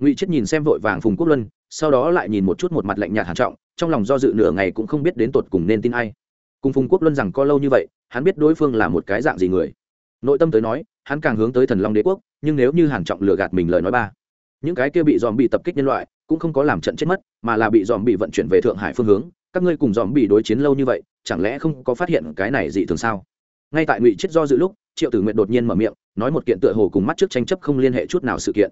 ngụy chết nhìn xem vội vàng phùng quốc luân sau đó lại nhìn một chút một mặt lạnh nhạt hàn trọng trong lòng do dự nửa ngày cũng không biết đến tột cùng nên tin ai cùng phùng quốc luân rằng có lâu như vậy hắn biết đối phương là một cái dạng gì người nội tâm tới nói hắn càng hướng tới thần long đế quốc nhưng nếu như hàn trọng lừa gạt mình lời nói ba những cái kia bị dòm bị tập kích nhân loại cũng không có làm trận chết mất mà là bị dòm bị vận chuyển về thượng hải phương hướng các ngươi cùng dòm bị đối chiến lâu như vậy chẳng lẽ không có phát hiện cái này dị thường sao ngay tại ngụy chết do dự lúc triệu tử nguyện đột nhiên mở miệng nói một kiện tựa hồ cùng mắt trước tranh chấp không liên hệ chút nào sự kiện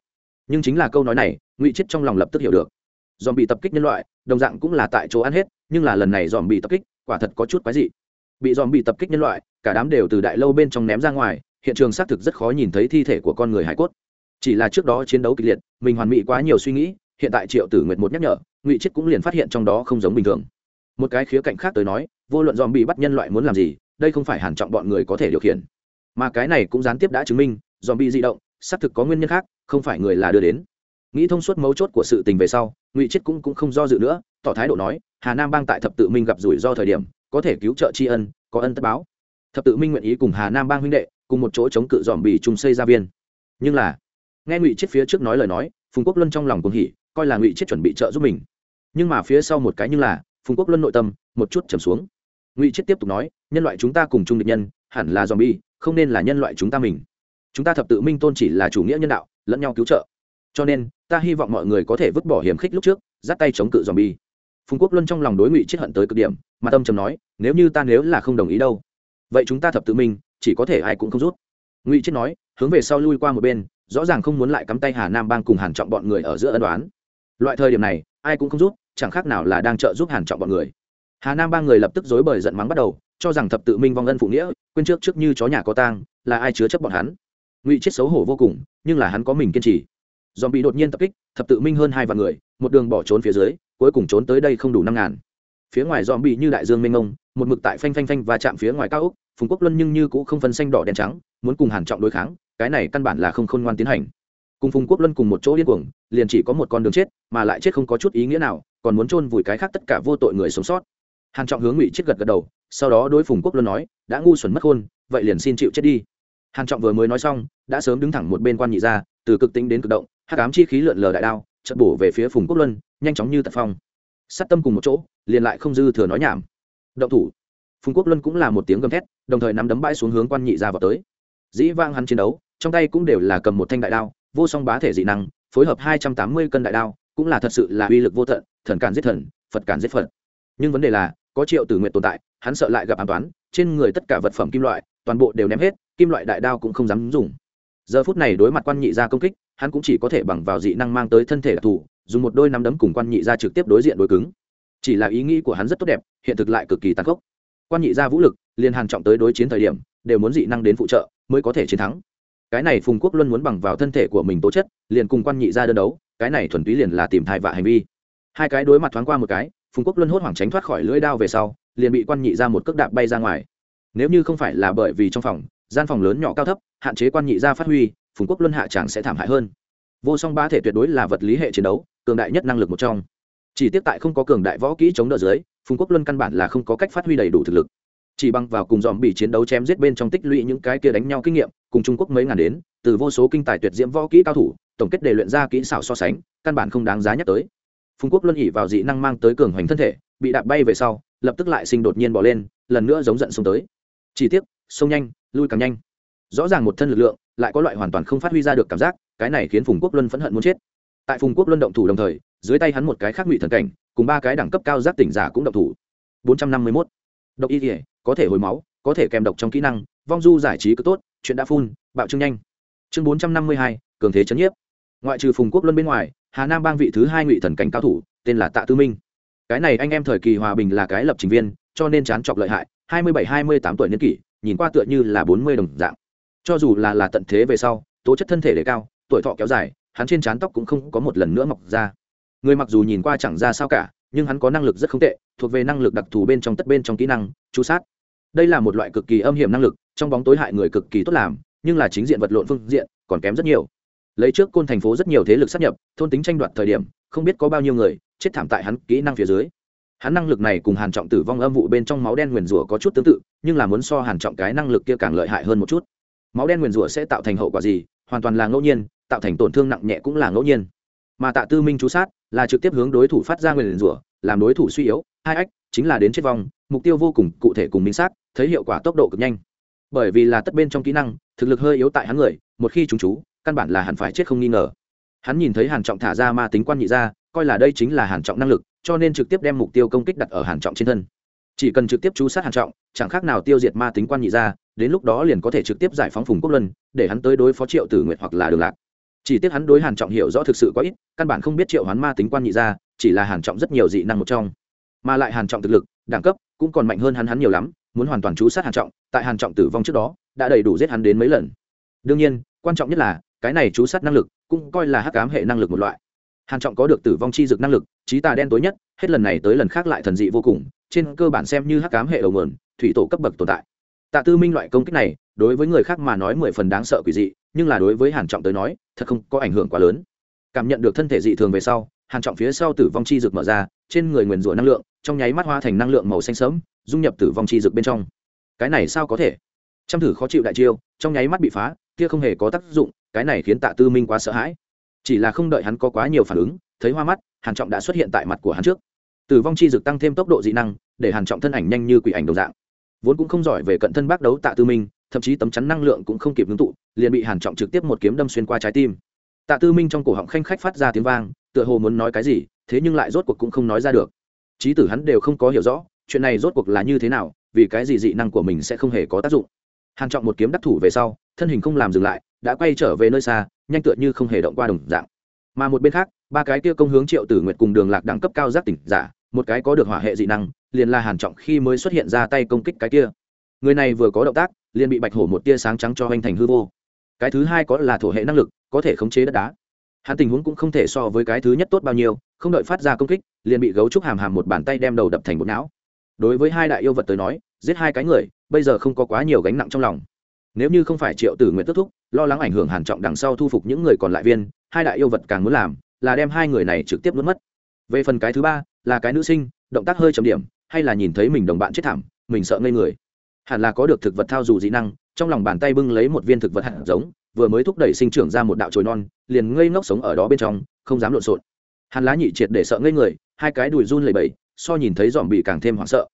nhưng chính là câu nói này, ngụy chết trong lòng lập tức hiểu được. Dòm bị tập kích nhân loại, đồng dạng cũng là tại chỗ ăn hết, nhưng là lần này dòm bị tập kích, quả thật có chút quái dị. Bị dòm bị tập kích nhân loại, cả đám đều từ đại lâu bên trong ném ra ngoài, hiện trường xác thực rất khó nhìn thấy thi thể của con người hải cốt. Chỉ là trước đó chiến đấu kịch liệt, mình hoàn mỹ quá nhiều suy nghĩ, hiện tại triệu tử nguyệt một nhắc nhở, ngụy chết cũng liền phát hiện trong đó không giống bình thường. Một cái khía cạnh khác tới nói, vô luận dòm bị bắt nhân loại muốn làm gì, đây không phải hàn trọng bọn người có thể điều khiển. Mà cái này cũng gián tiếp đã chứng minh dòm bị di động, xác thực có nguyên nhân khác không phải người là đưa đến. Nghĩ thông suốt mấu chốt của sự tình về sau, ngụy chết cũng cũng không do dự nữa, tỏ thái độ nói, hà nam bang tại thập tự minh gặp rủi ro thời điểm, có thể cứu trợ tri ân, có ân tất báo. Thập tự minh nguyện ý cùng hà nam bang huynh đệ, cùng một chỗ chống cự dòm bì chung xây ra viên. Nhưng là, nghe ngụy chết phía trước nói lời nói, phùng quốc luân trong lòng cùng hỉ, coi là ngụy chết chuẩn bị trợ giúp mình. Nhưng mà phía sau một cái như là, phùng quốc luân nội tâm, một chút trầm xuống. Ngụy chết tiếp tục nói, nhân loại chúng ta cùng chung địch nhân, hẳn là dòm bi không nên là nhân loại chúng ta mình chúng ta thập tự minh tôn chỉ là chủ nghĩa nhân đạo, lẫn nhau cứu trợ. Cho nên, ta hy vọng mọi người có thể vứt bỏ hiểm khích lúc trước, dắt tay chống cự dòm bi phùng quốc luân trong lòng đối ngụy chết hận tới cực điểm, mà tâm trầm nói, nếu như ta nếu là không đồng ý đâu, vậy chúng ta thập tự minh, chỉ có thể ai cũng không rút. Ngụy chết nói, hướng về sau lui qua một bên, rõ ràng không muốn lại cắm tay hà nam bang cùng hàn trọng bọn người ở giữa ân đoán loại thời điểm này, ai cũng không rút, chẳng khác nào là đang trợ giúp hàn trọng bọn người. Hà nam bang người lập tức dối bời giận mắng bắt đầu, cho rằng thập tự minh vong ân phụ nghĩa, quên trước trước như chó nhà có tang, là ai chứa chấp bọn hắn? Ngụy chết xấu hổ vô cùng, nhưng là hắn có mình kiên trì. Dòm bị đột nhiên tập kích, thập tự minh hơn hai vạn người, một đường bỏ trốn phía dưới, cuối cùng trốn tới đây không đủ năm ngàn. Phía ngoài dòm bị như đại dương mênh mông, một mực tại phanh phanh phanh và chạm phía ngoài cao úc phùng quốc luân nhưng như cũng không phân xanh đỏ đen trắng, muốn cùng hàn trọng đối kháng, cái này căn bản là không khôn ngoan tiến hành. Cùng phùng quốc luân cùng một chỗ điên cuồng, liền chỉ có một con đường chết, mà lại chết không có chút ý nghĩa nào, còn muốn chôn vùi cái khác tất cả vô tội người sống sót. Hàn trọng hướng ngụy chết gật gật đầu, sau đó đối phùng quốc luân nói, đã ngu xuẩn mất khôn vậy liền xin chịu chết đi hàn trọng vừa mới nói xong, đã sớm đứng thẳng một bên quan nhị ra từ cực tính đến cực động, hắc ám chi khí lượn lờ đại đao, chợt bổ về phía phùng quốc luân, nhanh chóng như tật phong. Sát tâm cùng một chỗ, liền lại không dư thừa nói nhảm. Động thủ. Phùng quốc luân cũng là một tiếng gầm thét, đồng thời nắm đấm bãi xuống hướng quan nhị ra vào tới. Dĩ vang hắn chiến đấu, trong tay cũng đều là cầm một thanh đại đao, vô song bá thể dị năng, phối hợp hai trăm tám mươi cân đại đao, cũng là thật sự là uy lực vô tận, thần cản giết thần, phật cản giết phật. Nhưng vấn đề là, có triệu tử nguyện tồn tại, hắn sợ lại gặp an toán, trên người tất cả vật phẩm kim loại toàn bộ đều ném hết, kim loại đại đao cũng không dám dùng. Giờ phút này đối mặt quan nhị gia công kích, hắn cũng chỉ có thể bằng vào dị năng mang tới thân thể đặc thù, dùng một đôi nắm đấm cùng quan nhị gia trực tiếp đối diện đối cứng. Chỉ là ý nghĩ của hắn rất tốt đẹp, hiện thực lại cực kỳ tàn khốc. Quan nhị gia vũ lực, liền hàn trọng tới đối chiến thời điểm, đều muốn dị năng đến phụ trợ, mới có thể chiến thắng. Cái này phùng quốc luân muốn bằng vào thân thể của mình tố chất, liền cùng quan nhị gia đơn đấu, cái này thuần túy liền là tìm thai vạ hành vi. Hai cái đối mặt thoáng qua một cái, phùng quốc luân hốt hoảng tránh thoát khỏi lưỡi đao về sau, liền bị quan nhị ra một cước đạp bay ra ngoài nếu như không phải là bởi vì trong phòng, gian phòng lớn nhỏ cao thấp, hạn chế quan nhị ra phát huy, phùng quốc luân hạ tràng sẽ thảm hại hơn. Vô song ba thể tuyệt đối là vật lý hệ chiến đấu, cường đại nhất năng lực một trong. Chỉ tiếp tại không có cường đại võ kỹ chống đỡ dưới, phùng quốc luân căn bản là không có cách phát huy đầy đủ thực lực. Chỉ bằng vào cùng dòm bị chiến đấu chém giết bên trong tích lũy những cái kia đánh nhau kinh nghiệm, cùng trung quốc mấy ngàn đến, từ vô số kinh tài tuyệt diễm võ kỹ cao thủ, tổng kết để luyện ra kỹ xảo so sánh, căn bản không đáng giá nhắc tới. Phùng quốc luân ỉ vào dị năng mang tới cường hoành thân thể, bị đạp bay về sau, lập tức lại sinh đột nhiên bỏ lên, lần nữa giống giận xông tới chỉ tiếc xông nhanh lui càng nhanh. Rõ ràng một thân lực lượng lại có loại hoàn toàn không phát huy ra được cảm giác cái này khiến phùng quốc luân phẫn hận muốn chết. Tại phùng quốc luân động thủ đồng thời dưới tay hắn một cái khác ngụy thần cảnh cùng ba cái đẳng cấp cao giác tỉnh giả cũng động thủ. 451. độc y thể có thể hồi máu có thể kèm độc trong kỹ năng vong du giải trí cứ tốt chuyện đã phun bạo trương nhanh. Chương 452, cường thế chấn nhiếp. Ngoại trừ phùng quốc luân bên ngoài hà nam bang vị thứ hai ngụy thần cảnh cao thủ tên là tạ tư minh. Cái này anh em thời kỳ hòa bình là cái lập trình viên cho nên chán chọc lợi hại hai mươi bảy, hai mươi tám tuổi niên kỷ, nhìn qua tựa như là bốn mươi đồng dạng. Cho dù là là tận thế về sau, tố chất thân thể đề cao, tuổi thọ kéo dài, hắn trên trán tóc cũng không có một lần nữa mọc ra. Người mặc dù nhìn qua chẳng ra sao cả, nhưng hắn có năng lực rất không tệ, thuộc về năng lực đặc thù bên trong tất bên trong kỹ năng chú sát. Đây là một loại cực kỳ âm hiểm năng lực, trong bóng tối hại người cực kỳ tốt làm, nhưng là chính diện vật lộn phương diện, còn kém rất nhiều. Lấy trước côn thành phố rất nhiều thế lực sắp nhập, thôn tính tranh đoạt thời điểm, không biết có bao nhiêu người, chết thảm tại hắn kỹ năng phía dưới hắn năng lực này cùng hàn trọng tử vong âm vụ bên trong máu đen nguyền rủa có chút tương tự, nhưng là muốn so hàn trọng cái năng lực kia càng lợi hại hơn một chút. Máu đen nguyền rủa sẽ tạo thành hậu quả gì? Hoàn toàn là ngẫu nhiên, tạo thành tổn thương nặng nhẹ cũng là ngẫu nhiên. Mà tạ tư minh chú sát là trực tiếp hướng đối thủ phát ra nguyền rủa, làm đối thủ suy yếu, hai ách, chính là đến chết vong, mục tiêu vô cùng, cụ thể cùng minh xác, thấy hiệu quả tốc độ cực nhanh. Bởi vì là tất bên trong kỹ năng, thực lực hơi yếu tại hắn người, một khi chúng chú, căn bản là hẳn phải chết không nghi ngờ. Hắn nhìn thấy hàn trọng thả ra ma tính quan nhị ra, coi là đây chính là hàn trọng năng lực cho nên trực tiếp đem mục tiêu công kích đặt ở hàn trọng trên thân. Chỉ cần trực tiếp chú sát hàn trọng, chẳng khác nào tiêu diệt ma tính quan nhị ra đến lúc đó liền có thể trực tiếp giải phóng phùng quốc luân, để hắn tới đối phó triệu tử nguyệt hoặc là đường lạc. Chỉ tiếc hắn đối hàn trọng hiểu rõ thực sự có ít, căn bản không biết triệu hoán ma tính quan nhị ra chỉ là hàn trọng rất nhiều dị năng một trong. Mà lại hàn trọng thực lực, đẳng cấp, cũng còn mạnh hơn hắn hắn nhiều lắm, muốn hoàn toàn chú sát hàn trọng, tại hàn trọng tử vong trước đó, đã đầy đủ giết hắn đến mấy lần. Đương nhiên, quan trọng nhất là, cái này chú sát năng lực, cũng coi là hắc ám hệ năng lực một loại hàn trọng có được tử vong chi dược năng lực, trí tà đen tối nhất, hết lần này tới lần khác lại thần dị vô cùng, trên cơ bản xem như hắc ám hệ đầu nguồn, thủy tổ cấp bậc tồn tại. Tạ tư minh loại công kích này, đối với người khác mà nói mười phần đáng sợ quỷ dị, nhưng là đối với hàn trọng tới nói, thật không có ảnh hưởng quá lớn. Cảm nhận được thân thể dị thường về sau, hàn trọng phía sau tử vong chi dược mở ra, trên người nguyền rủa năng lượng, trong nháy mắt hóa thành năng lượng màu xanh sớm dung nhập tử vong chi dược bên trong. Cái này sao có thể? Trăm thử khó chịu đại chiêu, trong nháy mắt bị phá, kia không hề có tác dụng, cái này khiến tạ tư minh quá sợ hãi chỉ là không đợi hắn có quá nhiều phản ứng, thấy hoa mắt, hàn trọng đã xuất hiện tại mặt của hắn trước. Tử vong chi dược tăng thêm tốc độ dị năng, để hàn trọng thân ảnh nhanh như quỷ ảnh đồng dạng. Vốn cũng không giỏi về cận thân bác đấu tạ tư minh, thậm chí tấm chắn năng lượng cũng không kịp ngưng tụ, liền bị hàn trọng trực tiếp một kiếm đâm xuyên qua trái tim. Tạ tư minh trong cổ họng khanh khách phát ra tiếng vang, tựa hồ muốn nói cái gì, thế nhưng lại rốt cuộc cũng không nói ra được. Trí tử hắn đều không có hiểu rõ, chuyện này rốt cuộc là như thế nào, vì cái gì dị năng của mình sẽ không hề có tác dụng. Hàn trọng một kiếm đắc thủ về sau, thân hình không làm dừng lại, đã quay trở về nơi xa nhanh tựa như không hề động qua đồng dạng. Mà một bên khác, ba cái kia công hướng triệu tử nguyệt cùng đường lạc đẳng cấp cao giác tỉnh giả, một cái có được hỏa hệ dị năng, liền là hàn trọng khi mới xuất hiện ra tay công kích cái kia. Người này vừa có động tác, liền bị bạch hổ một tia sáng trắng cho hoành thành hư vô. Cái thứ hai có là thổ hệ năng lực, có thể khống chế đất đá. Hắn tình huống cũng không thể so với cái thứ nhất tốt bao nhiêu, không đợi phát ra công kích, liền bị gấu trúc hàm hàm một bàn tay đem đầu đập thành một não. Đối với hai đại yêu vật tới nói, giết hai cái người, bây giờ không có quá nhiều gánh nặng trong lòng nếu như không phải triệu tử nguyện tức thúc, lo lắng ảnh hưởng hàn trọng đằng sau thu phục những người còn lại viên, hai đại yêu vật càng muốn làm, là đem hai người này trực tiếp nuốt mất. Về phần cái thứ ba, là cái nữ sinh, động tác hơi chậm điểm, hay là nhìn thấy mình đồng bạn chết thảm, mình sợ ngây người. Hẳn là có được thực vật thao dù dị năng, trong lòng bàn tay bưng lấy một viên thực vật hạt giống, vừa mới thúc đẩy sinh trưởng ra một đạo chồi non, liền ngây ngốc sống ở đó bên trong, không dám lộn xộn. Hàn lá nhị triệt để sợ ngây người, hai cái đùi run lẩy bẩy, so nhìn thấy dòm bị càng thêm hoảng sợ.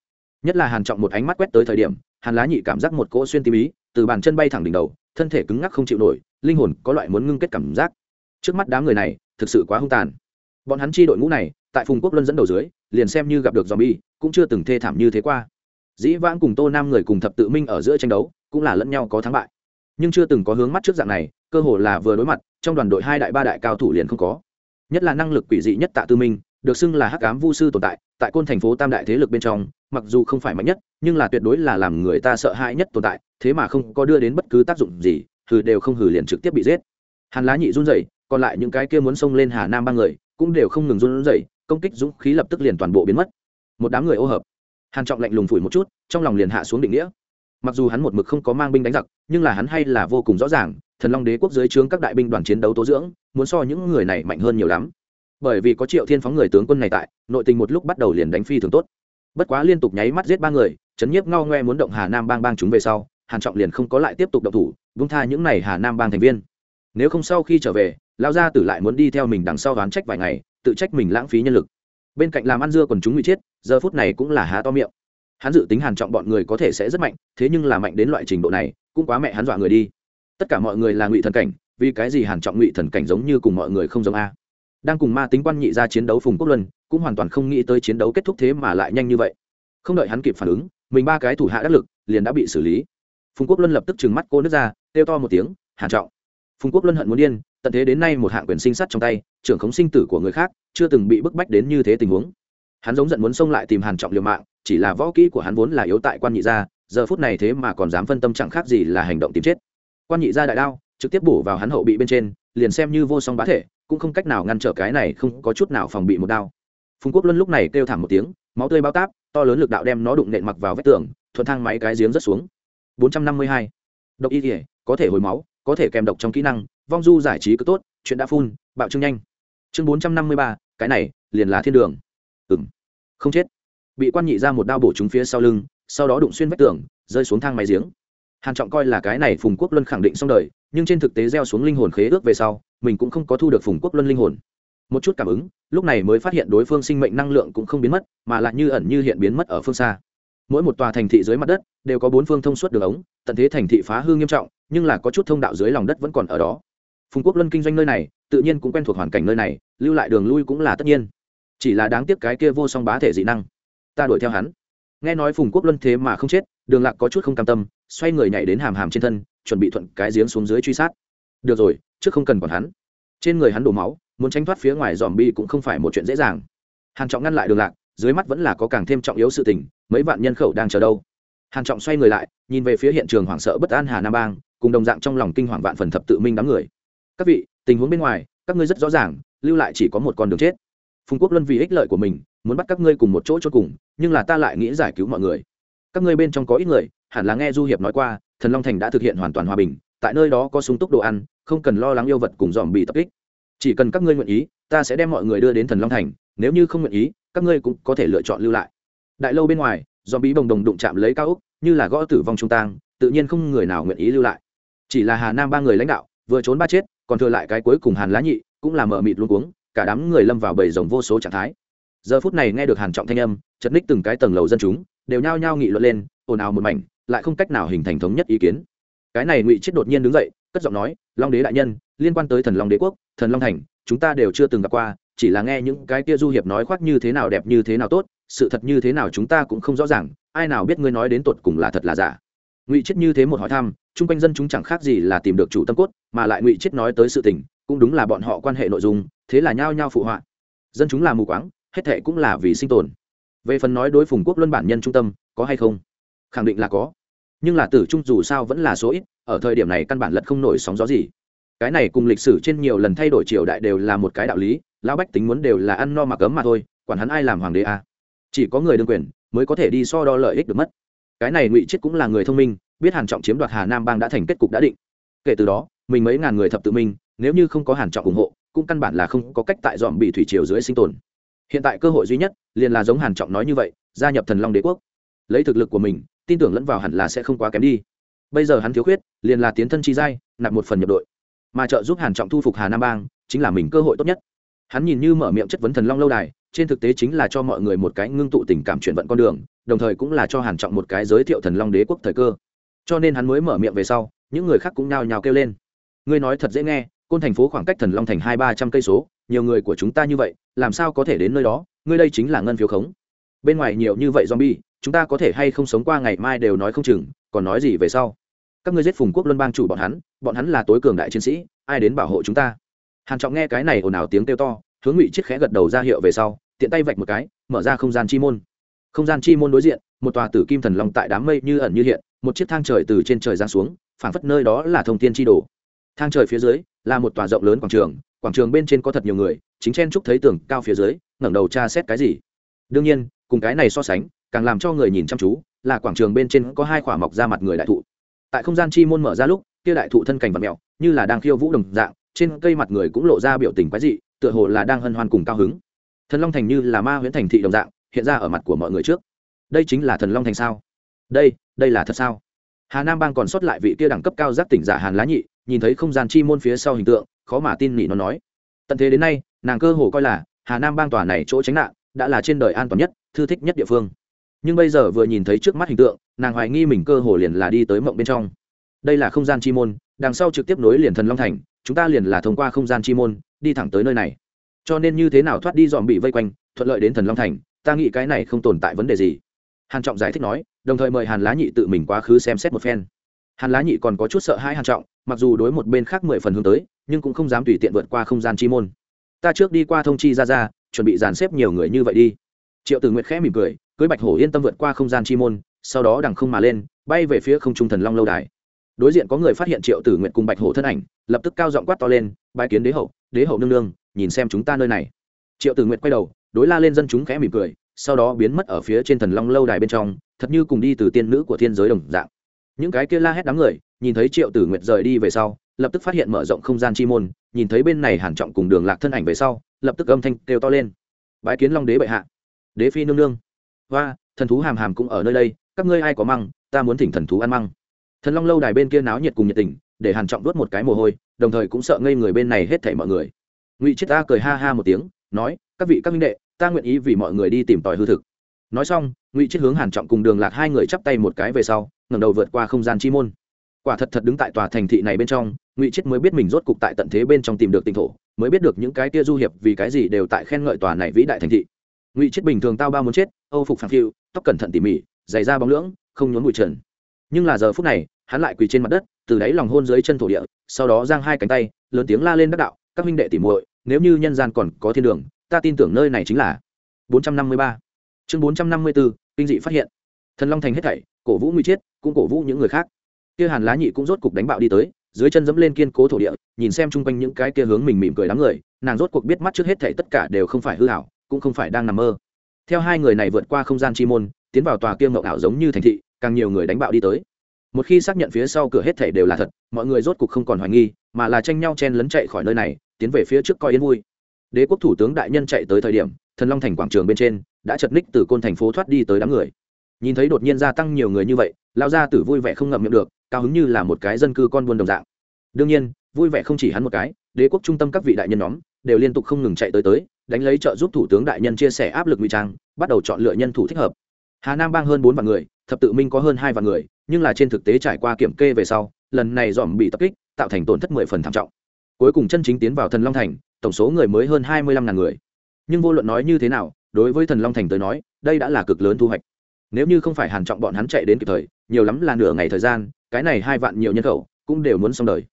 Nhất là hàn trọng một ánh mắt quét tới thời điểm, hàn lá nhị cảm giác một cỗ xuyên tim ý từ bàn chân bay thẳng đỉnh đầu, thân thể cứng ngắc không chịu nổi, linh hồn có loại muốn ngưng kết cảm giác. Trước mắt đám người này, thực sự quá hung tàn. Bọn hắn chi đội ngũ này, tại phùng quốc luân dẫn đầu dưới, liền xem như gặp được dòm bi cũng chưa từng thê thảm như thế qua. Dĩ vãng cùng tô nam người cùng thập tự minh ở giữa tranh đấu, cũng là lẫn nhau có thắng bại. Nhưng chưa từng có hướng mắt trước dạng này, cơ hồ là vừa đối mặt, trong đoàn đội hai đại ba đại cao thủ liền không có. Nhất là năng lực quỷ dị nhất tạ tư minh, được xưng là hắc ám vu sư tồn tại tại côn thành phố tam đại thế lực bên trong, mặc dù không phải mạnh nhất, nhưng là tuyệt đối là làm người ta sợ hãi nhất tồn tại thế mà không có đưa đến bất cứ tác dụng gì, hừ đều không hừ liền trực tiếp bị giết. Hàn lá nhị run rẩy, còn lại những cái kia muốn xông lên hà nam ba người, cũng đều không ngừng run rẩy, công kích dũng khí lập tức liền toàn bộ biến mất. Một đám người ô hợp. Hàn trọng lạnh lùng phủi một chút, trong lòng liền hạ xuống định nghĩa. Mặc dù hắn một mực không có mang binh đánh giặc, nhưng là hắn hay là vô cùng rõ ràng, thần long đế quốc dưới trướng các đại binh đoàn chiến đấu tố dưỡng, muốn so những người này mạnh hơn nhiều lắm. Bởi vì có triệu thiên phóng người tướng quân này tại, nội tình một lúc bắt đầu liền đánh phi thường tốt. Bất quá liên tục nháy mắt giết ba người, chấn nhiếp ngao ngoe muốn động hà nam bang bang chúng về sau hàn trọng liền không có lại tiếp tục động thủ, vung tha những này hà nam bang thành viên. Nếu không sau khi trở về lao gia tử lại muốn đi theo mình đằng sau đoán trách vài ngày, tự trách mình lãng phí nhân lực. Bên cạnh làm ăn dưa còn chúng bị chết, giờ phút này cũng là há to miệng. Hắn dự tính hàn trọng bọn người có thể sẽ rất mạnh, thế nhưng là mạnh đến loại trình độ này, cũng quá mẹ hắn dọa người đi. Tất cả mọi người là ngụy thần cảnh, vì cái gì hàn trọng ngụy thần cảnh giống như cùng mọi người không giống a? Đang cùng ma tính quan nhị ra chiến đấu phùng quốc luân, cũng hoàn toàn không nghĩ tới chiến đấu kết thúc thế mà lại nhanh như vậy. Không đợi hắn kịp phản ứng, mình ba cái thủ hạ đắc lực, liền đã bị xử lý phùng quốc luân lập tức trừng mắt cô nước ra, kêu to một tiếng, hàn trọng. Phùng quốc luân hận muốn điên, tận thế đến nay một hạng quyền sinh sát trong tay, trưởng khống sinh tử của người khác, chưa từng bị bức bách đến như thế tình huống. Hắn giống giận muốn xông lại tìm hàn trọng liều mạng, chỉ là võ kỹ của hắn vốn là yếu tại quan nhị gia, giờ phút này thế mà còn dám phân tâm chẳng khác gì là hành động tìm chết. Quan nhị gia đại đao, trực tiếp bổ vào hắn hậu bị bên trên, liền xem như vô song bá thể, cũng không cách nào ngăn trở cái này không có chút nào phòng bị một đao. Phùng quốc luân lúc này kêu thảm một tiếng, máu tươi bao táp, to lớn lực đạo đem nó đụng nện mặc vào vách tường, thuận thang máy cái giếng rất xuống. 452. độc y thể có thể hồi máu có thể kèm độc trong kỹ năng vong du giải trí cứ tốt chuyện đã phun bạo trương nhanh. Chương 453, cái này liền là thiên đường. Ừm không chết. Bị quan nhị ra một đao bổ trúng phía sau lưng sau đó đụng xuyên vách tường rơi xuống thang máy giếng. Hàn trọng coi là cái này phùng quốc luân khẳng định xong đời nhưng trên thực tế gieo xuống linh hồn khế ước về sau mình cũng không có thu được phùng quốc luân linh hồn. Một chút cảm ứng lúc này mới phát hiện đối phương sinh mệnh năng lượng cũng không biến mất mà lại như ẩn như hiện biến mất ở phương xa mỗi một tòa thành thị dưới mặt đất đều có bốn phương thông suốt đường ống, tận thế thành thị phá hư nghiêm trọng, nhưng là có chút thông đạo dưới lòng đất vẫn còn ở đó. Phùng quốc luân kinh doanh nơi này, tự nhiên cũng quen thuộc hoàn cảnh nơi này, lưu lại đường lui cũng là tất nhiên. Chỉ là đáng tiếc cái kia vô song bá thể dị năng. Ta đuổi theo hắn. Nghe nói phùng quốc luân thế mà không chết, đường lạc có chút không cam tâm, xoay người nhảy đến hàm hàm trên thân, chuẩn bị thuận cái giếng xuống dưới truy sát. Được rồi, trước không cần còn hắn. Trên người hắn đổ máu, muốn tránh thoát phía ngoài dòm bi cũng không phải một chuyện dễ dàng. Hàn trọng ngăn lại đường lạc dưới mắt vẫn là có càng thêm trọng yếu sự tình, mấy vạn nhân khẩu đang chờ đâu. Hàn trọng xoay người lại, nhìn về phía hiện trường hoảng sợ bất an hà nam bang, cùng đồng dạng trong lòng kinh hoàng vạn phần thập tự minh đám người. Các vị, tình huống bên ngoài, các ngươi rất rõ ràng, lưu lại chỉ có một con đường chết. Phùng quốc luân vì ích lợi của mình, muốn bắt các ngươi cùng một chỗ cho cùng, nhưng là ta lại nghĩ giải cứu mọi người. Các ngươi bên trong có ít người, hẳn là nghe du hiệp nói qua, thần long thành đã thực hiện hoàn toàn hòa bình, tại nơi đó có súng túc đồ ăn, không cần lo lắng yêu vật cùng dòm bị tập kích. Chỉ cần các ngươi nguyện ý, ta sẽ đem mọi người đưa đến thần long thành, nếu như không nguyện ý các ngươi cũng có thể lựa chọn lưu lại. Đại lâu bên ngoài dòm bí bồng đồng đụng chạm lấy cao úc như là gõ tử vong trung tang, tự nhiên không người nào nguyện ý lưu lại. Chỉ là hà nam ba người lãnh đạo, vừa trốn ba chết, còn thừa lại cái cuối cùng hàn lá nhị, cũng là mở mịt luôn cuống, cả đám người lâm vào bầy rồng vô số trạng thái. Giờ phút này nghe được hàn trọng thanh âm chật ních từng cái tầng lầu dân chúng, đều nhao nhao nghị luận lên, ồn ào một mảnh, lại không cách nào hình thành thống nhất ý kiến. Cái này ngụy chết đột nhiên đứng dậy, cất giọng nói, long đế đại nhân, liên quan tới thần long đế quốc, thần long thành, chúng ta đều chưa từng gặp qua chỉ là nghe những cái kia du hiệp nói khoác như thế nào đẹp như thế nào tốt, sự thật như thế nào chúng ta cũng không rõ ràng, ai nào biết ngươi nói đến tột cùng là thật là giả. Ngụy chết như thế một hỏi thăm, chung quanh dân chúng chẳng khác gì là tìm được chủ tâm cốt, mà lại ngụy chết nói tới sự tình, cũng đúng là bọn họ quan hệ nội dung, thế là nhao nhao phụ họa. Dân chúng là mù quáng, hết thệ cũng là vì sinh tồn. Về phần nói đối phùng quốc luân bản nhân trung tâm, có hay không? Khẳng định là có. Nhưng là tử trung dù sao vẫn là số ít, ở thời điểm này căn bản lật không nổi sóng gió gì. Cái này cùng lịch sử trên nhiều lần thay đổi triều đại đều là một cái đạo lý lão bách tính muốn đều là ăn no mà cấm mà thôi, quản hắn ai làm hoàng đế à. chỉ có người đương quyền mới có thể đi so đo lợi ích được mất. Cái này ngụy chết cũng là người thông minh, biết hàn trọng chiếm đoạt hà nam bang đã thành kết cục đã định. Kể từ đó, mình mấy ngàn người thập tự minh, nếu như không có hàn trọng ủng hộ, cũng căn bản là không có cách tại dọn bị thủy triều dưới sinh tồn. Hiện tại cơ hội duy nhất, liền là giống hàn trọng nói như vậy, gia nhập thần long đế quốc. Lấy thực lực của mình, tin tưởng lẫn vào hẳn là sẽ không quá kém đi. Bây giờ hắn thiếu khuyết, liền là tiến thân chi giai, nạp một phần nhập đội. Mà trợ giúp hàn trọng thu phục hà nam bang, chính là mình cơ hội tốt nhất hắn nhìn như mở miệng chất vấn thần long lâu đài, trên thực tế chính là cho mọi người một cái ngưng tụ tình cảm chuyển vận con đường, đồng thời cũng là cho hàn trọng một cái giới thiệu thần long đế quốc thời cơ. Cho nên hắn mới mở miệng về sau, những người khác cũng nhao nhao kêu lên. Ngươi nói thật dễ nghe, côn thành phố khoảng cách thần long thành hai ba trăm cây số, nhiều người của chúng ta như vậy, làm sao có thể đến nơi đó? Ngươi đây chính là ngân phiếu khống. Bên ngoài nhiều như vậy zombie, chúng ta có thể hay không sống qua ngày mai đều nói không chừng, còn nói gì về sau? Các ngươi giết phùng quốc luân bang chủ bọn hắn bọn hắn là tối cường đại chiến sĩ, ai đến bảo hộ chúng ta? Hàn trọng nghe cái này ồn ào tiếng kêu to hướng ngụy chiếc khẽ gật đầu ra hiệu về sau tiện tay vạch một cái mở ra không gian chi môn không gian chi môn đối diện một tòa tử kim thần long tại đám mây như ẩn như hiện một chiếc thang trời từ trên trời giáng xuống phảng phất nơi đó là thông thiên chi đồ thang trời phía dưới là một tòa rộng lớn quảng trường quảng trường bên trên có thật nhiều người chính chen trúc thấy tường cao phía dưới ngẩng đầu tra xét cái gì đương nhiên cùng cái này so sánh càng làm cho người nhìn chăm chú là quảng trường bên trên có hai quả mọc ra mặt người đại thụ tại không gian chi môn mở ra lúc kia đại thụ thân cảnh vật mèo như là đang khiêu vũ đồng dạng trên cây mặt người cũng lộ ra biểu tình quái dị, tựa hồ là đang hân hoan cùng cao hứng. Thần long thành như là ma huyễn thành thị đồng dạng, hiện ra ở mặt của mọi người trước. Đây chính là thần long thành sao? Đây đây là thật sao? Hà nam bang còn sót lại vị kia đẳng cấp cao giác tỉnh giả hàn lá nhị, nhìn thấy không gian chi môn phía sau hình tượng, khó mà tin nghĩ nó nói. Tận thế đến nay, nàng cơ hồ coi là hà nam bang tòa này chỗ tránh nạn, đã là trên đời an toàn nhất, thư thích nhất địa phương. Nhưng bây giờ vừa nhìn thấy trước mắt hình tượng, nàng hoài nghi mình cơ hồ liền là đi tới mộng bên trong. Đây là không gian chi môn, đằng sau trực tiếp nối liền thần long thành chúng ta liền là thông qua không gian chi môn, đi thẳng tới nơi này. Cho nên như thế nào thoát đi dòm bị vây quanh, thuận lợi đến thần long thành, ta nghĩ cái này không tồn tại vấn đề gì. Hàn trọng giải thích nói, đồng thời mời hàn lá nhị tự mình quá khứ xem xét một phen. Hàn lá nhị còn có chút sợ hãi hàn trọng, mặc dù đối một bên khác mười phần hướng tới, nhưng cũng không dám tùy tiện vượt qua không gian chi môn. Ta trước đi qua thông chi ra ra, chuẩn bị dàn xếp nhiều người như vậy đi. Triệu tử nguyệt khẽ mỉm cười, cưới bạch hổ yên tâm vượt qua không gian chi môn, sau đó đằng không mà lên, bay về phía không trung thần long lâu đài đối diện có người phát hiện triệu tử nguyện cùng bạch hổ thân ảnh, lập tức cao giọng quát to lên bãi kiến đế hậu đế hậu nương nương, nhìn xem chúng ta nơi này. Triệu tử nguyện quay đầu, đối la lên dân chúng khẽ mỉm cười, sau đó biến mất ở phía trên thần long lâu đài bên trong, thật như cùng đi từ tiên nữ của thiên giới đồng dạng. Những cái kia la hét đám người, nhìn thấy triệu tử nguyệt rời đi về sau, lập tức phát hiện mở rộng không gian chi môn, nhìn thấy bên này hàn trọng cùng đường lạc thân ảnh về sau, lập tức âm thanh kêu to lên. Bái kiến long đế bệ hạ. Đế phi nương nương. Và thần thú hàm hàm cũng ở nơi đây, các ngươi ai có măng, ta muốn thỉnh thần thú ăn măng thần long lâu đài bên kia náo nhiệt cùng nhiệt tình, để hàn trọng đốt một cái mồ hôi, đồng thời cũng sợ ngây người bên này hết thảy mọi người. Ngụy chết ta cười ha ha một tiếng, nói, các vị các minh đệ, ta nguyện ý vì mọi người đi tìm tòi hư thực. Nói xong, ngụy chết hướng hàn trọng cùng đường lạc hai người chắp tay một cái về sau, ngẩng đầu vượt qua không gian chi môn. Quả thật thật đứng tại tòa thành thị này bên trong, ngụy chết mới biết mình rốt cục tại tận thế bên trong tìm được tinh thổ, mới biết được những cái kia du hiệp vì cái gì đều tại khen ngợi tòa này vĩ đại thành thị. Ngụy chết bình thường tao bao muốn chết, âu phục phẳng phiu, tóc cẩn thận tỉ mỉ, giày da bóng lưỡng, không nhốn bụi trần. Nhưng là giờ phút này hắn lại quỳ trên mặt đất từ đáy lòng hôn dưới chân thổ địa sau đó giang hai cánh tay lớn tiếng la lên đắc đạo các minh đệ tỉ muội nếu như nhân gian còn có thiên đường ta tin tưởng nơi này chính là 453. chương 454, kinh dị phát hiện. Thần long thành hết thảy cổ vũ nguy chết cũng cổ vũ những người khác. Kia hàn lá nhị cũng rốt cục đánh bạo đi tới dưới chân dẫm lên kiên cố thổ địa nhìn xem chung quanh những cái kia hướng mình mỉm cười đám người nàng rốt cuộc biết mắt trước hết thảy tất cả đều không phải hư ảo cũng không phải đang nằm mơ. Theo hai người này vượt qua không gian chi môn tiến vào tòa kia ngậu ảo giống như thành thị càng nhiều người đánh bạo đi tới một khi xác nhận phía sau cửa hết thảy đều là thật, mọi người rốt cục không còn hoài nghi, mà là tranh nhau chen lấn chạy khỏi nơi này, tiến về phía trước coi yên vui. Đế quốc thủ tướng đại nhân chạy tới thời điểm, thần long thành quảng trường bên trên, đã chật ních từ côn thành phố thoát đi tới đám người. Nhìn thấy đột nhiên gia tăng nhiều người như vậy lao gia tử vui vẻ không ngậm miệng được, cao hứng như là một cái dân cư con buôn đồng dạng. Đương nhiên, vui vẻ không chỉ hắn một cái, đế quốc trung tâm các vị đại nhân nhóm, đều liên tục không ngừng chạy tới tới, đánh lấy trợ giúp thủ tướng đại nhân chia sẻ áp lực ngụy trang, bắt đầu chọn lựa nhân thủ thích hợp. Hà nam bang hơn bốn vạn người, thập tự minh có hơn hai vạn người nhưng là trên thực tế trải qua kiểm kê về sau, lần này dòm bị tập kích, tạo thành tổn thất mười phần thảm trọng. Cuối cùng chân chính tiến vào thần long thành, tổng số người mới hơn hai mươi lăm ngàn người. Nhưng vô luận nói như thế nào, đối với thần long thành tới nói, đây đã là cực lớn thu hoạch. Nếu như không phải hàn trọng bọn hắn chạy đến kịp thời, nhiều lắm là nửa ngày thời gian, cái này hai vạn nhiều nhân khẩu cũng đều muốn xong đời.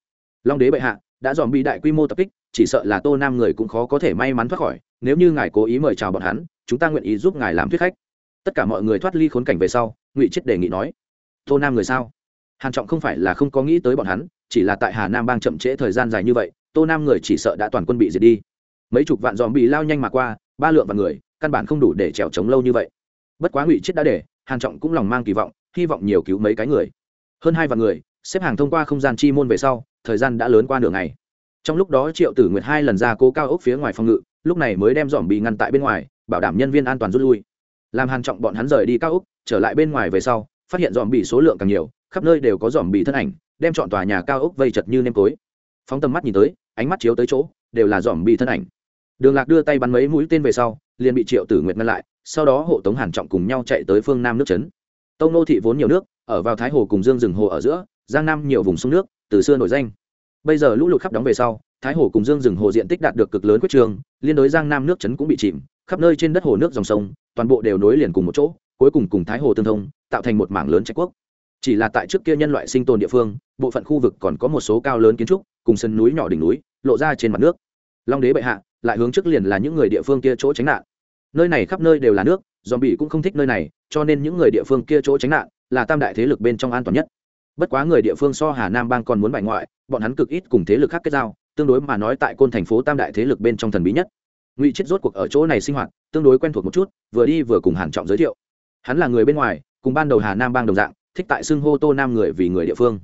Long đế bệ hạ, đã dòm bị đại quy mô tập kích, chỉ sợ là tô nam người cũng khó có thể may mắn thoát khỏi. Nếu như ngài cố ý mời chào bọn hắn, chúng ta nguyện ý giúp ngài làm thuyết khách. Tất cả mọi người thoát ly khốn cảnh về sau, ngụy chết đề nghị nói tô nam người sao? Hàn trọng không phải là không có nghĩ tới bọn hắn, chỉ là tại hà nam bang chậm trễ thời gian dài như vậy, tô nam người chỉ sợ đã toàn quân bị diệt đi. Mấy chục vạn dòm bị lao nhanh mà qua, ba lượng vạn người, căn bản không đủ để trèo trống lâu như vậy. Bất quá ngụy chết đã để, hàn trọng cũng lòng mang kỳ vọng, hy vọng nhiều cứu mấy cái người. Hơn hai vạn người, xếp hàng thông qua không gian chi môn về sau, thời gian đã lớn qua nửa ngày. Trong lúc đó triệu tử nguyệt hai lần ra cố cao ốc phía ngoài phòng ngự, lúc này mới đem dòm bị ngăn tại bên ngoài, bảo đảm nhân viên an toàn rút lui. Làm hàn trọng bọn hắn rời đi cao ốc, trở lại bên ngoài về sau phát hiện dòm bị số lượng càng nhiều, khắp nơi đều có dòm bị thân ảnh, đem chọn tòa nhà cao ốc vây chật như nêm tối. Phóng tầm mắt nhìn tới, ánh mắt chiếu tới chỗ, đều là dòm bị thân ảnh. Đường lạc đưa tay bắn mấy mũi tên về sau, liền bị triệu tử nguyệt ngăn lại, sau đó hộ tống hàn trọng cùng nhau chạy tới phương nam nước trấn tông nô thị vốn nhiều nước, ở vào thái hồ cùng dương rừng hồ ở giữa, giang nam nhiều vùng sông nước, từ xưa nổi danh. Bây giờ lũ lụt khắp đóng về sau, thái hồ cùng dương rừng hồ diện tích đạt được cực lớn quyết trường, liên đối giang nam nước trấn cũng bị chìm, khắp nơi trên đất hồ nước dòng sông, toàn bộ đều nối liền cùng một chỗ cuối cùng cùng thái hồ tương thông, tạo thành một mảng lớn trách quốc. Chỉ là tại trước kia nhân loại sinh tồn địa phương, bộ phận khu vực còn có một số cao lớn kiến trúc, cùng sân núi nhỏ đỉnh núi, lộ ra trên mặt nước. Long đế bệ hạ, lại hướng trước liền là những người địa phương kia chỗ tránh nạn. Nơi này khắp nơi đều là nước dòm bị cũng không thích nơi này, cho nên những người địa phương kia chỗ tránh nạn là tam đại thế lực bên trong an toàn nhất. Bất quá người địa phương so hà nam bang còn muốn bại ngoại, bọn hắn cực ít cùng thế lực khác kết giao, tương đối mà nói tại côn thành phố tam đại thế lực bên trong thần bí nhất. Ngụy chết rốt cuộc ở chỗ này sinh hoạt, tương đối quen thuộc một chút, vừa đi vừa cùng hàn trọng giới thiệu hắn là người bên ngoài, cùng ban đầu hà nam bang đồng dạng, thích tại xưng hô tô nam người vì người địa phương.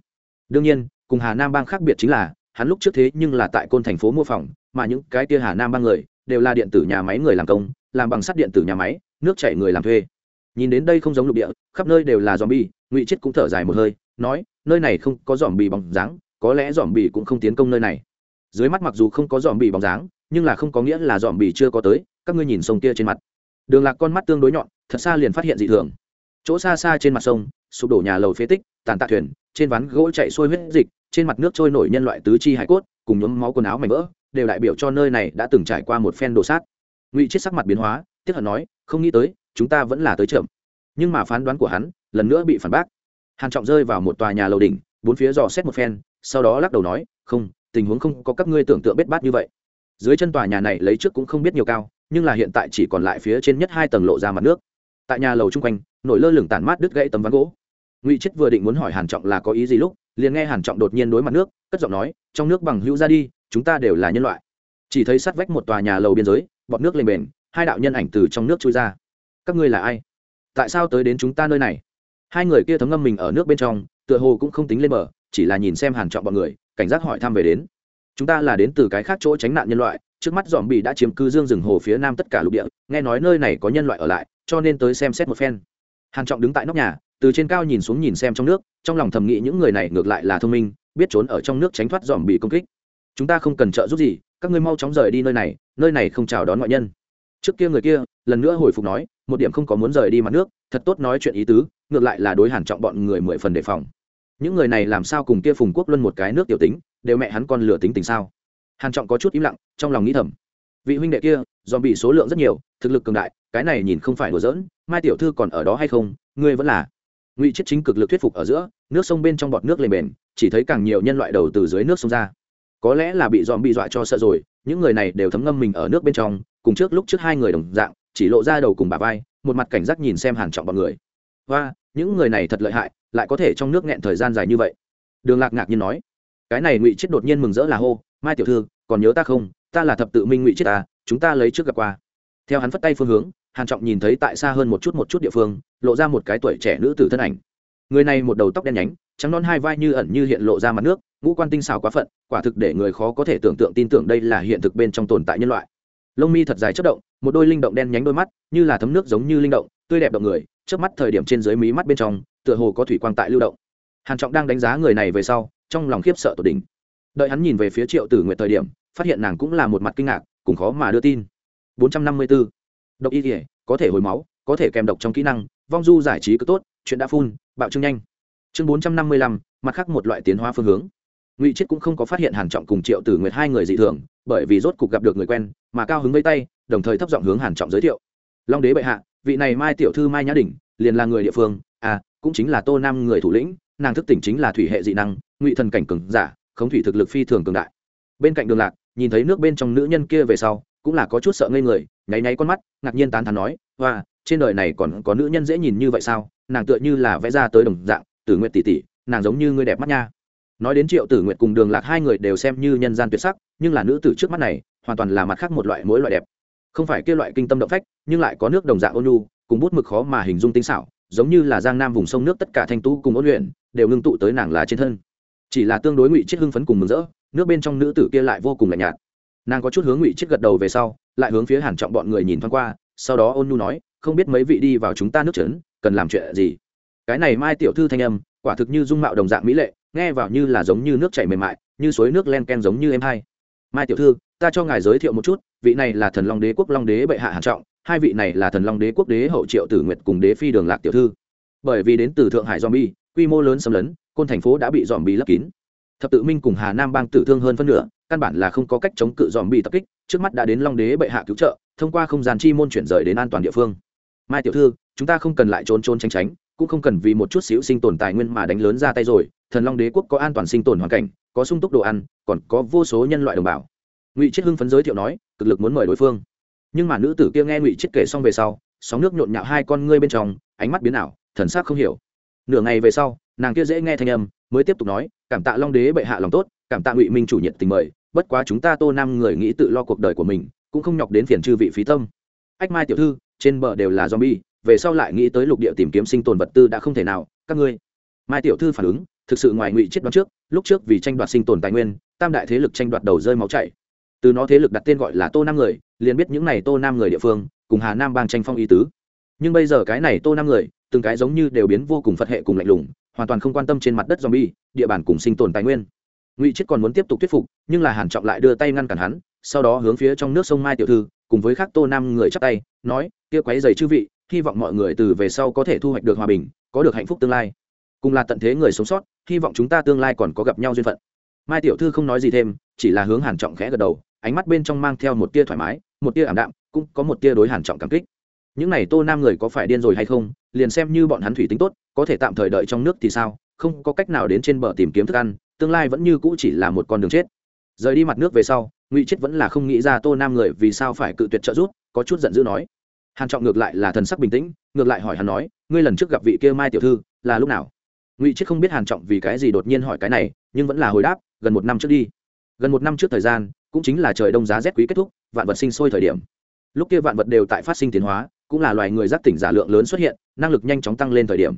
Đương nhiên, cùng hà nam bang khác biệt chính là, hắn lúc trước thế nhưng là tại côn thành phố mua phòng, mà những cái kia hà nam bang người, đều là điện tử nhà máy người làm công, làm bằng sắt điện tử nhà máy, nước chảy người làm thuê. Nhìn đến đây không giống lục địa, khắp nơi đều là zombie, ngụy chết cũng thở dài một hơi, nói, nơi này không có dòm bì bóng dáng, có lẽ dòm bì cũng không tiến công nơi này. Dưới mắt mặc dù không có dòm bì bóng dáng, nhưng là không có nghĩa là dòm bì chưa có tới, các ngươi nhìn sông kia trên mặt. Đường lạc con mắt tương đối nhọn thật xa liền phát hiện dị thường. Chỗ xa xa trên mặt sông, sụp đổ nhà lầu phế tích, tàn tạ thuyền, trên ván gỗ chạy xuôi huyết dịch, trên mặt nước trôi nổi nhân loại tứ chi hải cốt, cùng nhóm máu quần áo mảnh vỡ, đều đại biểu cho nơi này đã từng trải qua một phen đồ sát. Ngụy chết sắc mặt biến hóa tiếp hận nói, không nghĩ tới, chúng ta vẫn là tới chậm. Nhưng mà phán đoán của hắn, lần nữa bị phản bác. Hàn trọng rơi vào một tòa nhà lầu đỉnh, bốn phía dò xét một phen, sau đó lắc đầu nói, không, tình huống không có các ngươi tưởng tượng bết bát như vậy. Dưới chân tòa nhà này lấy trước cũng không biết nhiều cao, nhưng là hiện tại chỉ còn lại phía trên nhất hai tầng lộ ra mặt nước tại nhà lầu chung quanh, nổi lơ lửng tàn mát đứt gãy tấm ván gỗ. Ngụy chết vừa định muốn hỏi hàn trọng là có ý gì lúc, liền nghe hàn trọng đột nhiên đối mặt nước, cất giọng nói, trong nước bằng hữu ra đi, chúng ta đều là nhân loại. Chỉ thấy sát vách một tòa nhà lầu biên giới, bọt nước lên bền, hai đạo nhân ảnh từ trong nước trôi ra. Các ngươi là ai? Tại sao tới đến chúng ta nơi này? Hai người kia thấm ngâm mình ở nước bên trong, tựa hồ cũng không tính lên bờ, chỉ là nhìn xem hàn trọng bọn người, cảnh giác hỏi thăm về đến. Chúng ta là đến từ cái khác chỗ tránh nạn nhân loại, trước mắt dòm bị đã chiếm cư dương rừng hồ phía nam tất cả lục địa, nghe nói nơi này có nhân loại ở lại cho nên tới xem xét một phen. Hàn trọng đứng tại nóc nhà, từ trên cao nhìn xuống nhìn xem trong nước, trong lòng thầm nghĩ những người này ngược lại là thông minh, biết trốn ở trong nước tránh thoát dòm bị công kích. Chúng ta không cần trợ giúp gì, các ngươi mau chóng rời đi nơi này nơi này không chào đón ngoại nhân. Trước kia người kia, lần nữa hồi phục nói, một điểm không có muốn rời đi mặt nước, thật tốt nói chuyện ý tứ, ngược lại là đối hàn trọng bọn người mười phần đề phòng. Những người này làm sao cùng kia phùng quốc luân một cái nước tiểu tính, đều mẹ hắn con lửa tính tình sao? Hàn trọng có chút im lặng, trong lòng nghĩ thầm vị huynh đệ kia, dòm bị số lượng rất nhiều, thực lực cường đại, cái này nhìn không phải đùa giỡn, mai tiểu thư còn ở đó hay không, ngươi vẫn là. Ngụy chết chính cực lực thuyết phục ở giữa, nước sông bên trong bọt nước lên bền, chỉ thấy càng nhiều nhân loại đầu từ dưới nước sông ra. Có lẽ là bị dòm bị dọa cho sợ rồi, những người này đều thấm ngâm mình ở nước bên trong, cùng trước lúc trước hai người đồng dạng, chỉ lộ ra đầu cùng bà vai, một mặt cảnh giác nhìn xem hàn trọng bọn người. Và những người này thật lợi hại, lại có thể trong nước nghẹn thời gian dài như vậy. Đường lạc ngạc nhiên nói. Cái này ngụy chết đột nhiên mừng rỡ là hô, mai tiểu thư, còn nhớ ta không? Ta là thập tự minh ngụy chết ta, chúng ta lấy trước gặp qua. Theo hắn phất tay phương hướng, hàn trọng nhìn thấy tại xa hơn một chút một chút địa phương, lộ ra một cái tuổi trẻ nữ tử thân ảnh. Người này một đầu tóc đen nhánh, trắng non hai vai như ẩn như hiện lộ ra mặt nước, ngũ quan tinh xảo quá phận, quả thực để người khó có thể tưởng tượng tin tưởng đây là hiện thực bên trong tồn tại nhân loại. Lông mi thật dài chất động, một đôi linh động đen nhánh đôi mắt, như là thấm nước giống như linh động, tươi đẹp động người trước mắt thời điểm trên dưới mí mắt bên trong, tựa hồ có thủy quang tại lưu động. Hàn trọng đang đánh giá người này về sau, trong lòng khiếp sợ tột đỉnh. Đợi hắn nhìn về phía triệu tử nguyệt thời điểm phát hiện nàng cũng là một mặt kinh ngạc cùng khó mà đưa tin. 454. độc y thể có thể hồi máu có thể kèm độc trong kỹ năng vong du giải trí cứ tốt chuyện đã phun bạo trương nhanh. Chương 455, mặt khác một loại tiến hóa phương hướng. Ngụy chết cũng không có phát hiện hàn trọng cùng triệu tử nguyệt hai người dị thường bởi vì rốt cục gặp được người quen mà cao hứng vây tay đồng thời thấp giọng hướng hàn trọng giới thiệu. Long đế bệ hạ vị này mai tiểu thư mai nhã đỉnh liền là người địa phương à cũng chính là tô nam người thủ lĩnh nàng thức tỉnh chính là thủy hệ dị năng ngụy thần cảnh cường giả khống thủy thực lực phi thường cường đại. Bên cạnh đường lạc nhìn thấy nước bên trong nữ nhân kia về sau, cũng là có chút sợ ngây người, nháy nháy con mắt, ngạc nhiên tán thán nói và trên đời này còn có nữ nhân dễ nhìn như vậy sao? Nàng tựa như là vẽ ra tới đồng dạng, tử nguyện tỷ tỷ, nàng giống như người đẹp mắt nha. Nói đến triệu tử nguyện cùng đường lạc hai người đều xem như nhân gian tuyệt sắc, nhưng là nữ tử trước mắt này, hoàn toàn là mặt khác một loại mỗi loại đẹp. Không phải kia loại kinh tâm động phách, nhưng lại có nước đồng dạng ôn nhu, cùng bút mực khó mà hình dung tinh xảo, giống như là giang nam vùng sông nước tất cả thanh tú cùng ôn luyện, đều ngưng tụ tới nàng là trên thân. Chỉ là tương đối ngụy chết hưng phấn cùng mừng rỡ nước bên trong nữ tử kia lại vô cùng lạnh nhạt. Nàng có chút hướng ngụy chết gật đầu về sau, lại hướng phía hàn trọng bọn người nhìn thoáng qua, sau đó ôn nhu nói, không biết mấy vị đi vào chúng ta nước trấn, cần làm chuyện gì? Cái này mai tiểu thư thanh âm, quả thực như dung mạo đồng dạng mỹ lệ, nghe vào như là giống như nước chảy mềm mại, như suối nước len ken giống như em hai mai tiểu thư, ta cho ngài giới thiệu một chút, vị này là thần long đế quốc long đế bệ hạ hàn trọng, hai vị này là thần long đế quốc đế hậu triệu tử nguyệt cùng đế phi đường lạc tiểu thư. Bởi vì đến từ thượng hải zombie, quy mô lớn xâm lấn, côn thành phố đã bị zombie lấp kín thập tự minh cùng hà nam bang tử thương hơn phân nửa, căn bản là không có cách chống cự zombie tập kích, trước mắt đã đến long đế bệ hạ cứu trợ, thông qua không gian chi môn chuyển rời đến an toàn địa phương. Mai tiểu thư, chúng ta không cần lại trốn trốn tránh tránh, cũng không cần vì một chút xíu sinh tồn tài nguyên mà đánh lớn ra tay rồi, thần long đế quốc có an toàn sinh tồn hoàn cảnh, có sung túc đồ ăn, còn có vô số nhân loại đồng bào. Ngụy chết hưng phấn giới thiệu nói, cực lực muốn mời đối phương. Nhưng mà nữ tử kia nghe ngụy chết kể xong về sau, sóng nước nhộn nhạo hai con ngươi bên trong, ánh mắt biến ảo, thần sắc không hiểu. Nửa ngày về sau nàng kia dễ nghe thanh âm, mới tiếp tục nói, cảm tạ long đế bệ hạ lòng tốt, cảm tạ ngụy minh chủ nhiệt tình mời, bất quá chúng ta tô nam người nghĩ tự lo cuộc đời của mình, cũng không nhọc đến phiền chư vị phí tâm. Ách mai tiểu thư, trên bờ đều là zombie, về sau lại nghĩ tới lục địa tìm kiếm sinh tồn vật tư đã không thể nào, các ngươi. Mai tiểu thư phản ứng, thực sự ngoài ngụy chết đoán trước, lúc trước vì tranh đoạt sinh tồn tài nguyên, tam đại thế lực tranh đoạt đầu rơi máu chảy. Từ nó thế lực đặt tên gọi là tô nam người, liền biết những này tô nam người địa phương, cùng hà nam bang tranh phong ý tứ. Nhưng bây giờ cái này tô nam người, từng cái giống như đều biến vô cùng phật hệ cùng lạnh lùng hoàn toàn không quan tâm trên mặt đất zombie, địa bàn cùng sinh tồn tài nguyên. Ngụy Chiết còn muốn tiếp tục thuyết phục, nhưng là hàn trọng lại đưa tay ngăn cản hắn, sau đó hướng phía trong nước sông mai tiểu thư, cùng với các tô nam người chắp tay, nói, kia quấy giày chư vị, hy vọng mọi người từ về sau có thể thu hoạch được hòa bình, có được hạnh phúc tương lai. Cùng là tận thế người sống sót, hy vọng chúng ta tương lai còn có gặp nhau duyên phận. Mai tiểu thư không nói gì thêm, chỉ là hướng hàn trọng khẽ gật đầu, ánh mắt bên trong mang theo một tia thoải mái, một tia ảm đạm, cũng có một tia đối hàn trọng cảm kích những này tô nam người có phải điên rồi hay không, liền xem như bọn hắn thủy tính tốt, có thể tạm thời đợi trong nước thì sao, không có cách nào đến trên bờ tìm kiếm thức ăn, tương lai vẫn như cũ chỉ là một con đường chết. Rời đi mặt nước về sau, ngụy chết vẫn là không nghĩ ra tô nam người vì sao phải cự tuyệt trợ giúp, có chút giận dữ nói. Hàn trọng ngược lại là thần sắc bình tĩnh, ngược lại hỏi hắn nói, ngươi lần trước gặp vị kia mai tiểu thư, là lúc nào? Ngụy chết không biết hàn trọng vì cái gì đột nhiên hỏi cái này, nhưng vẫn là hồi đáp, gần một năm trước đi. Gần một năm trước thời gian, cũng chính là trời đông giá rét quý kết thúc, vạn vật sinh sôi thời điểm. Lúc kia vạn vật đều tại phát sinh tiến hóa cũng là loài người giác tỉnh giả lượng lớn xuất hiện, năng lực nhanh chóng tăng lên thời điểm.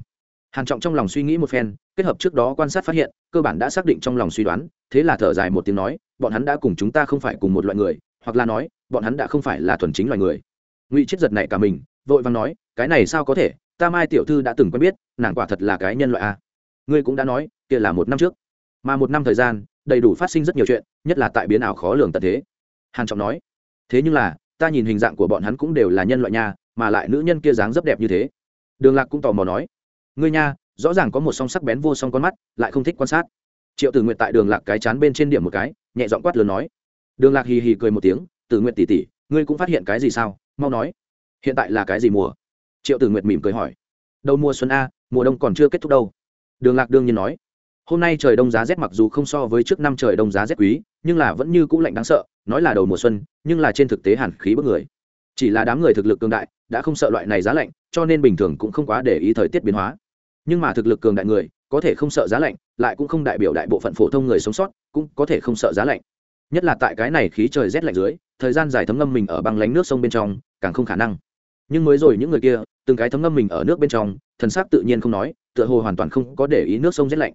Hàn trọng trong lòng suy nghĩ một phen, kết hợp trước đó quan sát phát hiện, cơ bản đã xác định trong lòng suy đoán, thế là thở dài một tiếng nói, bọn hắn đã cùng chúng ta không phải cùng một loại người, hoặc là nói, bọn hắn đã không phải là thuần chính loài người. Ngụy chết giật này cả mình, vội vàng nói, cái này sao có thể, ta mai tiểu thư đã từng quen biết, nàng quả thật là cái nhân loại a. Ngươi cũng đã nói, kia là một năm trước. Mà một năm thời gian, đầy đủ phát sinh rất nhiều chuyện, nhất là tại biến ảo khó lường tận thế. Hàn trọng nói, thế nhưng là ta nhìn hình dạng của bọn hắn cũng đều là nhân loại nha, mà lại nữ nhân kia dáng rất đẹp như thế. Đường lạc cũng tò mò nói, ngươi nha, rõ ràng có một song sắc bén vô song con mắt, lại không thích quan sát. Triệu tử nguyện tại đường lạc cái chán bên trên điểm một cái, nhẹ giọng quát lớn nói. Đường lạc hì hì cười một tiếng, tử nguyện tỉ tỉ ngươi cũng phát hiện cái gì sao? Mau nói, hiện tại là cái gì mùa? Triệu tử nguyện mỉm cười hỏi. Đầu mùa xuân a, mùa đông còn chưa kết thúc đâu. Đường lạc đương nhiên nói. Hôm nay trời đông giá rét mặc dù không so với trước năm trời đông giá rét quý nhưng là vẫn như c ũ lạnh đáng sợ, nói là đầu mùa xuân, nhưng là trên thực tế hàn khí bức người. Chỉ là đám người thực lực cường đại, đã không sợ loại này giá lạnh, cho nên bình thường cũng không quá để ý thời tiết biến hóa. Nhưng mà thực lực cường đại người, có thể không sợ giá lạnh, lại cũng không đại biểu đại bộ phận phổ thông người sống sót, cũng có thể không sợ giá lạnh. Nhất là tại cái này khí trời rét lạnh dưới, thời gian dài thấm ngâm mình ở băng lánh nước sông bên trong, càng không khả năng. Nhưng mới rồi những người kia, từng cái thấm ngâm mình ở nước bên trong, thần sắc tự nhiên không nói, tựa hồ hoàn toàn không có để ý nước sông rét lạnh.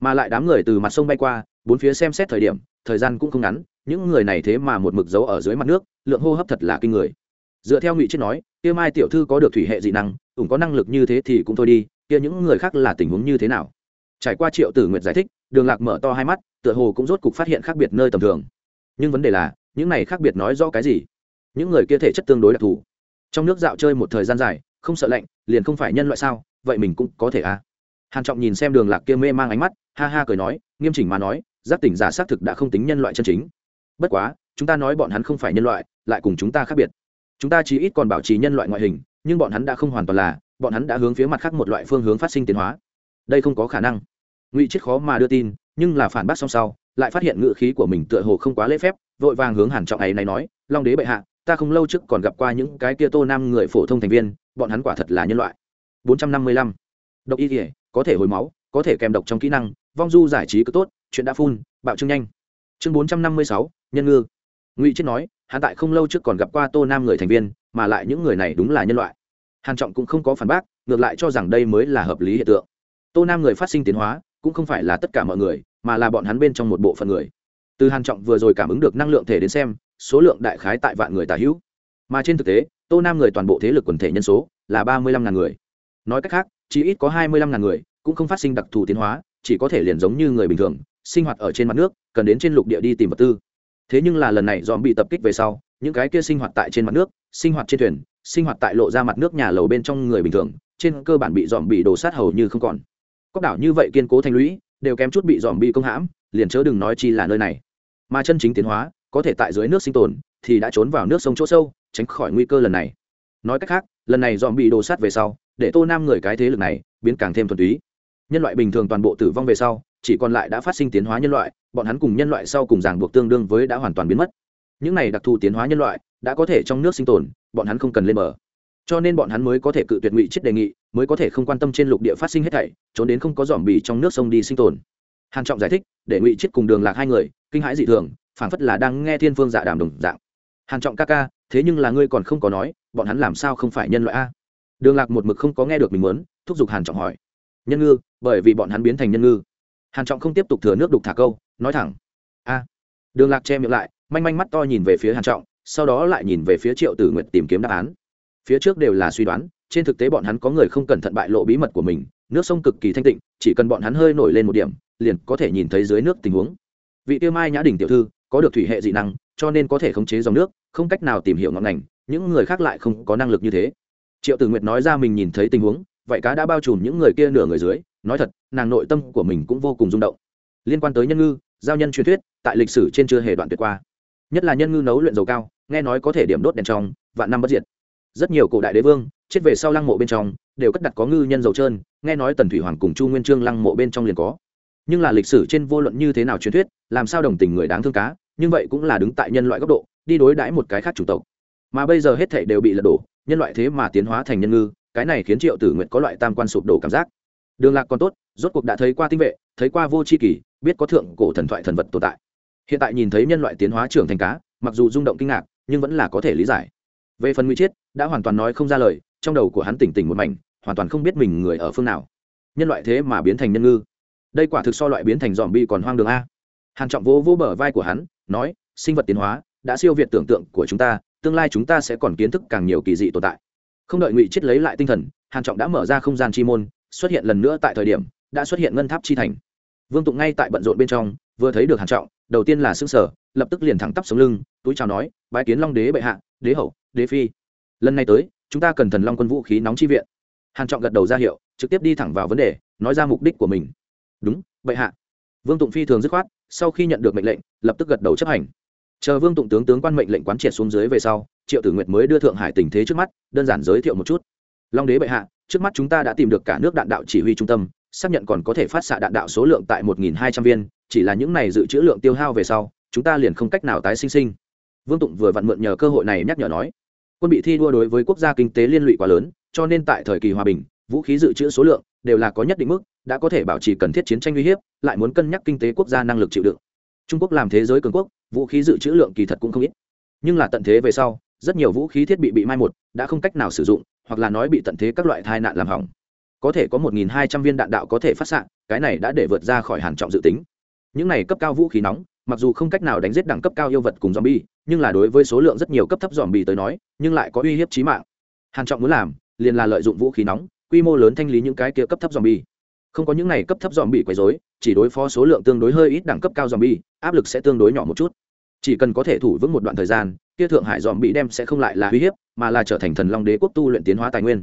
Mà lại đám người từ mặt sông bay qua bốn phía xem xét thời điểm, thời gian cũng không ngắn, những người này thế mà một mực dấu ở dưới mặt nước, lượng hô hấp thật là kinh người. Dựa theo ngụy chết nói, kia mai tiểu thư có được thủy hệ dị năng, ủng có năng lực như thế thì cũng thôi đi, kia những người khác là tình huống như thế nào? Trải qua triệu tử nguyệt giải thích, đường lạc mở to hai mắt, tựa hồ cũng rốt cục phát hiện khác biệt nơi tầm thường. Nhưng vấn đề là, những này khác biệt nói do cái gì? Những người kia thể chất tương đối đặc thù. Trong nước dạo chơi một thời gian dài, không sợ lạnh, liền không phải nhân loại sao, vậy mình cũng có thể à? Hàn trọng nhìn xem đường lạc kia mê mang ánh mắt, ha ha cười nói, nghiêm chỉnh mà nói giác tỉnh giả xác thực đã không tính nhân loại chân chính. Bất quá, chúng ta nói bọn hắn không phải nhân loại, lại cùng chúng ta khác biệt. Chúng ta chỉ ít còn bảo trì nhân loại ngoại hình, nhưng bọn hắn đã không hoàn toàn là, bọn hắn đã hướng phía mặt khác một loại phương hướng phát sinh tiến hóa. Đây không có khả năng. Ngụy chết khó mà đưa tin, nhưng là phản bác song sau, lại phát hiện ngự khí của mình tựa hồ không quá lễ phép, vội vàng hướng hàn trọng ấy này nói, long đế bệ hạ, ta không lâu trước còn gặp qua những cái kia tô nam người phổ thông thành viên, bọn hắn quả thật là nhân loại. 455. độc y thể có thể hồi máu, có thể kèm độc trong kỹ năng, vong du giải trí cứ tốt chuyện đã phun bạo trương nhanh. Chương 456, nhân ngư. Ngụy chết nói hắn tại không lâu trước còn gặp qua tô nam người thành viên mà lại những người này đúng là nhân loại. Hàn trọng cũng không có phản bác ngược lại cho rằng đây mới là hợp lý hiện tượng. Tô nam người phát sinh tiến hóa cũng không phải là tất cả mọi người mà là bọn hắn bên trong một bộ phận người. Từ hàn trọng vừa rồi cảm ứng được năng lượng thể đến xem số lượng đại khái tại vạn người tả hữu. Mà trên thực tế tô nam người toàn bộ thế lực quần thể nhân số là ba mươi lăm ngàn người. Nói cách khác chỉ ít có hai mươi lăm ngàn người cũng không phát sinh đặc thù tiến hóa chỉ có thể liền giống như người bình thường sinh hoạt ở trên mặt nước, cần đến trên lục địa đi tìm vật tư. Thế nhưng là lần này dòm bị tập kích về sau, những cái kia sinh hoạt tại trên mặt nước, sinh hoạt trên thuyền, sinh hoạt tại lộ ra mặt nước nhà lầu bên trong người bình thường, trên cơ bản bị dòm bị đổ sát hầu như không còn. Cốc đảo như vậy kiên cố thành lũy, đều kém chút bị dòm bị công hãm, liền chớ đừng nói chi là nơi này. Mà chân chính tiến hóa, có thể tại dưới nước sinh tồn, thì đã trốn vào nước sông chỗ sâu, tránh khỏi nguy cơ lần này. Nói cách khác, lần này dòm bị đồ sát về sau, để tô nam người cái thế lực này, biến càng thêm thuần túy. Nhân loại bình thường toàn bộ tử vong về sau chỉ còn lại đã phát sinh tiến hóa nhân loại, bọn hắn cùng nhân loại sau cùng ràng buộc tương đương với đã hoàn toàn biến mất. Những này đặc thù tiến hóa nhân loại đã có thể trong nước sinh tồn, bọn hắn không cần lên bờ. Cho nên bọn hắn mới có thể cự tuyệt ngụy chết đề nghị, mới có thể không quan tâm trên lục địa phát sinh hết thảy, trốn đến không có dòm bì trong nước sông đi sinh tồn. Hàn trọng giải thích, để ngụy chết cùng đường lạc hai người, kinh hãi dị thường, phảng phất là đang nghe thiên phương dạ đàm đồng dạng. Hàn trọng ca ca, thế nhưng là ngươi còn không có nói, bọn hắn làm sao không phải nhân loại a? Đường lạc một mực không có nghe được mình muốn, thúc giục hàn trọng hỏi. Nhân ngư, bởi vì bọn hắn biến thành nhân ngư hàn trọng không tiếp tục thừa nước đục thả câu, nói thẳng. A. Đường lạc che miệng lại, manh manh mắt to nhìn về phía hàn trọng, sau đó lại nhìn về phía triệu tử nguyệt tìm kiếm đáp án. Phía trước đều là suy đoán, trên thực tế bọn hắn có người không cẩn thận bại lộ bí mật của mình, nước sông cực kỳ thanh tịnh, chỉ cần bọn hắn hơi nổi lên một điểm, liền có thể nhìn thấy dưới nước tình huống. Vị tiêu mai nhã đỉnh tiểu thư, có được thủy hệ dị năng, cho nên có thể khống chế dòng nước, không cách nào tìm hiểu ngọn ngành, những người khác lại không có năng lực như thế. Triệu tử nguyệt nói ra mình nhìn thấy tình huống, vậy cá đã bao trùm những người kia nửa người dưới nói thật, nàng nội tâm của mình cũng vô cùng rung động. Liên quan tới nhân ngư, giao nhân truyền thuyết, tại lịch sử trên chưa hề đoạn tuyệt qua. Nhất là nhân ngư nấu luyện dầu cao, nghe nói có thể điểm đốt đèn trong, vạn năm bất diệt. Rất nhiều cổ đại đế vương, chết về sau lăng mộ bên trong, đều cất đặt có ngư nhân dầu trơn, nghe nói tần thủy hoàng cùng chu nguyên trương lăng mộ bên trong liền có. Nhưng là lịch sử trên vô luận như thế nào truyền thuyết, làm sao đồng tình người đáng thương cá, nhưng vậy cũng là đứng tại nhân loại góc độ, đi đối đãi một cái khác chủ tộc. Mà bây giờ hết thảy đều bị lật đổ, nhân loại thế mà tiến hóa thành nhân ngư, cái này khiến triệu tử nguyện có loại tam quan sụp đổ cảm giác đường lạc còn tốt, rốt cuộc đã thấy qua tinh vệ, thấy qua vô c h i kỷ biết có thượng cổ thần thoại thần vật tồn tại. Hiện tại nhìn thấy nhân loại tiến hóa trưởng thành cá, mặc dù rung động kinh ngạc, nhưng vẫn là có thể lý giải. Về phần nguy chiết, đã hoàn toàn nói không ra lời, trong đầu của hắn tỉnh tỉnh một mảnh, hoàn toàn không biết mình người ở phương nào. Nhân loại thế mà biến thành nhân ngư. Đây quả thực so loại biến thành dòm bi còn hoang đường a. Hàn trọng vỗ vỗ bờ vai của hắn, nói, sinh vật tiến hóa, đã siêu việt tưởng tượng của chúng ta, tương lai chúng ta sẽ còn kiến thức càng nhiều kỳ dị tồn tại. Không đợi ngụy chết lấy lại tinh thần, hàn trọng đã mở ra không gian chi môn xuất hiện lần nữa tại thời điểm, đã xuất hiện ngân tháp chi thành. Vương tụng ngay tại bận rộn bên trong, vừa thấy được hàn trọng, đầu tiên là xương sở lập tức liền thẳng tắp sống lưng, túi chào nói, bái kiến long đế bệ hạ, đế hậu, đế phi. Lần này tới, chúng ta cần thần long quân vũ khí nóng chi viện. Hàn trọng gật đầu ra hiệu, trực tiếp đi thẳng vào vấn đề, nói ra mục đích của mình. Đúng, bệ hạ. Vương tụng phi thường dứt khoát, sau khi nhận được mệnh lệnh, lập tức gật đầu chấp hành. Chờ vương tụng tướng tướng quan mệnh lệnh quán triệt xuống dưới về sau, triệu tử nguyệt mới đưa thượng hải tình thế trước mắt, đơn giản giới thiệu một chút. Long đế bệ hạ trước mắt chúng ta đã tìm được cả nước đạn đạo chỉ huy trung tâm, xác nhận còn có thể phát xạ đạn đạo số lượng tại một hai trăm viên, chỉ là những này dự trữ lượng tiêu hao về sau, chúng ta liền không cách nào tái sinh sinh. Vương tụng vừa vặn mượn nhờ cơ hội này nhắc nhở nói, quân bị thi đua đối với quốc gia kinh tế liên lụy quá lớn, cho nên tại thời kỳ hòa bình, vũ khí dự trữ số lượng đều là có nhất định mức, đã có thể bảo trì cần thiết chiến tranh uy hiếp, lại muốn cân nhắc kinh tế quốc gia năng lực chịu đựng. Trung quốc làm thế giới cường quốc, vũ khí dự trữ lượng kỳ thật cũng không ít. Nhưng là tận thế về sau, rất nhiều vũ khí thiết bị bị mai một, đã không cách nào sử dụng hoặc là nói bị tận thế các loại tai nạn làm hỏng. Có thể có 1.200 viên đạn đạo có thể phát xạ, cái này đã để vượt ra khỏi hàn trọng dự tính. Những này cấp cao vũ khí nóng, mặc dù không cách nào đánh giết đẳng cấp cao yêu vật cùng zombie, nhưng là đối với số lượng rất nhiều cấp thấp zombie tới nói, nhưng lại có uy hiếp chí mạng. Hàn trọng muốn làm, liền là lợi dụng vũ khí nóng, quy mô lớn thanh lý những cái kia cấp thấp zombie. Không có những này cấp thấp zombie quấy rối, chỉ đối phó số lượng tương đối hơi ít đẳng cấp cao zombie, áp lực sẽ tương đối nhỏ một chút. Chỉ cần có thể thủ vững một đoạn thời gian kia thượng hải zombie đem sẽ không lại là uy hiếp, mà là trở thành thần long đế quốc tu luyện tiến hóa tài nguyên.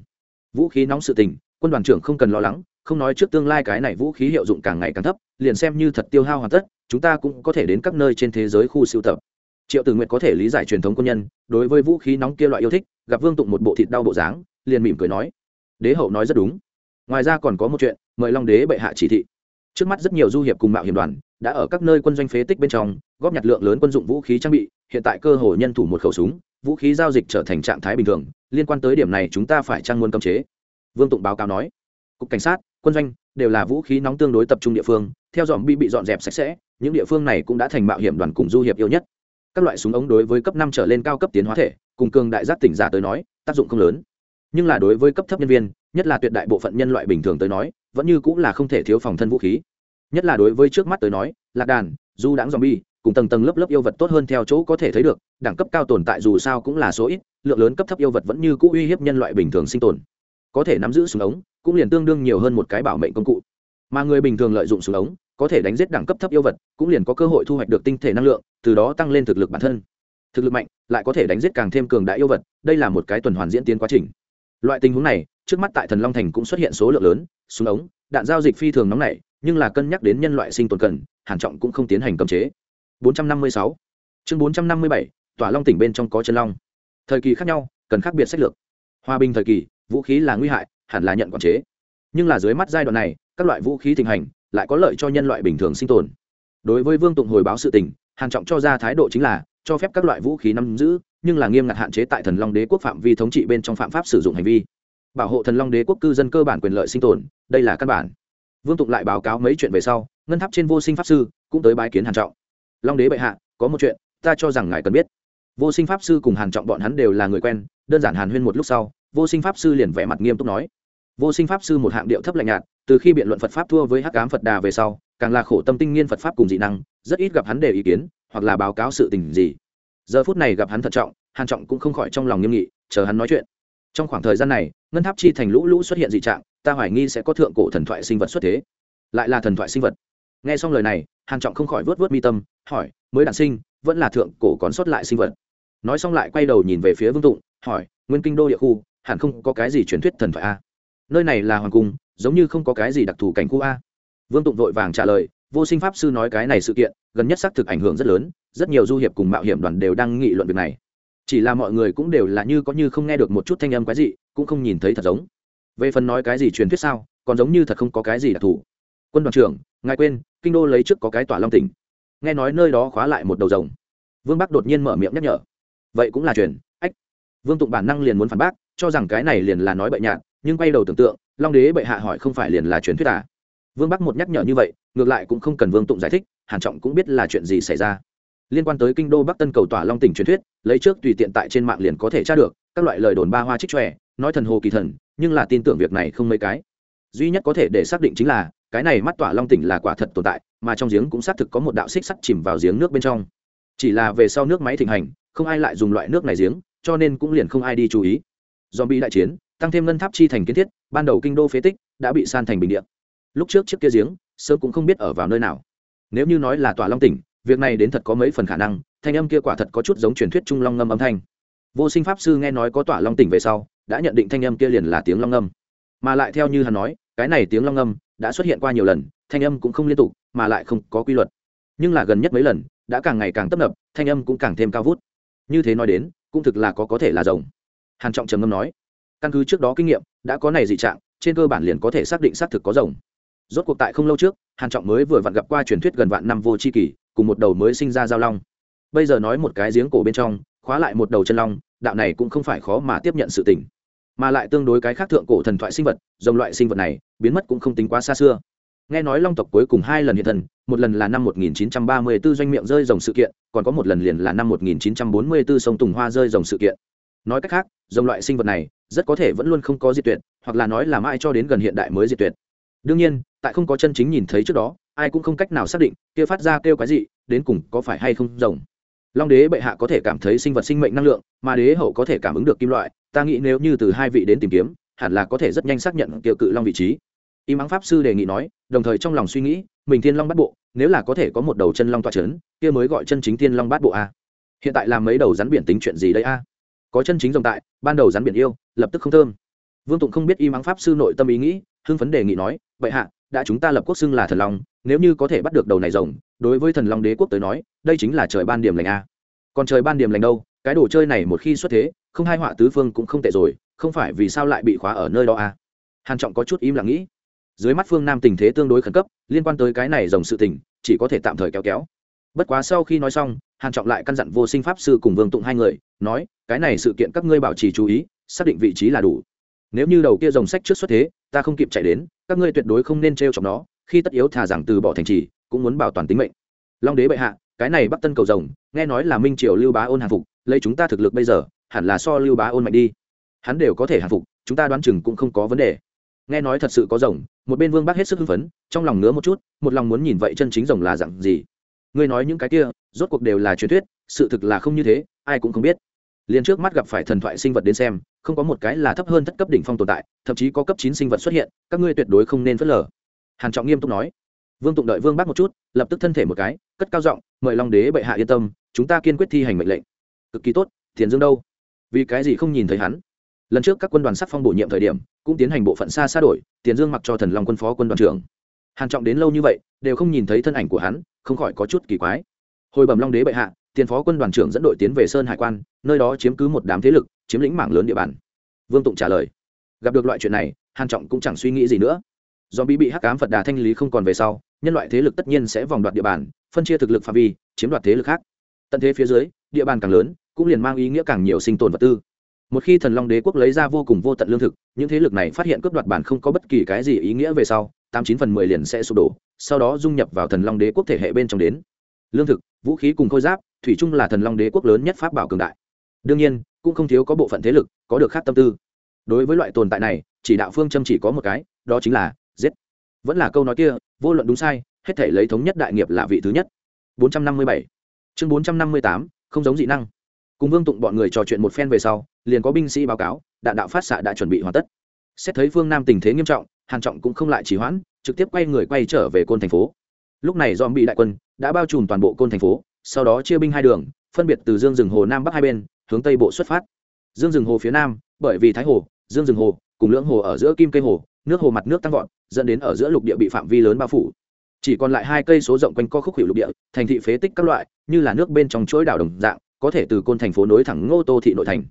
Vũ khí nóng sự tình, quân đoàn trưởng không cần lo lắng, không nói trước tương lai cái này vũ khí hiệu dụng càng ngày càng thấp, liền xem như thật tiêu hao hoàn tất, chúng ta cũng có thể đến các nơi trên thế giới khu sưu tập. Triệu tử nguyện có thể lý giải truyền thống quân nhân, đối với vũ khí nóng kia loại yêu thích, gặp vương tụng một bộ thịt đau bộ dáng, liền mỉm cười nói, đế hậu nói rất đúng. Ngoài ra còn có một chuyện, mời long đế bệ hạ chỉ thị. Trước mắt rất nhiều du hiệp cùng mạo hiểm đoàn, đã ở các nơi quân doanh phế tích bên trong, góp nhặt lượng lớn quân dụng vũ khí trang bị hiện tại cơ hồ nhân thủ một khẩu súng, vũ khí giao dịch trở thành trạng thái bình thường, liên quan tới điểm này chúng ta phải trang muốn cấm chế? Vương tụng báo cáo nói. Cục cảnh sát, quân doanh đều là vũ khí nóng tương đối tập trung địa phương, theo dòm bi bị dọn dẹp sạch sẽ, những địa phương này cũng đã thành mạo hiểm đoàn cùng du hiệp yêu nhất. Các loại súng ống đối với cấp năm trở lên cao cấp tiến hóa thể, cùng cường đại giác tỉnh giả tới nói, tác dụng không lớn. Nhưng là đối với cấp thấp nhân viên, nhất là tuyệt đại bộ phận nhân loại bình thường tới nói, vẫn như cũng là không thể thiếu phòng thân vũ khí. Nhất là đối với trước mắt tới nói, lạc đàn, du đãng zombie cùng tầng tầng lớp lớp yêu vật tốt hơn theo chỗ có thể thấy được, đẳng cấp cao tồn tại dù sao cũng là số ít, lượng lớn cấp thấp yêu vật vẫn như cũ uy hiếp nhân loại bình thường sinh tồn. Có thể nắm giữ súng ống, cũng liền tương đương nhiều hơn một cái bảo mệnh công cụ. Mà người bình thường lợi dụng súng ống, có thể đánh giết đẳng cấp thấp yêu vật, cũng liền có cơ hội thu hoạch được tinh thể năng lượng, từ đó tăng lên thực lực bản thân. Thực lực mạnh, lại có thể đánh giết càng thêm cường đại yêu vật, đây là một cái tuần hoàn diễn tiến quá trình. Loại tình huống này, trước mắt tại thần long thành cũng xuất hiện số lượng lớn, súng ống, đạn giao dịch phi thường nóng nảy, nhưng là cân nhắc đến nhân loại sinh tồn cần hàn trọng cũng không tiến hành cấm chế. 456 chương 457 tỏa long tỉnh bên trong có chân long. Thời kỳ khác nhau, cần khác biệt sách lược. Hòa bình thời kỳ, vũ khí là nguy hại, hẳn là nhận quản chế. Nhưng là dưới mắt giai đoạn này, các loại vũ khí thịnh hành lại có lợi cho nhân loại bình thường sinh tồn. Đối với vương tụng hồi báo sự tình, hàn trọng cho ra thái độ chính là cho phép các loại vũ khí nắm giữ, nhưng là nghiêm ngặt hạn chế tại thần long đế quốc phạm vi thống trị bên trong phạm pháp sử dụng hành vi. Bảo hộ thần long đế quốc cư dân cơ bản quyền lợi sinh tồn, đây là căn bản. Vương tụng lại báo cáo mấy chuyện về sau, ngân tháp trên vô sinh pháp sư cũng tới bái kiến hàn trọng long đế bệ hạ, có một chuyện, ta cho rằng ngài cần biết. Vô sinh pháp sư cùng hàn trọng bọn hắn đều là người quen, đơn giản hàn huyên một lúc sau, vô sinh pháp sư liền vẻ mặt nghiêm túc nói. Vô sinh pháp sư một hạng điệu thấp lạnh nhạt, từ khi biện luận phật pháp thua với hắc ám phật đà về sau, càng là khổ tâm tinh nghiên phật pháp cùng dị năng, rất ít gặp hắn đề ý kiến, hoặc là báo cáo sự tình gì. Giờ phút này gặp hắn thận trọng, hàn trọng cũng không khỏi trong lòng nghiêm nghị, chờ hắn nói chuyện. Trong khoảng thời gian này, ngân tháp chi thành lũ lũ xuất hiện dị trạng, ta hoài nghi sẽ có thượng cổ thần thoại sinh vật xuất thế. Lại là thần thoại sinh vật nghe xong lời này, hàn trọng không khỏi vớt vớt mi tâm, hỏi, mới đản sinh, vẫn là thượng cổ còn xuất lại sinh vật? Nói xong lại quay đầu nhìn về phía vương tụng, hỏi, nguyên kinh đô địa khu, hẳn không có cái gì truyền thuyết thần thoại a? Nơi này là hoàng cung, giống như không có cái gì đặc thù cảnh khu a. Vương tụng vội vàng trả lời, vô sinh pháp sư nói cái này sự kiện, gần nhất xác thực ảnh hưởng rất lớn, rất nhiều du hiệp cùng mạo hiểm đoàn đều đang nghị luận việc này. Chỉ là mọi người cũng đều là như có như không nghe được một chút thanh âm cái gì cũng không nhìn thấy thật giống. Về phần nói cái gì truyền thuyết sao, còn giống như thật không có cái gì đặc thù. Quân đoàn trưởng, ngài quên kinh đô lấy trước có cái tỏa long tỉnh. Nghe nói nơi đó khóa lại một đầu rồng. Vương bắc đột nhiên mở miệng nhắc nhở. Vậy cũng là truyền, ách. Vương tụng bản năng liền muốn phản bác, cho rằng cái này liền là nói bậy nhạt, nhưng quay đầu tưởng tượng, long đế bệ hạ hỏi không phải liền là truyền thuyết à? Vương bắc một nhắc nhở như vậy, ngược lại cũng không cần vương tụng giải thích hàn trọng cũng biết là chuyện gì xảy ra. Liên quan tới kinh đô bắc tân cầu tỏa long tỉnh truyền thuyết, lấy trước tùy tiện tại trên mạng liền có thể tra được, các loại lời đồn ba hoa trích tròe nói thần hồ kỳ thần, nhưng là tin tưởng việc này không mấy cái. Duy nhất có thể để xác định chính là cái này mắt tỏa long tỉnh là quả thật tồn tại, mà trong giếng cũng xác thực có một đạo xích sắt chìm vào giếng nước bên trong. Chỉ là về sau nước máy thịnh hành, không ai lại dùng loại nước này giếng, cho nên cũng liền không ai đi chú ý. Do bị đại chiến, tăng thêm ngân tháp chi thành kiến thiết, ban đầu kinh đô phế tích, đã bị san thành bình điện lúc trước chiếc kia giếng, sớm cũng không biết ở vào nơi nào. Nếu như nói là tỏa long tỉnh, việc này đến thật có mấy phần khả năng, thanh âm kia quả thật có chút giống truyền thuyết trung long ngâm âm thanh. Vô sinh pháp sư nghe nói có tỏa long tỉnh về sau, đã nhận định thanh âm kia liền là tiếng long ngâm. Mà lại theo như hắn nói, cái này tiếng long ngâm đã xuất hiện qua nhiều lần, thanh âm cũng không liên tục, mà lại không có quy luật. Nhưng là gần nhất mấy lần, đã càng ngày càng tấp nập, thanh âm cũng càng thêm cao vút. Như thế nói đến, cũng thực là có có thể là rồng. Hàn trọng trầm ngâm nói, căn cứ trước đó kinh nghiệm, đã có này dị trạng, trên cơ bản liền có thể xác định xác thực có rồng. Rốt cuộc tại không lâu trước, hàn trọng mới vừa vặn gặp qua truyền thuyết gần vạn năm vô chi kỳ, cùng một đầu mới sinh ra giao long. Bây giờ nói một cái giếng cổ bên trong, khóa lại một đầu chân long, đạo này cũng không phải khó mà tiếp nhận sự tình mà lại tương đối cái khác thượng cổ thần thoại sinh vật dòng loại sinh vật này, biến mất cũng không tính quá xa xưa. Nghe nói long tộc cuối cùng hai lần hiện thần, một lần là năm 1934 doanh miệng rơi dòng sự kiện, còn có một lần liền là năm 1944 sông tùng hoa rơi dòng sự kiện. Nói cách khác dòng loại sinh vật này, rất có thể vẫn luôn không có diệt tuyệt, hoặc là nói là mãi cho đến gần hiện đại mới diệt tuyệt. Đương nhiên, tại không có chân chính nhìn thấy trước đó, ai cũng không cách nào xác định, kia phát ra kêu cái gì đến cùng có phải hay không rồng long đế bệ hạ có thể cảm thấy sinh vật sinh mệnh năng lượng, mà đế hậu có thể cảm ứng được kim loại, ta nghĩ nếu như từ hai vị đến tìm kiếm, hẳn là có thể rất nhanh xác nhận kiệu cự long vị trí. Y mắng pháp sư đề nghị nói, đồng thời trong lòng suy nghĩ, mình thiên long bắt bộ, nếu là có thể có một đầu chân long toa c h ấ n kia mới gọi chân chính thiên long bát bộ a. Hiện tại làm mấy đầu rắn biển tính chuyện gì đây a? Có chân chính dòng tại, ban đầu rắn biển yêu, lập tức không thơm. Vương tụng không biết y mắng pháp sư nội tâm ý nghĩ, hưng phấn đề nghị nói vậy hạ đã chúng ta lập quốc xưng là thần long, nếu như có thể bắt được đầu này rồng, đối với thần long đế quốc tới nói, đây chính là trời ban điểm lành a. Còn trời ban điểm lành đâu? Cái đồ chơi này một khi xuất thế, không hai họa tứ phương cũng không tệ rồi, không phải vì sao lại bị khóa ở nơi đó a? Hàn trọng có chút im lặng nghĩ. Dưới mắt phương nam tình thế tương đối khẩn cấp, liên quan tới cái này rồng sự tình, chỉ có thể tạm thời kéo kéo. Bất quá sau khi nói xong, hàn trọng lại căn dặn vô sinh pháp sư cùng vương tụng hai người, nói, cái này sự kiện các ngươi bảo trì chú ý, xác định vị trí là đủ nếu như đầu kia dòng sách trước xuất thế, ta không kịp chạy đến, các ngươi tuyệt đối không nên treo chọc nó, khi tất yếu thà rằng từ bỏ thành trì, cũng muốn bảo toàn tính mệnh. Long đế bệ hạ, cái này bắc tân cầu rồng, nghe nói là minh triều lưu bá ôn hàng phục, lấy chúng ta thực lực bây giờ, hẳn là so lưu bá ôn mạnh đi. Hắn đều có thể hàng phục, chúng ta đoán chừng cũng không có vấn đề. Nghe nói thật sự có rồng, một bên vương bác hết sức hưng phấn, trong lòng ngứa một chút, một lòng muốn nhìn vậy chân chính rồng là dặn gì. Ngươi nói những cái kia, rốt cuộc đều là truyền thuyết, sự thực là không như thế, ai cũng không biết. Liền trước mắt gặp phải thần thoại sinh vật đến xem không có một cái là thấp hơn thất cấp đỉnh phong tồn tại, thậm chí có cấp chín sinh vật xuất hiện, các ngươi tuyệt đối không nên phớt lờ. Hàn trọng nghiêm túc nói. Vương tụng đợi vương bác một chút, lập tức thân thể một cái, cất cao giọng, mời long đế bệ hạ yên tâm, chúng ta kiên quyết thi hành mệnh lệnh. Cực kỳ tốt, thiền dương đâu? Vì cái gì không nhìn thấy hắn? Lần trước các quân đoàn sắc phong bổ nhiệm thời điểm, cũng tiến hành bộ phận xa xa đổi tiền dương mặc cho thần long quân phó quân đoàn trưởng. Hàn trọng đến lâu như vậy, đều không nhìn thấy thân ảnh của hắn, không khỏi có chút kỳ quái. Hồi bẩm long đế bệ hạ tiền phó quân đoàn trưởng dẫn đội tiến về sơn hải quan, nơi đó chiếm cứ một đám thế lực, chiếm lĩnh mảng lớn địa bàn. Vương tụng trả lời, gặp được loại chuyện này, hàn trọng cũng chẳng suy nghĩ gì nữa. Do bị bị hắc ám phật đà thanh lý không còn về sau, nhân loại thế lực tất nhiên sẽ vòng đoạt địa bàn, phân chia thực lực phạm vi, chiếm đoạt thế lực khác. Tận thế phía dưới, địa bàn càng lớn, cũng liền mang ý nghĩa càng nhiều sinh tồn vật tư. Một khi thần long đế quốc lấy ra vô cùng vô tận lương thực, những thế lực này phát hiện cướp đoạt bản không có bất kỳ cái gì ý nghĩa về sau, tám chín phần mười liền sẽ sụp đổ, sau đó dung nhập vào thần long đế quốc thể hệ bên trong đến. Lương thực, vũ khí cùng khôi giáp thủy chung là thần long đế quốc lớn nhất pháp bảo cường đại. Đương nhiên, cũng không thiếu có bộ phận thế lực, có được khác tâm tư. Đối với loại tồn tại này, chỉ đạo phương châm chỉ có một cái, đó chính là giết. Vẫn là câu nói kia, vô luận đúng sai, hết thể lấy thống nhất đại nghiệp là vị thứ nhất. 457 chương 458 không giống dị năng. Cùng vương tụng bọn người trò chuyện một phen về sau, liền có binh sĩ báo cáo, đạn đạo phát xạ đã chuẩn bị hoàn tất. Xét thấy phương nam tình thế nghiêm trọng, hàn trọng cũng không lại trì hoãn, trực tiếp quay người quay trở về côn thành phố. Lúc này do bị đại quân đã bao trùm toàn bộ côn thành phố sau đó chia binh hai đường, phân biệt từ dương rừng hồ nam bắc hai bên, hướng tây bộ xuất phát. Dương rừng hồ phía nam, bởi vì thái hồ, dương rừng hồ cùng lưỡng hồ ở giữa kim cây hồ, nước hồ mặt nước tăng vọt, dẫn đến ở giữa lục địa bị phạm vi lớn bao phủ. Chỉ còn lại hai cây số rộng quanh co khúc hiệu lục địa, thành thị phế tích các loại, như là nước bên trong chuỗi đảo đồng dạng, có thể từ côn thành phố nối thẳng ngô tô thị nội thành.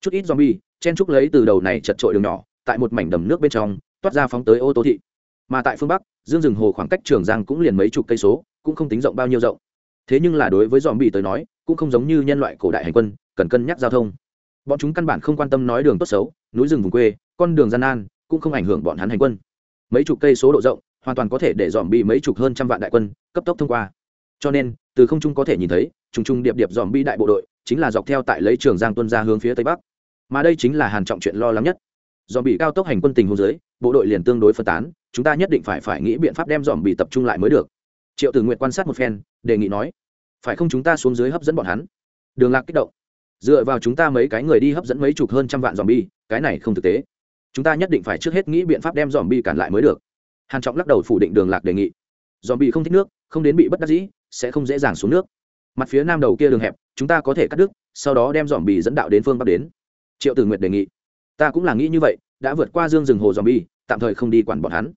Chút ít zombie, chen trúc lấy từ đầu này chật trội đường nhỏ, tại một mảnh đầm nước bên trong, toát ra phóng tới ô tô thị. Mà tại phương bắc, dương rừng hồ khoảng cách trường giang cũng liền mấy chục cây số, cũng không tính rộng bao nhiêu rộng thế nhưng là đối với dòm bị tới nói, cũng không giống như nhân loại cổ đại hành quân, cần cân nhắc giao thông. Bọn chúng căn bản không quan tâm nói đường tốt xấu, núi rừng vùng quê, con đường gian nan, cũng không ảnh hưởng bọn hắn hành quân. Mấy chục cây số độ rộng, hoàn toàn có thể để dòm bị mấy chục hơn trăm vạn đại quân cấp tốc thông qua. Cho nên, từ không trung có thể nhìn thấy, trùng trùng điệp điệp dòm bi đại bộ đội, chính là dọc theo tại lấy trường giang tuân ra hướng phía tây bắc. Mà đây chính là hàn trọng chuyện lo lắng nhất. Dòm bị cao tốc hành quân tình hôn dưới, bộ đội liền tương đối phân tán, chúng ta nhất định phải phải nghĩ biện pháp đem dòm bị tập trung lại mới được. Triệu tử nguyện quan sát một phen đề nghị nói, phải không chúng ta xuống dưới hấp dẫn bọn hắn? Đường lạc kích động. Dựa vào chúng ta mấy cái người đi hấp dẫn mấy chục hơn trăm vạn dòm bi cái này không thực tế. Chúng ta nhất định phải trước hết nghĩ biện pháp đem dòm bi cản lại mới được. Hàn trọng lắc đầu phủ định đường lạc đề nghị. Dòm bi không thích nước, không đến bị bất đắc dĩ, sẽ không dễ dàng xuống nước. Mặt phía nam đầu kia đường hẹp, chúng ta có thể cắt đứt, sau đó đem dòm bi dẫn đạo đến phương bắc đến. Triệu tử nguyệt đề nghị. Ta cũng là nghĩ như vậy, đã vượt qua dương rừng hồ dòm bi tạm thời không đi quản bọn hắn.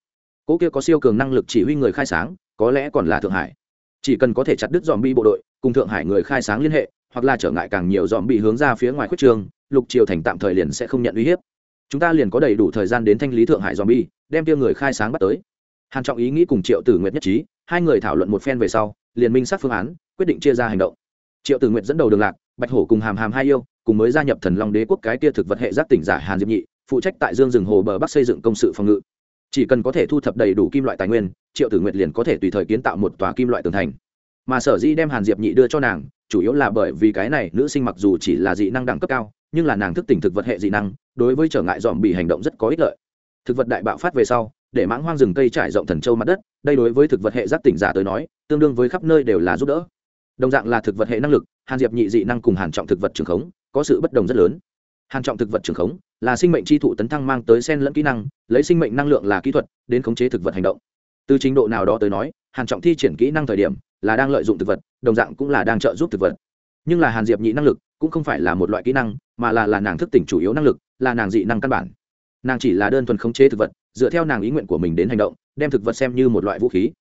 Cỗ kia có siêu cường năng lực chỉ huy người khai sáng, có lẽ còn là thượng hải chỉ cần có thể chặt đứt dòm bi bộ đội, cùng thượng hải người khai sáng liên hệ, hoặc là trở ngại càng nhiều dòm bị hướng ra phía ngoài khuất trường, lục triều thành tạm thời liền sẽ không nhận uy hiếp. Chúng ta liền có đầy đủ thời gian đến thanh lý thượng hải dòm bi đem tiêu người khai sáng bắt tới. Hàn trọng ý nghĩ cùng triệu tử nguyệt nhất trí, hai người thảo luận một phen về sau, liền minh sát phương án, quyết định chia ra hành động. Triệu tử nguyệt dẫn đầu đường lạc, bạch hổ cùng hàm hàm hai yêu, cùng mới gia nhập thần long đế quốc cái kia thực vật hệ giác tỉnh giả hàn diệp nhị, phụ trách tại dương rừng hồ bờ bắc xây dựng công sự phòng ngự chỉ cần có thể thu thập đầy đủ kim loại tài nguyên, triệu tử nguyệt liền có thể tùy thời kiến tạo một tòa kim loại tường thành. Mà sở dĩ đem hàn diệp nhị đưa cho nàng, chủ yếu là bởi vì cái này nữ sinh mặc dù chỉ là dị năng đẳng cấp cao, nhưng là nàng thức tỉnh thực vật hệ dị năng, đối với trở ngại dòm bị hành động rất có ích lợi. Thực vật đại bạo phát về sau, để mãng hoang rừng cây trải rộng thần châu mặt đất, đây đối với thực vật hệ giác tỉnh giả tới nói, tương đương với khắp nơi đều là giúp đỡ. Đồng dạng là thực vật hệ năng lực, hàn diệp nhị dị năng cùng hàn trọng thực vật trường khống, có sự bất đồng rất lớn hàn trọng thực vật trường khống là sinh mệnh chi thụ tấn thăng mang tới sen lẫn kỹ năng, lấy sinh mệnh năng lượng là kỹ thuật, đến khống chế thực vật hành động. Từ trình độ nào đó tới nói, hàn trọng thi triển kỹ năng thời điểm là đang lợi dụng thực vật, đồng dạng cũng là đang trợ giúp thực vật. Nhưng là hàn diệp nhị năng lực cũng không phải là một loại kỹ năng, mà là là nàng thức tỉnh chủ yếu năng lực, là nàng dị năng căn bản. Nàng chỉ là đơn thuần khống chế thực vật, dựa theo nàng ý nguyện của mình đến hành động, đem thực vật xem như một loại vũ khí.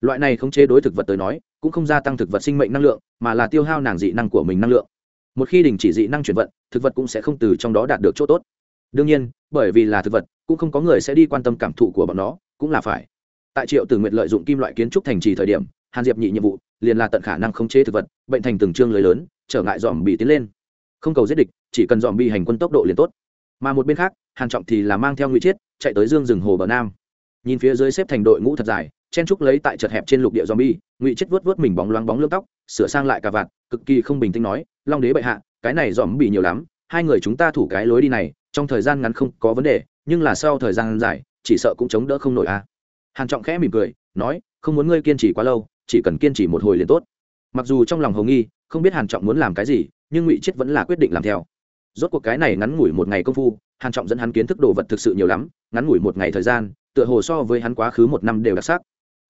Loại này khống chế đối thực vật tới nói, cũng không gia tăng thực vật sinh mệnh năng lượng, mà là tiêu hao nàng dị năng của mình năng lượng một khi đình chỉ dị năng chuyển vận, thực vật cũng sẽ không từ trong đó đạt được chỗ tốt. Đương nhiên, bởi vì là thực vật, cũng không có người sẽ đi quan tâm cảm thụ của bọn nó, cũng là phải. Tại triệu tử nguyện lợi dụng kim loại kiến trúc thành trì thời điểm, hàn diệp nhị nhiệm vụ, liền là tận khả năng khống chế thực vật, bệnh thành từng chương lưới lớn, trở ngại dòm bị tiến lên. Không cầu giết địch, chỉ cần dòm bị hành quân tốc độ liền tốt. Mà một bên khác, hàn trọng thì là mang theo ngụy chiết, chạy tới dương rừng hồ bờ nam. Nhìn phía dưới xếp thành đội ngũ thật dài chen trúc lấy tại chật hẹp trên lục địa zombie, ngụy chết vớt vớt mình bóng loáng bóng lưỡng tóc, sửa sang lại cả vạt, cực kỳ không bình tĩnh nói, Long đế bệ hạ, cái này zombie nhiều lắm, hai người chúng ta thủ cái lối đi này, trong thời gian ngắn không có vấn đề, nhưng là sau thời gian dài, chỉ sợ cũng chống đỡ không nổi a. À. Hàn Trọng khẽ mỉm cười, nói, không muốn ngươi kiên trì quá lâu, chỉ cần kiên trì một hồi liền tốt. Mặc dù trong lòng hồng nghi, không biết Hàn Trọng muốn làm cái gì, nhưng Ngụy Chết vẫn là quyết định làm theo. Rốt cuộc cái này ngắn ngủi một ngày công phu, Hàn Trọng dẫn hắn kiến thức đồ vật thực sự nhiều lắm, ngắn ngủi một ngày thời gian, tựa hồ so với hắn quá khứ một năm đều đặc sắc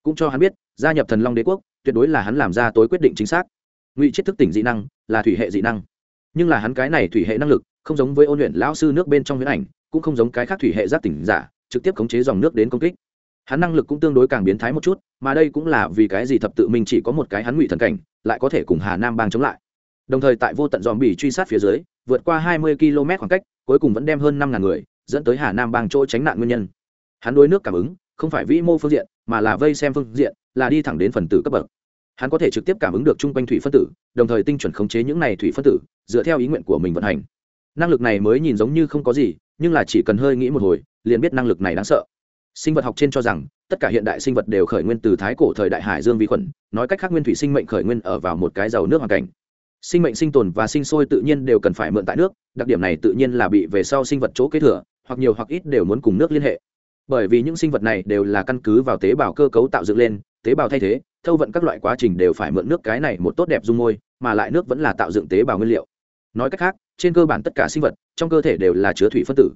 cũng cho hắn biết, gia nhập thần long đế quốc, tuyệt đối là hắn làm ra tối quyết định chính xác. Ngụy chết thức tỉnh dị năng, là thủy hệ dị năng. Nhưng là hắn cái này thủy hệ năng lực, không giống với ôn luyện lão sư nước bên trong huyễn ảnh, cũng không giống cái khác thủy hệ giác tỉnh giả, trực tiếp khống chế dòng nước đến công kích. Hắn năng lực cũng tương đối càng biến thái một chút, mà đây cũng là vì cái gì thập tự mình chỉ có một cái hắn ngụy thần cảnh, lại có thể cùng hà nam bang chống lại. Đồng thời tại vô tận dòm bỉ truy sát phía dưới, vượt qua hai mươi km khoảng cách, cuối cùng vẫn đem hơn năm ngàn người, dẫn tới hà nam bang chỗ tránh nạn nguyên nhân. Hắn đuối nước cảm ứng không phải vĩ mô phương diện, mà là vây xem phương diện, là đi thẳng đến phần tử cấp bậc. Hắn có thể trực tiếp cảm ứng được chung quanh thủy phân tử, đồng thời tinh chuẩn khống chế những này thủy phân tử, dựa theo ý nguyện của mình vận hành. Năng lực này mới nhìn giống như không có gì, nhưng là chỉ cần hơi nghĩ một hồi, liền biết năng lực này đáng sợ. Sinh vật học trên cho rằng, tất cả hiện đại sinh vật đều khởi nguyên từ thái cổ thời đại hải dương vi khuẩn, nói cách khác nguyên thủy sinh mệnh khởi nguyên ở vào một cái giàu nước hoàn cảnh. Sinh mệnh sinh tồn và sinh sôi tự nhiên đều cần phải mượn tại nước, đặc điểm này tự nhiên là bị về sau sinh vật chỗ kế thừa, hoặc nhiều hoặc ít đều muốn cùng nước liên hệ bởi vì những sinh vật này đều là căn cứ vào tế bào cơ cấu tạo dựng lên, tế bào thay thế, thâu vận các loại quá trình đều phải mượn nước cái này một tốt đẹp dung môi, mà lại nước vẫn là tạo dựng tế bào nguyên liệu. Nói cách khác, trên cơ bản tất cả sinh vật trong cơ thể đều là chứa thủy phân tử.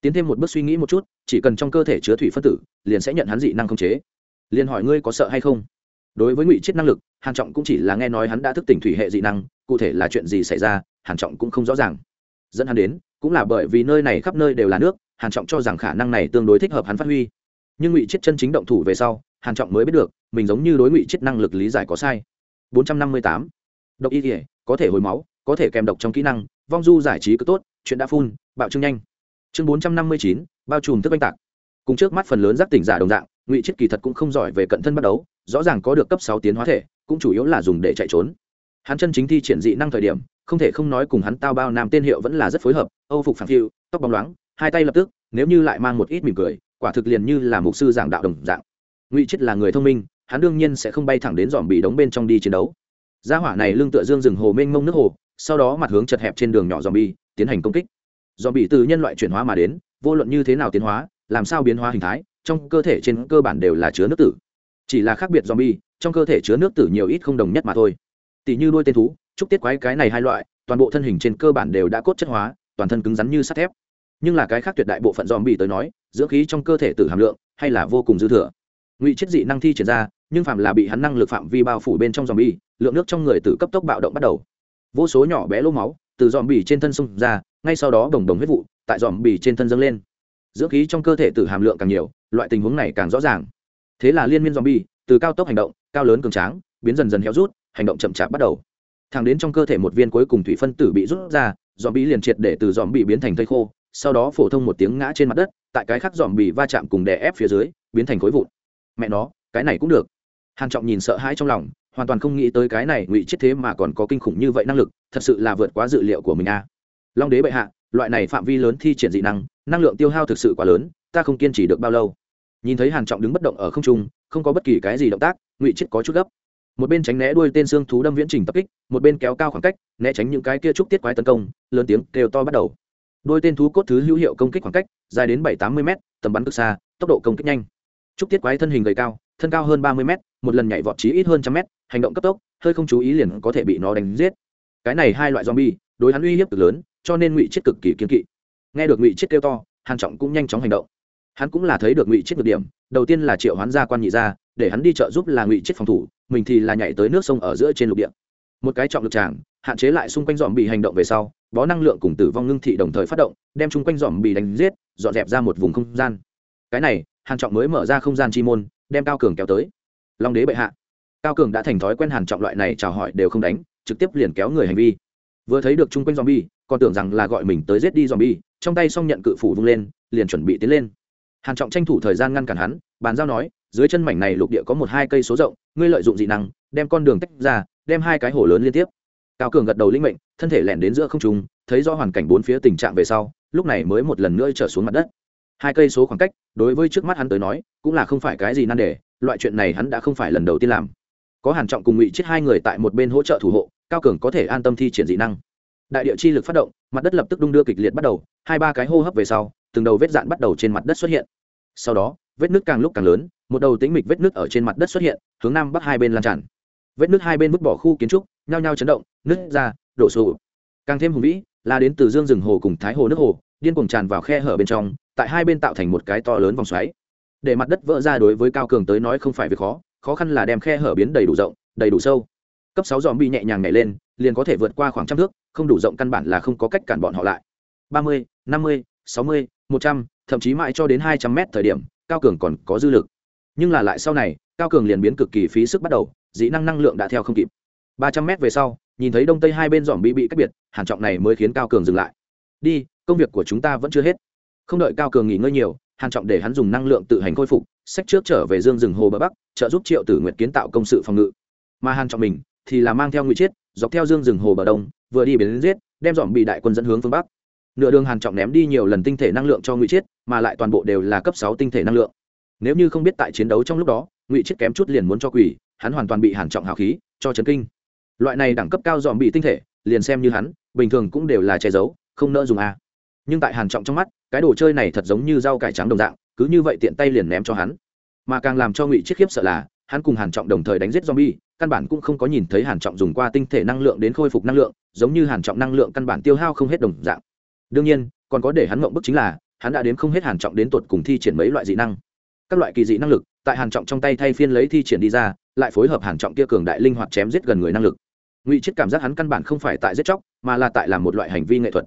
Tiến thêm một bước suy nghĩ một chút, chỉ cần trong cơ thể chứa thủy phân tử, liền sẽ nhận hắn dị năng không chế. Liền hỏi ngươi có sợ hay không? Đối với ngụy chết năng lực, hàn trọng cũng chỉ là nghe nói hắn đã thức tỉnh thủy hệ dị năng, cụ thể là chuyện gì xảy ra, hàn trọng cũng không rõ ràng. Dẫn hắn đến, cũng là bởi vì nơi này khắp nơi đều là nước hàn trọng cho rằng khả năng này tương đối thích hợp hắn phát huy. Nhưng ngụy chết chân chính động thủ về sau hàn trọng mới biết được mình giống như đối ngụy chết năng lực lý giải có sai. 458. độc y thể có thể hồi máu có thể kèm độc trong kỹ năng vong du giải trí cứ tốt chuyện đã phun bạo trương nhanh. Chương 459, bao trùm thức oanh tạc. Cùng trước mắt phần lớn giác tỉnh giả đồng dạng ngụy chết kỳ thật cũng không giỏi về cận thân bắt đấu rõ ràng có được cấp 6 tiến hóa thể cũng chủ yếu là dùng để chạy trốn. Hắn chân chính thi triển dị năng thời điểm không thể không nói cùng hắn tao bao nam tên hiệu vẫn là rất phối hợp âu phục phản phiu tóc bóng loáng hai tay lập tức, nếu như lại mang một ít mỉm cười, quả thực liền như là mục sư giảng đạo đồng dạng. Ngụy chết là người thông minh, hắn đương nhiên sẽ không bay thẳng đến dòm bị đóng bên trong đi chiến đấu. Gia hỏa này lưng tựa dương rừng hồ mênh mông nước hồ, sau đó mặt hướng chật hẹp trên đường nhỏ dòm bi tiến hành công kích. Dòm bị từ nhân loại chuyển hóa mà đến, vô luận như thế nào tiến hóa, làm sao biến hóa hình thái, trong cơ thể trên cơ bản đều là chứa nước tử. Chỉ là khác biệt dòm bi trong cơ thể chứa nước tử nhiều ít không đồng nhất mà thôi. Tỷ như đuôi tên thú, trúc tiết quái cái này hai loại, toàn bộ thân hình trên cơ bản đều đã cốt chất hóa, toàn thân cứng rắn như sắt thép nhưng là cái khác tuyệt đại bộ phận dòm bị tới nói, dưỡng khí trong cơ thể tử hàm lượng hay là vô cùng dư thừa. Ngụy chết dị năng thi triển ra, nhưng phạm là bị hắn năng lực phạm vi bao phủ bên trong dòm bi lượng nước trong người từ cấp tốc bạo động bắt đầu. Vô số nhỏ bé lỗ máu từ dòm bì trên thân xông ra, ngay sau đó đồng đồng huyết vụ tại dòm bì trên thân dâng lên. Dưỡng khí trong cơ thể từ hàm lượng càng nhiều, loại tình huống này càng rõ ràng. Thế là liên miên dòm bi từ cao tốc hành động, cao lớn cường tráng, biến dần dần héo rút, hành động chậm chạp bắt đầu. Thẳng đến trong cơ thể một viên cuối cùng thủy phân tử bị rút ra, dòm bi liền triệt để từ dòm bì biến thành thây khô sau đó phổ thông một tiếng ngã trên mặt đất, tại cái khác dòm bị va chạm cùng đè ép phía dưới, biến thành khối vụn. Mẹ nó, cái này cũng được. Hàn trọng nhìn sợ hãi trong lòng, hoàn toàn không nghĩ tới cái này ngụy chết thế mà còn có kinh khủng như vậy năng lực, thật sự là vượt quá dự liệu của mình a. Long đế bệ hạ, loại này phạm vi lớn thi triển dị năng năng lượng tiêu hao thực sự quá lớn, ta không kiên trì được bao lâu. Nhìn thấy hàn trọng đứng bất động ở không trung, không có bất kỳ cái gì động tác, ngụy chết có chút gấp. Một bên tránh né đuôi tên xương thú đâm viễn trình tập kích, một bên kéo cao khoảng cách, né tránh những cái kia trúc tiết quái tấn công, lớn tiếng kêu to bắt đầu đôi tên thú cốt thứ hữu hiệu công kích khoảng cách, dài đến bảy tám mươi m tầm bắn cực xa, tốc độ công kích nhanh. Trúc tiết quái thân hình gầy cao, thân cao hơn ba mươi m một lần nhảy vọt trí ít hơn trăm m hành động cấp tốc, hơi không chú ý liền có thể bị nó đánh giết. Cái này hai loại zombie, đối hắn uy hiếp cực lớn, cho nên ngụy chết cực kỳ kiên kỵ. Nghe được ngụy chết kêu to, hàn trọng cũng nhanh chóng hành động. Hắn cũng là thấy được ngụy chết được điểm, đầu tiên là triệu hoán gia quan nhị gia, để hắn đi trợ giúp là ngụy chết phòng thủ, mình thì là nhảy tới nước sông ở giữa trên lục địa. Một cái trọng lực tràng, hạn chế lại xung quanh dòm bị hành động về sau bó năng lượng cùng tử vong ngưng thị đồng thời phát động, đem chung quanh dòm bị đánh giết, dọn dẹp ra một vùng không gian. Cái này, hàn trọng mới mở ra không gian chi môn, đem cao cường kéo tới. Long đế bệ hạ. Cao cường đã thành thói quen hàn trọng loại này chào hỏi đều không đánh, trực tiếp liền kéo người hành vi. Vừa thấy được chung quanh zombie còn tưởng rằng là gọi mình tới giết đi zombie trong tay xong nhận cự phủ vung lên, liền chuẩn bị tiến lên. Hàn trọng tranh thủ thời gian ngăn cản hắn, bàn giao nói, dưới chân mảnh này lục địa có một hai cây số rộng, ngươi lợi dụng dị năng, đem con đường tách ra, đem hai cái hồ lớn liên tiếp cao cường gật đầu linh mệnh, thân thể lẻn đến giữa không trung, thấy do hoàn cảnh bốn phía tình trạng về sau, lúc này mới một lần nữa trở xuống mặt đất. Hai cây số khoảng cách, đối với trước mắt hắn tới nói, cũng là không phải cái gì nan đề, loại chuyện này hắn đã không phải lần đầu tiên làm. Có hàn trọng cùng ngụy chết hai người tại một bên hỗ trợ thủ hộ, cao cường có thể an tâm thi triển dị năng. Đại địa chi lực phát động, mặt đất lập tức đung đưa kịch liệt bắt đầu, hai ba cái hô hấp về sau, từng đầu vết dạn bắt đầu trên mặt đất xuất hiện. Sau đó, vết nước càng lúc càng lớn, một đầu tĩnh mịch vết nước ở trên mặt đất xuất hiện, hướng nam bắc hai bên lan tràn. Vết nước hai bên vứt bỏ khu kiến trúc nhao nhao chấn động, nứt ra, đổ sụp. Càng thêm hùng vĩ là đến từ dương rừng hồ cùng thái hồ nước hồ, điên cuồng tràn vào khe hở bên trong, tại hai bên tạo thành một cái to lớn vòng xoáy. Để mặt đất vỡ ra đối với cao cường tới nói không phải việc khó khó khăn là đem khe hở biến đầy đủ rộng, đầy đủ sâu. Cấp sáu dòm bị nhẹ nhàng nhảy lên, liền có thể vượt qua khoảng trăm thước, không đủ rộng căn bản là không có cách cản bọn họ lại. Ba mươi, năm mươi, sáu mươi, một trăm, thậm chí mãi cho đến hai trăm mét thời điểm, cao cường còn có dư lực. Nhưng là lại sau này, cao cường liền biến cực kỳ phí sức bắt đầu dĩ năng năng lượng đã theo không kịp ba trăm mét về sau, nhìn thấy đông tây hai bên dòm bị bị cách biệt, hàn trọng này mới khiến cao cường dừng lại. Đi, công việc của chúng ta vẫn chưa hết. Không đợi cao cường nghỉ ngơi nhiều, hàn trọng để hắn dùng năng lượng tự hành khôi phục sách trước trở về dương rừng hồ bờ bắc, trợ giúp triệu tử nguyệt kiến tạo công sự phòng ngự. Mà hàn trọng mình, thì là mang theo ngụy chết dọc theo dương rừng hồ bờ đông, vừa đi biến giết, đem dòm bị đại quân dẫn hướng phương bắc. Nửa đường hàn trọng ném đi nhiều lần tinh thể năng lượng cho ngụy chết mà lại toàn bộ đều là cấp sáu tinh thể năng lượng. Nếu như không biết tại chiến đấu trong lúc đó, ngụy chết kém chút liền muốn cho quỷ, hắn hoàn toàn bị hàn trọng hào khí, cho chấn kinh loại này đẳng cấp cao dòm bị tinh thể, liền xem như hắn, bình thường cũng đều là che giấu, không nỡ dùng a. Nhưng tại hàn trọng trong mắt, cái đồ chơi này thật giống như rau cải trắng đồng dạng, cứ như vậy tiện tay liền ném cho hắn. Mà càng làm cho ngụy chiết khiếp sợ là, hắn cùng hàn trọng đồng thời đánh giết zombie, căn bản cũng không có nhìn thấy hàn trọng dùng qua tinh thể năng lượng đến khôi phục năng lượng, giống như hàn trọng năng lượng căn bản tiêu hao không hết đồng dạng. Đương nhiên, còn có để hắn mộng bức chính là, hắn đã đến không hết hàn trọng đến tuột cùng thi triển mấy loại dị năng. Các loại kỳ dị năng lực, tại hàn trọng trong tay thay phiên lấy thi triển đi ra, lại phối hợp hàn trọng kia cường đại linh hoạt chém giết gần người năng lực ngụy chết cảm giác hắn căn bản không phải tại giết chóc, mà là tại làm một loại hành vi nghệ thuật.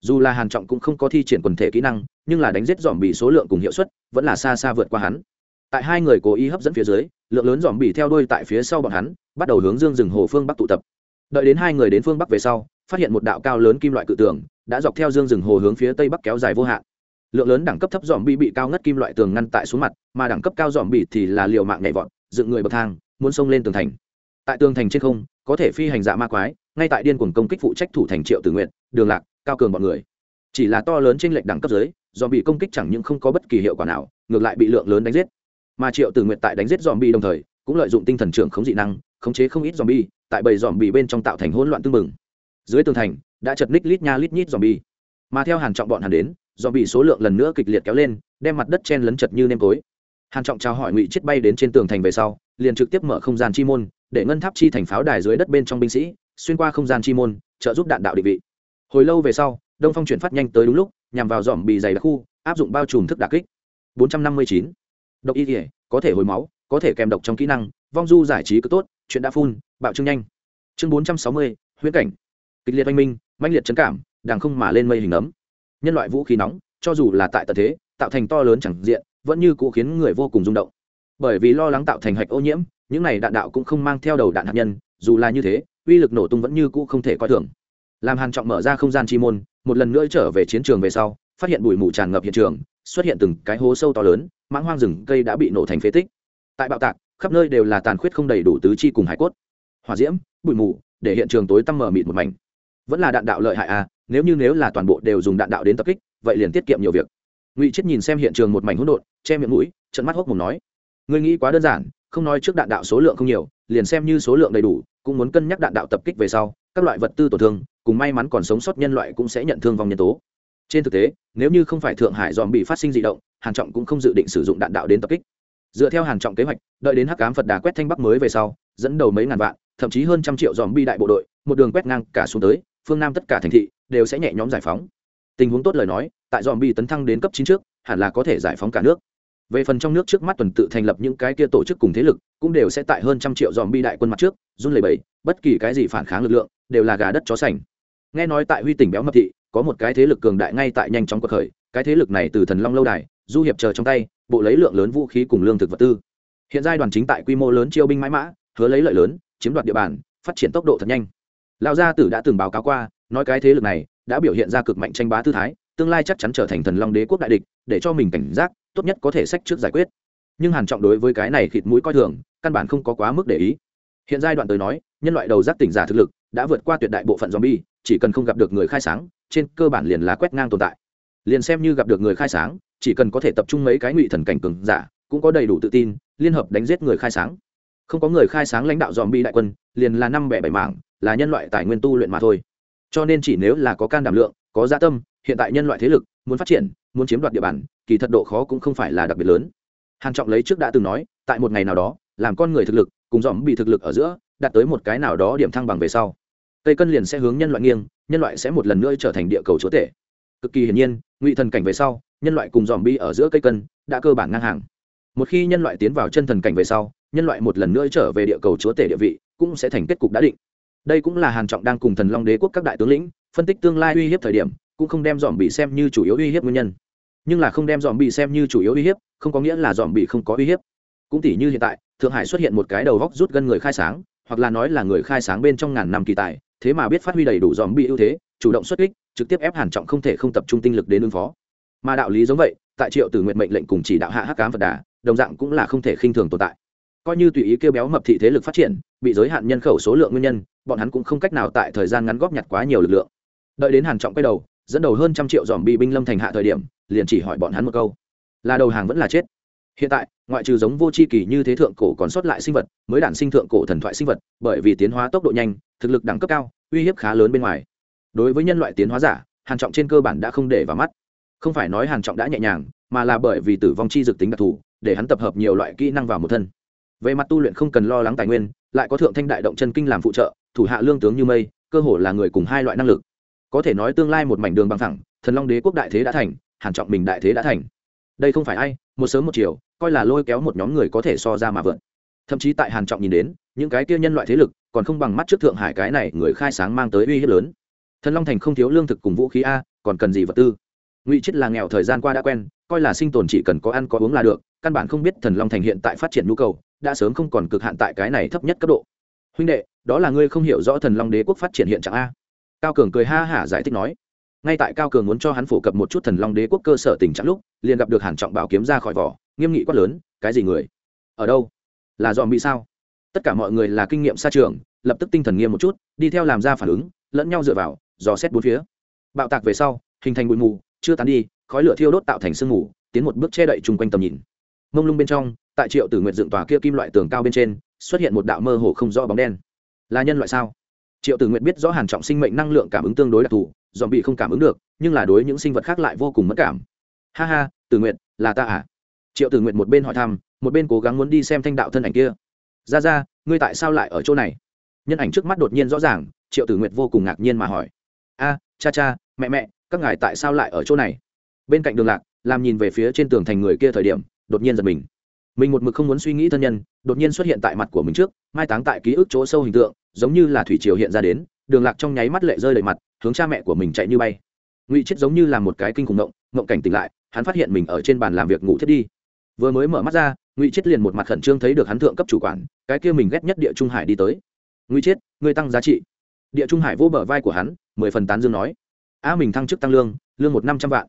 Dù là hàn trọng cũng không có thi triển quần thể kỹ năng, nhưng là đánh giết dòm bị số lượng cùng hiệu suất vẫn là xa xa vượt qua hắn. Tại hai người cố ý hấp dẫn phía dưới, lượng lớn dòm bị theo đuôi tại phía sau bọn hắn, bắt đầu hướng dương rừng hồ phương bắc tụ tập. Đợi đến hai người đến phương bắc về sau, phát hiện một đạo cao lớn kim loại cự tường đã dọc theo dương rừng hồ hướng phía tây bắc kéo dài vô hạn. Lượng lớn đẳng cấp thấp dòm bị bị cao ngất kim loại tường ngăn tại xuống mặt, mà đẳng cấp cao dòm bị thì là liều mạng nhảy vọt, dựng người bậc thang, muốn xông lên tường thành tại tường thành trên không, có thể phi hành dạ ma quái, ngay tại điên cuồng công kích phụ trách thủ thành triệu tử nguyện đường lạc, cao cường bọn người. Chỉ là to lớn trên lệnh đẳng cấp dưới dòm bị công kích chẳng những không có bất kỳ hiệu quả nào, ngược lại bị lượng lớn đánh giết. Mà triệu tử nguyện tại đánh giết dòm bị đồng thời, cũng lợi dụng tinh thần trưởng khống dị năng, khống chế không ít dòm bi tại bầy dòm bị bên trong tạo thành hỗn loạn tương mừng. Dưới tường thành, đã chật ních lít nha lít nhít dòm bi mà theo hàn trọng bọn hàn đến dòm bị số lượng lần nữa kịch liệt kéo lên, đem mặt đất chen lấn chật như nêm tối. Hàn trọng chào hỏi ngụy chết bay đến trên tường thành về sau, liền trực tiếp mở không gian chi môn để ngân tháp chi thành pháo đài dưới đất bên trong binh sĩ, xuyên qua không gian chi môn, trợ giúp đạn đạo định vị. Hồi lâu về sau, đông phong chuyển phát nhanh tới đúng lúc, nhằm vào dòm bị dày đặc khu, áp dụng bao trùm thức đà kích. 459. độc y thể có thể hồi máu, có thể kèm độc trong kỹ năng, vong du giải trí cứ tốt, chuyện đã phun, bạo trưng nhanh. Chương bốn trăm sáu mươi, huyễn cảnh. Kịch liệt oanh minh, mãnh liệt trấn cảm đàng không mà lên mây hình ấm. Nhân loại vũ khí nóng, cho dù là tại tận thế, tạo thành to lớn chẳng diện, vẫn như cũ khiến người vô cùng rung động. Bởi vì lo lắng tạo thành hạch ô nhiễm những này đạn đạo cũng không mang theo đầu đạn hạt nhân, dù là như thế, uy lực nổ tung vẫn như cũ không thể coi thường. Làm hàn trọng mở ra không gian chi môn, một lần nữa trở về chiến trường về sau, phát hiện bụi mù tràn ngập hiện trường, xuất hiện từng cái hố sâu to lớn, mãng hoang rừng cây đã bị nổ thành phế tích. Tại bạo tạc, khắp nơi đều là tàn khuyết không đầy đủ tứ chi cùng hải cốt. Hỏa diễm, bụi mù, để hiện trường tối tăm mờ mịt một mảnh. Vẫn là đạn đạo lợi hại à nếu như nếu là toàn bộ đều dùng đạn đạo đến tập kích, vậy liền tiết kiệm nhiều việc. Ngụy chết nhìn xem hiện trường một mảnh hỗn độn, che miệng mũi trận mắt hốc mồm nói người nghĩ quá đơn giản không nói trước đạn đạo số lượng không nhiều, liền xem như số lượng đầy đủ, cũng muốn cân nhắc đạn đạo tập kích về sau, các loại vật tư tổn thương, cùng may mắn còn sống sót nhân loại cũng sẽ nhận thương vong nhân tố. Trên thực tế, nếu như không phải thượng hải dòm bị phát sinh d ị động, hàn trọng cũng không dự định sử dụng đạn đạo đến tập kích. Dựa theo hàn trọng kế hoạch, đợi đến hắc cám phật đà quét thanh bắc mới về sau, dẫn đầu mấy ngàn vạn, thậm chí hơn trăm triệu dòm bi đại bộ đội, một đường quét ngang cả xuống tới, phương nam tất cả thành thị đều sẽ nhẹ nhõm giải phóng. Tình huống tốt lời nói, tại dòm bi tấn thăng đến cấp chín trước, hẳn là có thể giải phóng cả nước về phần trong nước trước mắt tuần tự thành lập những cái kia tổ chức cùng thế lực, cũng đều sẽ tại hơn trăm triệu dòm bi đại quân mặt trước, run lẩy bẩy, bất kỳ cái gì phản kháng lực lượng, đều là gà đất chó sành. Nghe nói tại huy tỉnh béo mập thị, có một cái thế lực cường đại ngay tại nhanh chóng cuộc khởi, cái thế lực này từ thần long lâu đài, du hiệp chờ trong tay, bộ lấy lượng lớn vũ khí cùng lương thực vật tư. Hiện giai đoàn chính tại quy mô lớn chiêu binh mãi mã, hứa lấy lợi lớn, chiếm đoạt địa bàn, phát triển tốc độ thật nhanh. Lão gia tử đã từng báo cáo qua, nói cái thế lực này đã biểu hiện ra cực mạnh tranh bá tư thái, tương lai chắc chắn trở thành thần long đế quốc đại địch, để cho mình cảnh giác tốt nhất có thể sách trước giải quyết. Nhưng hàn trọng đối với cái này khịt mũi coi thường, căn bản không có quá mức để ý. Hiện giai đoạn tới nói, nhân loại đầu giác tỉnh giả thực lực đã vượt qua tuyệt đại bộ phận zombie, chỉ cần không gặp được người khai sáng, trên cơ bản liền là quét ngang tồn tại. Liền xem như gặp được người khai sáng, chỉ cần có thể tập trung mấy cái ngụy thần cảnh cường giả, cũng có đầy đủ tự tin, liên hợp đánh giết người khai sáng. Không có người khai sáng lãnh đạo dòm bi đại quân, liền là năm bẻ bảy mảng, là nhân loại tài nguyên tu luyện mà thôi. Cho nên chỉ nếu là có can đảm lượng, có gia tâm, hiện tại nhân loại thế lực muốn phát triển, muốn chiếm đoạt địa bàn, kỳ thật độ khó cũng không phải là đặc biệt lớn. Hàn trọng lấy trước đã từng nói, tại một ngày nào đó, làm con người thực lực, cùng dòm bị thực lực ở giữa, đạt tới một cái nào đó điểm thăng bằng về sau. Tây cân liền sẽ hướng nhân loại nghiêng, nhân loại sẽ một lần nữa trở thành địa cầu chúa tể. Cực kỳ hiển nhiên, ngụy thần cảnh về sau, nhân loại cùng dòm bi ở giữa cây cân đã cơ bản ngang hàng. Một khi nhân loại tiến vào chân thần cảnh về sau, nhân loại một lần nữa trở về địa cầu chúa tể địa vị, cũng sẽ thành kết cục đã định. Đây cũng là hàn trọng đang cùng thần long đế quốc các đại tướng lĩnh, phân tích tương lai uy hiếp thời điểm cũng không đem dòm bị xem như chủ yếu uy hiếp nguyên nhân. Nhưng là không đem dòm bị xem như chủ yếu uy hiếp, không có nghĩa là dòm bị không có uy hiếp. Cũng tỷ như hiện tại, thượng hải xuất hiện một cái đầu góc rút gân người khai sáng, hoặc là nói là người khai sáng bên trong ngàn năm kỳ tài, thế mà biết phát huy đầy đủ dòm bị ưu thế, chủ động xuất kích, trực tiếp ép hàn trọng không thể không tập trung tinh lực đến ứng phó. Mà đạo lý giống vậy, tại triệu tử nguyện mệnh lệnh cùng chỉ đạo hạ hắc cám phật đà, đồng dạng cũng là không thể khinh thường tồn tại. Coi như tùy ý kêu béo mập thị thế lực phát triển, bị giới hạn nhân khẩu số lượng nguyên nhân, bọn hắn cũng không cách nào tại thời gian ngắn góp nhặt quá nhiều lực lượng. Đợi đến hàn trọng quay đầu dẫn đầu hơn trăm triệu dòm bị binh lâm thành hạ thời điểm, liền chỉ hỏi bọn hắn một câu. Là đầu hàng vẫn là chết? Hiện tại, ngoại trừ giống vô c h i kỳ như thế thượng cổ còn sót lại sinh vật, mới đản sinh thượng cổ thần thoại sinh vật, bởi vì tiến hóa tốc độ nhanh, thực lực đẳng cấp cao, uy hiếp khá lớn bên ngoài. Đối với nhân loại tiến hóa giả hàn trọng trên cơ bản đã không để vào mắt. Không phải nói hàn trọng đã nhẹ nhàng, mà là bởi vì tử vong chi dược tính đặc thù, để hắn tập hợp nhiều loại kỹ năng vào một thân. Về mặt tu luyện không cần lo lắng tài nguyên, lại có thượng thanh đại động chân kinh làm phụ trợ, thủ hạ lương tướng như mây, cơ hồ là người cùng hai loại năng lực có thể nói tương lai một mảnh đường bằng thẳng thần long đế quốc đại thế đã thành, hàn trọng mình đại thế đã thành. Đây không phải ai, một sớm một chiều, coi là lôi kéo một nhóm người có thể so ra mà vượn thậm chí tại hàn trọng nhìn đến, những cái kia nhân loại thế lực, còn không bằng mắt trước thượng hải cái này người khai sáng mang tới uy hiếp lớn. Thần long thành không thiếu lương thực cùng vũ khí a, còn cần gì vật tư? Ngụy chết là nghèo thời gian qua đã quen, coi là sinh tồn chỉ cần có ăn có uống là được, căn bản không biết thần long thành hiện tại phát triển nhu cầu, đã sớm không còn cực hạn tại cái này thấp nhất cấp độ. Huynh đệ, đó là ngươi không hiểu rõ thần long đế quốc phát triển hiện trạng a cao cường cười ha hả giải thích nói. Ngay tại cao cường muốn cho hắn phổ cập một chút thần long đế quốc cơ sở tình trạng lúc, liền gặp được hàn trọng bảo kiếm ra khỏi vỏ, nghiêm nghị quát lớn, cái gì người? Ở đâu? Là dòm bị sao? Tất cả mọi người là kinh nghiệm xa trường, lập tức tinh thần nghiêm một chút, đi theo làm ra phản ứng, lẫn nhau dựa vào, dò xét bốn phía. Bạo tạc về sau, hình thành bụi mù, chưa tán đi, khói lửa thiêu đốt tạo thành sương mù, tiến một bước che đậy chung quanh tầm nhìn. Mông lung bên trong, tại triệu tử nguyện dựng tòa kia kim loại tường cao bên trên, xuất hiện một đạo mơ hồ không rõ bóng đen. Là nhân loại sao? Triệu tử nguyện biết rõ hàn trọng sinh mệnh năng lượng cảm ứng tương đối đặc thù dòm bị không cảm ứng được, nhưng là đối những sinh vật khác lại vô cùng mất cảm. Ha ha, tử nguyện là ta à? Triệu tử nguyện một bên hỏi thăm, một bên cố gắng muốn đi xem thanh đạo thân ảnh kia. Ra ra, ngươi tại sao lại ở chỗ này? Nhân ảnh trước mắt đột nhiên rõ ràng, triệu tử nguyện vô cùng ngạc nhiên mà hỏi. A, cha cha, mẹ mẹ, các ngài tại sao lại ở chỗ này? Bên cạnh đường lạc, làm nhìn về phía trên tường thành người kia thời điểm, đột nhiên giật mình. Mình một mực không muốn suy nghĩ thân nhân, đột nhiên xuất hiện tại mặt của mình trước, mai táng tại ký ức chỗ sâu hình tượng giống như là thủy triều hiện ra đến, đường lạc trong nháy mắt lệ rơi đầy mặt, hướng cha mẹ của mình chạy như bay. Ngụy chết giống như là một cái kinh khủng ngộng ngộng cảnh tỉnh lại, hắn phát hiện mình ở trên bàn làm việc ngủ thiết đi. Vừa mới mở mắt ra, ngụy chết liền một mặt khẩn trương thấy được hắn thượng cấp chủ quản, cái kia mình ghét nhất địa trung hải đi tới. Ngụy chết người tăng giá trị. Địa trung hải vô bờ vai của hắn, mười phần tán dương nói. A mình thăng chức tăng lương lương một năm trăm vạn.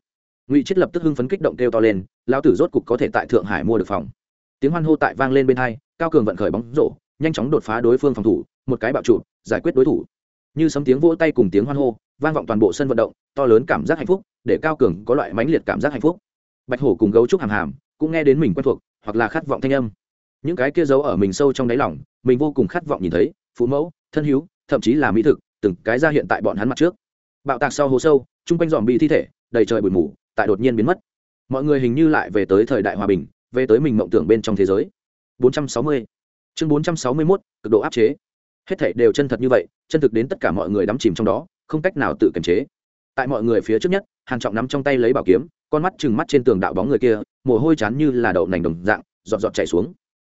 Ngụy chết lập tức hưng phấn kích động kêu to lên, lão tử rốt cục có thể tại thượng hải mua được phòng. Tiếng hoan hô tại vang lên bên hai, cao cường vận khởi bóng rổ, nhanh chóng đột phá đối phương phòng thủ một cái bạo trụ giải quyết đối thủ. Như sấm tiếng vỗ tay cùng tiếng hoan hô vang vọng toàn bộ sân vận động to lớn cảm giác hạnh phúc để cao cường có loại mãnh liệt cảm giác hạnh phúc. Bạch hổ cùng gấu trúc hàm hàm cũng nghe đến mình quen thuộc hoặc là khát vọng thanh âm. Những cái kia giấu ở mình sâu trong đáy lòng mình vô cùng khát vọng nhìn thấy phụ mẫu thân hữu thậm chí là mỹ thực từng cái ra hiện tại bọn hắn mặt trước. Bạo tạc sau hố sâu chung quanh dòm bị thi thể đầy trời bụi mù tại đột nhiên biến mất. Mọi người hình như lại về tới thời đại hòa bình về tới mình mộng tưởng bên trong thế giới. 460. chương 461, cực độ áp chế hết thảy đều chân thật như vậy, chân thực đến tất cả mọi người đắm chìm trong đó, không cách nào tự kiềm chế. Tại mọi người phía trước nhất, hàn trọng nắm trong tay lấy bảo kiếm, con mắt chừng mắt trên tường đạo bóng người kia, mồ hôi chán như là đậu nành đồng dạng, giọt giọt chảy xuống.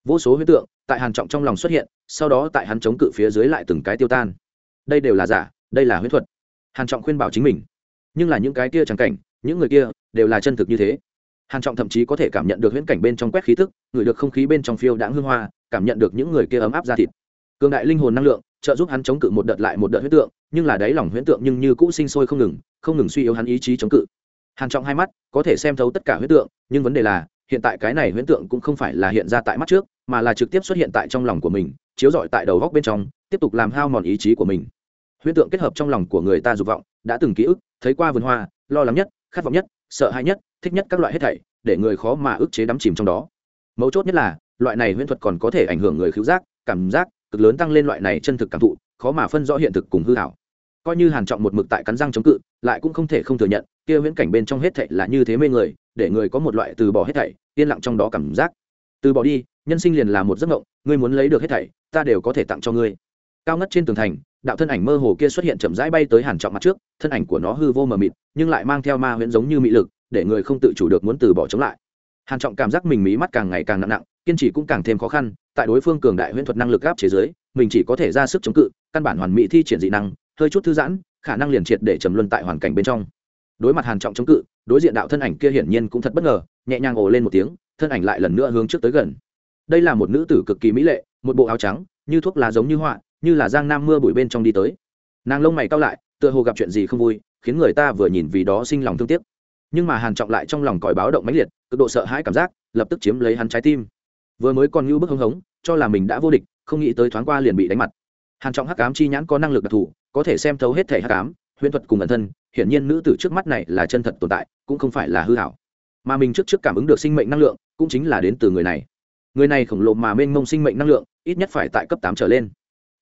Vô số huyết tượng tại hàn trọng trong lòng xuất hiện, sau đó tại hắn chống cự phía dưới lại từng cái tiêu tan. Đây đều là giả, đây là huyết thuật. Hàn trọng khuyên bảo chính mình. Nhưng là những cái kia chẳng cảnh, những người kia đều là chân thực như thế. Hàn trọng thậm chí có thể cảm nhận được huyễn cảnh bên trong quét khí tức ngửi được không khí bên trong phiêu đãng hương hoa, cảm nhận được những người kia ấm áp da thịt cường đại linh hồn năng lượng, trợ giúp hắn chống cự một đợt lại một đợt huyễn tượng, nhưng là đáy lòng huyễn tượng nhưng như cũ sinh sôi không ngừng không ngừng suy yếu hắn ý chí chống cự. Hàn trọng hai mắt, có thể xem thấu tất cả huyễn tượng, nhưng vấn đề là, hiện tại cái này huyễn tượng cũng không phải là hiện ra tại mắt trước, mà là trực tiếp xuất hiện tại trong lòng của mình, chiếu rọi tại đầu góc bên trong, tiếp tục làm hao mòn ý chí của mình. Huyễn tượng kết hợp trong lòng của người ta dục vọng, đã từng ký ức, thấy qua vườn hoa, lo lắng nhất, khát vọng nhất, sợ hãi nhất, thích nhất các loại hết thảy, để người khó mà ức chế đắm chìm trong đó. Mấu chốt nhất là, loại này huyễn thuật còn có thể ảnh hưởng người khứu giác, cảm giác cực lớn tăng lên loại này chân thực cảm thụ, khó mà phân rõ hiện thực cùng hư hảo coi như hàn trọng một mực tại cắn răng chống cự, lại cũng không thể không thừa nhận, kia viễn cảnh bên trong hết thảy là như thế mê người, để người có một loại từ bỏ hết thảy, yên lặng trong đó cảm giác. Từ bỏ đi, nhân sinh liền là một giấc mộng, ngươi muốn lấy được hết thảy, ta đều có thể tặng cho ngươi. Cao ngất trên tường thành, đạo thân ảnh mơ hồ kia xuất hiện chậm rãi bay tới hàn trọng mặt trước, thân ảnh của nó hư vô mờ mịt, nhưng lại mang theo ma huyễn giống như mị lực, để người không tự chủ được muốn từ bỏ chống lại. Hàn trọng cảm giác mình mí mắt càng ngày càng nặng nặng, kiên trì cũng càng thêm khó khăn tại đối phương cường đại huyễn thuật năng lực áp chế giới mình chỉ có thể ra sức chống cự, căn bản hoàn mỹ thi triển dị năng, hơi chút thư giãn, khả năng liền triệt để trầm luân tại hoàn cảnh bên trong. Đối mặt hàn trọng chống cự, đối diện đạo thân ảnh kia hiển nhiên cũng thật bất ngờ, nhẹ nhàng ồ lên một tiếng, thân ảnh lại lần nữa hướng trước tới gần. Đây là một nữ tử cực kỳ mỹ lệ, một bộ áo trắng, như thuốc lá giống như họa, như là giang nam mưa bụi bên trong đi tới. Nàng lông mày cau lại, tựa hồ gặp chuyện gì không vui, khiến người ta vừa nhìn vì đó sinh lòng thương tiếc. Nhưng mà hàn trọng lại trong lòng còi báo động mãnh liệt, cực độ sợ hãi cảm giác, lập tức chiếm lấy hắn trái tim vừa mới còn như bức hưng hống, cho là mình đã vô địch, không nghĩ tới thoáng qua liền bị đánh mặt. Hàn trọng hắc ám chi nhãn có năng lực đặc thù, có thể xem thấu hết thể hắc ám huyễn thuật cùng ẩn thân, hiển nhiên nữ tử trước mắt này là chân thật tồn tại, cũng không phải là hư hảo mà mình trước trước cảm ứng được sinh mệnh năng lượng, cũng chính là đến từ người này. Người này khổng lồ mà mênh mông sinh mệnh năng lượng, ít nhất phải tại cấp tám trở lên.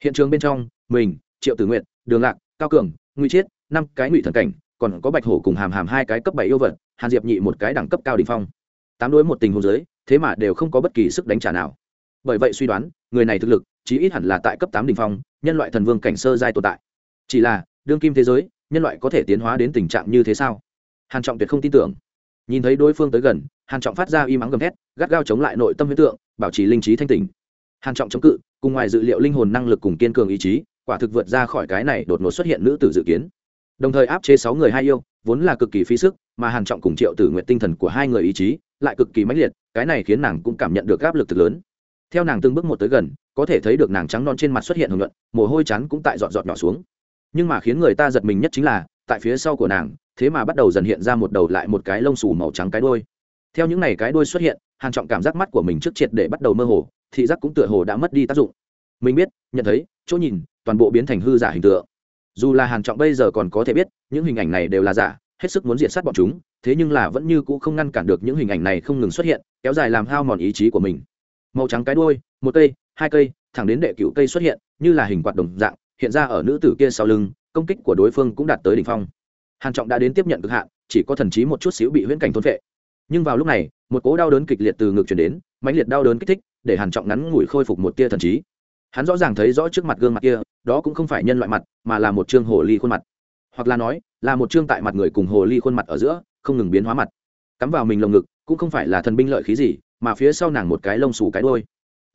Hiện trường bên trong, mình, triệu tử nguyện đường lạc, cao cường nguy chiết, năm cái ngụy thần cảnh, còn có bạch hổ cùng hàm hàm hai cái cấp bảy yêu vật, hàn diệp nhị một cái đẳng cấp cao đ ỉ n h phong. Tám đối một tình huống giới thế mà đều không có bất kỳ sức đánh trả nào. Bởi vậy suy đoán, người này thực lực, chí ít hẳn là tại cấp tám đ ỉ n h phong, nhân loại thần vương cảnh sơ giai tồn tại. Chỉ là, đương kim thế giới, nhân loại có thể tiến hóa đến tình trạng như thế sao? Hàn trọng tuyệt không tin tưởng. Nhìn thấy đối phương tới gần, hàn trọng phát ra y mắng gầm thét, gắt gao chống lại nội tâm huyết tượng, bảo trì linh trí thanh tình hàn trọng chống cự, cùng ngoài dự liệu linh hồn năng lực cùng kiên cường ý chí, quả thực vượt ra khỏi cái này đột ngột xuất hiện nữ tử dự kiến. Đồng thời áp chế sáu người hai yêu, vốn là cực kỳ phí sức, mà hàn trọng cùng triệu tử nguyện tinh thần của hai người ý chí lại cực kỳ mãnh liệt cái này khiến nàng cũng cảm nhận được áp lực thực lớn. Theo nàng từng bước một tới gần có thể thấy được nàng trắng non trên mặt xuất hiện hồng nhuận, mồ hôi chán cũng tại dọn dọn nhỏ xuống. Nhưng mà khiến người ta giật mình nhất chính là tại phía sau của nàng thế mà bắt đầu dần hiện ra một đầu lại một cái lông xù màu trắng cái đuôi. Theo những này cái đuôi xuất hiện hàn trọng cảm giác mắt của mình trước triệt để bắt đầu mơ hồ thị giác cũng tựa hồ đã mất đi tác dụng. Mình biết nhận thấy chỗ nhìn toàn bộ biến thành hư giả hình tượng. Dù là hàn trọng bây giờ còn có thể biết những hình ảnh này đều là giả hết sức muốn diện sát bọn chúng thế nhưng là vẫn như cũ không ngăn cản được những hình ảnh này không ngừng xuất hiện kéo dài làm hao mòn ý chí của mình. Màu trắng cái đuôi một cây hai cây thẳng đến đệ cựu cây xuất hiện như là hình quạt đồng dạng hiện ra ở nữ tử kia sau lưng công kích của đối phương cũng đạt tới đỉnh phong. Hàn trọng đã đến tiếp nhận cực hạn chỉ có thần trí một chút xíu bị huyễn cảnh thôn vệ, nhưng vào lúc này một cỗ đau đớn kịch liệt từ ngực truyền đến mãnh liệt đau đớn kích thích để hàn trọng ngắn ngủi khôi phục một tia thần trí. Hắn rõ ràng thấy rõ trước mặt gương mặt kia đó cũng không phải nhân loại mặt mà là một chương hồ ly khuôn mặt hoặc là nói, là một chương tại mặt người cùng hồ ly khuôn mặt ở giữa, không ngừng biến hóa mặt. Cắm vào mình lồng ngực, cũng không phải là thần binh lợi khí gì, mà phía sau nàng một cái lông xù cái đôi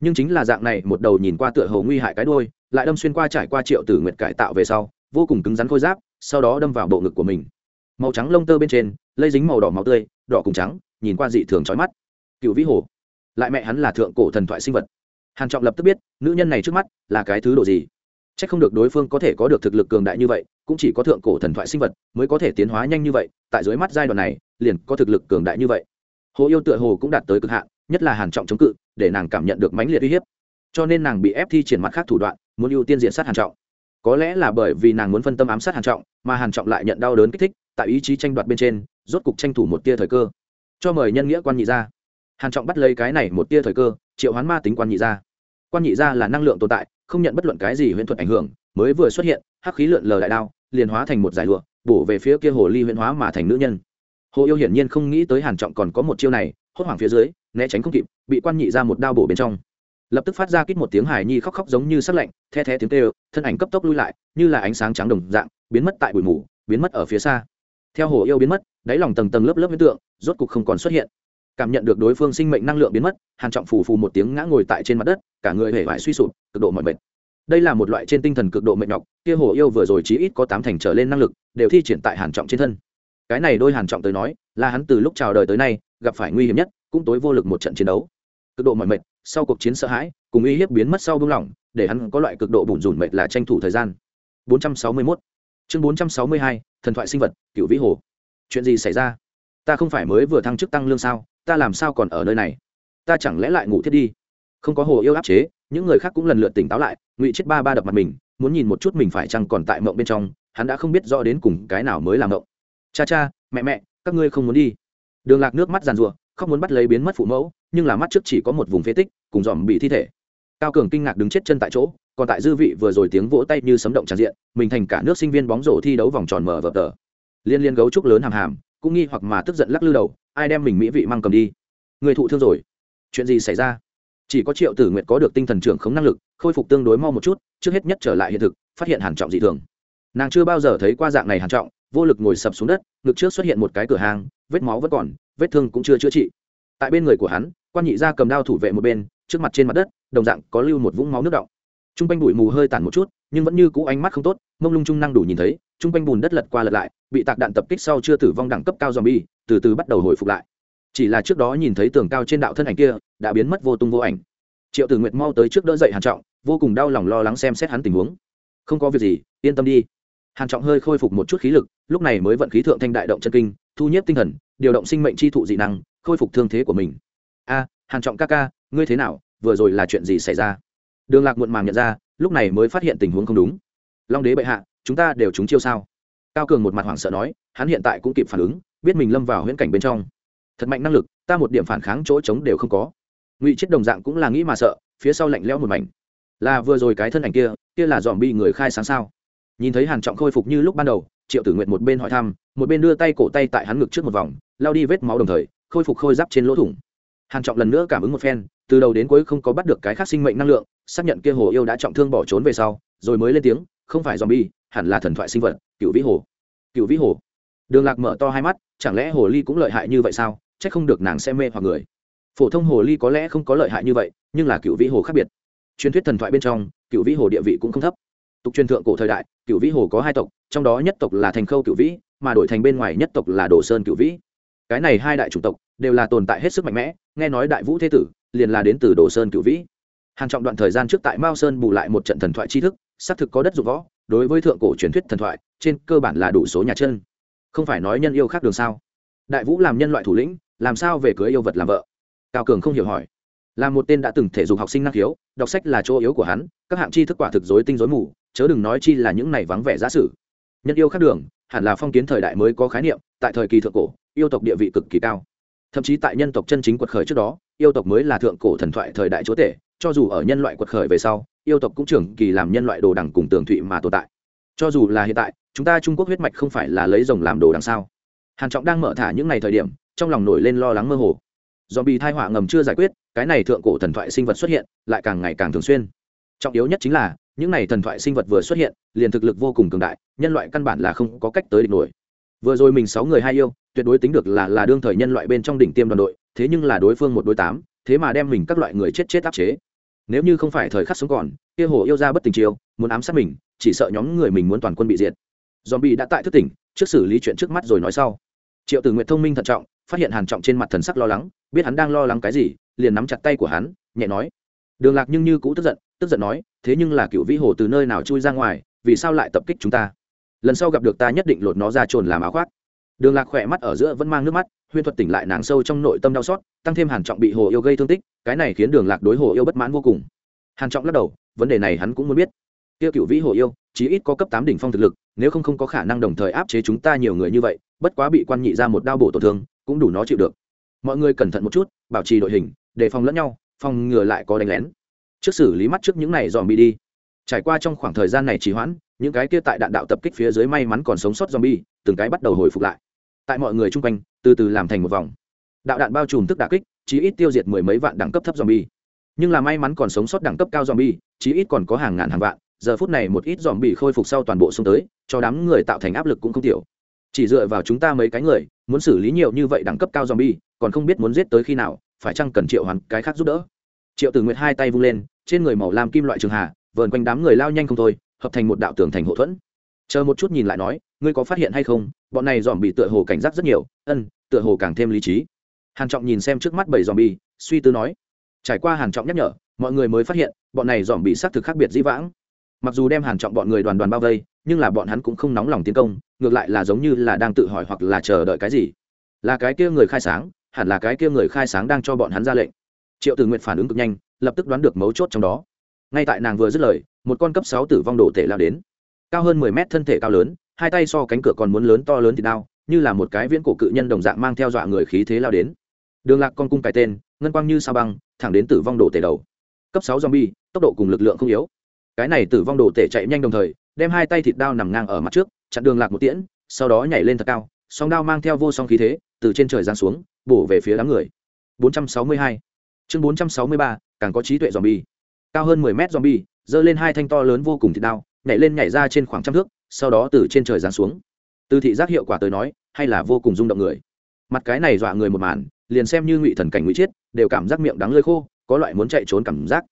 nhưng chính là dạng này, một đầu nhìn qua tựa hồ nguy hại cái đôi lại đâm xuyên qua trải qua triệu tử nguyệt cải tạo về sau, vô cùng cứng rắn khôi giáp, sau đó đâm vào bộ ngực của mình. Màu trắng lông tơ bên trên, lây dính màu đỏ máu tươi, đỏ cùng trắng, nhìn qua dị thường trói mắt. Cựu vĩ hồ, lại mẹ hắn là thượng cổ thần thoại sinh vật. Hàn trọng lập tức biết, nữ nhân này trước mắt là cái thứ độ gì? C h ắ c không được đối phương có thể có được thực lực cường đại như vậy, cũng chỉ có thượng cổ thần thoại sinh vật mới có thể tiến hóa nhanh như vậy, tại dưới mắt giai đoạn này, liền có thực lực cường đại như vậy. Hồ yêu tựa hồ cũng đạt tới cực hạn, nhất là hàn trọng chống cự, để nàng cảm nhận được mãnh liệt uy hiếp. Cho nên nàng bị ép thi triển mặt khác thủ đoạn, muốn ưu tiên diện sát hàn trọng. Có lẽ là bởi vì nàng muốn phân tâm ám sát hàn trọng, mà hàn trọng lại nhận đau đớn kích thích, tại ý chí tranh đoạt bên trên, rốt cục tranh thủ một tia thời cơ. Cho mời nhân nghĩa quan nhị gia. Hàn trọng bắt lấy cái này một tia thời cơ, triệu hoán ma tính quan nhị gia. Quan nhị gia là năng lượng tồn tại không nhận bất luận cái gì huyễn thuật ảnh hưởng, mới vừa xuất hiện, hắc khí lượn lờ đại đao, liền hóa thành một giải lụa, bổ về phía kia hồ ly huyễn hóa mà thành nữ nhân. Hồ yêu hiển nhiên không nghĩ tới hàn trọng còn có một chiêu này, hốt hoảng phía dưới, né tránh không kịp, bị quan nhị ra một đao bổ bên trong. Lập tức phát ra kít một tiếng hài nhi khóc khóc giống như sắc lạnh, the thé tiếng kêu, thân ảnh cấp tốc lui lại, như là ánh sáng trắng đồng dạng, biến mất tại bụi mù, biến mất ở phía xa. Theo hồ yêu biến mất, đáy lòng tầng tầng lớp lớp huyết tượng, rốt cục không còn xuất hiện cảm nhận được đối phương sinh mệnh năng lượng biến mất, hàn trọng phù phù một tiếng ngã ngồi tại trên mặt đất, cả người hề vải suy sụp, cực độ mọi mệt. Đây là một loại trên tinh thần cực độ mệt nhọc, kia hồ yêu vừa rồi chí ít có tám thành trở lên năng lực, đều thi triển tại hàn trọng trên thân. Cái này đôi hàn trọng tới nói, là hắn từ lúc chào đời tới nay, gặp phải nguy hiểm nhất, cũng tối vô lực một trận chiến đấu. Cực độ mọi mệt, sau cuộc chiến sợ hãi, cùng uy hiếp biến mất sau buông lỏng, để hắn có loại cực độ bủn rủn mệt là tranh thủ thời gian. 461 chương 462 thần thoại sinh vật cựu vĩ hồ. Chuyện gì xảy ra? Ta không phải mới vừa thăng chức tăng lương sao? Ta làm sao còn ở nơi này? Ta chẳng lẽ lại ngủ thiết đi? Không có hồ yêu áp chế, những người khác cũng lần lượt tỉnh táo lại, ngụy chết ba ba đập mặt mình, muốn nhìn một chút mình phải chăng còn tại mộng bên trong, hắn đã không biết rõ đến cùng cái nào mới là mộng. Cha cha, mẹ mẹ, các ngươi không muốn đi. Đường lạc nước mắt giàn rụa không muốn bắt lấy biến mất phụ mẫu, nhưng là mắt trước chỉ có một vùng phế tích, cùng dòm bị thi thể. Cao cường kinh ngạc đứng chết chân tại chỗ, còn tại dư vị vừa rồi tiếng vỗ tay như sấm động tràn diện, mình thành cả nước sinh viên bóng rổ thi đấu vòng tròn mở vợp tờ. Liên liên gấu trúc lớn hàm hàm, cũng nghi hoặc mà tức giận lắc lư đầu ai đem mình mỹ vị mang cầm đi? Người thụ thương rồi. Chuyện gì xảy ra? Chỉ có triệu tử nguyệt có được tinh thần trưởng khống năng lực, khôi phục tương đối mau một chút, trước hết nhất trở lại hiện thực, phát hiện hàn trọng dị thường. Nàng chưa bao giờ thấy qua dạng này hàn trọng, vô lực ngồi sập xuống đất, ngực trước xuất hiện một cái cửa hàng, vết máu vẫn còn, vết thương cũng chưa chữa trị. Tại bên người của hắn, quan nhị gia cầm đao thủ vệ một bên, trước mặt trên mặt đất, đồng dạng có lưu một vũng máu nước động t r u n g quanh bụi mù hơi tản một chút, nhưng vẫn như cũ ánh mắt không tốt, mông lung trung năng đủ nhìn thấy chung quanh bùn đất lật qua lật lại, bị tạc đạn tập kích sau chưa tử vong đẳng cấp cao dòm bi từ từ bắt đầu hồi phục lại. Chỉ là trước đó nhìn thấy tường cao trên đạo thân ảnh kia, đã biến mất vô tung vô ảnh. Triệu tử nguyệt mau tới trước đỡ dậy hàn trọng, vô cùng đau lòng lo lắng xem xét hắn tình huống. Không có việc gì, yên tâm đi. Hàn trọng hơi khôi phục một chút khí lực, lúc này mới vận khí thượng thanh đại động chân kinh, thu nhếp tinh thần, điều động sinh mệnh chi thụ dị năng, khôi phục thương thế của mình. A, hàn trọng ca ca, ngươi thế nào? Vừa rồi là chuyện gì xảy ra? Đường lạc muộn màng nhận ra, lúc này mới phát hiện tình huống không đúng. Long đế bệ hạ chúng ta đều trúng chiêu sao? Cao cường một mặt hoảng sợ nói, hắn hiện tại cũng kịp phản ứng, biết mình lâm vào huyễn cảnh bên trong. Thật mạnh năng lực, ta một điểm phản kháng chỗ trống đều không có. Ngụy chết đồng dạng cũng là nghĩ mà sợ, phía sau lạnh lẽo một mảnh. Là vừa rồi cái thân ảnh kia kia là dòm bi người khai sáng sao? Nhìn thấy hàn trọng khôi phục như lúc ban đầu, triệu tử nguyện một bên hỏi thăm, một bên đưa tay cổ tay tại hắn ngực trước một vòng lao đi vết máu đồng thời, khôi phục khôi giáp trên lỗ thủng. Hàn trọng lần nữa cảm ứng một phen, từ đầu đến cuối không có bắt được cái khác sinh mệnh năng lượng, xác nhận kia hồ yêu đã trọng thương bỏ trốn về sau, rồi mới lên tiếng, không phải zombie hẳn là thần thoại sinh vật cựu vĩ hồ. Cựu vĩ hồ. Đường lạc mở to hai mắt, chẳng lẽ hồ ly cũng lợi hại như vậy sao? Chắc không được nàng xem mê hoặc người. Phổ thông hồ ly có lẽ không có lợi hại như vậy, nhưng là cựu vĩ hồ khác biệt. Truyền thuyết thần thoại bên trong cựu vĩ hồ địa vị cũng không thấp. Tục truyền thượng cổ thời đại cựu vĩ hồ có hai tộc, trong đó nhất tộc là thành khâu cựu vĩ, mà đổi thành bên ngoài nhất tộc là đồ sơn cựu vĩ. Cái này hai đại chủng tộc đều là tồn tại hết sức mạnh mẽ, nghe nói đại vũ thế tử liền là đến từ đồ sơn cựu vĩ. Hàng trọng đoạn thời gian trước tại mao sơn bù lại một trận thần thoại tri thức, xác thực có đất dụng võ đối với thượng cổ truyền thuyết thần thoại, trên cơ bản là đủ số nhà chân. Không phải nói nhân yêu khác đường sao? Đại vũ làm nhân loại thủ lĩnh, làm sao về cưới yêu vật làm vợ? Cao cường không hiểu hỏi. Là một tên đã từng thể dục học sinh năng khiếu, đọc sách là chỗ yếu của hắn, các hạng chi thức quả thực dối tinh dối mù, chớ đừng nói chi là những này vắng vẻ giả sử. Nhân yêu khác đường, hẳn là phong kiến thời đại mới có khái niệm, tại thời kỳ thượng cổ, yêu tộc địa vị cực kỳ cao. Thậm chí tại nhân tộc chân chính quật khởi trước đó, yêu tộc mới là thượng cổ thần thoại thời đại chúa tể, cho dù ở nhân loại quật khởi về sau yêu tộc cũng trưởng kỳ làm nhân loại đồ đằng cùng tường thụy mà tồn tại. Cho dù là hiện tại, chúng ta trung quốc huyết mạch không phải là lấy rồng làm đồ đằng sao? Hàn trọng đang mở thả những ngày thời điểm, trong lòng nổi lên lo lắng mơ hồ. Do bị thai họa ngầm chưa giải quyết, cái này thượng cổ thần thoại sinh vật xuất hiện, lại càng ngày càng thường xuyên. Trọng yếu nhất chính là, những này thần thoại sinh vật vừa xuất hiện, liền thực lực vô cùng cường đại, nhân loại căn bản là không có cách tới địch nổi. Vừa rồi mình sáu người hai yêu, tuyệt đối tính được là là đương thời nhân loại bên trong đỉnh tiêm đoàn đội, thế nhưng là đối phương một đối tám, thế mà đem mình các loại người chết chết áp chế nếu như không phải thời khắc sống còn, kia hồ yêu ra bất tình chiêu, muốn ám sát mình, chỉ sợ nhóm người mình muốn toàn quân bị diệt. Dòm bị đã tại thức tỉnh, trước xử lý chuyện trước mắt rồi nói sau. Triệu tử nguyện thông minh thận trọng, phát hiện hàn trọng trên mặt thần sắc lo lắng, biết hắn đang lo lắng cái gì, liền nắm chặt tay của hắn, nhẹ nói. Đường lạc nhưng như cũ tức giận tức giận nói, thế nhưng là cựu vĩ hồ từ nơi nào chui ra ngoài, vì sao lại tập kích chúng ta? Lần sau gặp được ta nhất định lột nó ra trồn làm áo khoác. Đường lạc khỏe mắt ở giữa vẫn mang nước mắt huyên thuật tỉnh lại nàng sâu trong nội tâm đau xót, tăng thêm hàn trọng bị hồ yêu gây thương tích cái này khiến đường lạc đối hồ yêu bất mãn vô cùng. Hàn trọng lắc đầu, vấn đề này hắn cũng muốn biết. Tiêu cựu vĩ hồ yêu, chí ít có cấp tám đỉnh phong thực lực, nếu không không có khả năng đồng thời áp chế chúng ta nhiều người như vậy, bất quá bị quan nhị ra một đao bổ tổn thương, cũng đủ nó chịu được. Mọi người cẩn thận một chút, bảo trì đội hình, đề phòng lẫn nhau, phòng ngừa lại có đánh lén. Trước xử lý mắt trước những này dòm bị đi. Trải qua trong khoảng thời gian này trì hoãn, những cái kia tại đạn đạo tập kích phía dưới may mắn còn sống sót zombie, từng cái bắt đầu hồi phục lại. Tại mọi người chung quanh, từ từ làm thành một vòng đạo đạn bao trùm tức đà kích, chí ít tiêu diệt mười mấy vạn đẳng cấp thấp zombie. Nhưng là may mắn còn sống sót đẳng cấp cao zombie, chí ít còn có hàng ngàn hàng vạn, giờ phút này một ít zombie khôi phục sau toàn bộ xông tới, cho đám người tạo thành áp lực cũng không tiểu. Chỉ dựa vào chúng ta mấy cái người, muốn xử lý nhiều như vậy đẳng cấp cao zombie, còn không biết muốn giết tới khi nào, phải chăng cần triệu hoàn cái khác giúp đỡ? Triệu tử nguyệt hai tay vung lên, trên người màu lam kim loại trường hà, vờn quanh đám người lao nhanh không thôi, hợp thành một đạo tường thành hậu thuẫn. Chờ một chút nhìn lại nói, ngươi có phát hiện hay không, bọn này dòm bị tựa hồ cảnh giác rất nhiều, ân, tựa hồ càng thêm lý trí hàn trọng nhìn xem trước mắt bảy dòm bi suy tư nói, trải qua hàn trọng nhắc nhở, mọi người mới phát hiện, bọn này dòm bị xác thực khác biệt dĩ vãng. Mặc dù đem hàn trọng bọn người đoàn đoàn bao vây, nhưng là bọn hắn cũng không nóng lòng tiến công, ngược lại là giống như là đang tự hỏi hoặc là chờ đợi cái gì. Là cái kia người khai sáng, hẳn là cái kia người khai sáng đang cho bọn hắn ra lệnh. Triệu tử nguyện phản ứng cực nhanh, lập tức đoán được mấu chốt trong đó. Ngay tại nàng vừa dứt lời, một con cấp sáu tử vong đồ tể lao đến. Cao hơn mười mét thân thể cao lớn, hai tay so cánh cửa còn muốn lớn to lớn thì đao như là một cái viễn cổ cự nhân đồng dạng mang theo dọa người khí thế lao đến đường lạc con cung cái tên, ngân quang như sao băng, thẳng đến tử vong đồ tể đầu. Cấp sáu zombie, tốc độ cùng lực lượng không yếu. Cái này tử vong đồ tể chạy nhanh đồng thời, đem hai tay thịt đao nằm ngang ở mặt trước, chặn đường lạc một tiễn, sau đó nhảy lên thật cao, song đao mang theo vô song khí thế, từ trên trời giáng xuống, bổ về phía đám người. 462 chương 463 càng có trí tuệ zombie. Cao hơn 10 mét zombie, giơ lên hai thanh to lớn vô cùng thịt đao, nhảy lên nhảy ra trên khoảng trăm thước, sau đó từ trên trời giáng xuống. Từ thị giác hiệu quả tới nói, hay là vô cùng rung động người. Mặt cái này dọa người một màn liền xem như ngụy thần cảnh ngụy chiết, đều cảm giác miệng đắng lơi khô, có loại muốn chạy trốn cảm giác.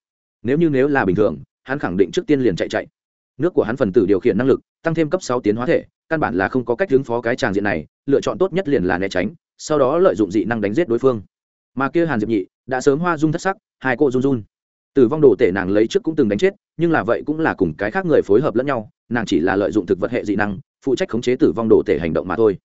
Nếu như nếu là bình thường, hắn khẳng định trước tiên liền chạy chạy. Nước của hắn phần tử điều khiển năng lực, tăng thêm cấp sáu tiến hóa thể, căn bản là không có cách ứng phó cái tràng diện này, lựa chọn tốt nhất liền là né tránh, sau đó lợi dụng dị năng đánh giết đối phương. Mà kia hàn diệp nhị, đã sớm hoa dung thất sắc, hai cô run run. Tử vong đồ tể nàng lấy trước cũng từng đánh chết, nhưng là vậy cũng là cùng cái khác người phối hợp lẫn nhau, nàng chỉ là lợi dụng thực vật hệ dị năng, phụ trách khống chế tử vong đồ tể hành động mà thôi.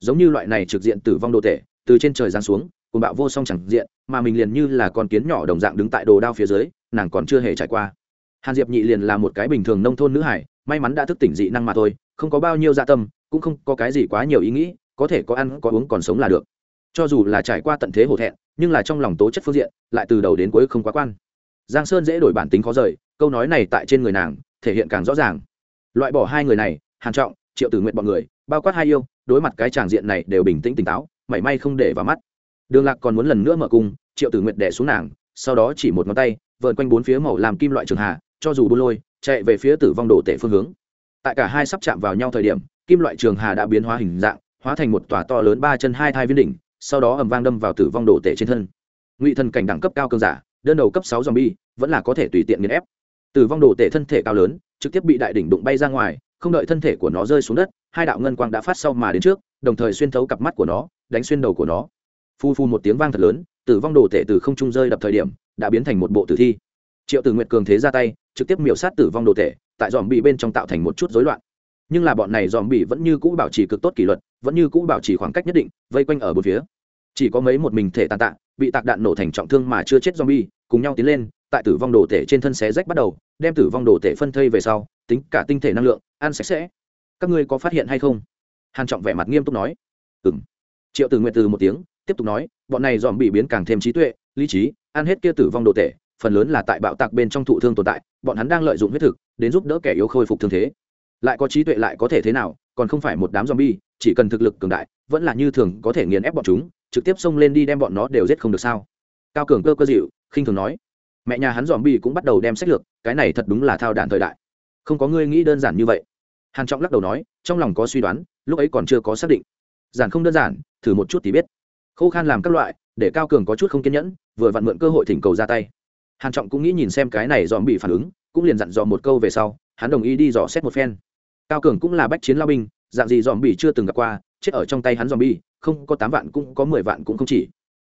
Giống như loại này trực diện tử vong đồ tể, từ trên trời giáng xuống cùng bạo vô song chẳng diện, mà mình liền như là con kiến nhỏ đồng dạng đứng tại đồ đao phía dưới, nàng còn chưa hề trải qua. Hàn diệp nhị liền là một cái bình thường nông thôn nữ hải, may mắn đã thức tỉnh dị năng mà thôi, không có bao nhiêu dạ tâm, cũng không có cái gì quá nhiều ý nghĩ, có thể có ăn, có uống, còn sống là được. Cho dù là trải qua tận thế hổ thẹn, nhưng là trong lòng tố chất phương diện, lại từ đầu đến cuối không quá quan. Giang sơn dễ đổi bản tính khó rời, câu nói này tại trên người nàng, thể hiện càng rõ ràng. Loại bỏ hai người này, hàn trọng, triệu tử nguyện bọn người, bao quát hai yêu, đối mặt cái tràng diện này đều bình tĩnh tỉnh táo, mảy may không để vào mắt đường lạc còn muốn lần nữa mở cung, triệu tử Nguyệt đẻ xuống nàng, sau đó chỉ một ngón tay vợn quanh bốn phía màu làm kim loại trường hạ cho dù buôn lôi, chạy về phía tử vong đổ tể phương hướng. Tại cả hai sắp chạm vào nhau thời điểm, kim loại trường hà đã biến hóa hình dạng, hóa thành một tòa to lớn ba chân hai thai viên đỉnh, sau đó ầm vang đâm vào tử vong đổ tể trên thân. Ngụy thần cảnh đẳng cấp cao cơn giả, đơn đầu cấp sáu zombie, vẫn là có thể tùy tiện nghiền ép. Tử vong đổ tể thân thể cao lớn, trực tiếp bị đại đỉnh đụng bay ra ngoài, không đợi thân thể của nó rơi xuống đất, hai đạo ngân quang đã phát sau mà đến trước, đồng thời xuyên thấu cặp mắt của nó, đánh xuyên đầu của nó phu phu một tiếng vang thật lớn, tử vong đồ tể từ không trung rơi đập thời điểm, đã biến thành một bộ tử thi. Triệu tử nguyệt cường thế ra tay, trực tiếp miểu sát tử vong đồ tể, tại dòm bị bên trong tạo thành một chút rối loạn. Nhưng là bọn này dòm bị vẫn như cũ bảo trì cực tốt kỷ luật, vẫn như cũ bảo trì khoảng cách nhất định, vây quanh ở bốn phía. Chỉ có mấy một mình thể tàn tạ, bị tạc đạn nổ thành trọng thương mà chưa chết zombie, cùng nhau tiến lên, tại tử vong đồ tể trên thân xé rách bắt đầu, đem tử vong đồ tể phân thây về sau, tính cả tinh thể năng lượng, ăn sạch sẽ. Các ngươi có phát hiện hay không? Hàn trọng vẻ mặt nghiêm túc nói. Ừ m triệu tử nguyện từ một tiếng tiếp tục nói bọn này dòm bị biến càng thêm trí tuệ lý trí ăn hết kia tử vong đồ tệ, phần lớn là tại bạo tạc bên trong thụ thương tồn tại bọn hắn đang lợi dụng huyết thực đến giúp đỡ kẻ yếu khôi phục thương thế. Lại có trí tuệ lại có thể thế nào còn không phải một đám zombie chỉ cần thực lực cường đại vẫn là như thường có thể nghiền ép bọn chúng trực tiếp xông lên đi đem bọn nó đều giết không được sao? Cao cường cơ cơ dịu khinh thường nói. Mẹ nhà hắn zombie cũng bắt đầu đem sách lược cái này thật đúng là thao đạn thời đại. Không có ngươi nghĩ đơn giản như vậy. Hàn trọng lắc đầu nói trong lòng có suy đoán lúc ấy còn chưa có xác định. Giản không đơn giản thử một chút thì biết khô khan làm các loại, để cao cường có chút không kiên nhẫn, vừa vặn mượn cơ hội thỉnh cầu ra tay. Hàn trọng cũng nghĩ nhìn xem cái này dòm bị phản ứng, cũng liền dặn dò một câu về sau, hắn đồng ý đi dò xét một phen. Cao cường cũng là bách chiến lao binh, dạng gì dòm bị chưa từng gặp qua, chết ở trong tay hắn dòm bị, không có tám vạn cũng có mười vạn cũng không chỉ.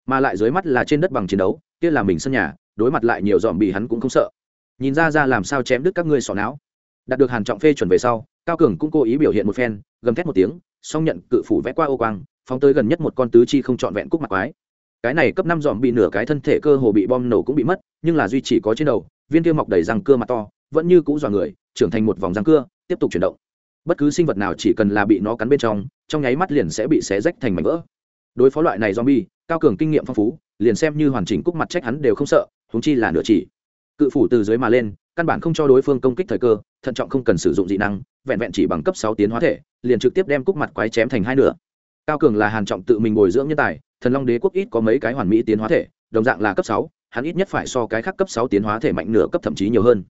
Mà lại dưới mắt là trên đất bằng chiến đấu, kia là mình sân nhà, đối mặt lại nhiều dòm bị hắn cũng không sợ. Nhìn ra ra làm sao chém đứt các ngươi sọ não. Đạt được hàn trọng phê chuẩn về sau, cao cường cũng cố ý biểu hiện một phen, gầm thét một tiếng, song nhận cự phủ vẽ qua ô quang phóng tới gần nhất một con tứ chi không trọn vẹn cúc mặt quái. Cái này cấp năm dòm bị nửa cái thân thể cơ hồ bị bom nổ cũng bị mất, nhưng là duy chỉ có trên đầu, viên kia mọc đầy răng cưa mặt to, vẫn như cũ dọa người, trưởng thành một vòng răng cưa, tiếp tục chuyển động. Bất cứ sinh vật nào chỉ cần là bị nó cắn bên trong trong nháy mắt liền sẽ bị xé rách thành mảnh vỡ. Đối phó loại này zombie, cao cường kinh nghiệm phong phú, liền xem như hoàn chỉnh cúc mặt trách hắn đều không sợ, huống chi là nửa chỉ. Cự phủ từ dưới mà lên, căn bản không cho đối phương công kích thời cơ, thận trọng không cần sử dụng dị năng, vẹn vẹn chỉ bằng cấp sáu tiến hóa thể, liền trực tiếp đem cúc mặt quái chém thành hai nửa cao cường là hàn trọng tự mình bồi dưỡng nhân tài, thần long đế quốc ít có mấy cái hoàn mỹ tiến hóa thể, đồng dạng là cấp sáu, hắn ít nhất phải so cái khác cấp sáu tiến hóa thể mạnh nửa cấp thậm chí nhiều hơn.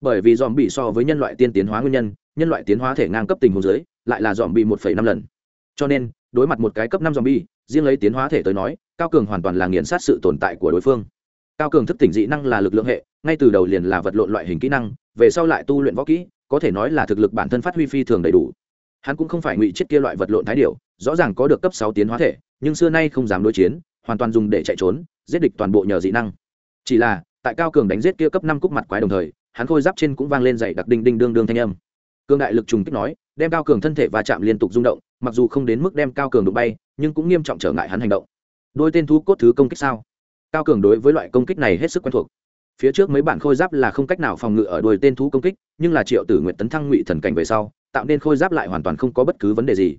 Bởi vì dòm bị so với nhân loại tiên tiến hóa nguyên nhân nhân loại tiến hóa thể ngang cấp tình huống dưới, lại là dòm bị một năm lần. Cho nên, đối mặt một cái cấp năm dòm bi riêng lấy tiến hóa thể tới nói, cao cường hoàn toàn là nghiền sát sự tồn tại của đối phương. Cao cường thức tỉnh dị năng là lực lượng hệ, ngay từ đầu liền là vật lộn loại hình kỹ năng, về sau lại tu luyện võ kỹ, có thể nói là thực lực bản thân phát huy phi thường đầy đủ hắn cũng không phải ngụy chết kia loại vật lộn thái điệu rõ ràng có được cấp sáu tiến hóa thể, nhưng xưa nay không dám đối chiến, hoàn toàn dùng để chạy trốn, giết địch toàn bộ nhờ dị năng. Chỉ là, tại cao cường đánh giết kia cấp năm cúc mặt quái đồng thời, hắn khôi giáp trên cũng vang lên dày đặc đinh đinh đương đương thanh âm. Cương đại lực trùng kích nói, đem cao cường thân thể và chạm liên tục rung động, mặc dù không đến mức đem cao cường đụng bay, nhưng cũng nghiêm trọng trở ngại hắn hành động. Đôi tên thú cốt thứ công kích sao? Cao cường đối với loại công kích này hết sức quen thuộc. Phía trước mấy bản khôi giáp là không cách nào phòng ngự ở đôi tên thú công kích, nhưng là triệu tử nguyện tấn thăng ngụy thần cảnh về sau tạo nên khôi giáp lại hoàn toàn không có bất cứ vấn đề gì.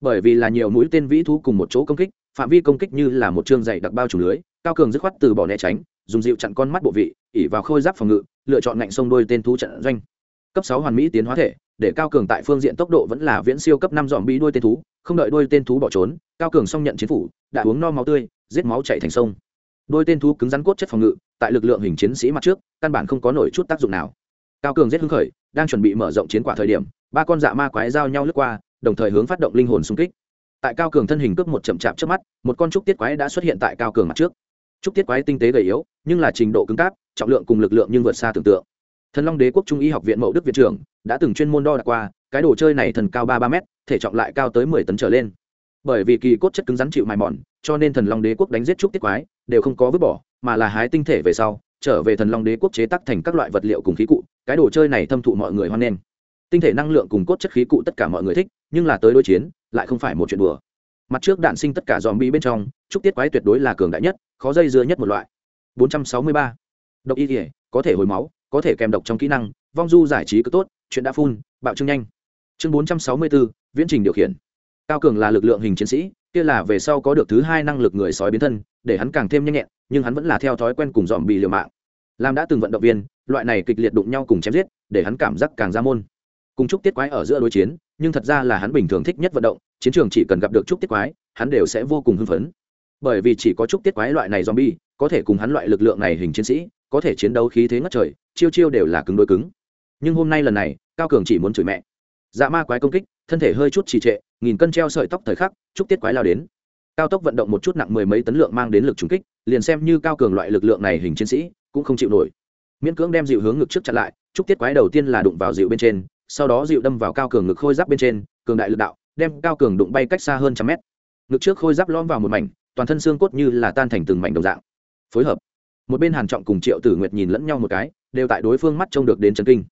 Bởi vì là nhiều mũi tên vĩ thú cùng một chỗ công kích, phạm vi công kích như là một chương dày đặc bao trùm lưới, cao cường dứt khoát từ bỏ né tránh, dùng dịu chặn con mắt bộ vị, ỉ vào khôi giáp phòng ngự, lựa chọn ngạnh sông đôi tên thú trận doanh. Cấp sáu hoàn mỹ tiến hóa thể, để cao cường tại phương diện tốc độ vẫn là viễn siêu cấp năm dòm bi đuôi tên thú, không đợi đuôi tên thú bỏ trốn, cao cường xong nhận chiến phủ, đã uống no máu tươi, giết máu chạy thành sông. Đôi tên thú cứng rắn cốt chất phòng ngự, tại lực lượng hình chiến sĩ mặt trước, căn bản không có nổi chút tác dụng nào. Cao cường giết hưng khởi đang chuẩn bị mở rộng chiến quả thời điểm, ba con dạ ma quái giao nhau lướt qua, đồng thời hướng phát động linh hồn xung kích. Tại cao cường thân hình cướp một chậm chạp trước mắt, một con trúc tiết quái đã xuất hiện tại cao cường mặt trước. Trúc tiết quái tinh tế gầy yếu, nhưng là trình độ cứng cáp, trọng lượng cùng lực lượng nhưng vượt xa tưởng tượng. Thần long đế quốc trung y học viện mậu đức viện trưởng đã từng chuyên môn đo đạc qua, cái đồ chơi này thần cao ba ba m thể trọng lại cao tới mười tấn trở lên. Bởi vì kỳ cốt chất cứng rắn chịu mài mòn, cho nên thần long đế quốc đánh giết trúc tiết quái, đều không có vứt bỏ, mà là hái tinh thể về sau, trở về thần long đế quốc chế tác thành các loại vật liệu cùng khí cụ cái đồ chơi này thâm thụ mọi người hoan nghênh. Tinh thể năng lượng cùng cốt chất khí cụ tất cả mọi người thích nhưng là tới đối chiến lại không phải một chuyện đùa. Mặt trước đạn sinh tất cả dòm bi bên trong trúc tiết quái tuyệt đối là cường đại nhất khó dây dưa nhất một loại. 463. độc y thể có thể hồi máu có thể kèm độc trong kỹ năng vong du giải trí cứ tốt chuyện đã phun bạo trưng nhanh. Chương 464, viễn trình điều khiển. Cao cường là lực lượng hình chiến sĩ kia là về sau có được thứ hai năng lực người sói biến thân để hắn càng thêm nhanh nhẹn nhưng hắn vẫn là theo thói quen cùng dòm bị liều mạng. Làm đã từng vận động viên loại này kịch liệt đụng nhau cùng chém giết, để hắn cảm giác càng ra môn. Cùng chúc tiết quái ở giữa đối chiến, nhưng thật ra là hắn bình thường thích nhất vận động, chiến trường chỉ cần gặp được chúc tiết quái, hắn đều sẽ vô cùng hưng phấn. Bởi vì chỉ có chúc tiết quái loại này zombie, có thể cùng hắn loại lực lượng này hình chiến sĩ, có thể chiến đấu khí thế ngất trời, chiêu chiêu đều là cứng đối cứng. Nhưng hôm nay lần này, cao cường chỉ muốn chửi mẹ. Dạ ma quái công kích, thân thể hơi chút trì trệ, nghìn cân treo sợi tóc thời khắc chúc tiết quái lao đến. Cao tốc vận động một chút nặng mười mấy tấn lượng mang đến lực trúng kích, liền xem như cao cường loại lực lượng này hình chiến sĩ, cũng không chịu nổi miễn cưỡng đem dịu hướng ngực trước chặn lại chúc tiết quái đầu tiên là đụng vào dịu bên trên, sau đó dịu đâm vào cao cường ngực khôi giáp bên trên, cường đại lực đạo, đem cao cường đụng bay cách xa hơn trăm mét. Ngực trước khôi giáp lõm vào một mảnh, toàn thân xương cốt như là tan thành từng mảnh đồng dạng. Phối hợp, một bên hàn trọng cùng triệu tử nguyệt nhìn lẫn nhau một cái, đều tại đối phương mắt trông được đến chân kinh.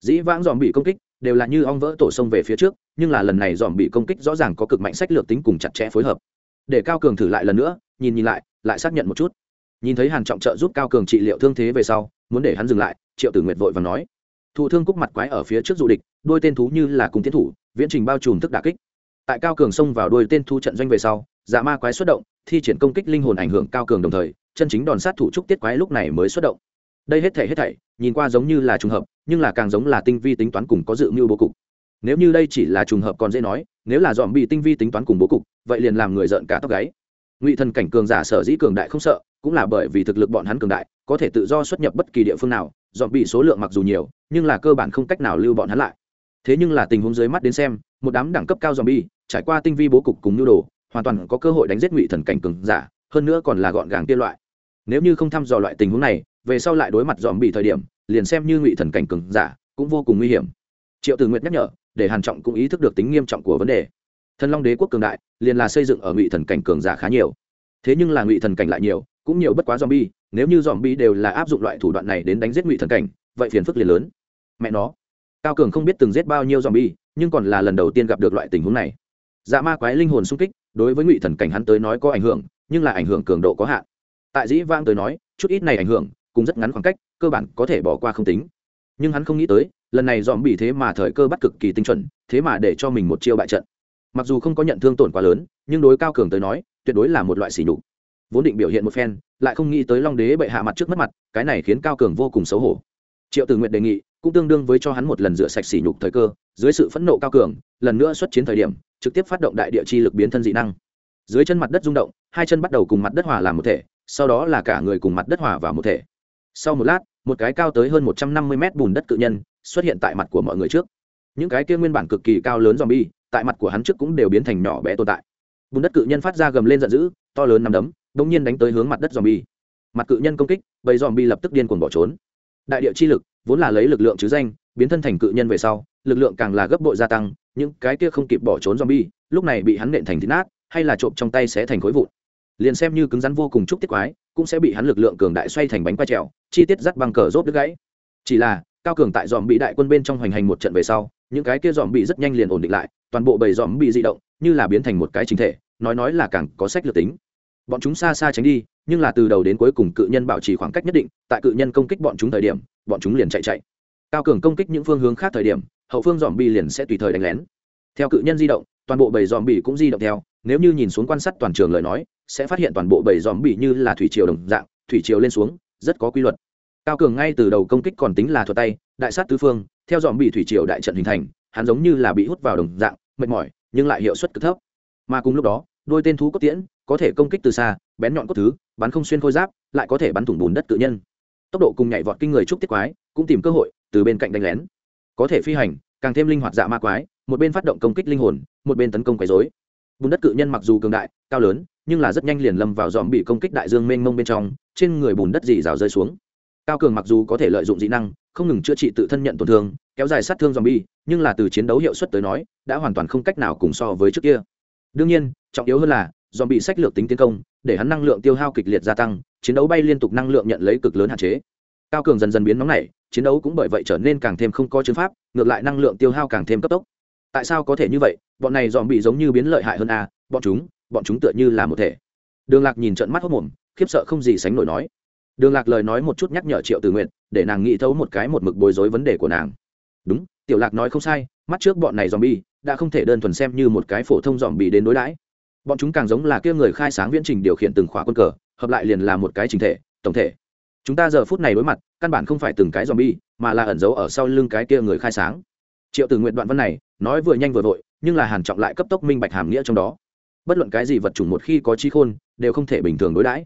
Dĩ vãng dòm bị công kích, đều là như ong vỡ tổ sông về phía trước, nhưng là lần này dòm bị công kích rõ ràng có cực mạnh sách lược tính cùng chặt chẽ phối hợp. Để cao cường thử lại lần nữa, nhìn nhìn lại lại xác nhận một chút. Nhìn thấy hàn trọng trợ giúp cao cường trị liệu thương thế về sau muốn để hắn dừng lại, triệu tử nguyệt vội vàng nói. Thụ thương cúc mặt quái ở phía trước dụ địch, đôi tên thú như là cùng tiến thủ, viễn trình bao trùm thức đà kích. Tại cao cường xông vào đôi tên thu trận doanh về sau dạ ma quái xuất động, thi triển công kích linh hồn ảnh hưởng cao cường đồng thời, chân chính đòn sát thủ trúc tiết quái lúc này mới xuất động. Đây hết thể hết thảy, nhìn qua giống như là trùng hợp, nhưng là càng giống là tinh vi tính toán cùng có dự mưu bố cục. Nếu như đây chỉ là trùng hợp còn dễ nói, nếu là dòm bị tinh vi tính toán cùng bố cục, vậy liền làm người giận cả tóc gáy. Ngụy thần cảnh cường giả sở dĩ cường đại không sợ, cũng là bởi vì thực lực bọn hắn cường đại có thể tự do xuất nhập bất kỳ địa phương nào, dọn bị số lượng mặc dù nhiều, nhưng là cơ bản không cách nào lưu bọn hắn lại. Thế nhưng là tình huống dưới mắt đến xem, một đám đẳng cấp cao dòm bi trải qua tinh vi bố cục cùng nhu đồ, hoàn toàn có cơ hội đánh giết ngụy thần cảnh cường giả, hơn nữa còn là gọn gàng kia loại. Nếu như không thăm dò loại tình huống này, về sau lại đối mặt dòm bị thời điểm, liền xem như ngụy thần cảnh cường giả, cũng vô cùng nguy hiểm. Triệu tử nguyệt nhắc nhở, để hàn trọng cũng ý thức được tính nghiêm trọng của vấn đề. Thần long đế quốc cường đại, liền là xây dựng ở ngụy thần cảnh cường giả khá nhiều. Thế nhưng là ngụy thần cảnh lại nhiều, cũng nhiều bất quá dòm bi nếu như dòm bi đều là áp dụng loại thủ đoạn này đến đánh giết ngụy thần cảnh, vậy phiền phức liền lớn. Mẹ nó, cao cường không biết từng giết bao nhiêu dòm bi, nhưng còn là lần đầu tiên gặp được loại tình huống này. Dạ ma quái linh hồn sung kích, đối với ngụy thần cảnh hắn tới nói có ảnh hưởng, nhưng là ảnh hưởng cường độ có hạn. Tại dĩ vang tới nói, chút ít này ảnh hưởng, cũng rất ngắn khoảng cách, cơ bản có thể bỏ qua không tính. Nhưng hắn không nghĩ tới, lần này dòm bị thế mà thời cơ bắt cực kỳ tinh chuẩn, thế mà để cho mình một chiêu bại trận. Mặc dù không có nhận thương tổn quá lớn, nhưng đối cao cường tới nói, tuyệt đối là một loại xỉ nhục. Vốn định biểu hiện một phen lại không nghĩ tới long đế bệ hạ mặt trước mất mặt, cái này khiến cao cường vô cùng xấu hổ. Triệu tử nguyện đề nghị, cũng tương đương với cho hắn một lần rửa sạch sỉ nhục thời cơ, dưới sự phẫn nộ cao cường, lần nữa xuất chiến thời điểm, trực tiếp phát động đại địa chi lực biến thân dị năng. Dưới chân mặt đất rung động, hai chân bắt đầu cùng mặt đất hòa làm một thể, sau đó là cả người cùng mặt đất hòa vào một thể. Sau một lát, một cái cao tới hơn một trăm năm mươi mét bùn đất cự nhân xuất hiện tại mặt của mọi người trước. Những cái kia nguyên bản cực kỳ cao lớn zombie, tại mặt của hắn trước cũng đều biến thành nhỏ bé tồn tại. Bùn đất cự nhân phát ra gầm lên giận dữ, to lớn nằm đấm đ ỗ n g nhiên đánh tới hướng mặt đất zombie. Mặt cự nhân công kích, bầy zombie lập tức điên cuồng bỏ trốn. Đại địa chi lực, vốn là lấy lực lượng chứ danh, biến thân thành cự nhân về sau, lực lượng càng là gấp bội gia tăng, những cái kia không kịp bỏ trốn zombie, lúc này bị hắn nện thành thịt nát, hay là trộm trong tay sẽ thành khối vụn. Liền xem như cứng rắn vô cùng chúc tiết quái, cũng sẽ bị hắn lực lượng cường đại xoay thành bánh quay trèo, chi tiết dắt bằng cờ rốt đứt gãy. Chỉ là, cao cường tại dòm bị đại quân bên trong hoành hành một trận về sau, những cái kia dòm bị rất nhanh liền ổn định lại, toàn bộ bầy dòm bị di động, như là biến thành một cái chính thể, nói nói là càng có sách lược tính bọn chúng xa xa tránh đi, nhưng là từ đầu đến cuối cùng cự nhân bảo trì khoảng cách nhất định, tại cự nhân công kích bọn chúng thời điểm, bọn chúng liền chạy chạy. Cao cường công kích những phương hướng khác thời điểm, hậu phương dòm bi liền sẽ tùy thời đánh lén. Theo cự nhân di động, toàn bộ bầy dòm bi cũng di động theo, nếu như nhìn xuống quan sát toàn trường lời nói, sẽ phát hiện toàn bộ bầy dòm bi như là thủy triều đồng dạng, thủy triều lên xuống, rất có quy luật. Cao cường ngay từ đầu công kích còn tính là thuật tay, đại sát tứ phương, theo dòm bi thủy triều đại trận hình thành, hắn giống như là bị hút vào đồng dạng, mệt mỏi, nhưng lại hiệu suất cực thấp. Mà cùng lúc đó đôi tên thú cốt tiễn có thể công kích từ xa, bén nhọn cốt thứ, bắn không xuyên khôi giáp, lại có thể bắn thủng bùn đất tự nhân. Tốc độ cùng nhảy vọt kinh người trúc tiết quái, cũng tìm cơ hội từ bên cạnh đánh lén. Có thể phi hành, càng thêm linh hoạt dạ ma quái, một bên phát động công kích linh hồn, một bên tấn công quấy dối bùn đất cự nhân mặc dù cường đại, cao lớn, nhưng là rất nhanh liền lâm vào dòm bị công kích đại dương mênh mông bên trong, trên người bùn đất dì rào rơi xuống. Cao cường mặc dù có thể lợi dụng dị năng, không ngừng chữa trị tự thân nhận tổn thương, kéo dài sát thương dòm bi nhưng là từ chiến đấu hiệu suất tới nói, đã hoàn toàn không cách nào cùng so với trước kia. Đương nhiên trọng yếu hơn là dòm bị sách lược tính tiến công, để hắn năng lượng tiêu hao kịch liệt gia tăng, chiến đấu bay liên tục năng lượng nhận lấy cực lớn hạn chế. Cao cường dần dần biến nóng này, chiến đấu cũng bởi vậy trở nên càng thêm không có chứng pháp, ngược lại năng lượng tiêu hao càng thêm cấp tốc. Tại sao có thể như vậy? Bọn này dòm bị giống như biến lợi hại hơn a, bọn chúng bọn chúng tựa như là một thể. Đường lạc nhìn trận mắt hốc mồm, khiếp sợ không gì sánh nổi nói. Đường lạc lời nói một chút nhắc nhở triệu tử nguyện để nàng nghĩ thấu một cái một mực bối rối vấn đề của nàng. Đúng, tiểu lạc nói không sai, mắt trước bọn này dòm bi đã không thể đơn thuần xem như một cái phổ thông dòm bị đến đối đãi bọn chúng càng giống là kia người khai sáng viễn trình điều khiển từng khóa quân cờ, hợp lại liền là một cái trình thể, tổng thể. Chúng ta giờ phút này đối mặt, căn bản không phải từng cái dòm bi mà là ẩn giấu ở sau lưng cái kia người khai sáng. Triệu Từ nguyện đoạn văn này, nói vừa nhanh vừa vội, nhưng là hàn trọng lại cấp tốc minh bạch hàm nghĩa trong đó. Bất luận cái gì vật chủng một khi có trí khôn, đều không thể bình thường đối đãi.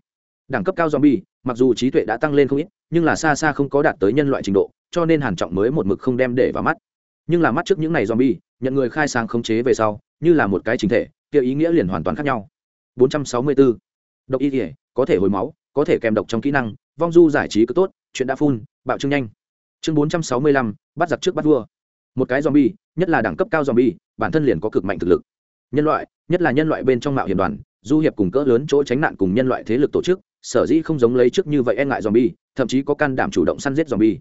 Đẳng cấp cao zombie, mặc dù trí tuệ đã tăng lên không ít, nhưng là xa xa không có đạt tới nhân loại trình độ, cho nên hàn trọng mới một mực không đem để vào mắt. Nhưng là mắt trước những này zombie, nhận người khai sáng khống chế về sau, như là một cái chính thể kia ý nghĩa liền hoàn toàn khác nhau. 464. độc y thể có thể hồi máu có thể kèm độc trong kỹ năng vong du giải trí cứ tốt chuyện đã phun bạo trương nhanh. Chương 465, bắt giặc trước bắt vua. Một cái zombie nhất là đẳng cấp cao zombie bản thân liền có cực mạnh thực lực. Nhân loại nhất là nhân loại bên trong mạo hiểm đoàn du hiệp cùng cỡ lớn chỗ tránh nạn cùng nhân loại thế lực tổ chức sở dĩ không giống lấy trước như vậy e ngại zombie thậm chí có can đảm chủ động săn giết zombie.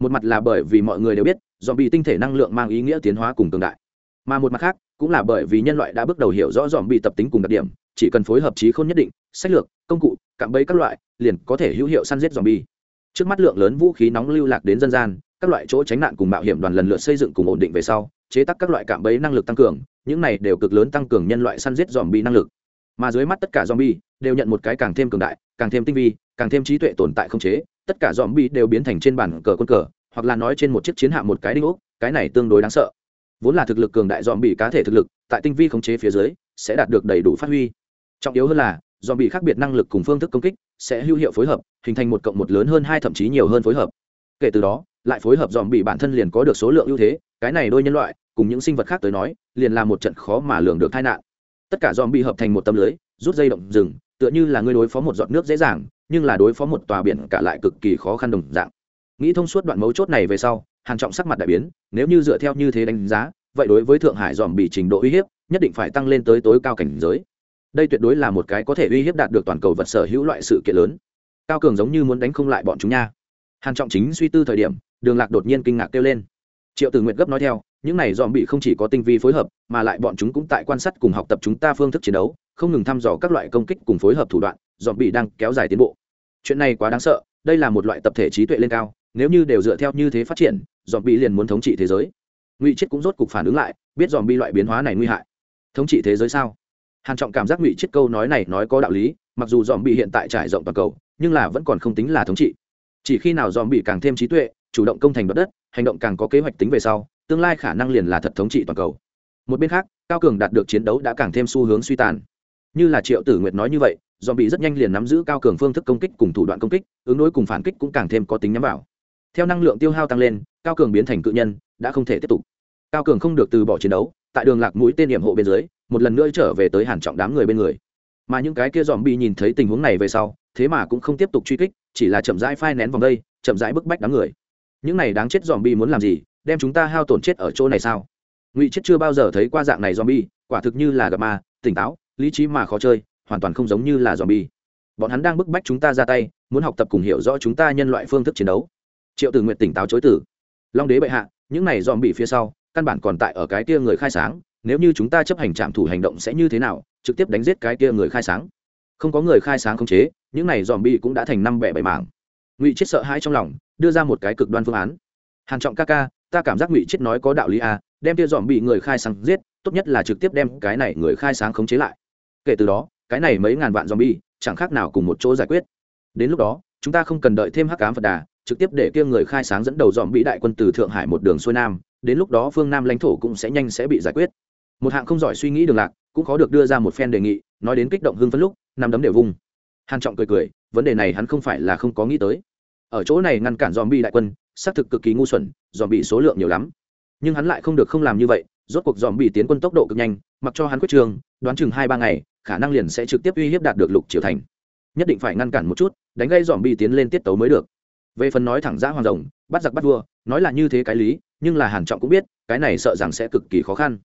Một mặt là bởi vì mọi người đều biết zombie tinh thể năng lượng mang ý nghĩa tiến hóa cùng tương đại. Mà một mặt khác cũng là bởi vì nhân loại đã bước đầu hiểu rõ dòm bị tập tính cùng đặc điểm, chỉ cần phối hợp trí khôn nhất định, sách lược, công cụ, cạm bẫy các loại, liền có thể hữu hiệu săn giết bi trước mắt lượng lớn vũ khí nóng lưu lạc đến dân gian, các loại chỗ tránh nạn cùng mạo hiểm đoàn lần lượt xây dựng cùng ổn định về sau, chế tác các loại cạm bẫy năng lực tăng cường, những này đều cực lớn tăng cường nhân loại săn giết dòm bi năng lực. Mà dưới mắt tất cả dòm bi đều nhận một cái càng thêm cường đại, càng thêm tinh vi, càng thêm trí tuệ tồn tại không chế, tất cả dòm bi đều biến thành trên bản cờ quân cờ, hoặc là nói trên một chiếc chiến hạm một cái đinh ốc, cái này tương đối đáng sợ vốn là thực lực cường đại dòm bị cá thể thực lực, tại tinh vi khống chế phía dưới, sẽ đạt được đầy đủ phát huy. Trọng yếu hơn là dòm bị khác biệt năng lực cùng phương thức công kích sẽ hữu hiệu phối hợp, hình thành một cộng một lớn hơn hai thậm chí nhiều hơn phối hợp. Kể từ đó, lại phối hợp dòm bị bản thân liền có được số lượng ưu thế, cái này đôi nhân loại, cùng những sinh vật khác tới nói, liền là một trận khó mà lường được tai nạn. Tất cả dòm bị hợp thành một tấm lưới, rút dây động rừng, tựa như là ngươi đối phó một giọt nước dễ dàng, nhưng là đối phó một tòa biển cả lại cực kỳ khó khăn đồng dạng. Nghĩ thông suốt đoạn mấu chốt này về sau hàn trọng sắc mặt đại biến, nếu như dựa theo như thế đánh giá, vậy đối với thượng hải dòm bị trình độ uy hiếp, nhất định phải tăng lên tới tối cao cảnh giới. Đây tuyệt đối là một cái có thể uy hiếp đạt được toàn cầu vật sở hữu loại sự kiện lớn. Cao cường giống như muốn đánh không lại bọn chúng nha. Hàn trọng chính suy tư thời điểm, đường lạc đột nhiên kinh ngạc kêu lên. Triệu tử nguyệt gấp nói theo, những này dòm bị không chỉ có tinh vi phối hợp, mà lại bọn chúng cũng tại quan sát cùng học tập chúng ta phương thức chiến đấu, không ngừng thăm dò các loại công kích cùng phối hợp thủ đoạn, dòm bị đang kéo dài tiến bộ. Chuyện này quá đáng sợ, đây là một loại tập thể trí tuệ lên cao nếu như đều dựa theo như thế phát triển dòm bị liền muốn thống trị thế giới. Ngụy chết cũng rốt cục phản ứng lại, biết dòm bi loại biến hóa này nguy hại. Thống trị thế giới sao? Hàn trọng cảm giác ngụy chết câu nói này nói có đạo lý, mặc dù dòm bị hiện tại trải rộng toàn cầu, nhưng là vẫn còn không tính là thống trị. Chỉ khi nào dòm bị càng thêm trí tuệ, chủ động công thành đất đất, hành động càng có kế hoạch tính về sau, tương lai khả năng liền là thật thống trị toàn cầu. Một bên khác, cao cường đạt được chiến đấu đã càng thêm xu hướng suy tàn. Như là triệu tử nguyệt nói như vậy dòm bị rất nhanh liền nắm giữ cao cường phương thức công kích cùng thủ đoạn công kích, ứng đối cùng phản kích cũng càng thêm có tính nhắm vào theo năng lượng tiêu hao tăng lên, cao cường biến thành cự nhân, đã không thể tiếp tục. Cao cường không được từ bỏ chiến đấu, tại đường lạc mũi tên điểm hộ bên dưới, một lần nữa trở về tới hàn trọng đám người bên người. Mà những cái kia dòm bị nhìn thấy tình huống này về sau, thế mà cũng không tiếp tục truy kích, chỉ là chậm rãi phai nén vòng đây, chậm rãi bức bách đám người. Những này đáng chết dòm bị muốn làm gì, đem chúng ta hao tổn chết ở chỗ này sao? Ngụy chết chưa bao giờ thấy qua dạng này dòm bi quả thực như là gặp ma, tỉnh táo, lý trí mà khó chơi, hoàn toàn không giống như là dòm bi bọn hắn đang bức bách chúng ta ra tay, muốn học tập cùng hiểu rõ chúng ta nhân loại phương thức chiến đấu triệu tử nguyện tỉnh táo chối tử. Long đế bệ hạ, những này dòm bị phía sau, căn bản còn tại ở cái kia người khai sáng, nếu như chúng ta chấp hành trạm thủ hành động sẽ như thế nào, trực tiếp đánh giết cái kia người khai sáng? Không có người khai sáng khống chế, những này dòm bị cũng đã thành năm bẻ bảy mảng. Ngụy chết sợ hãi trong lòng, đưa ra một cái cực đoan phương án. Hàn trọng ca ca, ta cảm giác ngụy chết nói có đạo lý à đem kia dòm bị người khai sáng giết, tốt nhất là trực tiếp đem cái này người khai sáng khống chế lại. Kể từ đó, cái này mấy ngàn vạn dòm bị, chẳng khác nào cùng một chỗ giải quyết. Đến lúc đó, chúng ta không cần đợi thêm hắc ám phật đà trực tiếp để kia người khai sáng dẫn đầu dòm bị đại quân từ thượng hải một đường xuôi nam, đến lúc đó phương nam lãnh thổ cũng sẽ nhanh sẽ bị giải quyết. Một hạng không giỏi suy nghĩ đường lạc, cũng khó được đưa ra một phen đề nghị, nói đến kích động hưng phấn lúc nằm đấm đều vung. Hàn trọng cười cười, vấn đề này hắn không phải là không có nghĩ tới. Ở chỗ này ngăn cản dòm bị đại quân, xác thực cực kỳ ngu xuẩn, dòm bị số lượng nhiều lắm. Nhưng hắn lại không được không làm như vậy, rốt cuộc dòm bị tiến quân tốc độ cực nhanh, mặc cho hắn quyết trường, đoán chừng hai ba ngày, khả năng liền sẽ trực tiếp uy hiếp đạt được lục triều thành. Nhất định phải ngăn cản một chút, đánh gây dòm bị tiến lên tiết tấu mới được về phần nói thẳng giã hoàng rồng, bắt giặc bắt vua, nói là như thế cái lý, nhưng là hàn trọng cũng biết, cái này sợ rằng sẽ cực kỳ khó khăn.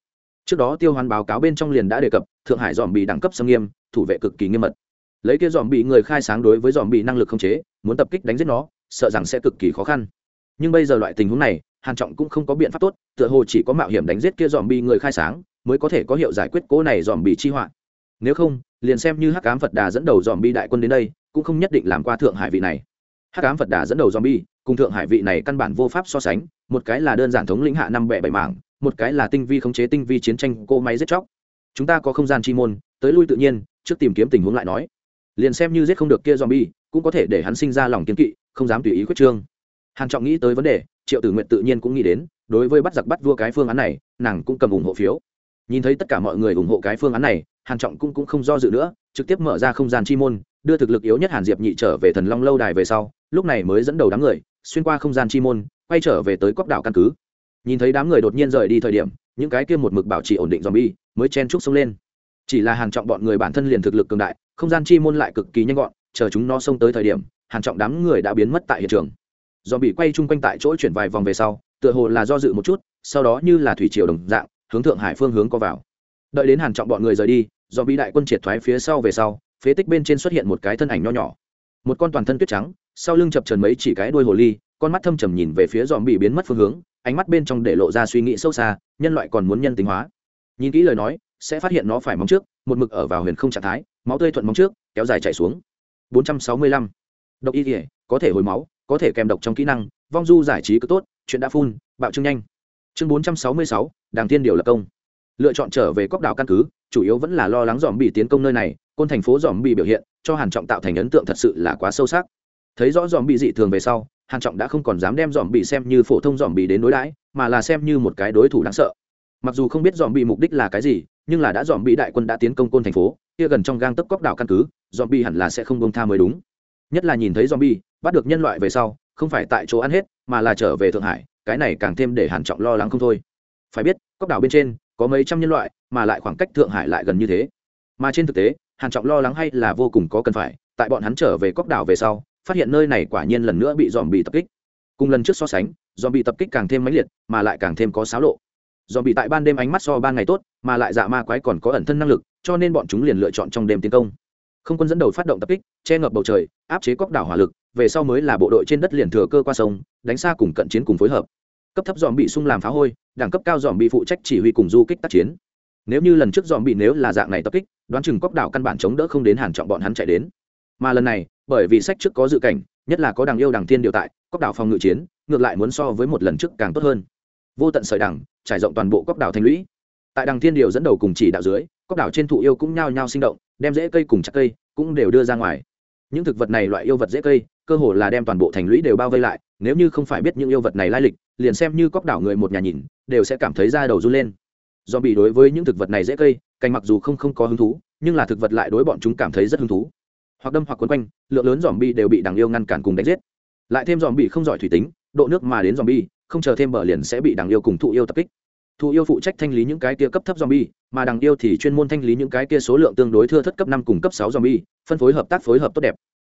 Trước đó tiêu hoán báo cáo bên trong liền đã đề cập, thượng hải dòm bị đẳng cấp xâm nghiêm, thủ vệ cực kỳ nghiêm mật. Lấy kia dòm bị người khai sáng đối với dòm bị năng lực không chế, muốn tập kích đánh giết nó, sợ rằng sẽ cực kỳ khó khăn. Nhưng bây giờ loại tình huống này, hàn trọng cũng không có biện pháp tốt, tựa hồ chỉ có mạo hiểm đánh giết kia dòm bị người khai sáng, mới có thể có hiệu giải quyết cố này dòm bị chi hoạn nếu không, liền xem như hắc ám phật đà dẫn đầu dòm Bị đại quân đến đây, cũng không nhất định làm qua thượng hải vị này hắc ám phật đà dẫn đầu zombie, cùng thượng hải vị này căn bản vô pháp so sánh, một cái là đơn giản thống lĩnh hạ năm bẻ bảy mảng, một cái là tinh vi khống chế tinh vi chiến tranh cô máy giết chóc. Chúng ta có không gian chi môn, tới lui tự nhiên, trước tìm kiếm tình huống lại nói. Liền xem như giết không được kia zombie, cũng có thể để hắn sinh ra lòng kiên kỵ, không dám tùy ý quyết trương. Hàn trọng nghĩ tới vấn đề, triệu tử nguyện tự nhiên cũng nghĩ đến, đối với bắt giặc bắt vua cái phương án này, nàng cũng cầm ủng hộ phiếu. Nhìn thấy tất cả mọi người ủng hộ cái phương án này, hàn trọng cũng cũng không do dự nữa trực tiếp mở ra không gian chi môn, đưa thực lực yếu nhất hàn diệp nhị trở về thần long lâu đài về sau, lúc này mới dẫn đầu đám người, xuyên qua không gian chi môn, quay trở về tới cốc đảo căn cứ. Nhìn thấy đám người đột nhiên rời đi thời điểm, những cái kia một mực bảo trì ổn định zombie mới chen trúc xông lên. Chỉ là hàn trọng bọn người bản thân liền thực lực cường đại, không gian chi môn lại cực kỳ nhanh gọn, chờ chúng nó xông tới thời điểm hàn trọng đám người đã biến mất tại hiện trường. Zombie quay chung quanh tại chỗ chuyển vài vòng về sau, tựa hồ là do dự một chút, sau đó như là thủy triều đồng dạng, hướng thượng hải phương hướng co vào. Đợi đến hàn trọng bọn người rời đi do bị đại quân triệt thoái phía sau về sau phế tích bên trên xuất hiện một cái thân ảnh nho nhỏ. Một con toàn thân tuyết trắng sau lưng chập trần mấy chỉ cái đuôi hồ ly con mắt thâm trầm nhìn về phía dòm bị biến mất phương hướng ánh mắt bên trong để lộ ra suy nghĩ sâu xa nhân loại còn muốn nhân tính hóa. Nhìn kỹ lời nói sẽ phát hiện nó phải móng trước một mực ở vào huyền không trạng thái máu tươi thuận móng trước kéo dài chạy xuống. 465. độc y thể có thể hồi máu có thể kèm độc trong kỹ năng vong du giải trí cứ tốt chuyện đã phun bạo trương nhanh. Chương 466, đàng tiên điều lập công. Lựa chọn trở về cốc đảo căn cứ chủ yếu vẫn là lo lắng dòm bị tiến công nơi này, côn thành phố dòm bị biểu hiện cho hàn trọng tạo thành ấn tượng thật sự là quá sâu sắc. Thấy rõ dòm bị dị thường về sau, hàn trọng đã không còn dám đem dòm bị xem như phổ thông dòm bị đến đối đãi, mà là xem như một cái đối thủ đáng sợ. Mặc dù không biết dòm bị mục đích là cái gì, nhưng là đã dòm bị đại quân đã tiến công côn thành phố, kia gần trong gang tấc cốc đảo căn cứ, dòm bị hẳn là sẽ không bông tha mới đúng. Nhất là nhìn thấy dòm bị bắt được nhân loại về sau, không phải tại chỗ ăn hết, mà là trở về thượng hải, cái này càng thêm để hàn trọng lo lắng không thôi. Phải biết, cốc đảo bên trên có mấy trăm nhân loại, mà lại khoảng cách thượng hải lại gần như thế. Mà trên thực tế, hàn trọng lo lắng hay là vô cùng có cần phải, tại bọn hắn trở về cốc đảo về sau, phát hiện nơi này quả nhiên lần nữa bị dòm bị tập kích. Cùng lần trước so sánh dòm bị tập kích càng thêm mãnh liệt, mà lại càng thêm có xáo lộ. Dòm bị tại ban đêm ánh mắt so ban ngày tốt, mà lại dạ ma quái còn có ẩn thân năng lực, cho nên bọn chúng liền lựa chọn trong đêm tiến công. Không quân dẫn đầu phát động tập kích, che ngập bầu trời, áp chế cốc đảo hỏa lực, về sau mới là bộ đội trên đất liền thừa cơ qua sông, đánh xa cùng cận chiến cùng phối hợp. Cấp thấp dòm bị sung làm phá hôi đẳng cấp cao dòm bị phụ trách chỉ huy cùng du kích tác chiến. Nếu như lần trước dòm bị nếu là dạng này tập kích, đoán chừng cốc đảo căn bản chống đỡ không đến hàn trọng bọn hắn chạy đến. Mà lần này, bởi vì sách trước có dự cảnh, nhất là có đằng yêu đằng thiên điều tại, cốc đảo phòng ngự chiến, ngược lại muốn so với một lần trước càng tốt hơn. Vô tận sợi đằng, trải rộng toàn bộ cốc đảo thành lũy. Tại đằng thiên điều dẫn đầu cùng chỉ đạo dưới, cốc đảo trên thụ yêu cũng nhao nhao sinh động, đem rễ cây cùng chặt cây cũng đều đưa ra ngoài. Những thực vật này loại yêu vật dễ cây, cơ hồ là đem toàn bộ thành lũy đều bao vây lại, nếu như không phải biết những yêu vật này lai lịch, liền xem như cóc đảo người một nhà nhìn đều sẽ cảm thấy da đầu run lên. Do bị đối với những thực vật này dễ cây cành mặc dù không không có hứng thú nhưng là thực vật lại đối bọn chúng cảm thấy rất hứng thú. Hoặc đâm hoặc quấn quanh lượng lớn dòm bi đều bị đằng yêu ngăn cản cùng đánh giết. Lại thêm dòm bi không giỏi thủy tính độ nước mà đến dòm bi không chờ thêm bờ liền sẽ bị đằng yêu cùng thụ yêu tập kích. Thụ yêu phụ trách thanh lý những cái kia cấp thấp zombie, mà đằng yêu thì chuyên môn thanh lý những cái kia số lượng tương đối thưa thất cấp năm cùng cấp sáu zombie, phân phối hợp tác phối hợp tốt đẹp.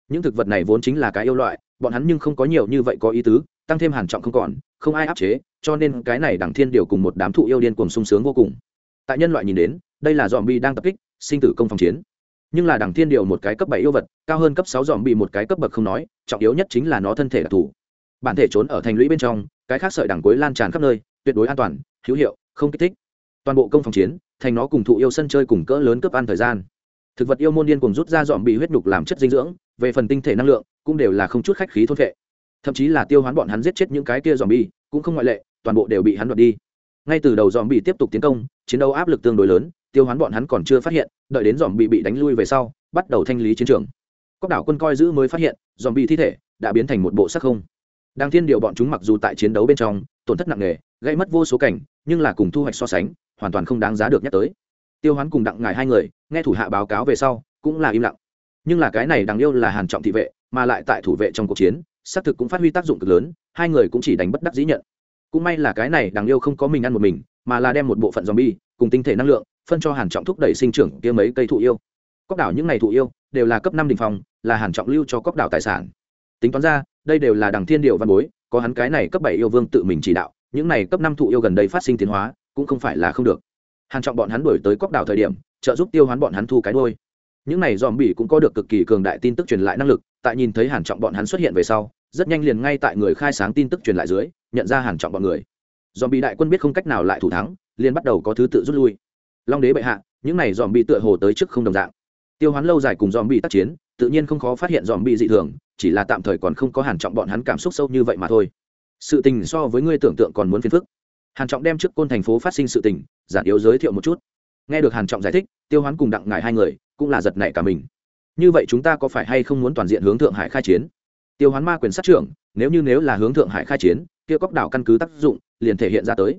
Những thực vật này vốn chính là cái yêu loại, bọn hắn nhưng không có nhiều như vậy có ý tứ, tăng thêm hàn trọng không còn, không ai áp chế, cho nên cái này đằng thiên điều cùng một đám thụ yêu điên cùng sung sướng vô cùng. Tại nhân loại nhìn đến, đây là dòm bi đang tập kích, sinh tử công phòng chiến. Nhưng là đằng thiên điều một cái cấp bảy yêu vật, cao hơn cấp sáu dòm zombie một cái cấp bậc không nói, trọng yếu nhất chính là nó thân thể đặc thù. Bản thể trốn ở thành lũy bên trong, cái khác sợi đằng cuối lan tràn khắp nơi, tuyệt đối an toàn, hữu hiệu, không kích thích toàn bộ công phòng chiến thành nó cùng thụ yêu sân chơi cùng cỡ lớn cướp ăn thời gian thực vật yêu môn điên cùng rút ra dòm bị huyết đục làm chất dinh dưỡng về phần tinh thể năng lượng cũng đều là không chút khách khí thôn vệ thậm chí là tiêu hoán bọn hắn giết chết những cái kia dòm bi, cũng không ngoại lệ, toàn bộ đều bị hắn đoạt đi. Ngay từ đầu dòm bị tiếp tục tiến công, chiến đấu áp lực tương đối lớn, tiêu hoán bọn hắn còn chưa phát hiện, đợi đến dòm bị bị đánh lui về sau, bắt đầu thanh lý chiến trường. Cóc đảo quân coi giữ mới phát hiện, dòm bị thi thể đã biến thành một bộ sắc không. Đang thiên điều bọn chúng mặc dù tại chiến đấu bên trong, tổn thất nặng nề, gây mất vô số cảnh, nhưng là cùng thu hoạch so sánh, hoàn toàn không đáng giá được nhắc tới. Tiêu hoán cùng đặng ngài hai người, nghe thủ hạ báo cáo về sau, cũng là im lặng. Nhưng là cái này đáng yêu là hàn trọng thị vệ, mà lại tại thủ vệ trong cuộc chiến xác thực cũng phát huy tác dụng cực lớn, hai người cũng chỉ đánh bất đắc dĩ nhận. Cũng may là cái này đáng yêu không có mình ăn một mình, mà là đem một bộ phận zombie cùng tinh thể năng lượng phân cho hàn trọng thúc đẩy sinh trưởng kia mấy cây thụ yêu. Cóc đảo những ngày thụ yêu đều là cấp năm đỉnh phòng là hàn trọng lưu cho cóc đảo tài sản. Tính toán ra, đây đều là đằng thiên điệu văn bối, có hắn cái này cấp bảy yêu vương tự mình chỉ đạo, những này cấp năm thụ yêu gần đây phát sinh tiến hóa, cũng không phải là không được. Hàn trọng bọn hắn đuổi tới cóc đảo thời điểm, trợ giúp tiêu hoán bọn hắn thu cái đôi những này dòm bỉ cũng có được cực kỳ cường đại tin tức truyền lại năng lực tại nhìn thấy hàn trọng bọn hắn xuất hiện về sau, rất nhanh liền ngay tại người khai sáng tin tức truyền lại dưới, nhận ra hàn trọng bọn người. Dòm bị đại quân biết không cách nào lại thủ thắng, liền bắt đầu có thứ tự rút lui. Long đế bệ hạ, những này dòm bị tựa hồ tới trước không đồng dạng. Tiêu hoán lâu dài cùng dòm bị tác chiến, tự nhiên không khó phát hiện dòm bị dị thường, chỉ là tạm thời còn không có hàn trọng bọn hắn cảm xúc sâu như vậy mà thôi. Sự tình so với ngươi tưởng tượng còn muốn phiền phức. Hàn trọng đem trước côn thành phố phát sinh sự tình, giản yếu giới thiệu một chút. Nghe được hàn trọng giải thích, tiêu hoán cùng đặng ngải hai người, cũng là giật nảy cả mình như vậy chúng ta có phải hay không muốn toàn diện hướng thượng hải khai chiến? Tiêu hoán ma quyền sát trưởng, nếu như nếu là hướng thượng hải khai chiến, kia cóc đảo căn cứ tác dụng liền thể hiện ra tới.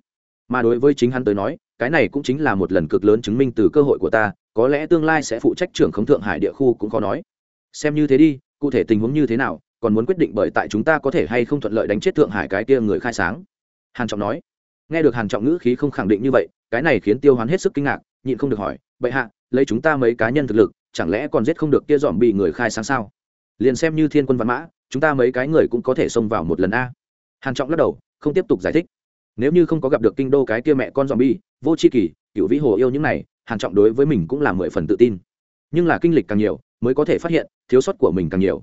Mà đối với chính hắn tới nói, cái này cũng chính là một lần cực lớn chứng minh từ cơ hội của ta, có lẽ tương lai sẽ phụ trách trưởng khống thượng hải địa khu cũng khó nói. Xem như thế đi, cụ thể tình huống như thế nào, còn muốn quyết định bởi tại chúng ta có thể hay không thuận lợi đánh chết thượng hải cái kia người khai sáng. Hàn trọng nói. Nghe được hàn trọng ngữ khí không khẳng định như vậy, cái này khiến tiêu hoán hết sức kinh ngạc, nhịn không được hỏi, bệ hạ, lấy chúng ta mấy cá nhân thực lực chẳng lẽ còn giết không được kia dòm bị người khai sáng sao? Liền xem như thiên quân văn mã, chúng ta mấy cái người cũng có thể xông vào một lần a. Hàn trọng lắc đầu, không tiếp tục giải thích. Nếu như không có gặp được kinh đô cái kia mẹ con dòm bi vô tri kỳ cựu vĩ hồ yêu những này, hàn trọng đối với mình cũng là mười phần tự tin. Nhưng là kinh lịch càng nhiều, mới có thể phát hiện, thiếu sót của mình càng nhiều.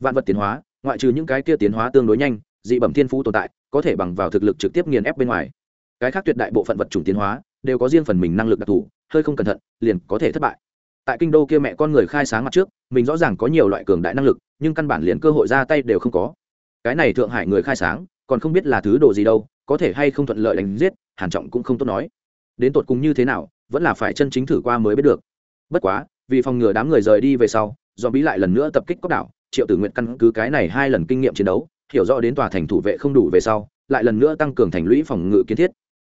Vạn vật tiến hóa, ngoại trừ những cái kia tiến hóa tương đối nhanh, dị bẩm thiên phú tồn tại, có thể bằng vào thực lực trực tiếp nghiền ép bên ngoài. Cái khác tuyệt đại bộ phận vật chủng tiến hóa, đều có riêng phần mình năng lực đặc thù, hơi không cẩn thận, liền có thể thất bại tại kinh đô kia mẹ con người khai sáng mặt trước, mình rõ ràng có nhiều loại cường đại năng lực, nhưng căn bản liền cơ hội ra tay đều không có. Cái này thượng hải người khai sáng, còn không biết là thứ đồ gì đâu, có thể hay không thuận lợi đánh giết, hàn trọng cũng không tốt nói. Đến tột cùng như thế nào, vẫn là phải chân chính thử qua mới biết được. Bất quá, vì phòng ngừa đám người rời đi về sau do bí lại lần nữa tập kích cốc đảo, triệu tử nguyện căn cứ cái này hai lần kinh nghiệm chiến đấu, hiểu rõ đến tòa thành thủ vệ không đủ về sau, lại lần nữa tăng cường thành lũy phòng ngự kiến thiết.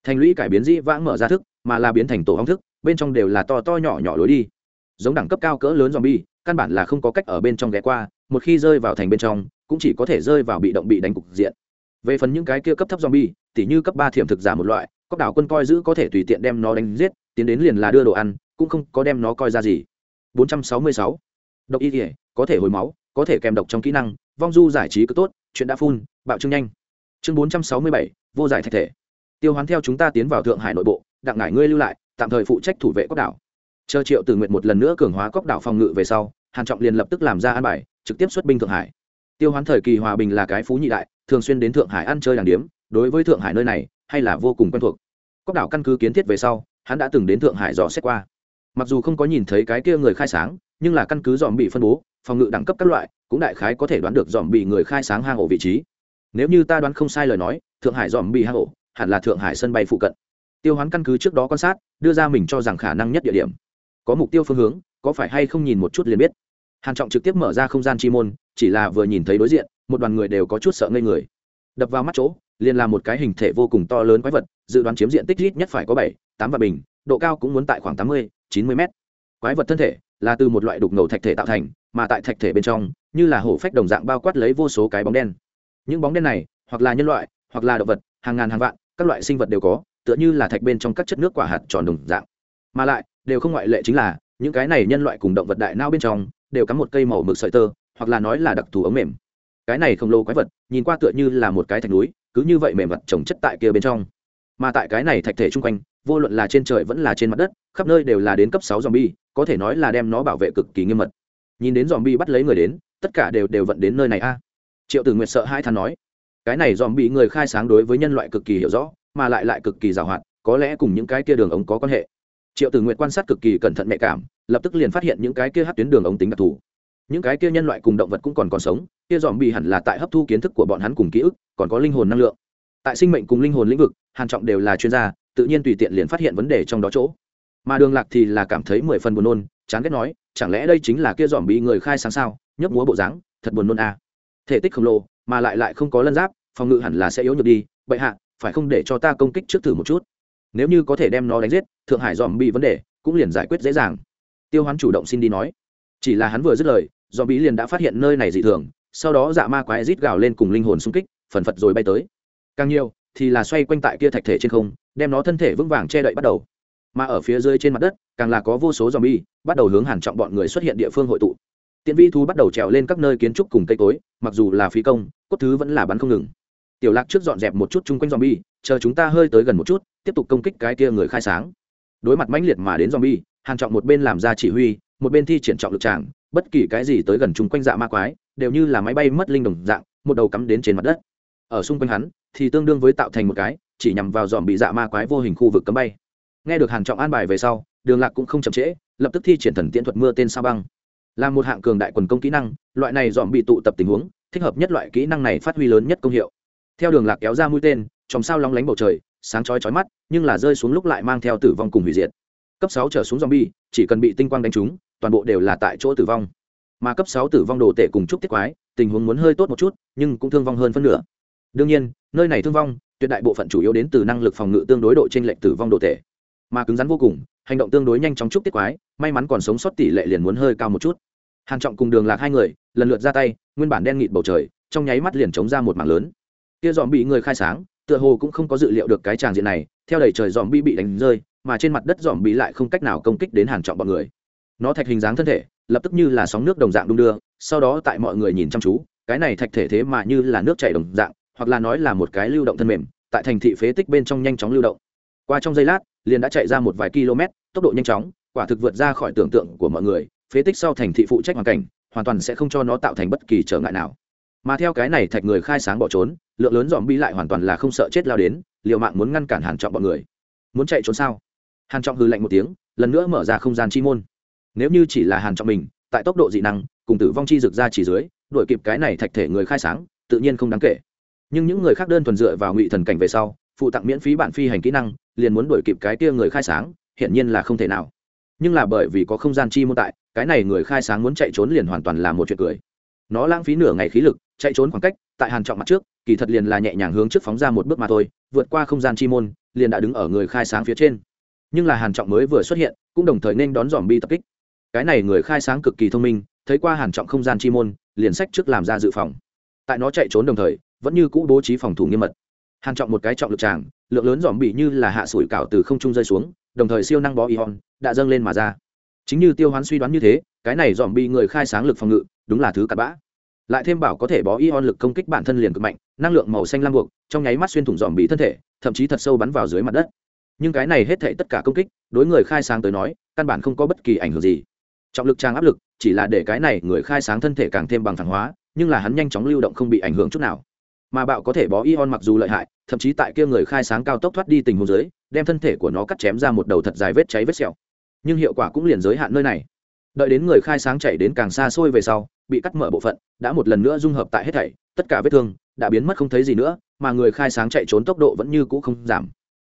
Thành lũy cải biến dĩ vãng mở ra thức, mà là biến thành tổ hóng thức, bên trong đều là to to nhỏ nhỏ lối đi giống đẳng cấp cao cỡ lớn zombie căn bản là không có cách ở bên trong ghé qua một khi rơi vào thành bên trong cũng chỉ có thể rơi vào bị động bị đánh cục diện. Về phần những cái kia cấp thấp zombie tỉ như cấp ba thiểm thực giả một loại cốc đảo quân coi giữ có thể tùy tiện đem nó đánh giết tiến đến liền là đưa đồ ăn cũng không có đem nó coi ra gì. 466. độc y thể có thể hồi máu có thể kèm độc trong kỹ năng vong du giải trí cứ tốt chuyện đã phun bạo trương nhanh. Chương 467, vô giải thạch thể. Tiêu hoán theo chúng ta tiến vào thượng hải nội bộ đặng ngải ngươi lưu lại tạm thời phụ trách thủ vệ cốc đảo chờ triệu tử nguyện một lần nữa cường hóa cốc đảo phòng ngự về sau, hàn trọng liền lập tức làm ra an bài, trực tiếp xuất binh thượng hải. Tiêu hoán thời kỳ hòa bình là cái phú nhị đại, thường xuyên đến thượng hải ăn chơi đàng điếm, đối với thượng hải nơi này, hay là vô cùng quen thuộc. Cốc đảo căn cứ kiến thiết về sau, hắn đã từng đến thượng hải dò xét qua. Mặc dù không có nhìn thấy cái kia người khai sáng, nhưng là căn cứ dòm bị phân bố, phòng ngự đẳng cấp các loại, cũng đại khái có thể đoán được dòm bị người khai sáng hang ổ vị trí. Nếu như ta đoán không sai lời nói, thượng hải dòm bị hang ổ hẳn là thượng hải sân bay phụ cận. Tiêu hoán căn cứ trước đó quan sát, đưa ra mình cho rằng khả năng nhất địa điểm có mục tiêu phương hướng, có phải hay không nhìn một chút liền biết. Hàn trọng trực tiếp mở ra không gian chi môn, chỉ là vừa nhìn thấy đối diện, một đoàn người đều có chút sợ ngây người. Đập vào mắt chỗ, liền là một cái hình thể vô cùng to lớn quái vật, dự đoán chiếm diện tích ít nhất phải có bảy, tám vạn bình, độ cao cũng muốn tại khoảng tám mươi, chín mươi mét. Quái vật thân thể là từ một loại đục ngầu thạch thể tạo thành, mà tại thạch thể bên trong, như là hổ phách đồng dạng bao quát lấy vô số cái bóng đen. Những bóng đen này, hoặc là nhân loại, hoặc là động vật, hàng ngàn hàng vạn, các loại sinh vật đều có, tựa như là thạch bên trong các chất nước quả hạt tròn đồng dạng. Mà lại đều không ngoại lệ chính là, những cái này nhân loại cùng động vật đại nao bên trong, đều cắm một cây màu mực sợi tơ, hoặc là nói là đặc thù ống mềm. Cái này khổng lồ quái vật, nhìn qua tựa như là một cái thạch núi, cứ như vậy mềm vật trồng chất tại kia bên trong. Mà tại cái này thạch thể chung quanh, vô luận là trên trời vẫn là trên mặt đất, khắp nơi đều là đến cấp sáu zombie, có thể nói là đem nó bảo vệ cực kỳ nghiêm mật. Nhìn đến zombie bắt lấy người đến, tất cả đều đều vận đến nơi này a. Triệu tử nguyệt sợ hai thằng nói, cái này zombie người khai sáng đối với nhân loại cực kỳ hiểu rõ, mà lại lại cực kỳ giàu hoạt có lẽ cùng những cái kia đường ống có quan hệ triệu tử Nguyện quan sát cực kỳ cẩn thận nhạy cảm, lập tức liền phát hiện những cái kia hát tuyến đường ống tính đặc thù. Những cái kia nhân loại cùng động vật cũng còn còn sống, kia dòm bị hẳn là tại hấp thu kiến thức của bọn hắn cùng ký ức, còn có linh hồn năng lượng. Tại sinh mệnh cùng linh hồn lĩnh vực, hàn trọng đều là chuyên gia, tự nhiên tùy tiện liền phát hiện vấn đề trong đó chỗ. Mà đường lạc thì là cảm thấy mười phần buồn nôn, chán ghét nói, chẳng lẽ đây chính là kia dòm bị người khai sáng sao, nhấp múa bộ dáng, thật buồn nôn à. thể tích khổng lồ, mà lại lại không có lân giáp, phòng ngự hẳn là sẽ yếu nhược đi, bệ hạ, phải không để cho ta công kích trước thử một chút? Nếu như có thể đem nó đánh giết, thượng hải dòm bị vấn đề cũng liền giải quyết dễ dàng. Tiêu hoán chủ động xin đi nói. Chỉ là hắn vừa dứt lời dòm bị liền đã phát hiện nơi này dị thường, sau đó dạ ma quái rít gào lên cùng linh hồn xung kích, phần phật rồi bay tới. Càng nhiều, thì là xoay quanh tại kia thạch thể trên không, đem nó thân thể vững vàng che đậy bắt đầu. Mà ở phía dưới trên mặt đất, càng là có vô số dòm bi bắt đầu hướng hàn trọng bọn người xuất hiện địa phương hội tụ. Tiện vi thú bắt đầu trèo lên các nơi kiến trúc cùng cây cối, mặc dù là phí công, cốt thứ vẫn là bắn không ngừng tiểu lạc trước dọn dẹp một chút chung quanh zombie, chờ chúng ta hơi tới gần một chút, tiếp tục công kích cái kia người khai sáng. Đối mặt mãnh liệt mà đến zombie, hàn trọng một bên làm ra chỉ huy, một bên thi triển trọng lực tràng, bất kỳ cái gì tới gần chung quanh dạ ma quái, đều như là máy bay mất linh đồng dạng, một đầu cắm đến trên mặt đất. Ở xung quanh hắn, thì tương đương với tạo thành một cái, chỉ nhằm vào dòm bị dạ ma quái vô hình khu vực cấm bay. Nghe được hàn trọng an bài về sau, đường lạc cũng không chậm trễ, lập tức thi triển thần tiễn thuật mưa tên sao băng. Là một hạng cường đại quần công kỹ năng, loại này dòm bị tụ tập tình huống, thích hợp nhất loại kỹ năng này phát huy lớn nhất công hiệu theo đường lạc kéo ra mũi tên, chòm sao lóng lánh bầu trời, sáng chói chói mắt, nhưng là rơi xuống lúc lại mang theo tử vong cùng hủy diệt. Cấp sáu trở xuống zombie, chỉ cần bị tinh quang đánh trúng, toàn bộ đều là tại chỗ tử vong. Mà cấp sáu tử vong đồ tể cùng chúc tiết quái, tình huống muốn hơi tốt một chút, nhưng cũng thương vong hơn phân nửa. Đương nhiên, nơi này thương vong, tuyệt đại bộ phận chủ yếu đến từ năng lực phòng ngự tương đối độ trên lệnh tử vong đồ tể. Mà cứng rắn vô cùng, hành động tương đối nhanh chóng chúc tiết quái, may mắn còn sống sót tỷ lệ liền muốn hơi cao một chút. Hàn trọng cùng đường lạc hai người, lần lượt ra tay, nguyên bản đen nghịt bầu trời, trong nháy mắt liền chống ra một mảng lớn kia dòm bị người khai sáng, tựa hồ cũng không có dự liệu được cái tràng diện này, theo đầy trời dòm bị bị đánh rơi, mà trên mặt đất dòm bị lại không cách nào công kích đến hàn trọng bọn người. Nó thạch hình dáng thân thể, lập tức như là sóng nước đồng dạng đung đưa, sau đó tại mọi người nhìn chăm chú, cái này thạch thể thế mà như là nước chảy đồng dạng, hoặc là nói là một cái lưu động thân mềm, tại thành thị phế tích bên trong nhanh chóng lưu động. Qua trong giây lát, liền đã chạy ra một vài km, tốc độ nhanh chóng, quả thực vượt ra khỏi tưởng tượng của mọi người, phế tích sau thành thị phụ trách hoàn cảnh, hoàn toàn sẽ không cho nó tạo thành bất kỳ trở ngại nào mà theo cái này thạch người khai sáng bỏ trốn, lượng lớn dòm bi lại hoàn toàn là không sợ chết lao đến liệu mạng muốn ngăn cản hàn trọng bọn người. Muốn chạy trốn sao? Hàn trọng hư lạnh một tiếng, lần nữa mở ra không gian chi môn. Nếu như chỉ là hàn trọng mình, tại tốc độ dị năng, cùng tử vong chi rực ra chỉ dưới, đuổi kịp cái này thạch thể người khai sáng, tự nhiên không đáng kể. Nhưng những người khác đơn thuần dựa vào ngụy thần cảnh về sau, phụ tặng miễn phí bản phi hành kỹ năng, liền muốn đuổi kịp cái kia người khai sáng, hiển nhiên là không thể nào. Nhưng là bởi vì có không gian chi môn tại, cái này người khai sáng muốn chạy trốn liền hoàn toàn là một chuyện cười. Nó lãng phí nửa ngày khí lực chạy trốn khoảng cách, tại hàn trọng mặt trước, kỳ thật liền là nhẹ nhàng hướng trước phóng ra một bước mà thôi, vượt qua không gian chi môn, liền đã đứng ở người khai sáng phía trên. Nhưng là hàn trọng mới vừa xuất hiện, cũng đồng thời nên đón dòm bi tập kích. Cái này người khai sáng cực kỳ thông minh, thấy qua hàn trọng không gian chi môn, liền sách trước làm ra dự phòng. Tại nó chạy trốn đồng thời, vẫn như cũ bố trí phòng thủ nghiêm mật. Hàn trọng một cái trọng lực tràng, lượng lớn dòm bị như là hạ sủi cảo từ không trung rơi xuống, đồng thời siêu năng bó ion đã dâng lên mà ra. Chính như tiêu hoán suy đoán như thế, cái này dòm bị người khai sáng lực phòng ngự, đúng là thứ cặn bã lại thêm bảo có thể bó ion lực công kích bản thân liền cực mạnh, năng lượng màu xanh lam buộc, trong nháy mắt xuyên thủng dòm bị thân thể, thậm chí thật sâu bắn vào dưới mặt đất. Nhưng cái này hết thệ tất cả công kích, đối người khai sáng tới nói, căn bản không có bất kỳ ảnh hưởng gì. Trọng lực trang áp lực, chỉ là để cái này người khai sáng thân thể càng thêm bằng thẳng hóa, nhưng là hắn nhanh chóng lưu động không bị ảnh hưởng chút nào. Mà bạo có thể bó ion mặc dù lợi hại, thậm chí tại kia người khai sáng cao tốc thoát đi tình huống dưới, đem thân thể của nó cắt chém ra một đầu thật dài vết cháy vết sẹo. Nhưng hiệu quả cũng liền giới hạn nơi này. Đợi đến người khai sáng chạy đến càng xa xôi về sau bị cắt mở bộ phận đã một lần nữa dung hợp tại hết thảy tất cả vết thương đã biến mất không thấy gì nữa mà người khai sáng chạy trốn tốc độ vẫn như cũ không giảm.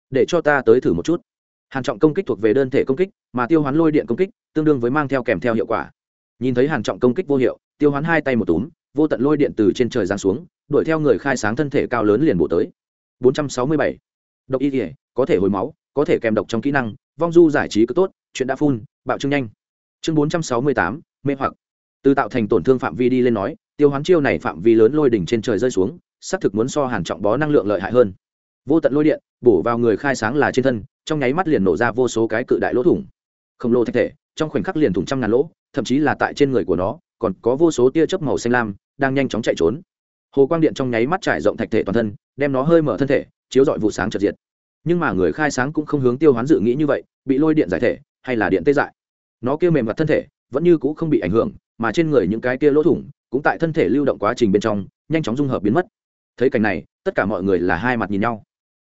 Để cho ta tới thử một chút. Hàn trọng công kích thuộc về đơn thể công kích mà tiêu hoán lôi điện công kích tương đương với mang theo kèm theo hiệu quả. Nhìn thấy hàn trọng công kích vô hiệu tiêu hoán hai tay một túm vô tận lôi điện từ trên trời giáng xuống đuổi theo người khai sáng thân thể cao lớn liền bổ tới. 467. độc y thể có thể hồi máu có thể kèm độc trong kỹ năng vong du giải trí cứ tốt chuyện đã phun bạo trương nhanh. Chương 468, mê hoặc từ tạo thành tổn thương phạm vi đi lên nói, tiêu hoán chiêu này phạm vi lớn lôi đỉnh trên trời rơi xuống, xác thực muốn so hàn trọng bó năng lượng lợi hại hơn. Vô tận lôi điện, bổ vào người khai sáng là trên thân, trong nháy mắt liền nổ ra vô số cái cự đại lỗ thủng. Khổng lồ thạch thể, trong khoảnh khắc liền thủng trăm ngàn lỗ, thậm chí là tại trên người của nó, còn có vô số tia chớp màu xanh lam, đang nhanh chóng chạy trốn. Hồ quang điện trong nháy mắt trải rộng thạch thể toàn thân, đem nó hơi mở thân thể, chiếu dọi vụ sáng trật diệt. Nhưng mà người khai sáng cũng không hướng tiêu hoán dự nghĩ như vậy, bị lôi điện giải thể, hay là điện tê dại. Nó kêu mềm mặt thân thể, vẫn như cũ không bị ảnh hưởng mà trên người những cái kia lỗ thủng cũng tại thân thể lưu động quá trình bên trong, nhanh chóng dung hợp biến mất. Thấy cảnh này, tất cả mọi người là hai mặt nhìn nhau.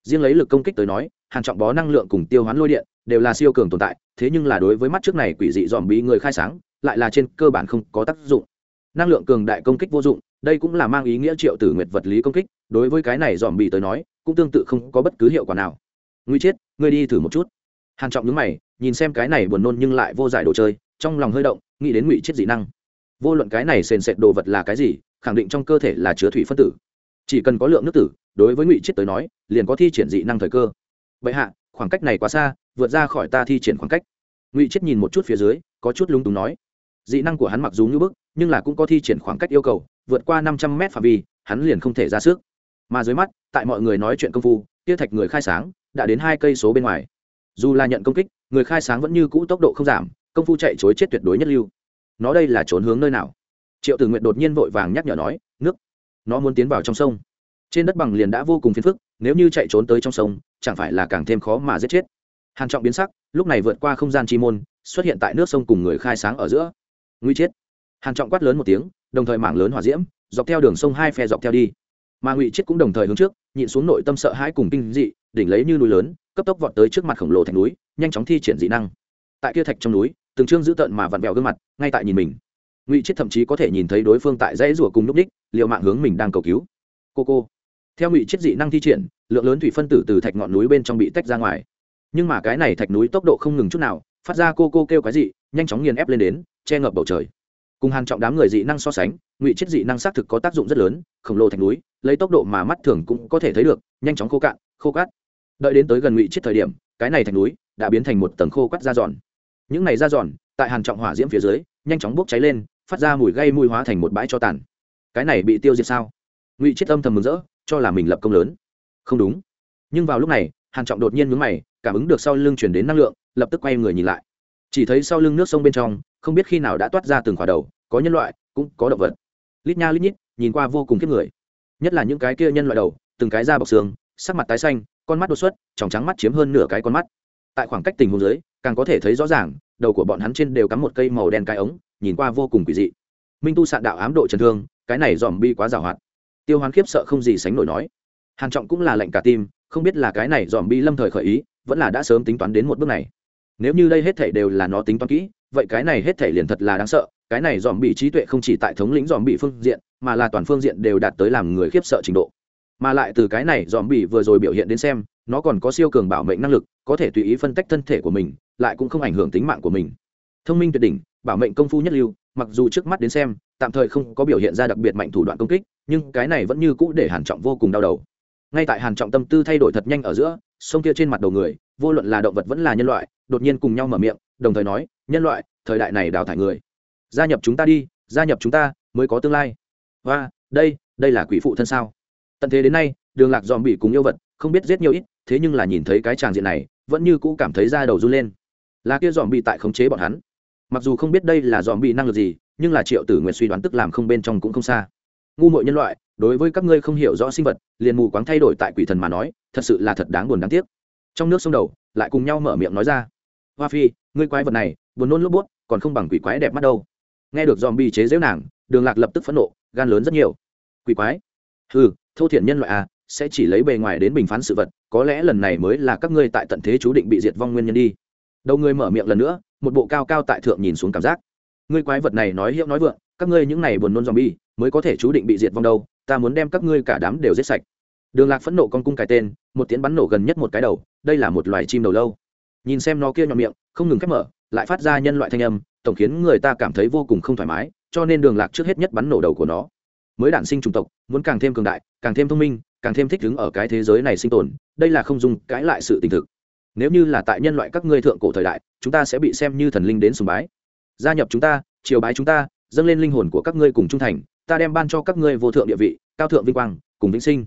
Riêng lấy lực công kích tới nói hàn trọng bó năng lượng cùng tiêu hoán lôi điện đều là siêu cường tồn tại, thế nhưng là đối với mắt trước này quỷ dị dòm bí người khai sáng, lại là trên cơ bản không có tác dụng. Năng lượng cường đại công kích vô dụng, đây cũng là mang ý nghĩa triệu tử nguyệt vật lý công kích, đối với cái này dòm bị tới nói, cũng tương tự không có bất cứ hiệu quả nào. Nguy chết, ngươi đi thử một chút. Hàn trọng nhướng mày, nhìn xem cái này buồn nôn nhưng lại vô giải đồ chơi, trong lòng hơi động, nghĩ đến ngụy chết dị năng vô luận cái này sền sệt đồ vật là cái gì, khẳng định trong cơ thể là chứa thủy phân tử. Chỉ cần có lượng nước tử, đối với ngụy chết tới nói, liền có thi triển dị năng thời cơ. Vậy hạ, khoảng cách này quá xa, vượt ra khỏi ta thi triển khoảng cách. Ngụy chết nhìn một chút phía dưới, có chút lúng túng nói. Dị năng của hắn mặc dù như bức, nhưng là cũng có thi triển khoảng cách yêu cầu, vượt qua năm trăm mét phạm vi, hắn liền không thể ra sức. Mà dưới mắt, tại mọi người nói chuyện công phu tia thạch người khai sáng, đã đến hai cây số bên ngoài. Dù là nhận công kích, người khai sáng vẫn như cũ tốc độ không giảm, công phu chạy chối chết tuyệt đối nhất lưu nó đây là trốn hướng nơi nào? Triệu tử nguyện đột nhiên vội vàng nhắc nhở nói, nước, nó muốn tiến vào trong sông. Trên đất bằng liền đã vô cùng phiền phức, nếu như chạy trốn tới trong sông, chẳng phải là càng thêm khó mà giết chết. Hàn trọng biến sắc, lúc này vượt qua không gian chi môn, xuất hiện tại nước sông cùng người khai sáng ở giữa. Nguy chết. Hàn trọng quát lớn một tiếng, đồng thời mảng lớn hỏa diễm, dọc theo đường sông hai phe dọc theo đi. Mà ngụy chết cũng đồng thời hướng trước, nhịn xuống nội tâm sợ hãi cùng kinh dị, đỉnh lấy như núi lớn, cấp tốc vọt tới trước mặt khổng lồ thành núi, nhanh chóng thi triển dị năng. Tại kia thạch trong núi từng trương giữ tận mà vặn vẹo gương mặt, ngay tại nhìn mình. Ngụy chết thậm chí có thể nhìn thấy đối phương tại dãy rủa cùng núp đích liệu mạng hướng mình đang cầu cứu. Cô cô. Theo ngụy chết dị năng thi triển, lượng lớn thủy phân tử từ thạch ngọn núi bên trong bị tách ra ngoài. Nhưng mà cái này thạch núi tốc độ không ngừng chút nào, phát ra cô cô kêu cái dị, nhanh chóng nghiền ép lên đến, che ngập bầu trời. Cùng hàng trọng đám người dị năng so sánh, ngụy chết dị năng xác thực có tác dụng rất lớn, khổng lồ thạch núi, lấy tốc độ mà mắt thường cũng có thể thấy được, nhanh chóng khô cạn, khô cát. Đợi đến tới gần ngụy chết thời điểm, cái này thạch núi đã biến thành một tầng khô cắt da giòn những này ra giòn, tại hàn trọng hỏa diễm phía dưới, nhanh chóng bốc cháy lên, phát ra mùi gây mùi hóa thành một bãi cho tàn. Cái này bị tiêu diệt sao? Ngụy chết âm thầm mừng rỡ, cho là mình lập công lớn. Không đúng. Nhưng vào lúc này, hàn trọng đột nhiên nhướng mày, cảm ứng được sau lưng truyền đến năng lượng, lập tức quay người nhìn lại. Chỉ thấy sau lưng nước sông bên trong, không biết khi nào đã toát ra từng khỏa đầu, có nhân loại, cũng có động vật. Lít nha lít nhít, nhìn qua vô cùng kiếp người. Nhất là những cái kia nhân loại đầu, từng cái da bọc xương, sắc mặt tái xanh, con mắt đột xuất, tròng trắng mắt chiếm hơn nửa cái con mắt tại khoảng cách tình huống dưới, càng có thể thấy rõ ràng, đầu của bọn hắn trên đều cắm một cây màu đen cái ống, nhìn qua vô cùng quỷ dị. Minh tu sạn đạo ám độ chấn thương, cái này dòm bi quá giàu hoạt. Tiêu hoán khiếp sợ không gì sánh nổi nói. Hàn trọng cũng là lệnh cả tim, không biết là cái này dòm bi lâm thời khởi ý, vẫn là đã sớm tính toán đến một bước này. Nếu như đây hết thảy đều là nó tính toán kỹ, vậy cái này hết thảy liền thật là đáng sợ, cái này dòm bị trí tuệ không chỉ tại thống lĩnh dòm bị phương diện, mà là toàn phương diện đều đạt tới làm người khiếp sợ trình độ. Mà lại từ cái này dòm bị vừa rồi biểu hiện đến xem nó còn có siêu cường bảo mệnh năng lực, có thể tùy ý phân tách thân thể của mình, lại cũng không ảnh hưởng tính mạng của mình. Thông minh tuyệt đỉnh, bảo mệnh công phu nhất lưu, mặc dù trước mắt đến xem, tạm thời không có biểu hiện ra đặc biệt mạnh thủ đoạn công kích, nhưng cái này vẫn như cũ để hàn trọng vô cùng đau đầu. Ngay tại hàn trọng tâm tư thay đổi thật nhanh ở giữa, sông kia trên mặt đầu người, vô luận là động vật vẫn là nhân loại, đột nhiên cùng nhau mở miệng, đồng thời nói, nhân loại, thời đại này đào thải người. Gia nhập chúng ta đi, gia nhập chúng ta, mới có tương lai. Và đây đây là quỷ phụ thân sao? Tận thế đến nay, đường lạc dòm bị cùng yêu vật, không biết giết nhiều ít thế nhưng là nhìn thấy cái tràng diện này, vẫn như cũ cảm thấy da đầu run lên. Là kia dòm bị tại khống chế bọn hắn. Mặc dù không biết đây là dòm bị năng lực gì, nhưng là triệu tử nguyện suy đoán tức làm không bên trong cũng không xa. Ngu mội nhân loại, đối với các ngươi không hiểu rõ sinh vật, liền mù quáng thay đổi tại quỷ thần mà nói, thật sự là thật đáng buồn đáng tiếc. Trong nước sông đầu, lại cùng nhau mở miệng nói ra. Hoa phi, ngươi quái vật này, buồn nôn lốp bút, còn không bằng quỷ quái đẹp mắt đâu. Nghe được dòm bị chế dễu nàng, đường lạc lập tức phẫn nộ, gan lớn rất nhiều. Quỷ quái? Ừ thô thiện nhân loại à sẽ chỉ lấy bề ngoài đến bình phán sự vật, có lẽ lần này mới là các ngươi tại tận thế chú định bị diệt vong nguyên nhân đi. Đầu ngươi mở miệng lần nữa, một bộ cao cao tại thượng nhìn xuống cảm giác. Ngươi quái vật này nói hiệu nói vượng, các ngươi những này buồn nôn dòm bi mới có thể chú định bị diệt vong đâu, ta muốn đem các ngươi cả đám đều giết sạch. Đường lạc phẫn nộ con cung cái tên, một tiếng bắn nổ gần nhất một cái đầu, đây là một loài chim đầu lâu. Nhìn xem nó kia nhọn miệng, không ngừng khép mở, lại phát ra nhân loại thanh âm, tổng khiến người ta cảm thấy vô cùng không thoải mái, cho nên đường lạc trước hết nhất bắn nổ đầu của nó. Mới đản sinh chủng tộc, muốn càng thêm cường đại, càng thêm thông minh càng thêm thích ứng ở cái thế giới này sinh tồn, đây là không dùng cãi lại sự tình thực. Nếu như là tại nhân loại các ngươi thượng cổ thời đại, chúng ta sẽ bị xem như thần linh đến sùng bái. Gia nhập chúng ta chiều bái chúng ta, dâng lên linh hồn của các ngươi cùng trung thành, ta đem ban cho các ngươi vô thượng địa vị, cao thượng vinh quang, cùng vĩnh sinh.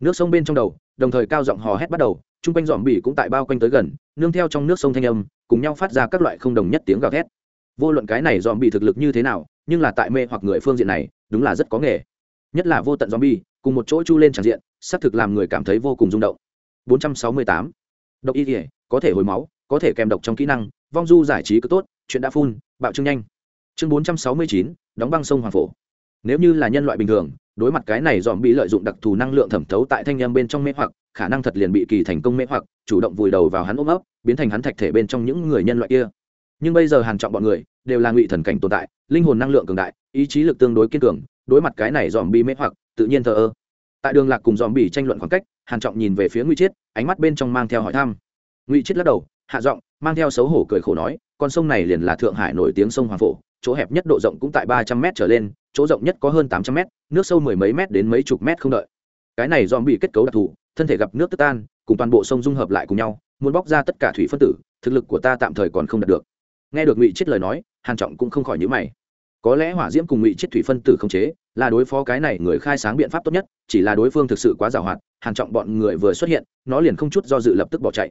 Nước sông bên trong đầu, đồng thời cao giọng hò hét bắt đầu, chung quanh dòm bỉ cũng tại bao quanh tới gần, nương theo trong nước sông thanh âm, cùng nhau phát ra các loại không đồng nhất tiếng gào thét. Vô luận cái này dòm bỉ thực lực như thế nào, nhưng là tại mê hoặc người phương diện này, đúng là rất có nghề. Nhất là vô tận dòm bỉ cùng một chỗ chu lên tràn diện xác thực làm người cảm thấy vô cùng rung động. 468. độc y thể có thể hồi máu có thể kèm độc trong kỹ năng vong du giải trí cứ tốt chuyện đã phun bạo trương nhanh. Chương 469, đóng băng sông hoàng phổ. Nếu như là nhân loại bình thường đối mặt cái này dòm bị lợi dụng đặc thù năng lượng thẩm thấu tại thanh em bên trong mê hoặc khả năng thật liền bị kỳ thành công mê hoặc chủ động vùi đầu vào hắn ôm ấp biến thành hắn thạch thể bên trong những người nhân loại kia. Nhưng bây giờ hàn trọng bọn người đều là ngụy thần cảnh tồn tại linh hồn năng lượng cường đại ý chí lực tương đối kiên cường đối mặt cái này dòm bị mê hoặc tự nhiên thờ ơ. Tại đường lạc cùng dòm bỉ tranh luận khoảng cách, hàn trọng nhìn về phía ngụy chiết, ánh mắt bên trong mang theo hỏi thăm. Ngụy chiết lắc đầu, hạ giọng, mang theo xấu hổ cười khổ nói, con sông này liền là thượng hải nổi tiếng sông hoàng phổ, chỗ hẹp nhất độ rộng cũng tại ba trăm m trở lên, chỗ rộng nhất có hơn tám trăm m nước sâu mười mấy mét đến mấy chục mét không đợi. Cái này dòm bị kết cấu đặc thù, thân thể gặp nước tức tan, cùng toàn bộ sông dung hợp lại cùng nhau, muốn bóc ra tất cả thủy phân tử, thực lực của ta tạm thời còn không đạt được. Nghe được ngụy chết lời nói, hàn trọng cũng không khỏi nhíu mày có lẽ hỏa diễm cùng ngụy chết thủy phân tử không chế, là đối phó cái này người khai sáng biện pháp tốt nhất, chỉ là đối phương thực sự quá giàu hoạt hàn trọng bọn người vừa xuất hiện, nó liền không chút do dự lập tức bỏ chạy.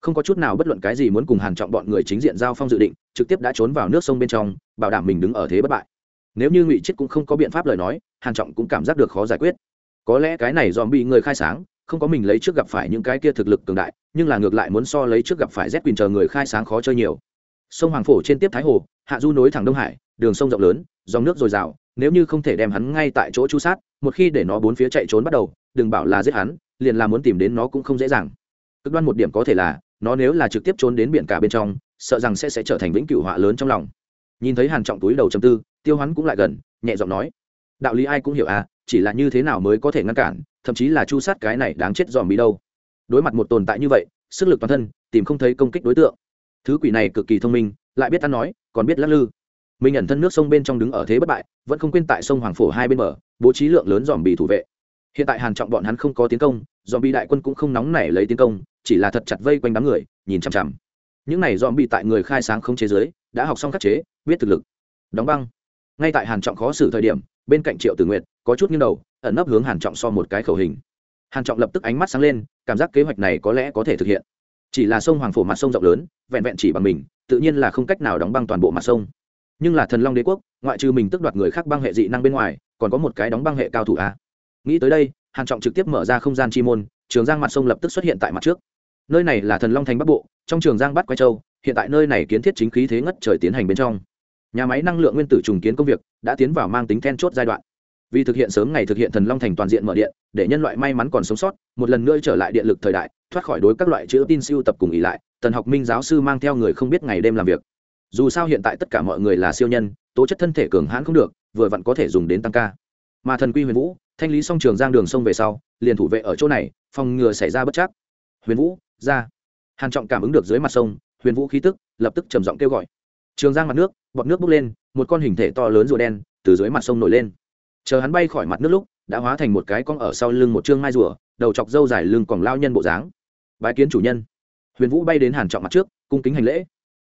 Không có chút nào bất luận cái gì muốn cùng hàn trọng bọn người chính diện giao phong dự định, trực tiếp đã trốn vào nước sông bên trong, bảo đảm mình đứng ở thế bất bại. Nếu như ngụy chết cũng không có biện pháp lời nói, hàn trọng cũng cảm giác được khó giải quyết. Có lẽ cái này dòm bị người khai sáng, không có mình lấy trước gặp phải những cái kia thực lực cường đại, nhưng là ngược lại muốn so lấy trước gặp phải z quyền chờ người khai sáng khó chơi nhiều sông hoàng phổ trên tiếp thái hồ, hạ du nối thẳng đông hải, đường sông rộng lớn, dòng nước dồi dào, nếu như không thể đem hắn ngay tại chỗ chu sát, một khi để nó bốn phía chạy trốn bắt đầu, đừng bảo là giết hắn, liền là muốn tìm đến nó cũng không dễ dàng. Cực đoan một điểm có thể là, nó nếu là trực tiếp trốn đến biển cả bên trong, sợ rằng sẽ sẽ trở thành vĩnh cửu họa lớn trong lòng. Nhìn thấy hàn trọng túi đầu chầm tư, tiêu hắn cũng lại gần, nhẹ giọng nói, đạo lý ai cũng hiểu à chỉ là như thế nào mới có thể ngăn cản, thậm chí là chu sát cái này đáng chết dòm bị đâu. Đối mặt một tồn tại như vậy, sức lực toàn thân tìm không thấy công kích đối tượng thứ quỷ này cực kỳ thông minh, lại biết ăn nói, còn biết lắc lư. Mình ẩn thân nước sông bên trong đứng ở thế bất bại, vẫn không quên tại sông hoàng phổ hai bên bờ, bố trí lượng lớn dòm bì thủ vệ. Hiện tại hàn trọng bọn hắn không có tiến công dòm bì đại quân cũng không nóng nảy lấy tiến công, chỉ là thật chặt vây quanh đám người, nhìn chằm chằm. Những này dòm bì tại người khai sáng không chế giới, đã học xong khắc chế, biết thực lực. Đóng băng. Ngay tại hàn trọng khó xử thời điểm, bên cạnh triệu tử nguyệt, có chút nghiêng đầu, ẩn nấp hướng hàn trọng so một cái khẩu hình. Hàn trọng lập tức ánh mắt sáng lên, cảm giác kế hoạch này có lẽ có thể thực hiện chỉ là sông hoàng phổ mặt sông rộng lớn, vẹn vẹn chỉ bằng mình, tự nhiên là không cách nào đóng băng toàn bộ mặt sông. Nhưng là thần long đế quốc, ngoại trừ mình tức đoạt người khác băng hệ dị năng bên ngoài, còn có một cái đóng băng hệ cao thủ a. Nghĩ tới đây, hàn trọng trực tiếp mở ra không gian chi môn, trường giang mặt sông lập tức xuất hiện tại mặt trước. Nơi này là thần long thành bắc bộ, trong trường giang bắt quay châu, hiện tại nơi này kiến thiết chính khí thế ngất trời tiến hành bên trong. Nhà máy năng lượng nguyên tử trùng kiến công việc đã tiến vào mang tính then chốt giai đoạn. Vì thực hiện sớm ngày thực hiện thần long thành toàn diện mở điện, để nhân loại may mắn còn sống sót, một lần nữa trở lại điện lực thời đại thoát khỏi đối các loại chữ tin siêu tập cùng ý lại, tần học minh giáo sư mang theo người không biết ngày đêm làm việc. Dù sao hiện tại tất cả mọi người là siêu nhân, tố chất thân thể cường hãn không được, vừa vặn có thể dùng đến tăng ca. Mà thần quy huyền vũ, thanh lý xong trường giang đường sông về sau, liền thủ vệ ở chỗ này, phòng ngừa xảy ra bất chắc. Huyền vũ, ra. Hàn trọng cảm ứng được dưới mặt sông, huyền vũ khí tức, lập tức trầm giọng kêu gọi. Trường giang mặt nước, bọt nước bốc lên, một con hình thể to lớn rùa đen, từ dưới mặt sông nổi lên. Chờ hắn bay khỏi mặt nước lúc, đã hóa thành một cái con ở sau lưng một chương mai rùa, đầu chọc dâu dài lưng còn lao nhân bộ dáng bái kiến chủ nhân. Huyền vũ bay đến hàn trọng mặt trước, cung kính hành lễ.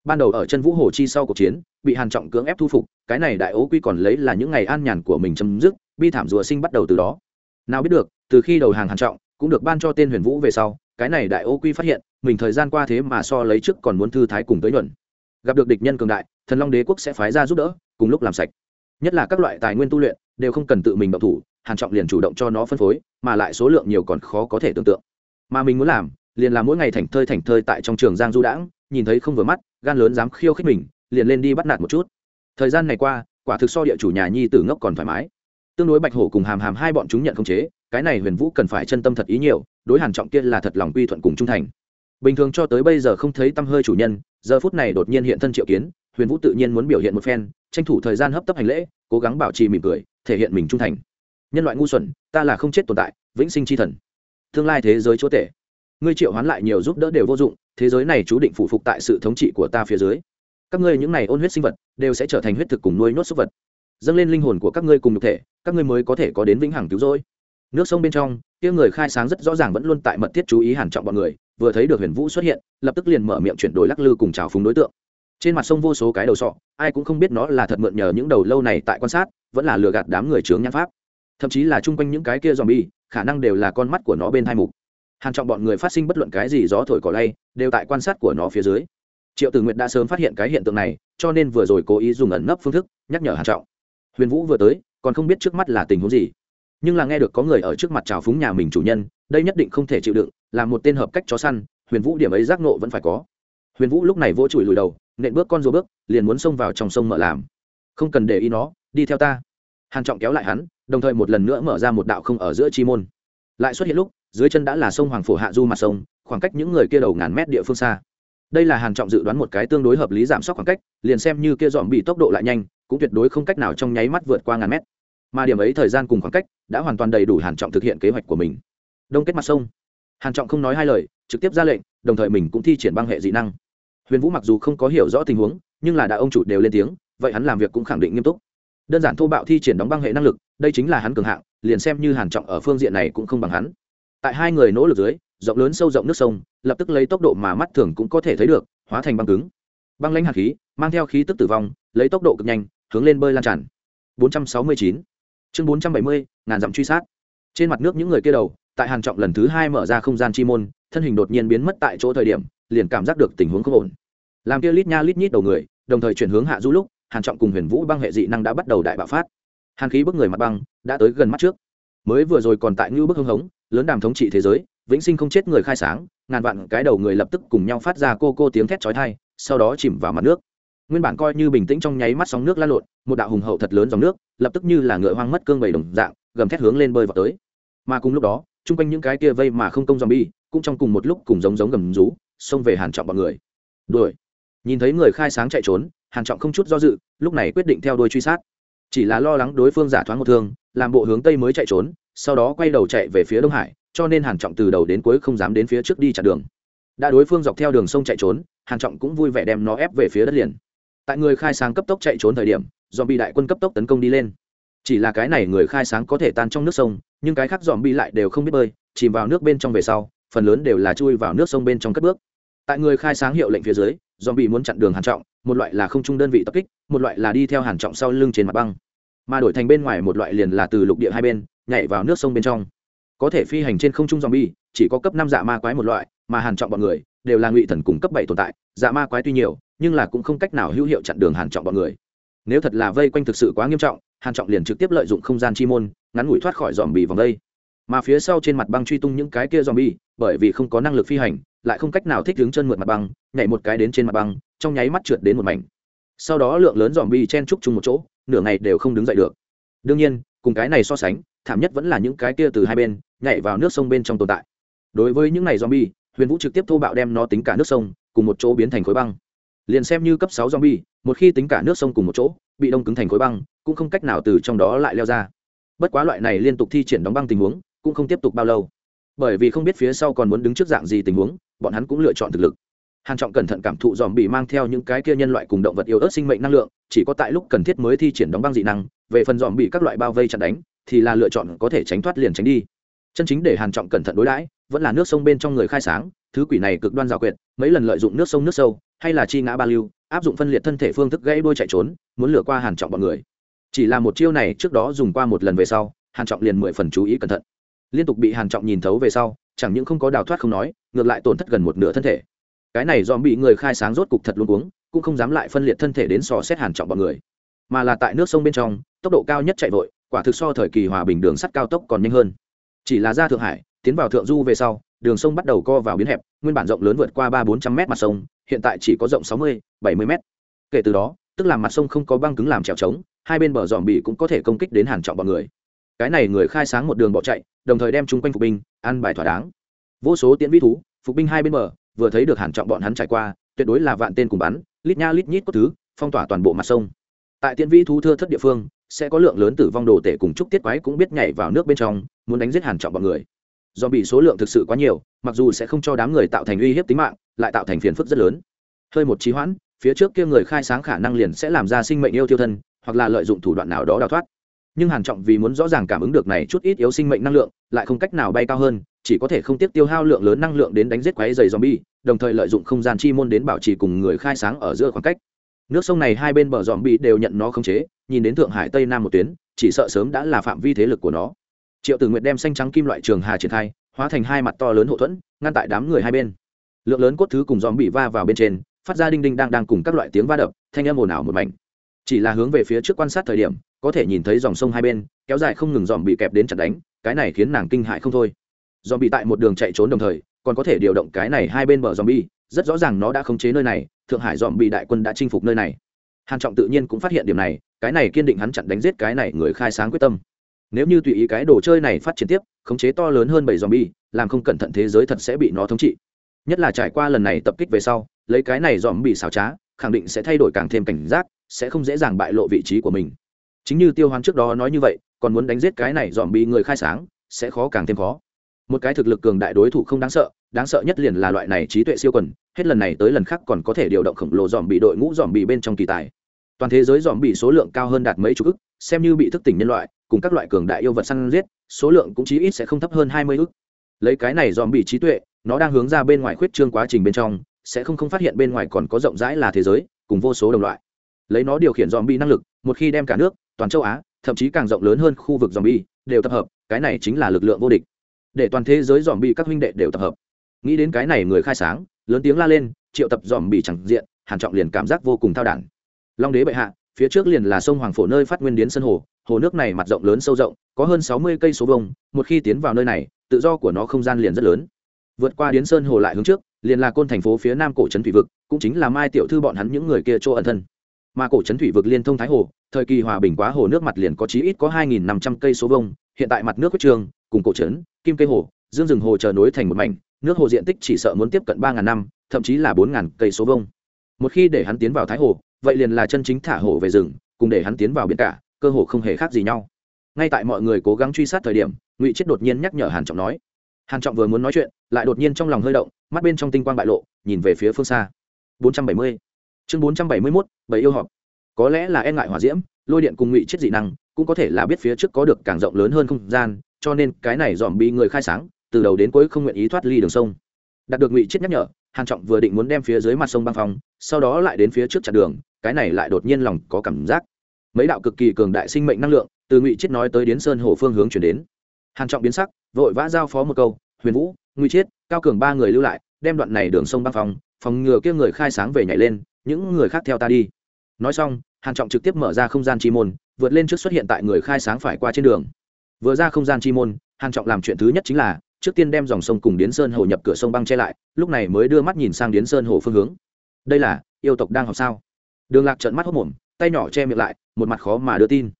Ban đầu ở chân vũ hồ chi sau cuộc chiến, bị hàn trọng cưỡng ép thu phục, cái này đại ố quy còn lấy là những ngày an nhàn của mình chấm dứt, bi thảm rùa sinh bắt đầu từ đó. Nào biết được, từ khi đầu hàng hàn trọng, cũng được ban cho tên huyền vũ về sau, cái này đại ô quy phát hiện, mình thời gian qua thế mà so lấy trước còn muốn thư thái cùng tới nhuận. Gặp được địch nhân cường đại, thần long đế quốc sẽ phái ra giúp đỡ, cùng lúc làm sạch. Nhất là các loại tài nguyên tu luyện, đều không cần tự mình động thủ, hàn trọng liền chủ động cho nó phân phối, mà lại số lượng nhiều còn khó có thể tưởng tượng. Mà mình muốn làm liền là mỗi ngày thành thơi thành thơi tại trong trường giang du đãng, nhìn thấy không vừa mắt, gan lớn dám khiêu khích mình, liền lên đi bắt nạt một chút. Thời gian này qua, quả thực so địa chủ nhà nhi tử ngốc còn thoải mái. Tương đối bạch hổ cùng hàm hàm hai bọn chúng nhận không chế, cái này huyền vũ cần phải chân tâm thật ý nhiều, đối hàn trọng kia là thật lòng quy thuận cùng trung thành. Bình thường cho tới bây giờ không thấy tâm hơi chủ nhân, giờ phút này đột nhiên hiện thân triệu kiến, huyền vũ tự nhiên muốn biểu hiện một phen, tranh thủ thời gian hấp tấp hành lễ, cố gắng bảo trì mỉm cười, thể hiện mình trung thành. Nhân loại ngu xuẩn, ta là không chết tồn tại, vĩnh sinh chi thần. Tương lai thế giới chúa tể ngươi triệu hoán lại nhiều giúp đỡ đều vô dụng, thế giới này chú định phụ phục tại sự thống trị của ta phía dưới. Các ngươi những này ôn huyết sinh vật, đều sẽ trở thành huyết thực cùng nuôi nốt súc vật. Dâng lên linh hồn của các ngươi cùng nhục thể, các ngươi mới có thể có đến vĩnh hằng cứu rỗi. Nước sông bên trong, kia người khai sáng rất rõ ràng vẫn luôn tại mật thiết chú ý hàn trọng bọn người, vừa thấy được huyền vũ xuất hiện, lập tức liền mở miệng chuyển đổi lắc lư cùng chào phúng đối tượng. Trên mặt sông vô số cái đầu sọ, ai cũng không biết nó là thật mượn nhờ những đầu lâu này tại quan sát, vẫn là lừa gạt đám người chướng nhãn pháp. Thậm chí là chung quanh những cái kia dòm bi khả năng đều là con mắt của nó bên hai mục hàn trọng bọn người phát sinh bất luận cái gì gió thổi cỏ lay, đều tại quan sát của nó phía dưới. Triệu tử nguyệt đã sớm phát hiện cái hiện tượng này, cho nên vừa rồi cố ý dùng ẩn nấp phương thức nhắc nhở hàn trọng. Huyền vũ vừa tới, còn không biết trước mắt là tình huống gì. Nhưng là nghe được có người ở trước mặt chào phúng nhà mình chủ nhân, đây nhất định không thể chịu đựng, là một tên hợp cách chó săn, huyền vũ điểm ấy giác nộ vẫn phải có. Huyền vũ lúc này vỗ chùi lùi đầu, nện bước con rùa bước, liền muốn xông vào trong sông mở làm. Không cần để ý nó, đi theo ta. Hàn trọng kéo lại hắn, đồng thời một lần nữa mở ra một đạo không ở giữa chi môn lại xuất hiện lúc, dưới chân đã là sông hoàng phổ hạ du mặt sông, khoảng cách những người kia đầu ngàn mét địa phương xa. Đây là hàn trọng dự đoán một cái tương đối hợp lý giảm sốc khoảng cách, liền xem như kia dòm bị tốc độ lại nhanh, cũng tuyệt đối không cách nào trong nháy mắt vượt qua ngàn mét. Mà điểm ấy thời gian cùng khoảng cách, đã hoàn toàn đầy đủ hàn trọng thực hiện kế hoạch của mình. Đông kết mặt sông. Hàn trọng không nói hai lời, trực tiếp ra lệnh, đồng thời mình cũng thi triển băng hệ dị năng. Huyền vũ mặc dù không có hiểu rõ tình huống, nhưng là đã ông chủ đều lên tiếng, vậy hắn làm việc cũng khẳng định nghiêm túc. Đơn giản thô bạo thi triển đóng băng hệ năng lực đây chính là hắn cường hạng, liền xem như hàn trọng ở phương diện này cũng không bằng hắn. Tại hai người nỗ lực dưới, rộng lớn sâu rộng nước sông, lập tức lấy tốc độ mà mắt thường cũng có thể thấy được, hóa thành băng cứng. Băng lãnh hạt khí, mang theo khí tức tử vong, lấy tốc độ cực nhanh, hướng lên bơi lan tràn. 469 chương 470 ngàn dặm truy sát. Trên mặt nước những người kia đầu, tại hàn trọng lần thứ hai mở ra không gian chi môn, thân hình đột nhiên biến mất tại chỗ thời điểm, liền cảm giác được tình huống không ổn. Làm kia lít nha lít nhít đầu người, đồng thời chuyển hướng hạ du lúc, hàn trọng cùng huyền vũ băng hệ dị năng đã bắt đầu đại bạo phát hàn khí bức người mặt băng đã tới gần mắt trước. Mới vừa rồi còn tại như bức hưng hống, lớn đàm thống trị thế giới, vĩnh sinh không chết người khai sáng, ngàn vạn cái đầu người lập tức cùng nhau phát ra cô cô tiếng thét chói tai, sau đó chìm vào mặt nước. Nguyên bản coi như bình tĩnh trong nháy mắt sóng nước lan lộn, một đạo hùng hậu thật lớn dòng nước, lập tức như là ngựa hoang mất cương bầy đồng dạng, gầm thét hướng lên bơi vào tới. Mà cùng lúc đó, chung quanh những cái kia vây mà không công zombie, cũng trong cùng một lúc cùng giống giống gầm rú, xông về hàn trọng bọn người. Đuổi. Nhìn thấy người khai sáng chạy trốn, hàn trọng không chút do dự, lúc này quyết định theo đuôi truy sát chỉ là lo lắng đối phương giả thoáng một thương, làm bộ hướng tây mới chạy trốn, sau đó quay đầu chạy về phía đông hải, cho nên hàn trọng từ đầu đến cuối không dám đến phía trước đi chặn đường. Đã đối phương dọc theo đường sông chạy trốn, hàn trọng cũng vui vẻ đem nó ép về phía đất liền. Tại người khai sáng cấp tốc chạy trốn thời điểm dòm bị đại quân cấp tốc tấn công đi lên. Chỉ là cái này người khai sáng có thể tan trong nước sông, nhưng cái khác dòm bị lại đều không biết bơi, chìm vào nước bên trong về sau, phần lớn đều là chui vào nước sông bên trong cất bước tại người khai sáng hiệu lệnh phía dưới dòm bị muốn chặn đường hàn trọng, một loại là không trung đơn vị tập kích, một loại là đi theo hàn trọng sau lưng trên mặt băng. Mà đổi thành bên ngoài một loại liền là từ lục địa hai bên, nhảy vào nước sông bên trong. Có thể phi hành trên không trung zombie, chỉ có cấp năm dạ ma quái một loại, mà hàn trọng bọn người đều là ngụy thần cùng cấp bảy tồn tại dạ ma quái tuy nhiều, nhưng là cũng không cách nào hữu hiệu chặn đường hàn trọng bọn người. Nếu thật là vây quanh thực sự quá nghiêm trọng, hàn trọng liền trực tiếp lợi dụng không gian chi môn, ngắn ngủi thoát khỏi zombie vòng đây. Mà phía sau trên mặt băng truy tung những cái kia zombie, bởi vì không có năng lực phi hành lại không cách nào thích đứng chân mượt mặt băng, nhảy một cái đến trên mặt băng, trong nháy mắt trượt đến một mảnh. Sau đó lượng lớn dòm bi chen trúc chung một chỗ, nửa ngày đều không đứng dậy được. Đương nhiên, cùng cái này so sánh, thảm nhất vẫn là những cái kia từ hai bên, nhảy vào nước sông bên trong tồn tại. Đối với những này zombie, huyền vũ trực tiếp thô bạo đem nó tính cả nước sông, cùng một chỗ biến thành khối băng. Liền xem như cấp sáu zombie, một khi tính cả nước sông cùng một chỗ, bị đông cứng thành khối băng, cũng không cách nào từ trong đó lại leo ra. Bất quá loại này liên tục thi triển đóng băng tình huống, cũng không tiếp tục bao lâu bởi vì không biết phía sau còn muốn đứng trước dạng gì tình huống, bọn hắn cũng lựa chọn thực lực. Hàn trọng cẩn thận cảm thụ dòm bị mang theo những cái kia nhân loại cùng động vật yếu ớt sinh mệnh năng lượng, chỉ có tại lúc cần thiết mới thi triển đóng băng dị năng, về phần dòm bị các loại bao vây chặn đánh, thì là lựa chọn có thể tránh thoát liền tránh đi. Chân chính để hàn trọng cẩn thận đối đãi, vẫn là nước sông bên trong người khai sáng, thứ quỷ này cực đoan rào quyệt, mấy lần lợi dụng nước sông nước sâu, hay là chi ngã ba lưu, áp dụng phân liệt thân thể phương thức gãy đuôi chạy trốn, muốn lừa qua hàn trọng bọn người. Chỉ là một chiêu này trước đó dùng qua một lần về sau hàn trọng liền mười phần chú ý cẩn thận liên tục bị hàn trọng nhìn thấu về sau, chẳng những không có đào thoát không nói, ngược lại tổn thất gần một nửa thân thể. Cái này dòm bị người khai sáng rốt cục thật luôn uống cũng không dám lại phân liệt thân thể đến so xét hàn trọng bọn người. Mà là tại nước sông bên trong, tốc độ cao nhất chạy vội, quả thực so thời kỳ hòa bình đường sắt cao tốc còn nhanh hơn. Chỉ là ra thượng hải, tiến vào thượng du về sau, đường sông bắt đầu co vào biến hẹp, nguyên bản rộng lớn vượt qua ba bốn trăm m mặt sông, hiện tại chỉ có rộng sáu mươi, bảy mươi m kể từ đó, tức là mặt sông không có băng cứng làm trèo trống, hai bên bờ dòm bị cũng có thể công kích đến hàn trọng bọn người. Cái này người khai sáng một đường bỏ chạy đồng thời đem chúng quanh phục binh ăn bài thỏa đáng. Vô số tiễn vi thú, phục binh hai bên bờ, vừa thấy được hàn trọng bọn hắn trải qua, tuyệt đối là vạn tên cùng bắn, lít nha lít nhít có thứ, phong tỏa toàn bộ mặt sông. Tại tiễn vi thú thưa thất địa phương, sẽ có lượng lớn tử vong đồ tể cùng trúc tiết quái cũng biết nhảy vào nước bên trong, muốn đánh giết hàn trọng bọn người. Do bị số lượng thực sự quá nhiều, mặc dù sẽ không cho đám người tạo thành uy hiếp tính mạng, lại tạo thành phiền phức rất lớn. Hơi một trí hoãn, phía trước kia người khai sáng khả năng liền sẽ làm ra sinh mệnh yêu tiêu thân, hoặc là lợi dụng thủ đoạn nào đó đào thoát nhưng hàn trọng vì muốn rõ ràng cảm ứng được này chút ít yếu sinh mệnh năng lượng, lại không cách nào bay cao hơn, chỉ có thể không tiếc tiêu hao lượng lớn năng lượng đến đánh giết quái dày zombie, đồng thời lợi dụng không gian chi môn đến bảo trì cùng người khai sáng ở giữa khoảng cách. Nước sông này hai bên bờ zombie đều nhận nó khống chế, nhìn đến thượng hải tây nam một tuyến, chỉ sợ sớm đã là phạm vi thế lực của nó. Triệu tử nguyệt đem xanh trắng kim loại trường hà triển khai, hóa thành hai mặt to lớn hậu thuẫn, ngăn tại đám người hai bên. Lượng lớn cốt thứ cùng dòm bị va vào bên trên, phát ra đinh đinh đang đang cùng các loại tiếng va đập, thanh âm ồn ào một mảnh. Chỉ là hướng về phía trước quan sát thời điểm có thể nhìn thấy dòng sông hai bên, kéo dài không ngừng dòm bị kẹp đến chặt đánh, cái này khiến nàng kinh hại không thôi. Dòm bị tại một đường chạy trốn đồng thời, còn có thể điều động cái này hai bên bờ dòm bi rất rõ ràng nó đã khống chế nơi này, thượng hải dòm bị đại quân đã chinh phục nơi này. Hàn trọng tự nhiên cũng phát hiện điểm này, cái này kiên định hắn chặn đánh giết cái này người khai sáng quyết tâm. Nếu như tùy ý cái đồ chơi này phát triển tiếp, khống chế to lớn hơn bảy dòm bi làm không cẩn thận thế giới thật sẽ bị nó thống trị. Nhất là trải qua lần này tập kích về sau, lấy cái này dòm bị xảo trá, khẳng định sẽ thay đổi càng thêm cảnh giác, sẽ không dễ dàng bại lộ vị trí của mình chính như tiêu hoán trước đó nói như vậy, còn muốn đánh giết cái này dòm bị người khai sáng, sẽ khó càng thêm khó. Một cái thực lực cường đại đối thủ không đáng sợ đáng sợ nhất liền là loại này trí tuệ siêu quần, hết lần này tới lần khác còn có thể điều động khổng lồ dòm bị đội ngũ dòm bị bên trong kỳ tài. Toàn thế giới dòm bị số lượng cao hơn đạt mấy chục ức, xem như bị thức tỉnh nhân loại, cùng các loại cường đại yêu vật săn giết, số lượng cũng chí ít sẽ không thấp hơn hai mươi ức. Lấy cái này dòm bị trí tuệ, nó đang hướng ra bên ngoài khuyết trương quá trình bên trong, sẽ không không phát hiện bên ngoài còn có rộng rãi là thế giới, cùng vô số đồng loại. Lấy nó điều khiển dòm bị năng lực, một khi đem cả nước toàn châu á, thậm chí càng rộng lớn hơn khu vực dòm bi đều tập hợp, cái này chính là lực lượng vô địch. Để toàn thế giới dòm bi các huynh đệ đều tập hợp. Nghĩ đến cái này người khai sáng, lớn tiếng la lên, triệu tập dòm bi chẳng diện, hàn trọng liền cảm giác vô cùng thao đản. Long đế bệ hạ, phía trước liền là sông hoàng phổ nơi phát nguyên điến sân hồ hồ nước này mặt rộng lớn sâu rộng, có hơn sáu mươi cây số vông một khi tiến vào nơi này, tự do của nó không gian liền rất lớn. Vượt qua điến sơn hồ lại hướng trước, liền là côn thành phố phía nam cổ trấn thủy vực, cũng chính là mai tiểu thư bọn hắn những người kia chỗ ẩn thân mà cổ trấn thủy vực liên thông thái hồ, thời kỳ hòa bình quá hồ nước mặt liền có chí ít có hai nghìn năm trăm cây số vông hiện tại mặt nước quyết trường cùng cổ trấn, kim cây hồ, dương rừng hồ chờ nối thành một mảnh, nước hồ diện tích chỉ sợ muốn tiếp cận ba ngàn năm, thậm chí là bốn ngàn cây số vông một khi để hắn tiến vào thái hồ, vậy liền là chân chính thả hồ về rừng, cùng để hắn tiến vào biển cả, cơ hồ không hề khác gì nhau. Ngay tại mọi người cố gắng truy sát thời điểm, ngụy chết đột nhiên nhắc nhở hàn trọng nói. Hàn trọng vừa muốn nói chuyện, lại đột nhiên trong lòng hơi động, mắt bên trong tinh quang bại lộ, nhìn về phía phương xa. 470 chương 471 bảy yêu họp. Có lẽ là e ngại hỏa diễm, lôi điện cùng ngụy chết dị năng, cũng có thể là biết phía trước có được càng rộng lớn hơn không gian, cho nên cái này dòm bi người khai sáng, từ đầu đến cuối không nguyện ý thoát ly đường sông. Đạt được ngụy chết nhắc nhở, hàn trọng vừa định muốn đem phía dưới mặt sông băng phong, sau đó lại đến phía trước chặn đường, cái này lại đột nhiên lòng có cảm giác. Mấy đạo cực kỳ cường đại sinh mệnh năng lượng, từ ngụy chết nói tới đến sơn hồ phương hướng chuyển đến. Hàn trọng biến sắc, vội vã giao phó một câu, huyền vũ, ngụy chết, cao cường ba người lưu lại, đem đoạn này đường sông băng phong, phòng ngừa kia người khai sáng về nhảy lên những người khác theo ta đi. Nói xong, hàn trọng trực tiếp mở ra không gian chi môn, vượt lên trước xuất hiện tại người khai sáng phải qua trên đường. Vừa ra không gian chi môn, hàn trọng làm chuyện thứ nhất chính là, trước tiên đem dòng sông cùng điến sơn hồ nhập cửa sông băng che lại, lúc này mới đưa mắt nhìn sang điến sơn hồ phương hướng. Đây là, yêu tộc đang học sao? Đường lạc trợn mắt hốt mồm, tay nhỏ che miệng lại, một mặt khó mà đưa tin.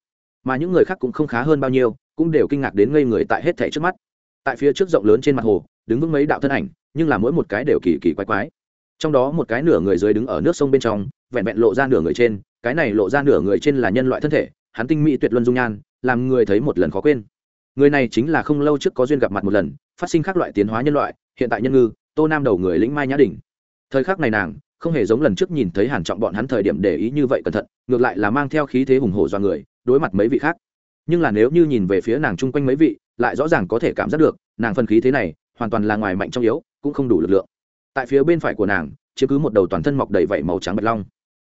Mà những người khác cũng không khá hơn bao nhiêu, cũng đều kinh ngạc đến ngây người tại hết thảy trước mắt. Tại phía trước rộng lớn trên mặt hồ, đứng vững mấy đạo thân ảnh, nhưng là mỗi một cái đều kỳ kỳ quái quái trong đó một cái nửa người dưới đứng ở nước sông bên trong, vẹn vẹn lộ ra nửa người trên, cái này lộ ra nửa người trên là nhân loại thân thể, hắn tinh mỹ tuyệt luân dung nhan, làm người thấy một lần khó quên. Người này chính là không lâu trước có duyên gặp mặt một lần, phát sinh các loại tiến hóa nhân loại, hiện tại nhân ngư, tô nam đầu người lĩnh mai nhã đình thời khắc này nàng, không hề giống lần trước nhìn thấy hàn trọng bọn hắn thời điểm để ý như vậy cẩn thận, ngược lại là mang theo khí thế hùng hổ do người, đối mặt mấy vị khác. Nhưng là nếu như nhìn về phía nàng chung quanh mấy vị, lại rõ ràng có thể cảm giác được, nàng phân khí thế này, hoàn toàn là ngoài mạnh trong yếu, cũng không đủ lực lượng tại phía bên phải của nàng, chiếm cứ một đầu toàn thân mọc đầy vảy màu trắng bạch long.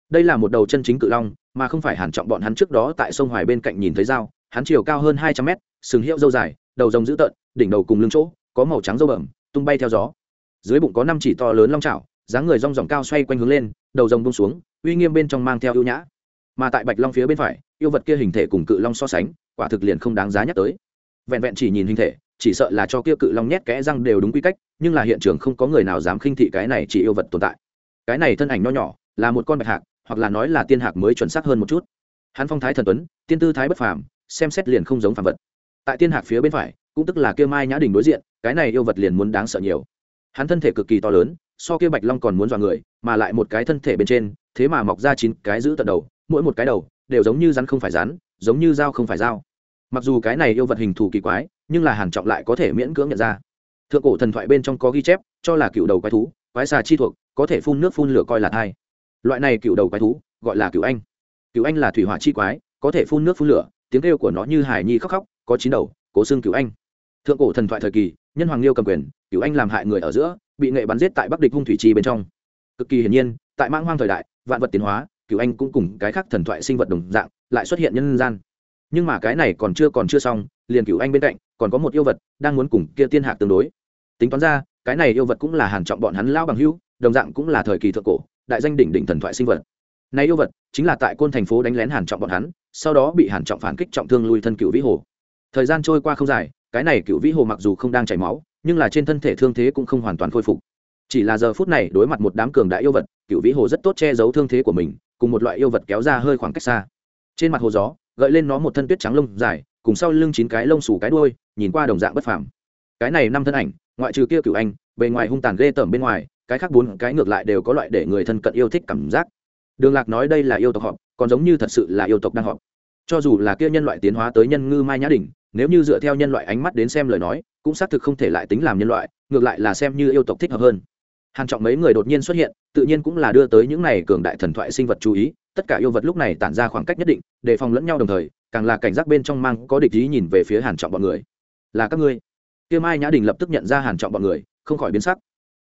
Đây là một đầu chân chính cự long, mà không phải hàn trọng bọn hắn trước đó tại sông hoài bên cạnh nhìn thấy dao. Hắn chiều cao hơn hai trăm mét, sừng hiệu dâu dài, đầu rồng dữ tợn, đỉnh đầu cùng lưng chỗ, có màu trắng dâu bẩm, tung bay theo gió. Dưới bụng có năm chỉ to lớn long trào dáng người rong ròng cao xoay quanh hướng lên, đầu rồng buông xuống, uy nghiêm bên trong mang theo ưu nhã. Mà tại bạch long phía bên phải, yêu vật kia hình thể cùng cự long so sánh, quả thực liền không đáng giá nhắc tới. Vẹn vẹn chỉ nhìn hình thể chỉ sợ là cho kia cự long nhét kẽ răng đều đúng quy cách, nhưng là hiện trường không có người nào dám khinh thị cái này chỉ yêu vật tồn tại. Cái này thân ảnh nho nhỏ, là một con bạch hạc, hoặc là nói là tiên hạc mới chuẩn xác hơn một chút. Hắn phong thái thần tuấn, tiên tư thái bất phàm, xem xét liền không giống phàm vật. Tại tiên hạc phía bên phải, cũng tức là kia mai nhã đình đối diện, cái này yêu vật liền muốn đáng sợ nhiều. Hắn thân thể cực kỳ to lớn, so kia bạch long còn muốn dọa người, mà lại một cái thân thể bên trên, thế mà mọc ra chín cái giữ tận đầu, mỗi một cái đầu, đều giống như rắn không phải rắn, giống như dao không phải dao. Mặc dù cái này yêu vật hình thù kỳ quái nhưng là hàn trọng lại có thể miễn cưỡng nhận ra. Thượng cổ thần thoại bên trong có ghi chép, cho là cựu đầu quái thú, quái xà chi thuộc, có thể phun nước phun lửa coi là thai. Loại này cựu đầu quái thú, gọi là cựu anh. Cựu anh là thủy hỏa chi quái, có thể phun nước phun lửa, tiếng kêu của nó như hải nhi khóc khóc, có chín đầu, cố xương cựu anh. Thượng cổ thần thoại thời kỳ, nhân hoàng liêu cầm quyền, cựu anh làm hại người ở giữa, bị nghệ bắn giết tại bắc địch hung thủy chi bên trong. Cực kỳ hiển nhiên, tại mãng hoang thời đại, vạn vật tiến hóa, cựu anh cũng cùng cái khác thần thoại sinh vật đồng dạng, lại xuất hiện nhân gian. Nhưng mà cái này còn chưa còn chưa xong liền cựu anh bên cạnh, còn có một yêu vật đang muốn cùng kia tiên hạc tương đối. Tính toán ra, cái này yêu vật cũng là hàn trọng bọn hắn lao bằng hữu, đồng dạng cũng là thời kỳ thượng cổ, đại danh đỉnh đỉnh thần thoại sinh vật. Này yêu vật chính là tại côn thành phố đánh lén hàn trọng bọn hắn, sau đó bị hàn trọng phản kích trọng thương lui thân cựu vĩ hồ. Thời gian trôi qua không dài, cái này cựu vĩ hồ mặc dù không đang chảy máu, nhưng là trên thân thể thương thế cũng không hoàn toàn khôi phục. Chỉ là giờ phút này đối mặt một đám cường đại yêu vật cựu vĩ hồ rất tốt che giấu thương thế của mình, cùng một loại yêu vật kéo ra hơi khoảng cách xa. Trên mặt hồ gió, gợi lên nó một thân tuyết trắng lông dài cùng sau lưng chín cái lông xù cái đuôi, nhìn qua đồng dạng bất phàm. Cái này năm thân ảnh, ngoại trừ kia cựu anh, bề ngoài hung tàn ghê tởm bên ngoài, cái khác bốn cái ngược lại đều có loại để người thân cận yêu thích cảm giác. Đường lạc nói đây là yêu tộc họp, còn giống như thật sự là yêu tộc đang họp. Cho dù là kia nhân loại tiến hóa tới nhân ngư mai nhã đỉnh, nếu như dựa theo nhân loại ánh mắt đến xem lời nói, cũng xác thực không thể lại tính làm nhân loại, ngược lại là xem như yêu tộc thích hợp hơn. Hàng trọng mấy người đột nhiên xuất hiện, tự nhiên cũng là đưa tới những này cường đại thần thoại sinh vật chú ý, tất cả yêu vật lúc này tản ra khoảng cách nhất định, đề phòng lẫn nhau đồng thời càng là cảnh giác bên trong mang có địch ý nhìn về phía hàn trọng bọn người. Là các ngươi. Kia mai nhã đình lập tức nhận ra hàn trọng bọn người, không khỏi biến sắc.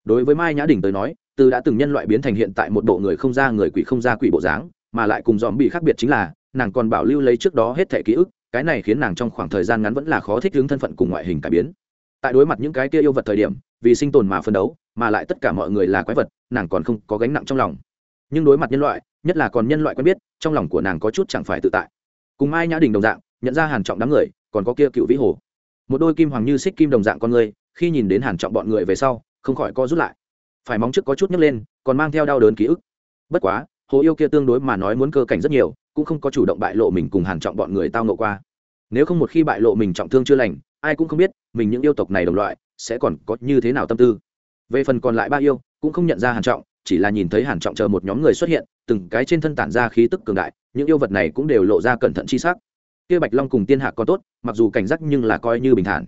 Đối với mai nhã đình tới nói, từ đã từng nhân loại biến thành hiện tại một bộ người không ra người quỷ không ra quỷ bộ dáng, mà lại cùng dòm bị khác biệt chính là, nàng còn bảo lưu lấy trước đó hết thể ký ức, cái này khiến nàng trong khoảng thời gian ngắn vẫn là khó thích ứng thân phận cùng ngoại hình cải biến. Tại đối mặt những cái kia yêu vật thời điểm, vì sinh tồn mà phân đấu, mà lại tất cả mọi người là quái vật, nàng còn không có gánh nặng trong lòng. Nhưng đối mặt nhân loại, nhất là còn nhân loại quen biết, trong lòng của nàng có chút chẳng phải tự tại cùng mai nhã đình đồng dạng, nhận ra hàn trọng đám người, còn có kia cựu vĩ hồ. Một đôi kim hoàng như xích kim đồng dạng con người, khi nhìn đến hàn trọng bọn người về sau, không khỏi co rút lại. Phải móng trước có chút nhấc lên, còn mang theo đau đớn ký ức. Bất quá, hồ yêu kia tương đối mà nói muốn cơ cảnh rất nhiều, cũng không có chủ động bại lộ mình cùng hàn trọng bọn người tao ngộ qua. Nếu không một khi bại lộ mình trọng thương chưa lành, ai cũng không biết, mình những yêu tộc này đồng loại, sẽ còn có như thế nào tâm tư. Về phần còn lại ba yêu, cũng không nhận ra hàn trọng chỉ là nhìn thấy hàn trọng chờ một nhóm người xuất hiện, từng cái trên thân tản ra khí tức cường đại, những yêu vật này cũng đều lộ ra cẩn thận chi sắc. Kia bạch long cùng tiên hạc có tốt, mặc dù cảnh giác nhưng là coi như bình thản.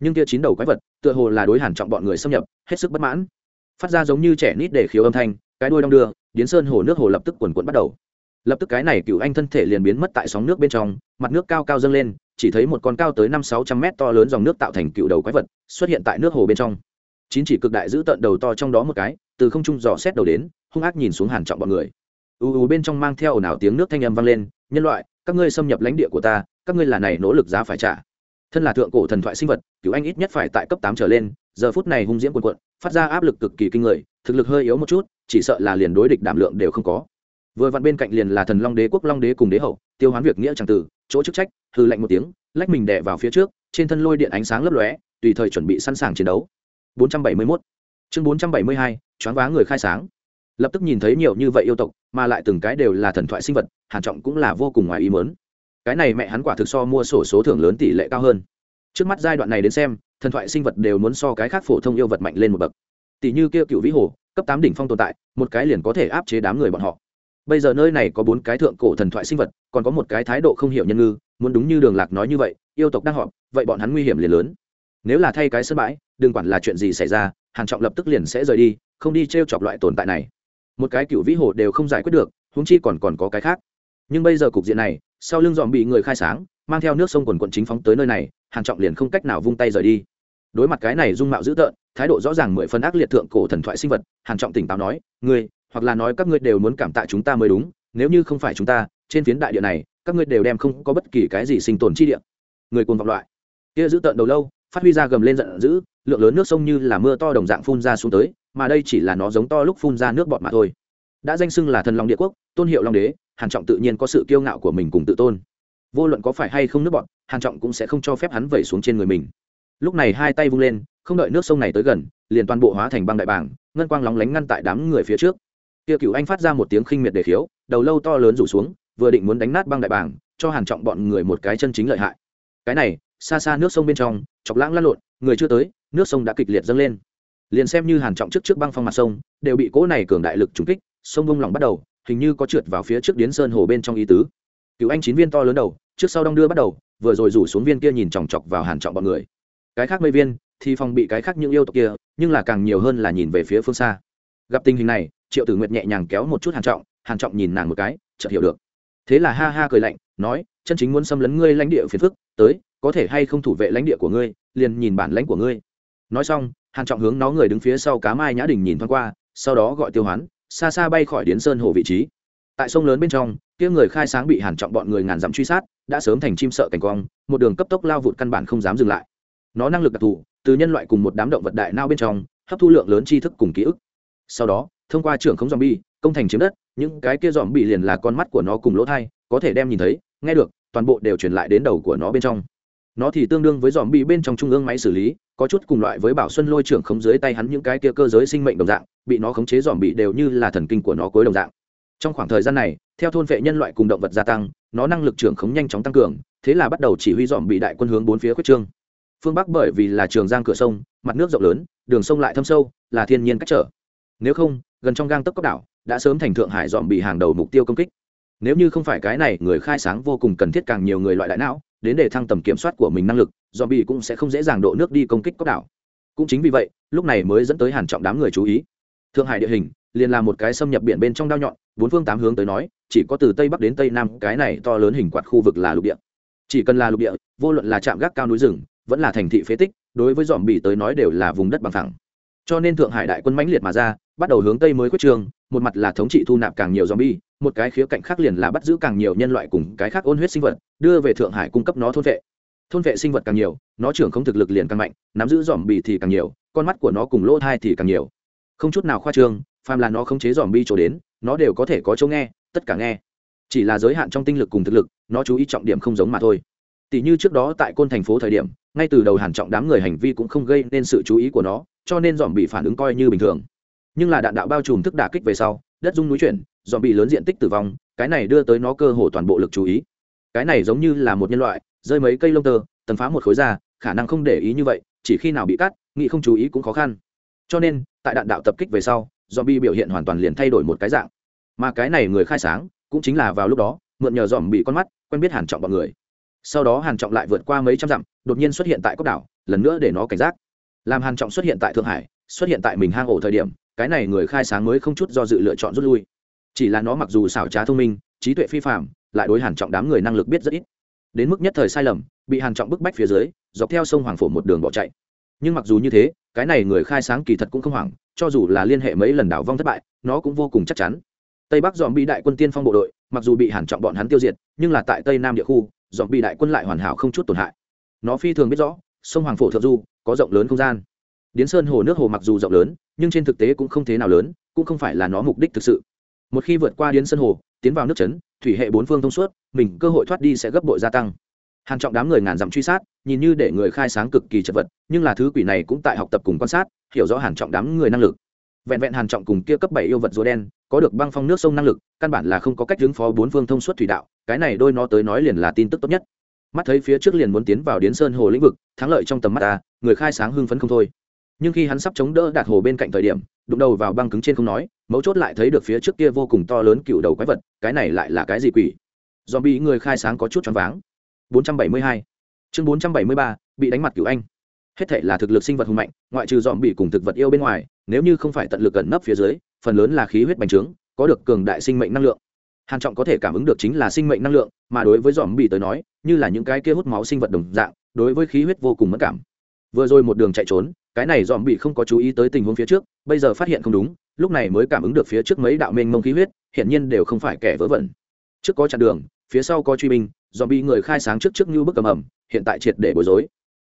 Nhưng kia chín đầu quái vật, tựa hồ là đối hàn trọng bọn người xâm nhập, hết sức bất mãn. Phát ra giống như trẻ nít để khiếu âm thanh, cái đuôi đong đưa điến sơn hồ nước hồ lập tức quần cuộn bắt đầu. Lập tức cái này cựu anh thân thể liền biến mất tại sóng nước bên trong, mặt nước cao cao dâng lên, chỉ thấy một con cao tới năm sáu trăm mét to lớn dòng nước tạo thành cựu đầu quái vật xuất hiện tại nước hồ bên trong chín chỉ cực đại giữ tận đầu to trong đó một cái, từ không trung dò xét đầu đến, hung ác nhìn xuống hàn trọng bọn người. U u bên trong mang theo ồn ào tiếng nước thanh âm vang lên, nhân loại, các ngươi xâm nhập lãnh địa của ta, các ngươi là này nỗ lực giá phải trả. Thân là thượng cổ thần thoại sinh vật cửu anh ít nhất phải tại cấp tám trở lên, giờ phút này hung diễm cuồn cuộn, phát ra áp lực cực kỳ kinh người, thực lực hơi yếu một chút, chỉ sợ là liền đối địch đảm lượng đều không có. Vừa vặn bên cạnh liền là thần long đế, quốc long đế cùng đế hậu, tiêu hoán việc nghĩa c tử chỗ chức trách hư lạnh một tiếng, lách mình đè vào phía trước, trên thân lôi điện ánh sáng lấp lóe, tùy thời chuẩn bị sẵn sàng chiến đấu. 471 chương 472 choáng váng người khai sáng. Lập tức nhìn thấy nhiều như vậy yêu tộc, mà lại từng cái đều là thần thoại sinh vật, hàn trọng cũng là vô cùng ngoài ý muốn. Cái này mẹ hắn quả thực so mua sổ số thưởng lớn tỷ lệ cao hơn. Trước mắt giai đoạn này đến xem, thần thoại sinh vật đều muốn so cái khác phổ thông yêu vật mạnh lên một bậc. Tỷ như kia cựu vĩ hồ, cấp tám đỉnh phong tồn tại, một cái liền có thể áp chế đám người bọn họ. Bây giờ nơi này có bốn cái thượng cổ thần thoại sinh vật, còn có một cái thái độ không hiểu nhân ngư muốn đúng như đường lạc nói như vậy, yêu tộc đang họp, vậy bọn hắn nguy hiểm liền lớn nếu là thay cái sân bãi, đừng quản là chuyện gì xảy ra, hàn trọng lập tức liền sẽ rời đi, không đi t chọc loại tồn tại này. Một cái cựu vĩ hồ đều không giải quyết được, huống chi còn còn có cái khác. Nhưng bây giờ cục diện này, sau lưng dòm bị người khai sáng, mang theo nước sông quần quận chính phóng tới nơi này, hàn trọng liền không cách nào vung tay rời đi. Đối mặt cái này dung mạo dữ tợn, thái độ rõ ràng mười phân ác liệt thượng cổ thần thoại sinh vật, hàn trọng tỉnh táo nói, ngươi, hoặc là nói các ngươi đều muốn cảm tạ chúng ta mới đúng, nếu như không phải chúng ta, trên phiến đại địa này, các ngươi đều đem không có bất kỳ cái gì sinh tồn chi địa. Người cuồng vọng loại. Kia dữ tợn đầu lâu phát huy ra gầm lên giận dữ lượng lớn nước sông như là mưa to đồng dạng phun ra xuống tới mà đây chỉ là nó giống to lúc phun ra nước bọt mà thôi. Đã danh xưng là thần long địa quốc tôn hiệu long đế hàn trọng tự nhiên có sự kiêu ngạo của mình cùng tự tôn. Vô luận có phải hay không nước bọt, hàn trọng cũng sẽ không cho phép hắn vẩy xuống trên người mình. Lúc này hai tay vung lên không đợi nước sông này tới gần liền toàn bộ hóa thành băng đại bảng ngân quang lóng lánh ngăn tại đám người phía trước. Kia cửu anh phát ra một tiếng khinh miệt để khiếu đầu lâu to lớn rủ xuống vừa định muốn đánh nát băng đại bảng cho hàn trọng bọn người một cái chân chính lợi hại. Cái này xa xa nước sông bên trong, chọc lãng lăn lộn, người chưa tới, nước sông đã kịch liệt dâng lên. Liền xem như hàn trọng trước trước băng phong mặt sông, đều bị cỗ này cường đại lực trúng kích, sông bông lòng bắt đầu, hình như có trượt vào phía trước điến sơn hồ bên trong ý tứ. Cựu anh chín viên to lớn đầu, trước sau đong đưa bắt đầu, vừa rồi rủ xuống viên kia nhìn chòng chọc vào hàn trọng bọn người. Cái khác mây viên, thì phòng bị cái khác những yêu tộc kia, nhưng là càng nhiều hơn là nhìn về phía phương xa. Gặp tình hình này, triệu tử nguyệt nhẹ nhàng kéo một chút hàn trọng hàn trọng nhìn nàng một cái, chợt hiểu được. Thế là ha ha cười lạnh, nói, chân chính muốn xâm lấn ngươi lãnh địa phiền phức, tới có thể hay không thủ vệ lãnh địa của ngươi, liền nhìn bản lãnh của ngươi. Nói xong, hàn trọng hướng nó người đứng phía sau cá mai nhã đình nhìn thoáng qua, sau đó gọi tiêu hoán, xa xa bay khỏi điến sơn hồ vị trí. Tại sông lớn bên trong, kia người khai sáng bị hàn trọng bọn người ngàn dặm truy sát, đã sớm thành chim sợ cảnh quang, một đường cấp tốc lao vụt căn bản không dám dừng lại. Nó năng lực đặc thù, từ nhân loại cùng một đám động vật đại nao bên trong, hấp thu lượng lớn tri thức cùng ký ức. Sau đó, thông qua trưởng không zombie, công thành chiếm đất, những cái kia dòm bị liền là con mắt của nó cùng lỗ thai, có thể đem nhìn thấy, nghe được, toàn bộ đều truyền lại đến đầu của nó bên trong nó thì tương đương với dòm bị bên trong trung ương máy xử lý, có chút cùng loại với bảo xuân lôi trưởng khống dưới tay hắn những cái kia cơ giới sinh mệnh đồng dạng, bị nó khống chế dòm bị đều như là thần kinh của nó cuối đồng dạng. Trong khoảng thời gian này, theo thôn vệ nhân loại cùng động vật gia tăng, nó năng lực trưởng khống nhanh chóng tăng cường, thế là bắt đầu chỉ huy dòm bị đại quân hướng bốn phía quyết trương. Phương bắc bởi vì là trường giang cửa sông, mặt nước rộng lớn, đường sông lại thâm sâu, là thiên nhiên cách trở. Nếu không, gần trong gang tấp cốc đảo, đã sớm thành thượng hải dòm bị hàng đầu mục tiêu công kích nếu như không phải cái này người khai sáng vô cùng cần thiết càng nhiều người loại đại não đến để thăng tầm kiểm soát của mình năng lực dòm bị cũng sẽ không dễ dàng độ nước đi công kích cốc đảo. Cũng chính vì vậy lúc này mới dẫn tới hàn trọng đám người chú ý. Thượng hải địa hình liền là một cái xâm nhập biển bên trong đao nhọn bốn phương tám hướng tới nói chỉ có từ tây bắc đến tây nam cái này to lớn hình quạt khu vực là lục địa. Chỉ cần là lục địa vô luận là trạm gác cao núi rừng vẫn là thành thị phế tích đối với dòm bị tới nói đều là vùng đất bằng thẳng cho nên thượng hải đại quân mãnh liệt mà ra bắt đầu hướng tây mới quyết trường một mặt là thống trị thu nạp càng nhiều zombie, một cái khía cạnh khác liền là bắt giữ càng nhiều nhân loại cùng cái khác ôn huyết sinh vật, đưa về thượng hải cung cấp nó thôn vệ. Thôn vệ sinh vật càng nhiều, nó trưởng không thực lực liền càng mạnh, nắm giữ zombie thì càng nhiều, con mắt của nó cùng lỗ thai thì càng nhiều. Không chút nào khoa trương, phàm là nó không chế zombie chỗ đến, nó đều có thể có chỗ nghe, tất cả nghe. Chỉ là giới hạn trong tinh lực cùng thực lực, nó chú ý trọng điểm không giống mà thôi. Tỷ như trước đó tại côn thành phố thời điểm, ngay từ đầu hàn trọng đám người hành vi cũng không gây nên sự chú ý của nó, cho nên dòm bị phản ứng coi như bình thường nhưng là đạn đạo bao trùm thức đả kích về sau đất dung núi chuyển dòm bị lớn diện tích tử vong, cái này đưa tới nó cơ hồ toàn bộ lực chú ý. Cái này giống như là một nhân loại, rơi mấy cây lông tơ tần phá một khối da, khả năng không để ý như vậy, chỉ khi nào bị cắt, nghĩ không chú ý cũng khó khăn. Cho nên, tại đạn đạo tập kích về sau dòm bị biểu hiện hoàn toàn liền thay đổi một cái dạng. Mà cái này người khai sáng, cũng chính là vào lúc đó, mượn nhờ dòm bị con mắt, quen biết hàn trọng bọn người. Sau đó hàn trọng lại vượt qua mấy trăm dặm, đột nhiên xuất hiện tại cốc đảo, lần nữa để nó cảnh giác. Làm hàn trọng xuất hiện tại thượng hải, xuất hiện tại mình hang ổ thời điểm, cái này người khai sáng mới không chút do dự lựa chọn rút lui chỉ là nó mặc dù xảo trá thông minh, trí tuệ phi phạm lại đối hàn trọng đám người năng lực biết rất ít. Đến mức nhất thời sai lầm, bị hàn trọng bức bách phía dưới, dọc theo sông hoàng phổ một đường bỏ chạy. Nhưng mặc dù như thế, cái này người khai sáng kỳ thật cũng không hoảng, cho dù là liên hệ mấy lần đảo vong thất bại, nó cũng vô cùng chắc chắn. Tây bắc dòm bị đại quân tiên phong bộ đội, mặc dù bị hàn trọng bọn hắn tiêu diệt, nhưng là tại tây nam địa khu dòm bị đại quân lại hoàn hảo không chút tổn hại. Nó phi thường biết rõ, sông hoàng phổ thượng du, có rộng lớn không gian. Điến sơn hồ nước hồ mặc dù rộng lớn, nhưng trên thực tế cũng không thế nào lớn, cũng không phải là nó mục đích thực sự một khi vượt qua điến sân hồ, tiến vào nước chấn, thủy hệ bốn phương thông suốt, mình cơ hội thoát đi sẽ gấp bội gia tăng. Hàn trọng đám người ngàn dặm truy sát, nhìn như để người khai sáng cực kỳ chật vật, nhưng là thứ quỷ này cũng tại học tập cùng quan sát, hiểu rõ hàn trọng đám người năng lực. Vẹn vẹn hàn trọng cùng kia cấp bảy yêu vật rùa đen, có được băng phong nước sông năng lực, căn bản là không có cách ứng phó bốn phương thông suốt thủy đạo, cái này đôi nó tới nói liền là tin tức tốt nhất. Mắt thấy phía trước liền muốn tiến vào điến sơn hồ lĩnh vực, thắng lợi trong tầm mắt ta, người khai sáng hưng phấn không thôi nhưng khi hắn sắp chống đỡ đạt hồ bên cạnh thời điểm, đụng đầu vào băng cứng trên không nói, mấu chốt lại thấy được phía trước kia vô cùng to lớn cựu đầu quái vật, cái này lại là cái gì quỷ? Do bị người khai sáng có chút choáng váng. 472 chương 473 bị đánh mặt cựu anh. Hết thể là thực lực sinh vật hùng mạnh, ngoại trừ dòm bị cùng thực vật yêu bên ngoài, nếu như không phải tận lực gần nấp phía dưới, phần lớn là khí huyết bành trướng, có được cường đại sinh mệnh năng lượng. Hàn trọng có thể cảm ứng được chính là sinh mệnh năng lượng, mà đối với dòm bị tới nói, như là những cái kia hút máu sinh vật đồng dạng, đối với khí huyết vô cùng mất cảm. Vừa rồi một đường chạy trốn cái này dòm bị không có chú ý tới tình huống phía trước, bây giờ phát hiện không đúng, lúc này mới cảm ứng được phía trước mấy đạo mênh mông khí huyết hiện nhiên đều không phải kẻ vớ vẩn. Trước có chặn đường, phía sau có truy binh, dòm bị người khai sáng trước trước như bức cầm ẩm hiện tại triệt để bối rối.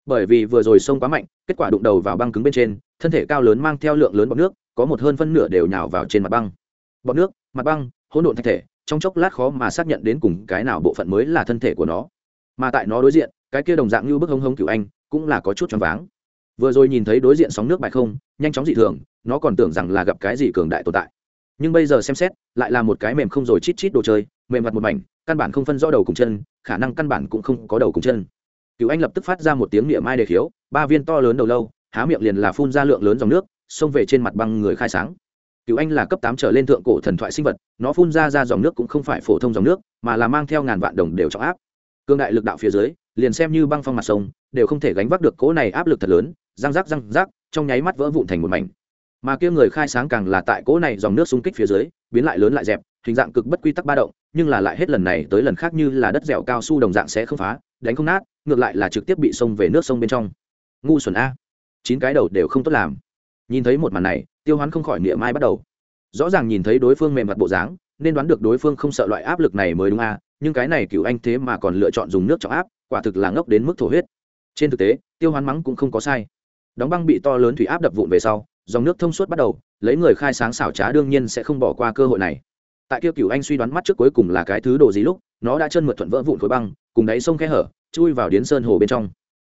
Bởi vì vừa rồi sông quá mạnh, kết quả đụng đầu vào băng cứng bên trên, thân thể cao lớn mang theo lượng lớn bọc nước, có một hơn phân nửa đều nhào vào trên mặt băng. Bọc nước, mặt băng, hỗn độn thạch thể, trong chốc lát khó mà xác nhận đến cùng cái nào bộ phận mới là thân thể của nó. Mà tại nó đối diện, cái kia đồng dạng như bức hống hống cựu anh, cũng là có chút choáng váng vừa rồi nhìn thấy đối diện sóng nước bại không, nhanh chóng dị thường, nó còn tưởng rằng là gặp cái gì cường đại tồn tại. Nhưng bây giờ xem xét, lại là một cái mềm không rồi chít chít đồ chơi, mềm mặt một mảnh, căn bản không phân rõ đầu cùng chân, khả năng căn bản cũng không có đầu cùng chân. Cựu anh lập tức phát ra một tiếng niệm mai đề khiếu, ba viên to lớn đầu lâu, há miệng liền là phun ra lượng lớn dòng nước, xông về trên mặt băng người khai sáng. Cựu anh là cấp tám trở lên thượng cổ thần thoại sinh vật, nó phun ra ra dòng nước cũng không phải phổ thông dòng nước, mà là mang theo ngàn vạn đồng đều trọng áp. Cương đại lực đạo phía dưới, liền xem như băng phong mặt sông, đều không thể gánh vác được cỗ này áp lực thật lớn răng rắc răng rắc, trong nháy mắt vỡ vụn thành một mảnh. Mà kia người khai sáng càng là tại cỗ này dòng nước xung kích phía dưới, biến lại lớn lại dẹp, hình dạng cực bất quy tắc ba động, nhưng là lại hết lần này tới lần khác như là đất dẻo cao su đồng dạng sẽ không phá, đánh không nát, ngược lại là trực tiếp bị xông về nước sông bên trong. Ngu xuẩn a. Chín cái đầu đều không tốt làm. Nhìn thấy một màn này, tiêu hoán không khỏi niệm mai bắt đầu. Rõ ràng nhìn thấy đối phương mềm mặt bộ dáng, nên đoán được đối phương không sợ loại áp lực này mới đúng a, nhưng cái này cựu anh thế mà còn lựa chọn dùng nước trọng áp, quả thực là ngốc đến mức thổ huyết. Trên thực tế, tiêu hoán mắng cũng không có sai đóng băng bị to lớn thủy áp đập vụn về sau, dòng nước thông suốt bắt đầu, lấy người khai sáng xảo trá đương nhiên sẽ không bỏ qua cơ hội này. Tại kia cựu anh suy đoán mắt trước cuối cùng là cái thứ đồ gì lúc, nó đã chân mượt thuận vỡ vụn khối băng, cùng đáy sông khe hở, chui vào điến sơn hồ bên trong.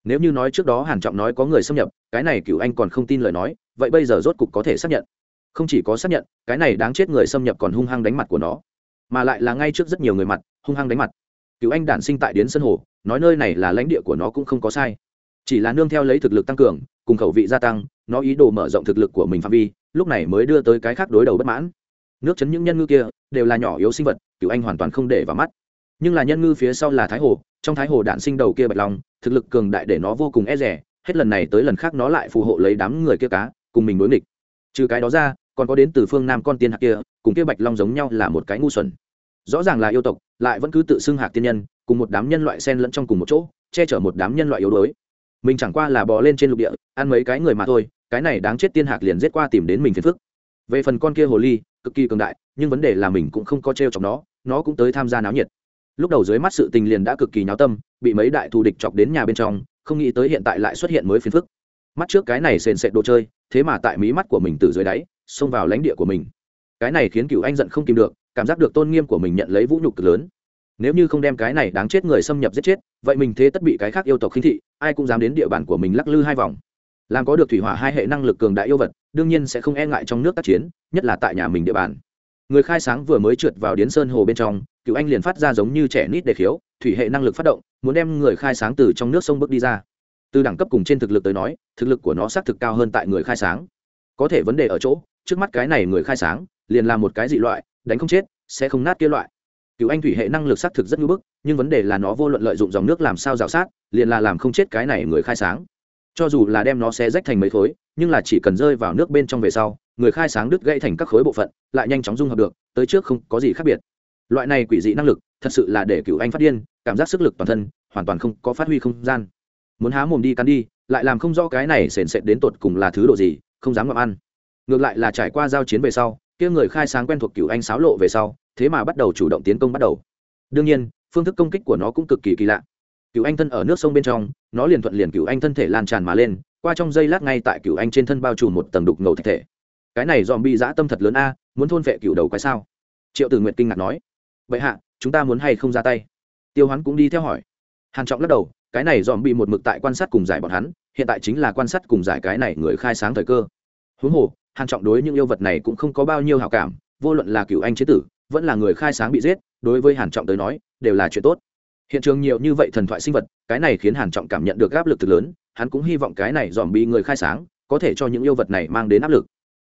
Nếu như nói trước đó hàn trọng nói có người xâm nhập, cái này cựu anh còn không tin lời nói, vậy bây giờ rốt cục có thể xác nhận. Không chỉ có xác nhận, cái này đáng chết người xâm nhập còn hung hăng đánh mặt của nó. Mà lại là ngay trước rất nhiều người mặt, hung hăng đánh mặt. Cựu anh đản sinh tại điến sơn hồ, nói nơi này là lãnh địa của nó cũng không có sai chỉ là nương theo lấy thực lực tăng cường, cùng khẩu vị gia tăng, nó ý đồ mở rộng thực lực của mình phạm vi, lúc này mới đưa tới cái khác đối đầu bất mãn. Nước chấn những nhân ngư kia, đều là nhỏ yếu sinh vật cựu anh hoàn toàn không để vào mắt. Nhưng là nhân ngư phía sau là thái hồ, trong thái hồ đạn sinh đầu kia bạch long, thực lực cường đại để nó vô cùng e rẻ hết lần này tới lần khác nó lại phù hộ lấy đám người kia cá, cùng mình đối nghịch. Trừ cái đó ra, còn có đến từ phương nam con tiên hạc kia, cùng kia bạch long giống nhau là một cái ngu xuẩn. Rõ ràng là yêu tộc, lại vẫn cứ tự xưng hạc tiên nhân, cùng một đám nhân loại sen lẫn trong cùng một chỗ, che chở một đám nhân loại yếu đuối mình chẳng qua là bò lên trên lục địa, ăn mấy cái người mà thôi, cái này đáng chết tiên hạc liền giết qua tìm đến mình phiền phức. Về phần con kia hồ ly, cực kỳ cường đại, nhưng vấn đề là mình cũng không có t r e o chọc nó nó cũng tới tham gia náo nhiệt. Lúc đầu dưới mắt sự tình liền đã cực kỳ nháo tâm, bị mấy đại thù địch chọc đến nhà bên trong, không nghĩ tới hiện tại lại xuất hiện mới phiền phức. Mắt trước cái này sền sệt đồ chơi, thế mà tại mí mắt của mình từ dưới đáy, xông vào lãnh địa của mình. Cái này khiến cựu anh giận không kìm được, cảm giác được tôn nghiêm của mình nhận lấy vũ nhục cực lớn nếu như không đem cái này đáng chết người xâm nhập giết chết, vậy mình thế tất bị cái khác yêu tộc khinh thị, ai cũng dám đến địa bàn của mình lắc lư hai vòng. Làm có được thủy hỏa hai hệ năng lực cường đại yêu vật, đương nhiên sẽ không e ngại trong nước tác chiến, nhất là tại nhà mình địa bàn. Người khai sáng vừa mới trượt vào điến sơn hồ bên trong, cựu anh liền phát ra giống như trẻ nít để khiếu, thủy hệ năng lực phát động, muốn đem người khai sáng từ trong nước sông bước đi ra. Từ đẳng cấp cùng trên thực lực tới nói, thực lực của nó xác thực cao hơn tại người khai sáng. Có thể vấn đề ở chỗ, trước mắt cái này người khai sáng, liền là một cái dị loại, đánh không chết, sẽ không nát kia loại cựu anh thủy hệ năng lực xác thực rất ngưỡng bức, nhưng vấn đề là nó vô luận lợi dụng dòng nước làm sao rào sát, liền là làm không chết cái này người khai sáng. Cho dù là đem nó xé rách thành mấy khối, nhưng là chỉ cần rơi vào nước bên trong về sau, người khai sáng đứt gãy thành các khối bộ phận, lại nhanh chóng dung hợp được, tới trước không có gì khác biệt. Loại này quỷ dị năng lực, thật sự là để cựu anh phát điên, cảm giác sức lực toàn thân, hoàn toàn không có phát huy không gian. Muốn há mồm đi cắn đi, lại làm không rõ cái này sền sệt đến tột cùng là thứ độ gì, không dám ngậm ăn. Ngược lại là trải qua giao chiến về sau kia người khai sáng quen thuộc cựu anh sáo lộ về sau, thế mà bắt đầu chủ động tiến công bắt đầu. Đương nhiên, phương thức công kích của nó cũng cực kỳ kỳ lạ. Cựu anh thân ở nước sông bên trong, nó liền thuận liền cựu anh thân thể lan tràn mà lên, qua trong giây lát ngay tại cựu anh trên thân bao trùm một tầng đục ngầu thạch thể. Cái này dòm bị dã tâm thật lớn a, muốn thôn vệ cựu đầu quái sao? Triệu tử nguyện kinh ngạc nói. Vậy hạ, chúng ta muốn hay không ra tay? Tiêu hắn cũng đi theo hỏi. Hàn trọng lắc đầu, cái này dòm bị một mực tại quan sát cùng giải bọn hắn, hiện tại chính là quan sát cùng giải cái này người khai sáng thời cơ. Huống hồ hàn trọng đối những yêu vật này cũng không có bao nhiêu hảo cảm, vô luận là cựu anh chế tử, vẫn là người khai sáng bị giết, đối với hàn trọng tới nói, đều là chuyện tốt. Hiện trường nhiều như vậy thần thoại sinh vật, cái này khiến hàn trọng cảm nhận được áp lực thực lớn, hắn cũng hy vọng cái này dòm bi người khai sáng, có thể cho những yêu vật này mang đến áp lực.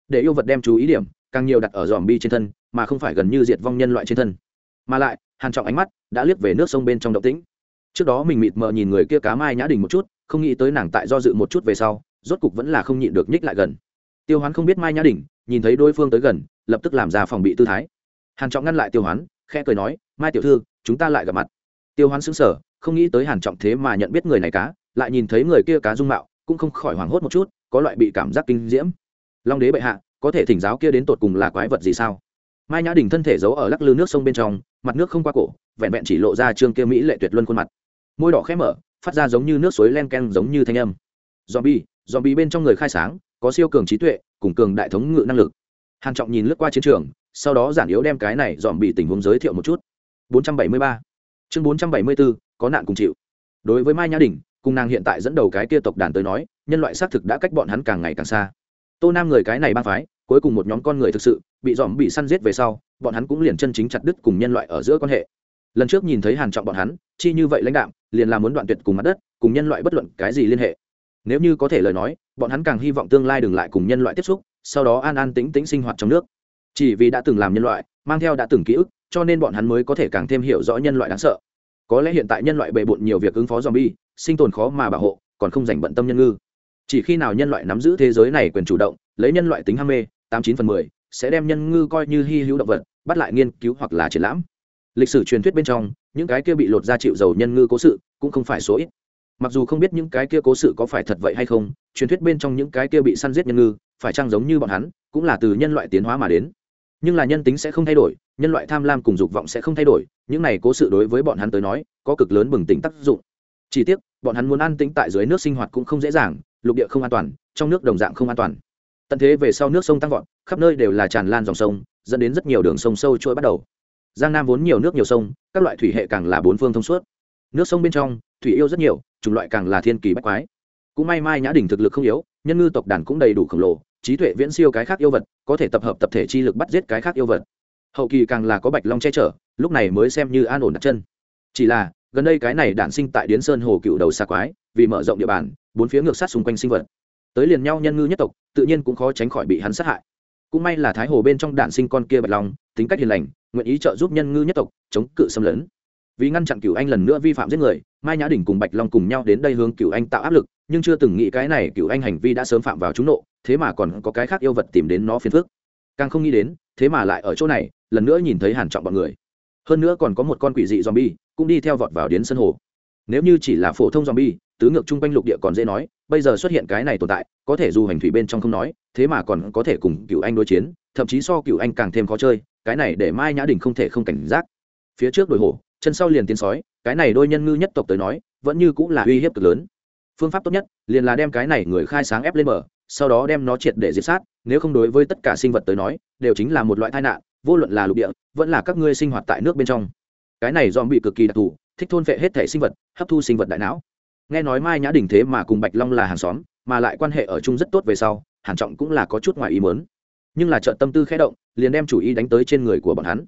Để yêu vật đem chú ý điểm, càng nhiều đặt ở dòm bi trên thân, mà không phải gần như diệt vong nhân loại trên thân. Mà lại, hàn trọng ánh mắt đã liếc về nước sông bên trong động tĩnh. Trước đó mình mịt mờ nhìn người kia cá mai nhã đình một chút, không nghĩ tới nàng tại do dự một chút về sau, rốt cục vẫn là không nhịn được nhích lại gần tiêu hoán không biết mai nhã đình nhìn thấy đối phương tới gần, lập tức làm ra phòng bị tư thái. Hàn trọng ngăn lại tiêu hoán, khẽ cười nói, mai tiểu thư, chúng ta lại gặp mặt. Tiêu hoán sững sờ, không nghĩ tới hàn trọng thế mà nhận biết người này cá, lại nhìn thấy người kia cá dung mạo, cũng không khỏi hoảng hốt một chút, có loại bị cảm giác kinh diễm. Long đế bệ hạ, có thể thỉnh giáo kia đến tột cùng là quái vật gì sao? Mai nhã đình thân thể giấu ở lắc lư nước sông bên trong, mặt nước không qua cổ, vẹn vẹn chỉ lộ ra trương kia mỹ lệ tuyệt luân khuôn mặt. Môi đỏ khẽ mở, phát ra giống như nước suối len ken giống như thanh âm. Zombie bi bên trong người khai sáng có siêu cường trí tuệ, cùng cường đại thống ngự năng lực. Hàn trọng nhìn lướt qua chiến trường, sau đó giản yếu đem cái này dòm bị tình huống giới thiệu một chút. 473 chương 474 có nạn cùng chịu. Đối với mai nhã đình cùng nàng hiện tại dẫn đầu cái kia tộc đàn tới nói, nhân loại xác thực đã cách bọn hắn càng ngày càng xa. Tô nam người cái này ba phái, cuối cùng một nhóm con người thực sự, bị dòm bị săn giết về sau, bọn hắn cũng liền chân chính chặt đứt cùng nhân loại ở giữa quan hệ. Lần trước nhìn thấy hàn trọng bọn hắn, chi như vậy lãnh đạo liền là muốn đoạn tuyệt cùng mặt đất, cùng nhân loại bất luận cái gì liên hệ. Nếu như có thể lời nói bọn hắn càng hy vọng tương lai đừng lại cùng nhân loại tiếp xúc, sau đó an an tĩnh tĩnh sinh hoạt trong nước. Chỉ vì đã từng làm nhân loại, mang theo đã từng ký ức, cho nên bọn hắn mới có thể càng thêm hiểu rõ nhân loại đáng sợ. Có lẽ hiện tại nhân loại bề bộn nhiều việc ứng phó zombie, sinh tồn khó mà bảo hộ, còn không dành bận tâm nhân ngư. Chỉ khi nào nhân loại nắm giữ thế giới này quyền chủ động, lấy nhân loại tính ham mê, tám chín phần mười, sẽ đem nhân ngư coi như hy hữu động vật, bắt lại nghiên cứu hoặc là triển lãm. Lịch sử truyền thuyết bên trong, những cái kia bị lột ra chịu dầu nhân ngư cố sự cũng không phải số ít. Mặc dù không biết những cái kia cố sự có phải thật vậy hay không truyền thuyết bên trong những cái kia bị săn giết nhân ngư, phải chăng giống như bọn hắn, cũng là từ nhân loại tiến hóa mà đến. Nhưng là nhân tính sẽ không thay đổi, nhân loại tham lam cùng dục vọng sẽ không thay đổi, những này cố sự đối với bọn hắn tới nói, có cực lớn bừng tỉnh tác dụng. Chỉ tiếc, bọn hắn muốn an tĩnh tại dưới nước sinh hoạt cũng không dễ dàng, lục địa không an toàn, trong nước đồng dạng không an toàn. Tận thế về sau nước sông tăng vọt, khắp nơi đều là tràn lan dòng sông, dẫn đến rất nhiều đường sông sâu trôi bắt đầu. Giang nam vốn nhiều nước nhiều sông, các loại thủy hệ càng là bốn phương thông suốt. Nước sông bên trong, thủy yêu rất nhiều, chủng loại càng là thiên kỳ bách quái cũng may mai nhã đỉnh thực lực không yếu, nhân ngư tộc đàn cũng đầy đủ khổng lồ, trí tuệ viễn siêu cái khác yêu vật, có thể tập hợp tập thể chi lực bắt giết cái khác yêu vật. Hậu kỳ càng là có bạch long che chở, lúc này mới xem như an ổn đặt chân. Chỉ là, gần đây cái này đản sinh tại điến sơn hồ cựu đầu xa quái, vì mở rộng địa bàn, bốn phía ngược sát xung quanh sinh vật. Tới liền nhau nhân ngư nhất tộc, tự nhiên cũng khó tránh khỏi bị hắn sát hại. Cũng may là thái hồ bên trong đản sinh con kia bạch long, tính cách hiền lành, nguyện ý trợ giúp nhân ngư nhất tộc chống cự xâm lấn vì ngăn chặn cửu anh lần nữa vi phạm giết người, mai nhã đình cùng bạch long cùng nhau đến đây hướng cửu anh tạo áp lực, nhưng chưa từng nghĩ cái này cửu anh hành vi đã sớm phạm vào trúng nộ, thế mà còn có cái khác yêu vật tìm đến nó phiền phức. Càng không nghĩ đến, thế mà lại ở chỗ này, lần nữa nhìn thấy hàn trọng bọn người. Hơn nữa còn có một con quỷ dị zombie, cũng đi theo vọt vào đến sân hồ. Nếu như chỉ là phổ thông zombie, tứ ngược chung quanh lục địa còn dễ nói, bây giờ xuất hiện cái này tồn tại, có thể dù hành thủy bên trong không nói, thế mà còn có thể cùng cựu anh đối chiến, thậm chí so cựu anh càng thêm khó chơi, cái này để mai nhã đình không thể không cảnh giác. Phía trước đồi hổ chân sau liền tiến sói, cái này đôi nhân ngư nhất tộc tới nói, vẫn như cũng là uy hiếp cực lớn. Phương pháp tốt nhất, liền là đem cái này người khai sáng ép lên mở sau đó đem nó triệt để diệt sát, nếu không đối với tất cả sinh vật tới nói, đều chính là một loại tai nạn, vô luận là lục địa, vẫn là các ngươi sinh hoạt tại nước bên trong. Cái này dòm bị cực kỳ đặc thù, thích thôn vệ hết thể sinh vật, hấp thu sinh vật đại não. Nghe nói mai nhã đình thế mà cùng bạch long là hàng xóm, mà lại quan hệ ở chung rất tốt về sau, hàn trọng cũng là có chút ngoài ý muốn. Nhưng là trợ tâm tư khẽ động, liền đem chủ ý đánh tới trên người của bọn hắn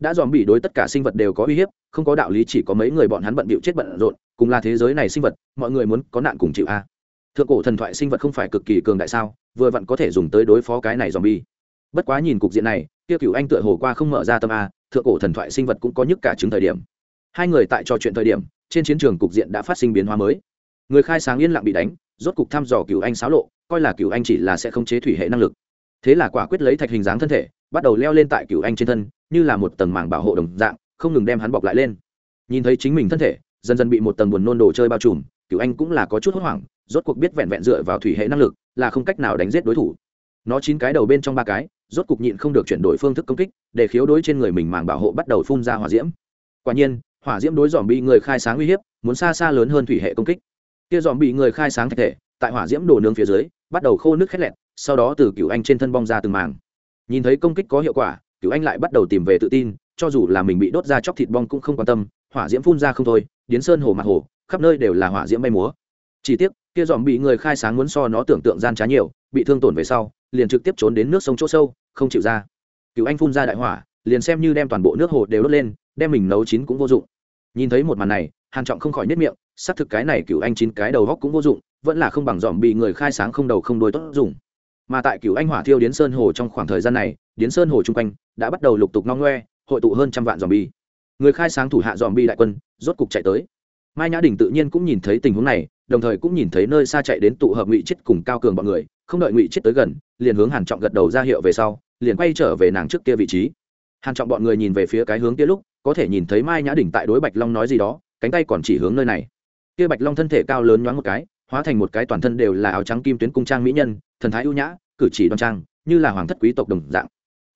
đã dòm bị đối tất cả sinh vật đều có uy hiếp, không có đạo lý chỉ có mấy người bọn hắn bận bịu chết bận rộn, cùng là thế giới này sinh vật, mọi người muốn có nạn cùng chịu a. Thượng cổ thần thoại sinh vật không phải cực kỳ cường đại sao, vừa vặn có thể dùng tới đối phó cái này dòm bi. Bất quá nhìn cục diện này, kia cửu anh tựa hồ qua không mở ra tâm a, thượng cổ thần thoại sinh vật cũng có nhức cả chứng thời điểm. Hai người tại trò chuyện thời điểm, trên chiến trường cục diện đã phát sinh biến hóa mới. Người khai sáng yên lặng bị đánh, rốt cục thăm dò cửu anh xáo lộ, coi là cửu anh chỉ là sẽ không chế thủy hệ năng lực. Thế là quả quyết lấy thạch hình dáng thân thể, bắt đầu leo lên tại cửu anh trên thân như là một tầng màng bảo hộ đồng dạng, không ngừng đem hắn bọc lại lên. Nhìn thấy chính mình thân thể, dần dần bị một tầng buồn nôn đồ chơi bao trùm Cựu anh cũng là có chút hốt hoảng, rốt cuộc biết vẹn vẹn dựa vào thủy hệ năng lực là không cách nào đánh giết đối thủ. Nó chín cái đầu bên trong ba cái, rốt cục nhịn không được chuyển đổi phương thức công kích, để khiếu đối trên người mình màng bảo hộ bắt đầu phun ra hỏa diễm. Quả nhiên, hỏa diễm đối dòm bị người khai sáng uy hiếp, muốn xa xa lớn hơn thủy hệ công kích. Kia dòm bị người khai sáng thạch thể, tại hỏa diễm đổ nướng phía dưới, bắt đầu khô nước khét lẹt, sau đó từ Cựu anh trên thân bong ra từng màng. Nhìn thấy công kích có hiệu quả Cựu anh lại bắt đầu tìm về tự tin, cho dù là mình bị đốt ra chóc thịt bong cũng không quan tâm, hỏa diễm phun ra không thôi, điến sơn hồ mặt hồ, khắp nơi đều là hỏa diễm bay múa. Chỉ tiếc, kia dòm bị người khai sáng muốn so nó tưởng tượng gian trá nhiều, bị thương tổn về sau, liền trực tiếp trốn đến nước sông chỗ sâu, không chịu ra. Cựu anh phun ra đại hỏa, liền xem như đem toàn bộ nước hồ đều đốt lên, đem mình nấu chín cũng vô dụng. Nhìn thấy một màn này, hàn trọng không khỏi nết miệng, xác thực cái này cựu anh chín cái đầu góc cũng vô dụng, vẫn là không bằng dòm bị người khai sáng không đầu không đuôi tốt dùng mà tại cựu anh hỏa thiêu điến sơn hồ trong khoảng thời gian này, điến sơn hồ chung quanh đã bắt đầu lục tục no ngoe, hội tụ hơn trăm vạn dòm bi người khai sáng thủ hạ dòm bi đại quân rốt cục chạy tới. Mai nhã đình tự nhiên cũng nhìn thấy tình huống này, đồng thời cũng nhìn thấy nơi xa chạy đến tụ hợp ngụy chết cùng cao cường bọn người, không đợi ngụy chết tới gần, liền hướng hàn trọng gật đầu ra hiệu về sau, liền quay trở về nàng trước kia vị trí. Hàn trọng bọn người nhìn về phía cái hướng kia lúc, có thể nhìn thấy mai nhã đỉnh tại đối bạch long nói gì đó, cánh tay còn chỉ hướng nơi này. Kia bạch long thân thể cao lớn nhoáng một cái, hóa thành một cái toàn thân đều là áo trắng kim tuyến cung trang mỹ nhân thần thái ưu nhã, cử chỉ đoan trang, như là hoàng thất quý tộc đồng dạng.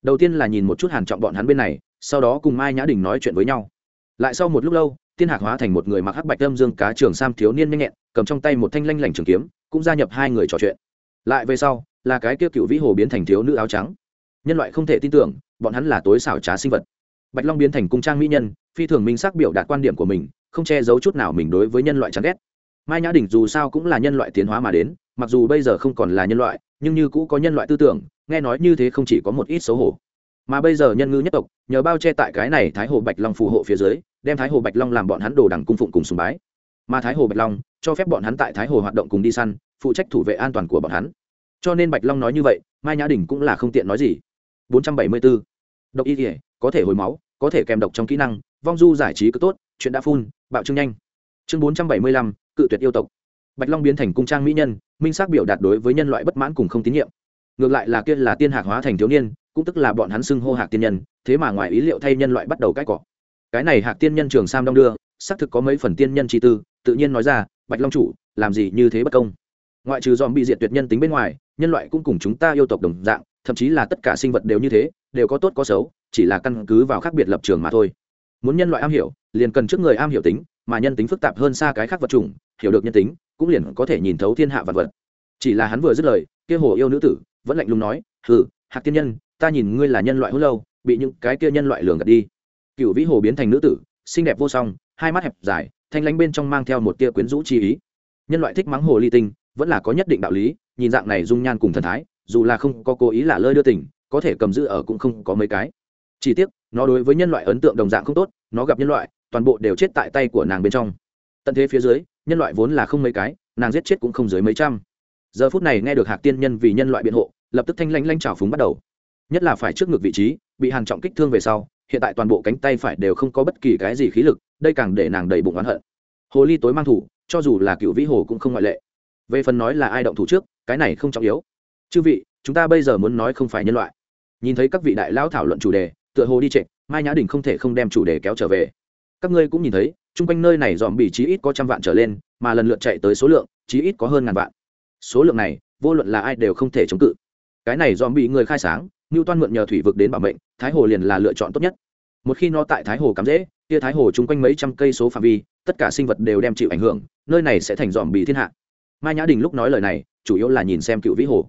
Đầu tiên là nhìn một chút hàn trọng bọn hắn bên này, sau đó cùng mai nhã đỉnh nói chuyện với nhau. Lại sau một lúc lâu, tiên hạc hóa thành một người mặc hắc bạch âm dương cá trường sam thiếu niên nhanh nhẹn, cầm trong tay một thanh lanh lảnh trường kiếm, cũng gia nhập hai người trò chuyện. Lại về sau, là cái kia cựu vĩ hồ biến thành thiếu nữ áo trắng. Nhân loại không thể tin tưởng, bọn hắn là tối xảo trá sinh vật. Bạch long biến thành cung trang mỹ nhân, phi thường minh xác biểu đạt quan điểm của mình, không che giấu chút nào mình đối với nhân loại chán ghét. Mai nhã đình dù sao cũng là nhân loại tiến hóa mà đến mặc dù bây giờ không còn là nhân loại nhưng như cũ có nhân loại tư tưởng nghe nói như thế không chỉ có một ít xấu hổ. Mà bây giờ nhân ngư nhất tộc nhờ bao che tại cái này thái hồ bạch long phù hộ phía dưới đem thái hồ bạch long làm bọn hắn đồ đằng cung phụng cùng sùng bái. Mà thái hồ bạch long cho phép bọn hắn tại thái hồ hoạt động cùng đi săn phụ trách thủ vệ an toàn của bọn hắn. Cho nên bạch long nói như vậy mai nhã đình cũng là không tiện nói gì. 474. độc y thể có thể hồi máu có thể kèm độc trong kỹ năng vong du giải trí cứ tốt chuyện đã phun bạo trương nhanh. Chương 475, cự tuyệt yêu tộc bạch long biến thành cung trang mỹ nhân, minh xác biểu đạt đối với nhân loại bất mãn cùng không tín nhiệm. Ngược lại là kia là tiên hạc hóa thành thiếu niên, cũng tức là bọn hắn xưng hô hạc tiên nhân, thế mà ngoài ý liệu thay nhân loại bắt đầu cãi cọ. Cái này hạc tiên nhân trường sam đong đưa, xác thực có mấy phần tiên nhân chi tư, tự nhiên nói ra, bạch long chủ, làm gì như thế bất công? Ngoại trừ dòm bị diệt tuyệt nhân tính bên ngoài, nhân loại cũng cùng chúng ta yêu tộc đồng dạng, thậm chí là tất cả sinh vật đều như thế, đều có tốt có xấu, chỉ là căn cứ vào khác biệt lập trường mà thôi. Muốn nhân loại am hiểu, liền cần trước người am hiểu tính mà nhân tính phức tạp hơn xa cái khác vật chủng, hiểu được nhân tính, cũng liền có thể nhìn thấu thiên hạ vật vật. Chỉ là hắn vừa dứt lời, kia hồ yêu nữ tử vẫn lạnh lùng nói, hừ, hạc tiên nhân, ta nhìn ngươi là nhân loại hữu lâu, bị những cái kia nhân loại lường gạt đi. Cựu vĩ hồ biến thành nữ tử, xinh đẹp vô song, hai mắt hẹp dài, thanh lánh bên trong mang theo một tia quyến rũ chi ý. Nhân loại thích mắng hồ ly tinh, vẫn là có nhất định đạo lý, nhìn dạng này dung nhan cùng thần thái, dù là không có cố ý là lơi đưa tình, có thể cầm giữ ở cũng không có mấy cái. Chỉ tiếc, nó đối với nhân loại ấn tượng đồng dạng không tốt, nó gặp nhân loại toàn bộ đều chết tại tay của nàng bên trong. Tận thế phía dưới, nhân loại vốn là không mấy cái, nàng giết chết cũng không dưới mấy trăm. Giờ phút này nghe được hạc tiên nhân vì nhân loại biện hộ, lập tức thanh lanh lanh trào phúng bắt đầu. Nhất là phải trước ngực vị trí, bị hàn trọng kích thương về sau, hiện tại toàn bộ cánh tay phải đều không có bất kỳ cái gì khí lực, đây càng để nàng đầy bụng oán hận. Hồ ly tối mang thủ, cho dù là cựu vĩ hồ cũng không ngoại lệ. Về phần nói là ai động thủ trước, cái này không trọng yếu. Chư vị, chúng ta bây giờ muốn nói không phải nhân loại. Nhìn thấy các vị đại lão thảo luận chủ đề, tựa hồ đi trệ, mai nhã đình không thể không đem chủ đề kéo trở về các ngươi cũng nhìn thấy, chung quanh nơi này dòm bị chí ít có trăm vạn trở lên, mà lần lượt chạy tới số lượng, chí ít có hơn ngàn vạn. Số lượng này, vô luận là ai đều không thể chống cự. Cái này dòm bị người khai sáng ngưu toan mượn nhờ thủy vực đến bảo mệnh, thái hồ liền là lựa chọn tốt nhất. Một khi nó tại thái hồ cắm dễ kia thái hồ chung quanh mấy trăm cây số phạm vi, tất cả sinh vật đều đem chịu ảnh hưởng, nơi này sẽ thành dòm bị thiên hạ. Mai nhã đình lúc nói lời này, chủ yếu là nhìn xem cựu vĩ hồ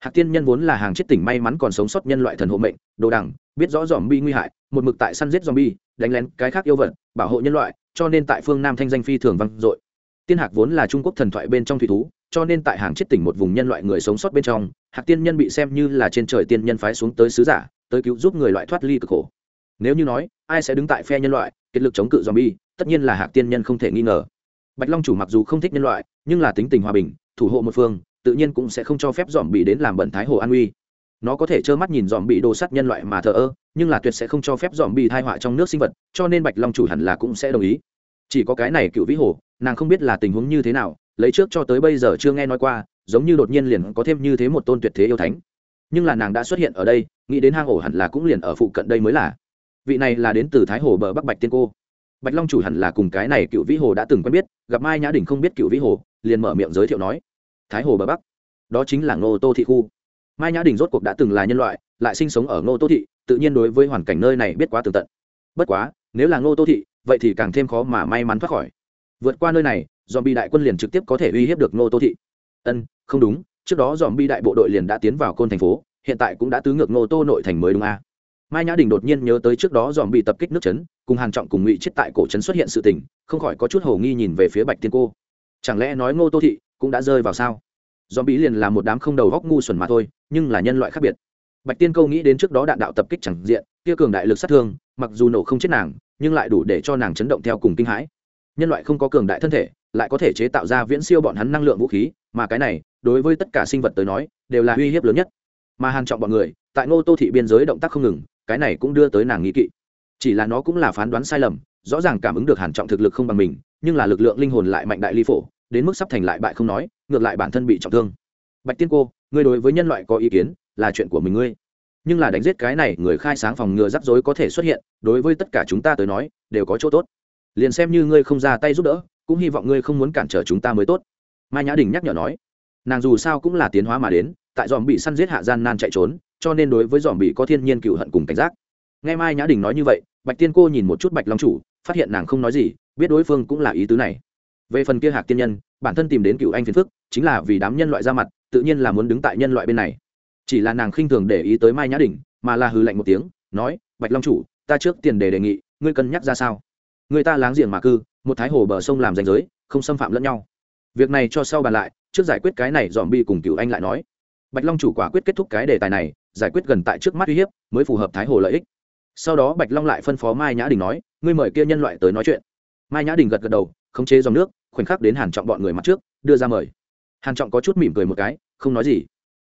hạc tiên nhân vốn là hàng chết tỉnh may mắn còn sống sót nhân loại thần hộ mệnh đồ đẳng, biết rõ dòm bi nguy hại một mực tại săn giết dòm bi đánh lén cái khác yêu vật bảo hộ nhân loại cho nên tại phương nam thanh danh phi thường vang dội. Tiên hạc vốn là trung quốc thần thoại bên trong thủy thú cho nên tại hàng chết tỉnh một vùng nhân loại người sống sót bên trong hạc tiên nhân bị xem như là trên trời tiên nhân phái xuống tới sứ giả tới cứu giúp người loại thoát ly cực khổ. Nếu như nói ai sẽ đứng tại phe nhân loại kết lực chống cự dòm bi tất nhiên là hạc tiên nhân không thể nghi ngờ. Bạch long chủ mặc dù không thích nhân loại nhưng là tính tình hòa bình thủ hộ một phương tự nhiên cũng sẽ không cho phép dòm bị đến làm bẩn thái hồ an uy. Nó có thể trơ mắt nhìn dòm bị đồ sắt nhân loại mà thờ ơ, nhưng là tuyệt sẽ không cho phép dòm bị thai họa trong nước sinh vật, cho nên bạch long chủ hẳn là cũng sẽ đồng ý. Chỉ có cái này cựu vĩ hồ, nàng không biết là tình huống như thế nào, lấy trước cho tới bây giờ chưa nghe nói qua, giống như đột nhiên liền có thêm như thế một tôn tuyệt thế yêu thánh. Nhưng là nàng đã xuất hiện ở đây, nghĩ đến hang ổ hẳn là cũng liền ở phụ cận đây mới là. Vị này là đến từ thái hồ bờ bắc bạch tiên cô. Bạch long chủ hẳn là cùng cái này cựu vĩ hồ đã từng quen biết, gặp mai nhã đình không biết cựu vĩ hồ, liền mở miệng giới thiệu nói thái hồ bờ bắc. Đó chính là ngô tô thị khu. Mai nhã đình rốt cuộc đã từng là nhân loại, lại sinh sống ở ngô tô thị, tự nhiên đối với hoàn cảnh nơi này biết quá tường tận. Bất quá, nếu là ngô tô thị, vậy thì càng thêm khó mà may mắn thoát khỏi. Vượt qua nơi này dòm bi đại quân liền trực tiếp có thể uy hiếp được ngô tô thị. Ân, không đúng, trước đó dòm bi đại bộ đội liền đã tiến vào côn thành phố, hiện tại cũng đã tứ ngược ngô tô nội thành mới đúng a. À. mai nhã đình đột nhiên nhớ tới trước đó dòm bị tập kích nước chấn, cùng hàn trọng cùng ngụy chết tại cổ trấn xuất hiện sự tình, không khỏi có chút hầu nghi nhìn về phía bạch tiên cô. Chẳng lẽ nói ngô tô thị cũng đã rơi vào sao? Dòm bí liền là một đám không đầu góc ngu xuẩn mà thôi, nhưng là nhân loại khác biệt. Bạch tiên câu nghĩ đến trước đó đạn đạo tập kích chẳng diện, kia cường đại lực sát thương, mặc dù nổ không chết nàng, nhưng lại đủ để cho nàng chấn động theo cùng kinh hãi. Nhân loại không có cường đại thân thể, lại có thể chế tạo ra viễn siêu bọn hắn năng lượng vũ khí, mà cái này, đối với tất cả sinh vật tới nói, đều là uy hiếp lớn nhất. Mà hàn trọng bọn người, tại ngô tô thị biên giới động tác không ngừng, cái này cũng đưa tới nàng nghĩ kỵ. Chỉ là nó cũng là phán đoán sai lầm, rõ ràng cảm ứng được hàn trọng thực lực không bằng mình, nhưng là lực lượng linh hồn lại mạnh đại ly phổ đến mức sắp thành lại bại không nói, ngược lại bản thân bị trọng thương. Bạch tiên cô, ngươi đối với nhân loại có ý kiến, là chuyện của mình ngươi. Nhưng là đánh giết cái này người khai sáng phòng ngừa rắc rối có thể xuất hiện, đối với tất cả chúng ta tới nói, đều có chỗ tốt. Liền xem như ngươi không ra tay giúp đỡ, cũng hy vọng ngươi không muốn cản trở chúng ta mới tốt. Mai nhã đình nhắc nhở nói, nàng dù sao cũng là tiến hóa mà đến, tại dòm bị săn giết hạ gian nan chạy trốn, cho nên đối với dòm bị có thiên nhiên cựu hận cùng cảnh giác. Nghe mai nhã đình nói như vậy, bạch tiên cô nhìn một chút bạch long chủ, phát hiện nàng không nói gì, biết đối phương cũng là ý tứ này về phần kia hạc tiên nhân, bản thân tìm đến cựu anh phiền phức, chính là vì đám nhân loại ra mặt, tự nhiên là muốn đứng tại nhân loại bên này. Chỉ là nàng khinh thường để ý tới mai nhã đình mà là hư lạnh một tiếng, nói, bạch long chủ, ta trước tiền đề đề nghị, ngươi cân nhắc ra sao? Người ta láng giềng mà cư, một thái hồ bờ sông làm danh giới, không xâm phạm lẫn nhau. Việc này cho sau bàn lại, trước giải quyết cái này dòm bi cùng cựu anh lại nói. Bạch long chủ quả quyết kết thúc cái đề tài này, giải quyết gần tại trước mắt uy hiếp, mới phù hợp thái hồ lợi ích. Sau đó bạch long lại phân phó mai nhã đình nói, ngươi mời kia nhân loại tới nói chuyện. Mai nhã đình gật gật đầu, khống chế dòng nước khoảnh khắc đến hàn trọng bọn người mặt trước, đưa ra mời. Hàn trọng có chút mỉm cười một cái, không nói gì.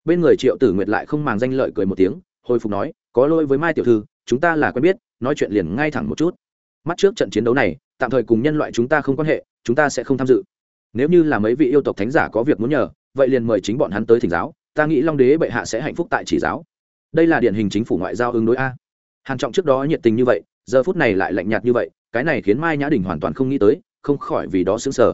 Bên người triệu tử nguyệt lại không màng danh lợi cười một tiếng, hồi phục nói, có lỗi với mai tiểu thư, chúng ta là quen biết, nói chuyện liền ngay thẳng một chút. Mắt trước trận chiến đấu này, tạm thời cùng nhân loại chúng ta không quan hệ, chúng ta sẽ không tham dự. Nếu như là mấy vị yêu tộc thánh giả có việc muốn nhờ, vậy liền mời chính bọn hắn tới thỉnh giáo, ta nghĩ long đế bệ hạ sẽ hạnh phúc tại chỉ giáo. Đây là điển hình chính phủ ngoại giao ứng đối a. Hàn trọng trước đó nhiệt tình như vậy, giờ phút này lại lạnh nhạt như vậy, cái này khiến mai nhã đình hoàn toàn không nghĩ tới không khỏi vì đó sững sờ.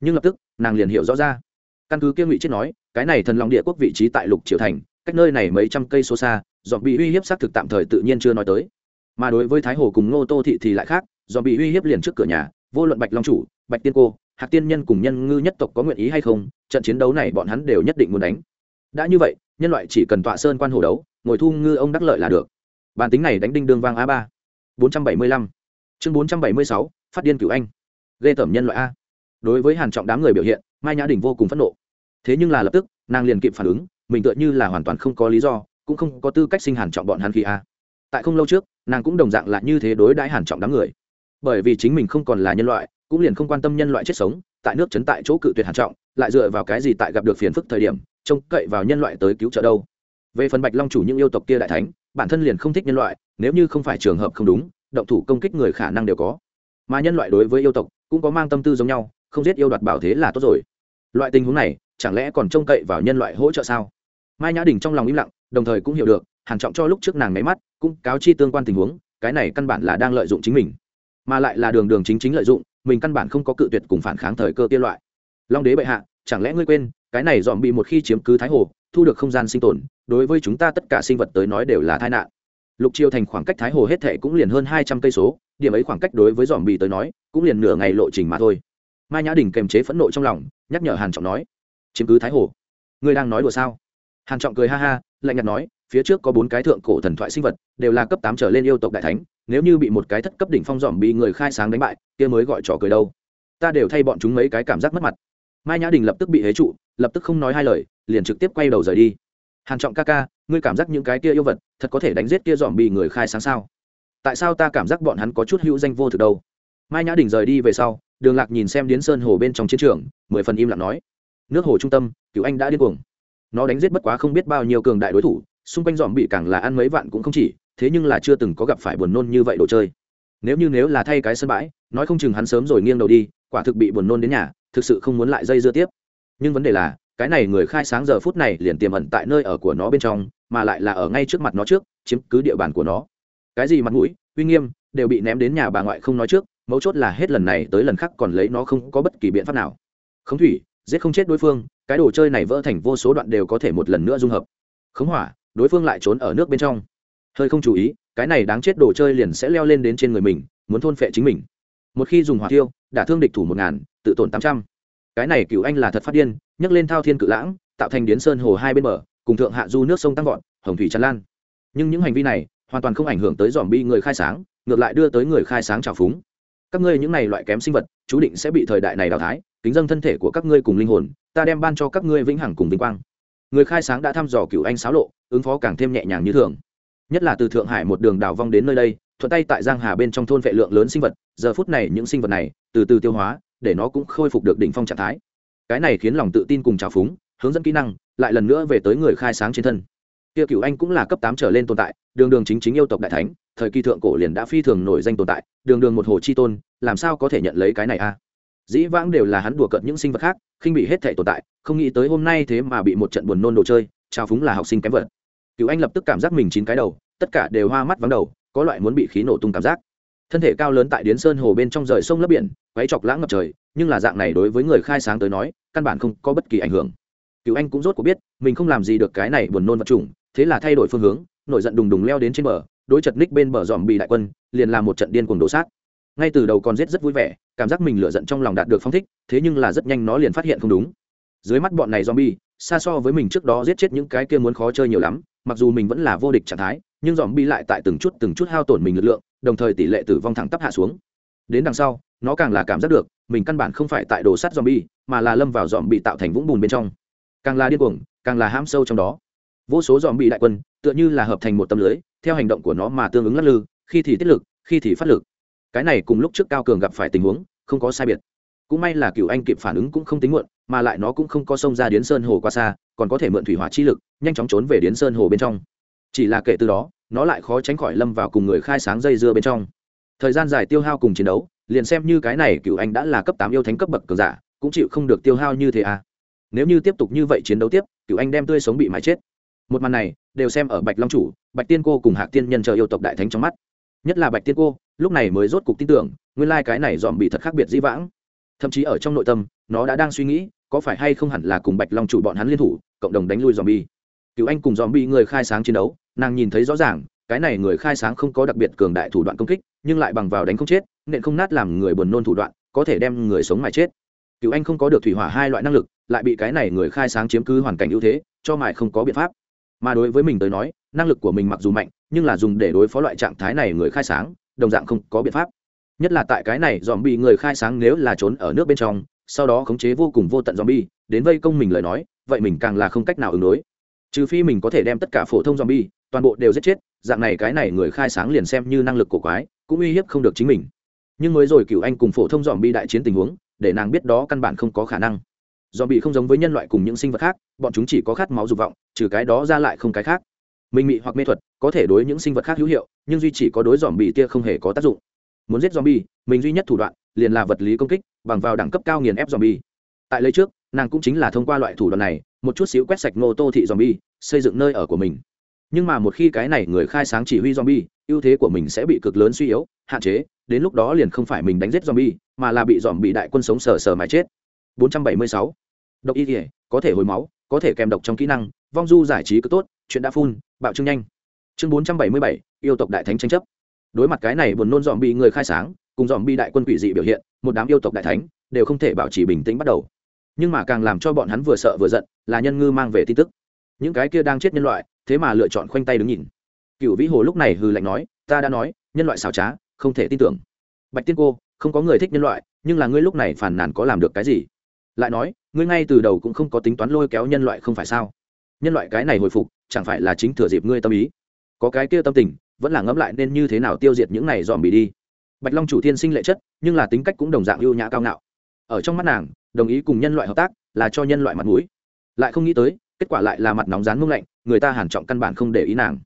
Nhưng lập tức, nàng liền hiểu rõ ra. Căn cứ kia ngụy chết nói, cái này thần long địa quốc vị trí tại lục triều thành, cách nơi này mấy trăm cây số xa dọn bị uy hiếp xác thực tạm thời tự nhiên chưa nói tới. Mà đối với thái hồ cùng ngô tô thị thì lại khác dọn bị uy hiếp liền trước cửa nhà, vô luận bạch long chủ, bạch tiên cô, hạc tiên nhân cùng nhân ngư nhất tộc có nguyện ý hay không, trận chiến đấu này bọn hắn đều nhất định muốn đánh. Đã như vậy, nhân loại chỉ cần tọa sơn quan hồ đấu, ngồi thu ngư ông đắc lợi là được. Bản tính này đánh đinh đương vang a ba. Bốn trăm bảy mươi lăm. Chương bốn trăm bảy mươi sáu, phát điên cửu anh ghê tởm nhân loại a. Đối với hàn trọng đám người biểu hiện, mai nhã đình vô cùng phẫn nộ. Thế nhưng là lập tức, nàng liền kịp phản ứng, mình tựa như là hoàn toàn không có lý do, cũng không có tư cách sinh hàn trọng bọn hắn khi a. Tại không lâu trước, nàng cũng đồng dạng là như thế đối đãi hàn trọng đám người. Bởi vì chính mình không còn là nhân loại, cũng liền không quan tâm nhân loại chết sống, tại nước chấn tại chỗ cự tuyệt hàn trọng, lại dựa vào cái gì tại gặp được phiền phức thời điểm, trông cậy vào nhân loại tới cứu trợ đâu. Về phần bạch long chủ những yêu tộc kia đại thánh, bản thân liền không thích nhân loại, nếu như không phải trường hợp không đúng, động thủ công kích người khả năng đều có. Mà nhân loại đối với yêu tộc cũng có mang tâm tư giống nhau, không giết yêu đoạt bảo thế là tốt rồi. Loại tình huống này, chẳng lẽ còn trông cậy vào nhân loại hỗ trợ sao? Mai nhã đình trong lòng im lặng, đồng thời cũng hiểu được hàn trọng cho lúc trước nàng máy mắt, cũng cáo chi tương quan tình huống, cái này căn bản là đang lợi dụng chính mình. Mà lại là đường đường chính chính lợi dụng, mình căn bản không có cự tuyệt cùng phản kháng thời cơ tiên loại. Long đế bệ hạ, chẳng lẽ ngươi quên, cái này dòm bị một khi chiếm cứ thái hồ, thu được không gian sinh tồn, đối với chúng ta tất cả sinh vật tới nói đều là tai nạn lục chiêu thành khoảng cách thái hồ hết thệ cũng liền hơn hai trăm cây số, điểm ấy khoảng cách đối với dòm bị tới nói, cũng liền nửa ngày lộ trình mà thôi. Mai nhã đình kềm chế phẫn nộ trong lòng, nhắc nhở hàn trọng nói, chiếm cứ thái hồ. Ngươi đang nói đùa sao? Hàn trọng cười ha ha, lạnh nhạt nói, phía trước có bốn cái thượng cổ thần thoại sinh vật, đều là cấp tám trở lên yêu tộc đại thánh, nếu như bị một cái thất cấp đỉnh phong dòm bị người khai sáng đánh bại, kia mới gọi trò cười đâu. Ta đều thay bọn chúng mấy cái cảm giác mất mặt. Mai nhã đình lập tức bị hế trụ, lập tức không nói hai lời, liền trực tiếp quay đầu rời đi hàn trọng ca ca, ngươi cảm giác những cái kia yêu vật, thật có thể đánh giết kia dòm bị người khai sáng sao? Tại sao ta cảm giác bọn hắn có chút hữu danh vô thực đâu? Mai nhã đình rời đi về sau, đường lạc nhìn xem đến sơn hồ bên trong chiến trường, mười phần im lặng nói, nước hồ trung tâm cứu anh đã điên cuồng. Nó đánh giết bất quá không biết bao nhiêu cường đại đối thủ, xung quanh dòm bị càng là ăn mấy vạn cũng không chỉ, thế nhưng là chưa từng có gặp phải buồn nôn như vậy đồ chơi. Nếu như nếu là thay cái sân bãi, nói không chừng hắn sớm rồi nghiêng đầu đi, quả thực bị buồn nôn đến nhà, thực sự không muốn lại dây dưa tiếp. Nhưng vấn đề là cái này người khai sáng giờ phút này liền tiềm ẩn tại nơi ở của nó bên trong, mà lại là ở ngay trước mặt nó trước, chiếm cứ địa bàn của nó. Cái gì mặt mũi, uy nghiêm, đều bị ném đến nhà bà ngoại không nói trước, mấu chốt là hết lần này tới lần khác còn lấy nó không có bất kỳ biện pháp nào. Khống thủy, giết không chết đối phương, cái đồ chơi này vỡ thành vô số đoạn đều có thể một lần nữa dung hợp. Khống hỏa, đối phương lại trốn ở nước bên trong. Hơi không chú ý, cái này đáng chết đồ chơi liền sẽ leo lên đến trên người mình, muốn thôn phệ chính mình. Một khi dùng hỏa tiêu đả thương địch thủ một ngàn, tự tổn tám trăm. Cái này cựu anh là thật phát điên nhấc lên thao thiên cự lãng, tạo thành điến sơn hồ hai bên bờ, cùng thượng hạ du nước sông tăng vọt, hồng thủy tràn lan. Nhưng những hành vi này hoàn toàn không ảnh hưởng tới dòm bi người khai sáng, ngược lại đưa tới người khai sáng trào phúng. Các ngươi những này loại kém sinh vật, chú định sẽ bị thời đại này đào thái kính dâng thân thể của các ngươi cùng linh hồn, ta đem ban cho các ngươi vĩnh hằng cùng vinh quang. Người khai sáng đã thăm dò cựu anh xáo lộ, ứng phó càng thêm nhẹ nhàng như thường. Nhất là từ thượng hải một đường đào vong đến nơi đây, thuận tay tại giang hà bên trong thôn vệ lượng lớn sinh vật, giờ phút này những sinh vật này, từ từ tiêu hóa, để nó cũng khôi phục được đỉnh phong trạng thái cái này khiến lòng tự tin cùng trào phúng, hướng dẫn kỹ năng, lại lần nữa về tới người khai sáng trên thân. Kia cựu anh cũng là cấp tám trở lên tồn tại, đường đường chính chính yêu tộc đại thánh, thời kỳ thượng cổ liền đã phi thường nổi danh tồn tại, đường đường một hồ chi tôn, làm sao có thể nhận lấy cái này a? Dĩ vãng đều là hắn đùa cợt những sinh vật khác, khinh bị hết thể tồn tại, không nghĩ tới hôm nay thế mà bị một trận buồn nôn đồ chơi trao phúng là học sinh kém vật. Cựu anh lập tức cảm giác mình chín cái đầu, tất cả đều hoa mắt vắng đầu, có loại muốn bị khí nổ tung cảm giác thân thể cao lớn tại điến sơn hồ bên trong rời sông lấp biển váy chọc lãng ngập trời, nhưng là dạng này đối với người khai sáng tới nói, căn bản không có bất kỳ ảnh hưởng. Cựu anh cũng rốt cuộc biết, mình không làm gì được cái này buồn nôn vật chủng, thế là thay đổi phương hướng, nổi giận đùng đùng leo đến trên bờ, đối chật ních bên bờ dòm bị đại quân, liền làm một trận điên cuồng đổ sát. Ngay từ đầu còn giết rất vui vẻ, cảm giác mình lựa giận trong lòng đạt được phong thích, thế nhưng là rất nhanh nó liền phát hiện không đúng. Dưới mắt bọn này zombie, xa so với mình trước đó giết chết những cái kia muốn khó chơi nhiều lắm, mặc dù mình vẫn là vô địch trạng thái, nhưng dòm bi lại tại từng chút từng chút hao tổn mình lực lượng đồng thời tỷ lệ tử vong thẳng tắp hạ xuống. Đến đằng sau, nó càng là cảm giác được, mình căn bản không phải tại đồ sắt dòm bi mà là lâm vào dòm bị tạo thành vũng bùn bên trong. Càng là điên cuồng, càng là hãm sâu trong đó. Vô số dòm bị đại quân, tựa như là hợp thành một tâm lưới, theo hành động của nó mà tương ứng lắc lư, khi thì tiết lực, khi thì phát lực. Cái này cùng lúc trước cao cường gặp phải tình huống, không có sai biệt. Cũng may là cựu anh kịp phản ứng cũng không tính muộn, mà lại nó cũng không có sông ra điến sơn hồ qua xa, còn có thể mượn thủy hỏa chi lực, nhanh chóng trốn về điến sơn hồ bên trong chỉ là kể từ đó, nó lại khó tránh khỏi lâm vào cùng người khai sáng dây dưa bên trong. Thời gian dài tiêu hao cùng chiến đấu, liền xem như cái này cựu anh đã là cấp tám yêu thánh cấp bậc cường giả, cũng chịu không được tiêu hao như thế à. Nếu như tiếp tục như vậy chiến đấu tiếp, cựu anh đem tươi sống bị mãi chết. Một màn này, đều xem ở bạch long chủ, bạch tiên cô cùng hạc tiên nhân chờ yêu tộc đại thánh trong mắt. Nhất là bạch tiên cô, lúc này mới rốt cục tin tưởng, nguyên lai、like、cái này dòm bị thật khác biệt dĩ vãng. Thậm chí ở trong nội tâm, nó đã đang suy nghĩ, có phải hay không hẳn là cùng bạch long chủ bọn hắn liên thủ, cộng đồng đánh lui dòm bi cựu anh cùng dòm bị người khai sáng chiến đấu, nàng nhìn thấy rõ ràng, cái này người khai sáng không có đặc biệt cường đại thủ đoạn công kích, nhưng lại bằng vào đánh không chết, nện không nát làm người buồn nôn thủ đoạn, có thể đem người sống mà chết. Cựu anh không có được thủy hỏa hai loại năng lực, lại bị cái này người khai sáng chiếm cứ hoàn cảnh ưu thế, cho mài không có biện pháp. Mà đối với mình tới nói, năng lực của mình mặc dù mạnh, nhưng là dùng để đối phó loại trạng thái này người khai sáng, đồng dạng không có biện pháp. Nhất là tại cái này dòm bị người khai sáng nếu là trốn ở nước bên trong, sau đó khống chế vô cùng vô tận dòm bi đến vây công mình lời nói, vậy mình càng là không cách nào ứng đối trừ phi mình có thể đem tất cả phổ thông zombie, toàn bộ đều giết chết dạng này cái này người khai sáng liền xem như năng lực của quái cũng uy hiếp không được chính mình. Nhưng mới rồi cựu anh cùng phổ thông dòm bi đại chiến tình huống để nàng biết đó căn bản không có khả năng. Dòm bị không giống với nhân loại cùng những sinh vật khác bọn chúng chỉ có khát máu dục vọng trừ cái đó ra lại không cái khác. Minh mị hoặc mê thuật có thể đối những sinh vật khác hữu hiệu nhưng duy chỉ có đối dòm bị tia không hề có tác dụng. Muốn giết dòm bi mình duy nhất thủ đoạn liền là vật lý công kích bằng vào đẳng cấp cao nghiền ép dòm bi tại lấy trước nàng cũng chính là thông qua loại thủ đoạn này một chút xíu quét sạch ngô tô thị zombie, bi xây dựng nơi ở của mình nhưng mà một khi cái này người khai sáng chỉ huy zombie, ưu thế của mình sẽ bị cực lớn suy yếu, hạn chế, đến lúc đó liền không phải mình đánh giết zombie, mà là bị zombie đại quân sống sờ sờ mà chết. 476. Độc y liệt, có thể hồi máu, có thể kèm độc trong kỹ năng, vong du giải trí cứ tốt, chuyện đã phun, bạo trương nhanh. Chương 477, yêu tộc đại thánh tranh chấp. Đối mặt cái này buồn nôn zombie người khai sáng, cùng zombie đại quân quỷ dị biểu hiện, một đám yêu tộc đại thánh đều không thể bảo trì bình tĩnh bắt đầu. Nhưng mà càng làm cho bọn hắn vừa sợ vừa giận, là nhân ngư mang về tin tức. Những cái kia đang chết nhân loại, thế mà lựa chọn khoanh tay đứng nhìn. Cựu vĩ hồ lúc này hừ lạnh nói ta đã nói nhân loại xảo trá không thể tin tưởng. Bạch tiên cô không có người thích nhân loại nhưng là ngươi lúc này phản nàn có làm được cái gì? Lại nói ngươi ngay từ đầu cũng không có tính toán lôi kéo nhân loại không phải sao? Nhân loại cái này hồi phục chẳng phải là chính thừa dịp ngươi tâm ý? Có cái kia tâm tình vẫn là ngẫm lại nên như thế nào tiêu diệt những này dòm bị đi. Bạch long chủ tiên sinh lệ chất nhưng là tính cách cũng đồng dạng ưu nhã cao ngạo. Ở trong mắt nàng đồng ý cùng nhân loại hợp tác là cho nhân loại mặt mũi. Lại không nghĩ tới, kết quả lại là mặt nóng rán mông lạnh, người ta hàn trọng căn bản không để ý nàng.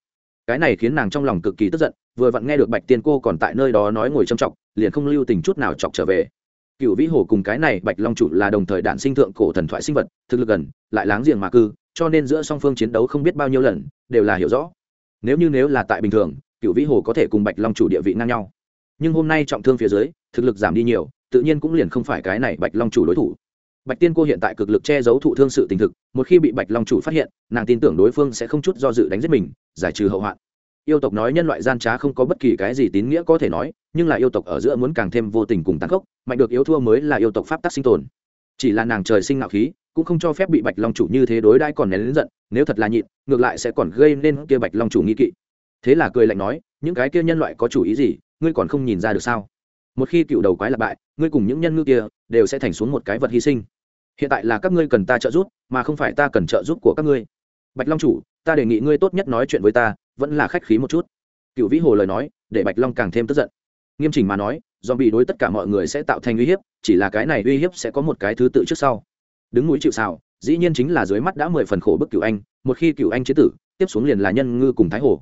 Cái này khiến nàng trong lòng cực kỳ tức giận, vừa vặn nghe được bạch tiên cô còn tại nơi đó nói ngồi trầm trọng liền không lưu tình chút nào chọc trở về. Cựu vĩ hồ cùng cái này bạch long chủ là đồng thời đản sinh thượng cổ thần thoại sinh vật, thực lực gần, lại láng giềng mà cư, cho nên giữa song phương chiến đấu không biết bao nhiêu lần, đều là hiểu rõ. Nếu như nếu là tại bình thường cựu vĩ hồ có thể cùng bạch long chủ địa vị ngang nhau. Nhưng hôm nay trọng thương phía dưới, thực lực giảm đi nhiều tự nhiên cũng liền không phải cái này bạch long chủ đối thủ. Bạch tiên cô hiện tại cực lực che giấu thụ thương sự tình thực, một khi bị bạch long chủ phát hiện, nàng tin tưởng đối phương sẽ không chút do dự đánh giết mình, giải trừ hậu hoạn. Yêu tộc nói nhân loại gian trá không có bất kỳ cái gì tín nghĩa có thể nói, nhưng là yêu tộc ở giữa muốn càng thêm vô tình cùng tàn khốc, mạnh được yếu thua mới là yêu tộc pháp tắc sinh tồn. Chỉ là nàng trời sinh ngạo khí, cũng không cho phép bị bạch long chủ như thế đối đãi còn nén lớn giận, nếu thật là nhịn, ngược lại sẽ còn gây nên kia bạch long chủ nghi kỵ. Thế là cười lạnh nói, những cái kia nhân loại có chủ ý gì, ngươi còn không nhìn ra được sao? Một khi cựu đầu quái lặp bại, ngươi cùng những nhân ngư kia đều sẽ thành xuống một cái vật hy sinh. Hiện tại là các ngươi cần ta trợ giúp, mà không phải ta cần trợ giúp của các ngươi. Bạch long chủ, ta đề nghị ngươi tốt nhất nói chuyện với ta, vẫn là khách khí một chút. Cựu vĩ hồ lời nói, để bạch long càng thêm tức giận. Nghiêm chỉnh mà nói do bị đối tất cả mọi người sẽ tạo thành uy hiếp, chỉ là cái này uy hiếp sẽ có một cái thứ tự trước sau. Đứng núi chịu xào dĩ nhiên chính là dưới mắt đã mười phần khổ bức cựu anh, một khi cựu anh chế tử, tiếp xuống liền là nhân ngư cùng thái hồ.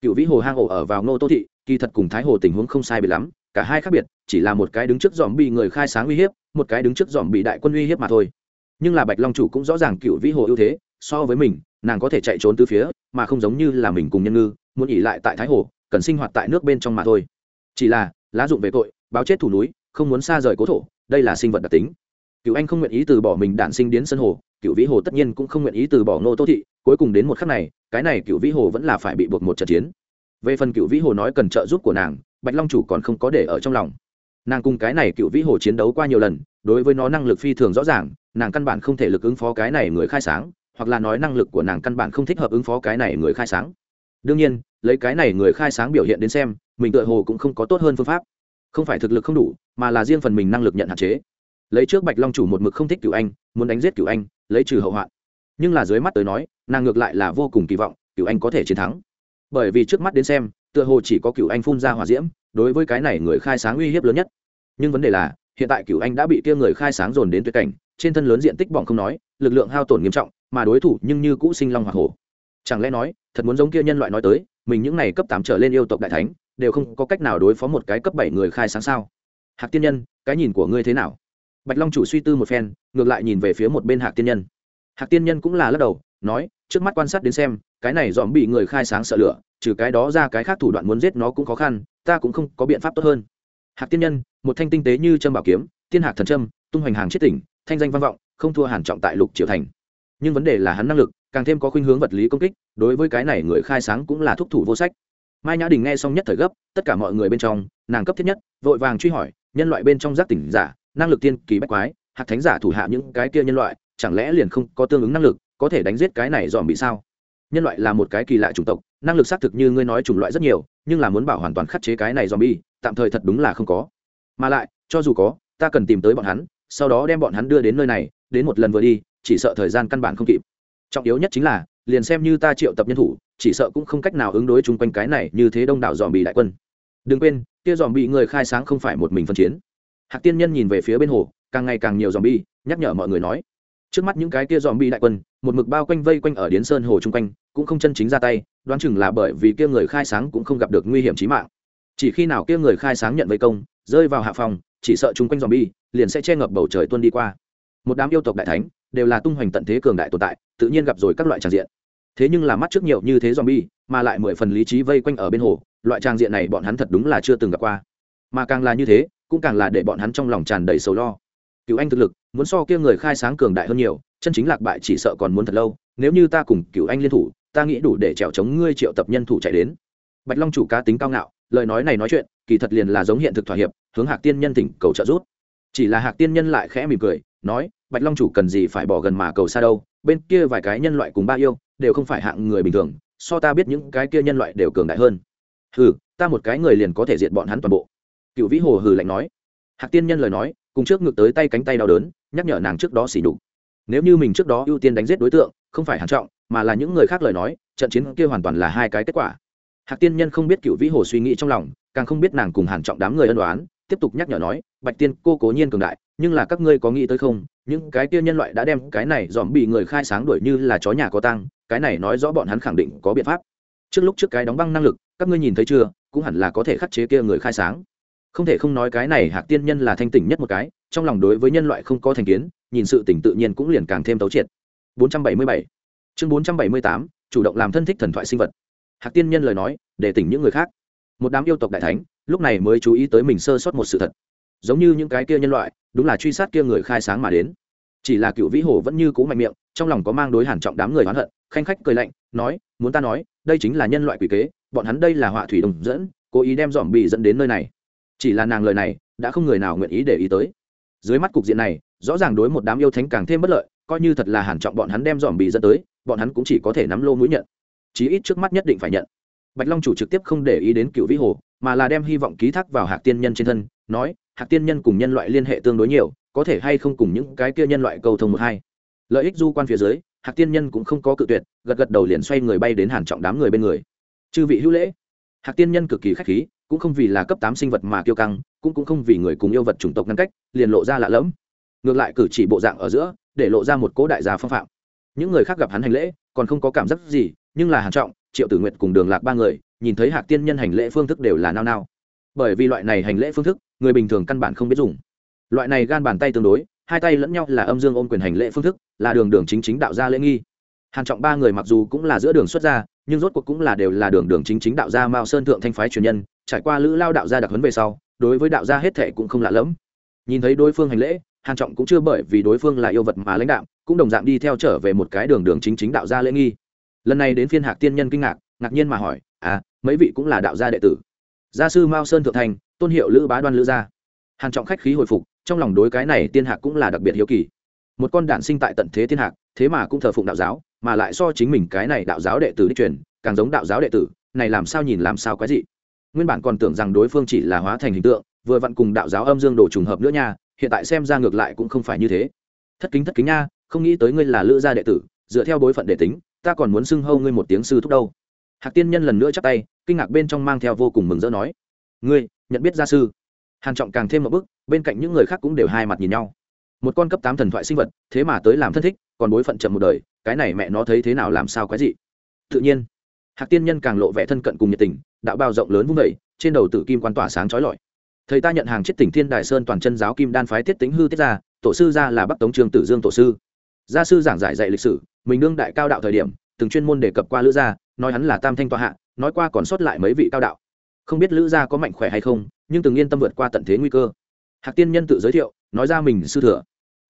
Cựu vĩ hồ hang ổ ở vào ngô tô thị, kỳ thật cùng thái hồ tình huống không sai biệt lắm, cả hai khác biệt chỉ là một cái đứng trước dòm bị người khai sáng uy hiếp, một cái đứng trước dòm bị đại quân uy hiếp mà thôi. Nhưng là bạch long chủ cũng rõ ràng cựu vĩ hồ ưu thế, so với mình, nàng có thể chạy trốn từ phía, mà không giống như là mình cùng nhân ngư, muốn nghỉ lại tại thái hồ, cần sinh hoạt tại nước bên trong mà thôi. Chỉ là, lá dụng về tội, báo chết thủ núi, không muốn xa rời cố thổ, đây là sinh vật đặc tính. Cựu anh không nguyện ý từ bỏ mình đản sinh đến sân hồ, cựu vĩ hồ tất nhiên cũng không nguyện ý từ bỏ ngô tô thị, cuối cùng đến một khắc này, cái này cựu vĩ hồ vẫn là phải bị buộc một trận chiến. Về phần cựu vĩ hồ nói cần trợ giúp của nàng, bạch long chủ còn không có để ở trong lòng nàng cùng cái này cựu vĩ hồ chiến đấu qua nhiều lần, đối với nó năng lực phi thường rõ ràng, nàng căn bản không thể lực ứng phó cái này người khai sáng, hoặc là nói năng lực của nàng căn bản không thích hợp ứng phó cái này người khai sáng. Đương nhiên, lấy cái này người khai sáng biểu hiện đến xem, mình tựa hồ cũng không có tốt hơn phương pháp. Không phải thực lực không đủ, mà là riêng phần mình năng lực nhận hạn chế. Lấy trước bạch long chủ một mực không thích cựu anh, muốn đánh giết cựu anh, lấy trừ hậu hoạn. Nhưng là dưới mắt tới nói, nàng ngược lại là vô cùng kỳ vọng cựu anh có thể chiến thắng. Bởi vì trước mắt đến xem, tựa hồ chỉ có cựu anh phun ra hỏa diễm đối với cái này người khai sáng uy hiếp lớn nhất. Nhưng vấn đề là, hiện tại cửu anh đã bị kia người khai sáng dồn đến tuyệt cảnh, trên thân lớn diện tích bỏng không nói, lực lượng hao tổn nghiêm trọng, mà đối thủ nhưng như cũ sinh long hỏa hổ. Chẳng lẽ nói, thật muốn giống kia nhân loại nói tới, mình những này cấp tám trở lên yêu tộc đại thánh, đều không có cách nào đối phó một cái cấp bảy người khai sáng sao? Hạc tiên nhân, cái nhìn của ngươi thế nào? Bạch long chủ suy tư một phen, ngược lại nhìn về phía một bên hạc tiên nhân. Hạc tiên nhân cũng là lắc đầu, nói, trước mắt quan sát đến xem cái này dòm bị người khai sáng sợ lửa, trừ cái đó ra cái khác thủ đoạn muốn giết nó cũng khó khăn, ta cũng không có biện pháp tốt hơn. Hạc tiên nhân, một thanh tinh tế như trâm bảo kiếm, tiên hạc thần trâm tung hoành hàng chết tỉnh, thanh danh văn vọng, không thua hàn trọng tại lục triều thành. Nhưng vấn đề là hắn năng lực, càng thêm có khuynh hướng vật lý công kích, đối với cái này người khai sáng cũng là thúc thủ vô sách. Mai nhã đình nghe xong nhất thời gấp, tất cả mọi người bên trong, nàng cấp thiết nhất, vội vàng truy hỏi, nhân loại bên trong giác tỉnh giả, năng lực tiên kỳ bách quái, Hạc thánh giả thủ hạ những cái kia nhân loại, chẳng lẽ liền không có tương ứng năng lực, có thể đánh giết cái này dòm bị sao? Nhân loại là một cái kỳ lạ chủng tộc, năng lực xác thực như ngươi nói chủng loại rất nhiều, nhưng là muốn bảo hoàn toàn khắc chế cái này dòm bi tạm thời thật đúng là không có. Mà lại, cho dù có, ta cần tìm tới bọn hắn, sau đó đem bọn hắn đưa đến nơi này, đến một lần vừa đi, chỉ sợ thời gian căn bản không kịp. Trọng yếu nhất chính là, liền xem như ta triệu tập nhân thủ, chỉ sợ cũng không cách nào ứng đối chung quanh cái này như thế đông đảo dòm bị đại quân. Đừng quên, kia dòm bị người khai sáng không phải một mình phân chiến. Hạc tiên nhân nhìn về phía bên hồ, càng ngày càng nhiều dòm bi nhắc nhở mọi người nói trước mắt những cái kia dòm bi đại quân, một mực bao quanh vây quanh ở điến sơn hồ chung quanh, cũng không chân chính ra tay, đoán chừng là bởi vì kia người khai sáng cũng không gặp được nguy hiểm chí mạng. Chỉ khi nào kia người khai sáng nhận vây công, rơi vào hạ phòng, chỉ sợ chung quanh dòm bi liền sẽ che ngập bầu trời tuân đi qua. Một đám yêu tộc đại thánh, đều là tung hoành tận thế cường đại tồn tại, tự nhiên gặp rồi các loại tràng diện. Thế nhưng là mắt trước nhiều như thế zombie, mà lại mười phần lý trí vây quanh ở bên hồ, loại trang diện này bọn hắn thật đúng là chưa từng gặp qua. Mà càng là như thế, cũng càng là để bọn hắn trong lòng tràn đầy sầu lo cựu anh thực lực, muốn so kia người khai sáng cường đại hơn nhiều, chân chính lạc bại chỉ sợ còn muốn thật lâu, nếu như ta cùng cựu anh liên thủ, ta nghĩ đủ để trèo chống ngươi triệu tập nhân thủ chạy đến. Bạch long chủ cá tính cao ngạo, lời nói này nói chuyện, kỳ thật liền là giống hiện thực thỏa hiệp, hướng hạc tiên nhân tỉnh cầu trợ giúp. Chỉ là hạc tiên nhân lại khẽ mỉm cười, nói, bạch long chủ cần gì phải bỏ gần mà cầu xa đâu, bên kia vài cái nhân loại cùng ba yêu, đều không phải hạng người bình thường, so ta biết những cái kia nhân loại đều cường đại hơn. Hừ, ta một cái người liền có thể diệt bọn hắn toàn bộ. Cựu vĩ hồ hừ lạnh nói. Hạc tiên nhân lời nói cùng trước ngược tới tay cánh tay đau đớn, nhắc nhở nàng trước đó xỉ đục nếu như mình trước đó ưu tiên đánh giết đối tượng, không phải hàn trọng, mà là những người khác lời nói, trận chiến kia hoàn toàn là hai cái kết quả. Hạc tiên nhân không biết cựu vĩ hồ suy nghĩ trong lòng, càng không biết nàng cùng hàn trọng đám người ân đoán tiếp tục nhắc nhở nói, bạch tiên, cô cố nhiên cường đại, nhưng là các ngươi có nghĩ tới không? Những cái kia nhân loại đã đem cái này dòm bị người khai sáng đuổi như là chó nhà có tăng cái này nói rõ bọn hắn khẳng định có biện pháp. Trước lúc trước cái đóng băng năng lực, các ngươi nhìn thấy chưa? Cũng hẳn là có thể khắc chế kia người khai sáng không thể không nói cái này hạc tiên nhân là thanh tỉnh nhất một cái, trong lòng đối với nhân loại không có thành kiến, nhìn sự tỉnh tự nhiên cũng liền càng thêm tấu triệt. 477 chương 478 chủ động làm thân thích thần thoại sinh vật. Hạc tiên nhân lời nói, để tỉnh những người khác. Một đám yêu tộc đại thánh, lúc này mới chú ý tới mình sơ sót một sự thật. Giống như những cái kia nhân loại, đúng là truy sát kia người khai sáng mà đến. Chỉ là cựu vĩ hồ vẫn như cũ mạnh miệng, trong lòng có mang đối hàn trọng đám người oán hận, khanh khách cười lạnh, nói, muốn ta nói, đây chính là nhân loại quỷ kế, bọn hắn đây là họa thủy đồng dẫn, cố ý đem dòm bị dẫn đến nơi này chỉ là nàng lời này, đã không người nào nguyện ý để ý tới. Dưới mắt cục diện này, rõ ràng đối một đám yêu thánh càng thêm bất lợi, coi như thật là hàn trọng bọn hắn đem dòm bị dẫn tới, bọn hắn cũng chỉ có thể nắm lô mũi nhận. Chí ít trước mắt nhất định phải nhận. Bạch long chủ trực tiếp không để ý đến cựu vĩ hồ, mà là đem hy vọng ký thác vào hạc tiên nhân trên thân, nói, hạc tiên nhân cùng nhân loại liên hệ tương đối nhiều, có thể hay không cùng những cái kia nhân loại cầu thông một hai? Lợi ích du quan phía dưới, hạc tiên nhân cũng không có cự tuyệt, gật gật đầu liền xoay người bay đến hàn trọng đám người bên người. Chư vị hữu lễ. Hạc tiên nhân cực kỳ khách khí cũng không vì là cấp tám sinh vật mà kiêu căng, cũng cũng không vì người cùng yêu vật chủng tộc ngăn cách, liền lộ ra lạ lẫm. Ngược lại cử chỉ bộ dạng ở giữa, để lộ ra một cố đại gia phong phạm. Những người khác gặp hắn hành lễ, còn không có cảm giác gì, nhưng là hàn trọng, triệu tử nguyệt cùng đường lạc ba người, nhìn thấy hạc tiên nhân hành lễ phương thức đều là nao nao. Bởi vì loại này hành lễ phương thức, người bình thường căn bản không biết dùng. Loại này gan bàn tay tương đối, hai tay lẫn nhau là âm dương ôm quyền hành lễ phương thức, là đường đường chính chính đạo gia lễ nghi. Hàn trọng ba người mặc dù cũng là giữa đường xuất gia, nhưng rốt cuộc cũng là đều là đường đường chính chính đạo gia mao sơn thượng thanh phái truyền nhân trải qua lữ lao đạo gia đặc huấn về sau, đối với đạo gia hết thệ cũng không lạ lẫm. Nhìn thấy đối phương hành lễ, hàn trọng cũng chưa bởi vì đối phương là yêu vật mà lãnh đạo cũng đồng dạng đi theo trở về một cái đường đường chính chính đạo gia lễ nghi. Lần này đến phiên hạc tiên nhân kinh ngạc ngạc nhiên mà hỏi à mấy vị cũng là đạo gia đệ tử? Gia sư mao sơn thượng thành, tôn hiệu lữ bá đoan lữ gia. Hàn trọng khách khí hồi phục, trong lòng đối cái này tiên hạc cũng là đặc biệt hiếu kỳ. Một con đản sinh tại tận thế tiên hạc, thế mà cũng thờ phụng đạo giáo, mà lại so chính mình cái này đạo giáo đệ tử đi truyền, càng giống đạo giáo đệ tử, này làm sao nhìn làm sao quái dị? Nguyên bản còn tưởng rằng đối phương chỉ là hóa thành hình tượng, vừa vặn cùng đạo giáo âm dương đồ trùng hợp nữa nha, hiện tại xem ra ngược lại cũng không phải như thế. Thất kính thất kính nha, không nghĩ tới ngươi là lữ gia đệ tử, dựa theo bối phận đệ tính, ta còn muốn xưng hâu ngươi một tiếng sư thúc đâu. Hạc tiên nhân lần nữa chắp tay, kinh ngạc bên trong mang theo vô cùng mừng rỡ nói, ngươi, nhận biết gia sư? Hàn trọng càng thêm một bước, bên cạnh những người khác cũng đều hai mặt nhìn nhau. Một con cấp tám thần thoại sinh vật, thế mà tới làm thân thích, còn bối phận chậm một đời, cái này mẹ nó thấy thế nào làm sao quái dị. Tự nhiên, hạc tiên nhân càng lộ vẻ thân cận cùng nhiệt tình đạo bao rộng lớn vung vẩy trên đầu tử kim quan tỏa sáng chói lọi. Thầy ta nhận hàng chết tỉnh thiên đài sơn toàn chân giáo kim đan phái tiết tính hư tiết ra tổ sư ra là bắc tống trường tử dương tổ sư. Gia sư giảng giải dạy lịch sử, mình đương đại cao đạo thời điểm, từng chuyên môn đề cập qua lữ gia, nói hắn là tam thanh tọa hạ, nói qua còn sót lại mấy vị cao đạo. Không biết lữ gia có mạnh khỏe hay không, nhưng từng yên tâm vượt qua tận thế nguy cơ. Hạc tiên nhân tự giới thiệu, nói ra mình sư thừa.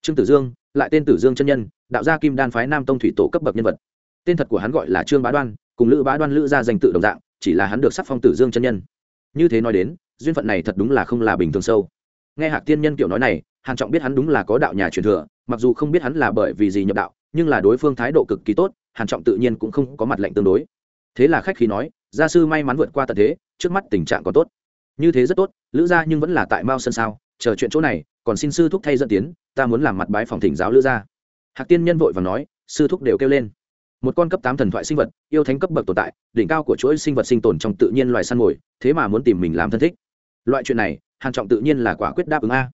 Trương tử dương, lại tên tử dương chân nhân, đạo gia kim đan phái nam tông thủy tổ cấp bậc nhân vật. Tên thật của hắn gọi là trương bá đoan, cùng lữ bá đoan lữ gia danh tự đồng dạng chỉ là hắn được sắc phong tử dương chân nhân. Như thế nói đến, duyên phận này thật đúng là không là bình thường sâu. Nghe hạc tiên nhân kiểu nói này, hàn trọng biết hắn đúng là có đạo nhà truyền thừa, mặc dù không biết hắn là bởi vì gì nhập đạo, nhưng là đối phương thái độ cực kỳ tốt, hàn trọng tự nhiên cũng không có mặt lệnh tương đối. Thế là khách khí nói, gia sư may mắn vượt qua tận thế, trước mắt tình trạng còn tốt. Như thế rất tốt, lữ gia nhưng vẫn là tại mao sân sao? Chờ chuyện chỗ này, còn xin sư thúc thay dẫn tiến, ta muốn làm mặt bái phòng thỉnh giáo lữ gia. Hạc tiên nhân vội và nói, sư thúc đều kêu lên một con cấp tám thần thoại sinh vật, yêu thánh cấp bậc tồn tại, đỉnh cao của chuỗi sinh vật sinh tồn trong tự nhiên loài săn mồi, thế mà muốn tìm mình làm thân thích. Loại chuyện này, hàn trọng tự nhiên là quả quyết đáp ứng a.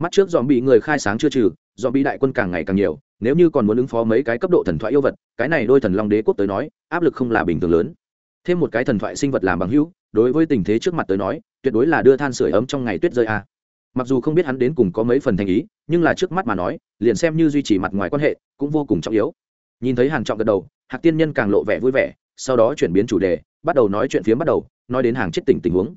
Mắt trước dòm bị người khai sáng chưa trừ dòm bị đại quân càng ngày càng nhiều, nếu như còn muốn ứng phó mấy cái cấp độ thần thoại yêu vật, cái này đôi thần long đế quốc tới nói, áp lực không là bình thường lớn. Thêm một cái thần thoại sinh vật làm bằng hữu, đối với tình thế trước mặt tới nói, tuyệt đối là đưa than sửa ấm trong ngày tuyết rơi a. Mặc dù không biết hắn đến cùng có mấy phần thành ý, nhưng là trước mắt mà nói, liền xem như duy trì mặt ngoài quan hệ, cũng vô cùng trọng yếu. Nhìn thấy hàn trọng gật đầu hạc tiên nhân càng lộ vẻ vui vẻ, sau đó chuyển biến chủ đề, bắt đầu nói chuyện phiếm bắt đầu, nói đến hàng chết tỉnh tình huống.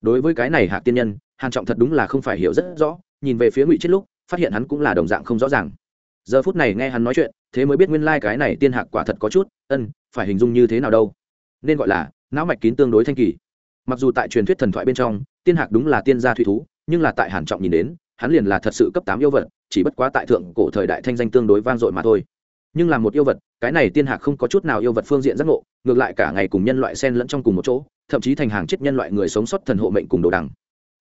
Đối với cái này hạc tiên nhân, hàn trọng thật đúng là không phải hiểu rất rõ, nhìn về phía ngụy chết lúc, phát hiện hắn cũng là đồng dạng không rõ ràng. Giờ phút này nghe hắn nói chuyện, thế mới biết nguyên lai like cái này tiên hạc quả thật có chút, ân, phải hình dung như thế nào đâu. Nên gọi là, não mạch kín tương đối thanh kỳ. Mặc dù tại truyền thuyết thần thoại bên trong, tiên hạc đúng là tiên gia thủy thú, nhưng là tại hàn trọng nhìn đến, hắn liền là thật sự cấp tám yêu vật, chỉ bất quá tại thượng cổ thời đại thanh danh tương đối vang dội mà thôi nhưng là một yêu vật, cái này tiên hạc không có chút nào yêu vật phương diện giác ngộ, ngược lại cả ngày cùng nhân loại xen lẫn trong cùng một chỗ, thậm chí thành hàng chết nhân loại người sống sót thần hộ mệnh cùng đồ đằng.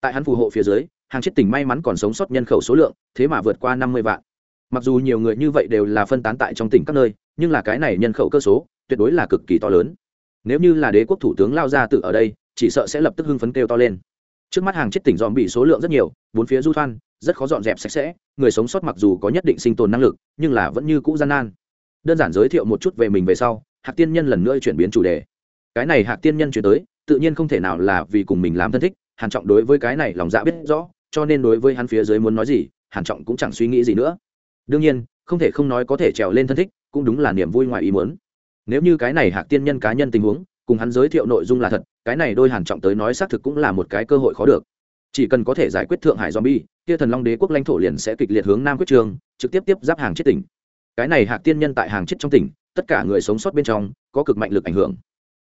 Tại hắn phù hộ phía dưới, hàng chết tỉnh may mắn còn sống sót nhân khẩu số lượng, thế mà vượt qua năm mươi vạn. Mặc dù nhiều người như vậy đều là phân tán tại trong tỉnh các nơi, nhưng là cái này nhân khẩu cơ số, tuyệt đối là cực kỳ to lớn. Nếu như là đế quốc thủ tướng lao ra tự ở đây, chỉ sợ sẽ lập tức hưng phấn kêu to lên. Trước mắt hàng chết tỉnh dòm bị số lượng rất nhiều, bốn phía du thoan, rất khó dọn dẹp sạch sẽ, người sống sót mặc dù có nhất định sinh tồn năng lực, nhưng là vẫn như cũ gian nan đơn giản giới thiệu một chút về mình về sau, hạc tiên nhân lần nữa chuyển biến chủ đề. Cái này hạc tiên nhân chuyển tới, tự nhiên không thể nào là vì cùng mình làm thân thích, hàn trọng đối với cái này lòng dạ biết rõ, cho nên đối với hắn phía dưới muốn nói gì, hàn trọng cũng chẳng suy nghĩ gì nữa. Đương nhiên, không thể không nói có thể trèo lên thân thích, cũng đúng là niềm vui ngoài ý muốn. Nếu như cái này hạc tiên nhân cá nhân tình huống, cùng hắn giới thiệu nội dung là thật, cái này đôi hàn trọng tới nói xác thực cũng là một cái cơ hội khó được. Chỉ cần có thể giải quyết thượng hải zombie, kia thần long đế quốc lãnh thổ liền sẽ kịch liệt hướng nam quyết trường, trực tiếp tiếp giáp hàng chết tỉnh cái này hạc tiên nhân tại hàng chết trong tỉnh, tất cả người sống sót bên trong, có cực mạnh lực ảnh hưởng.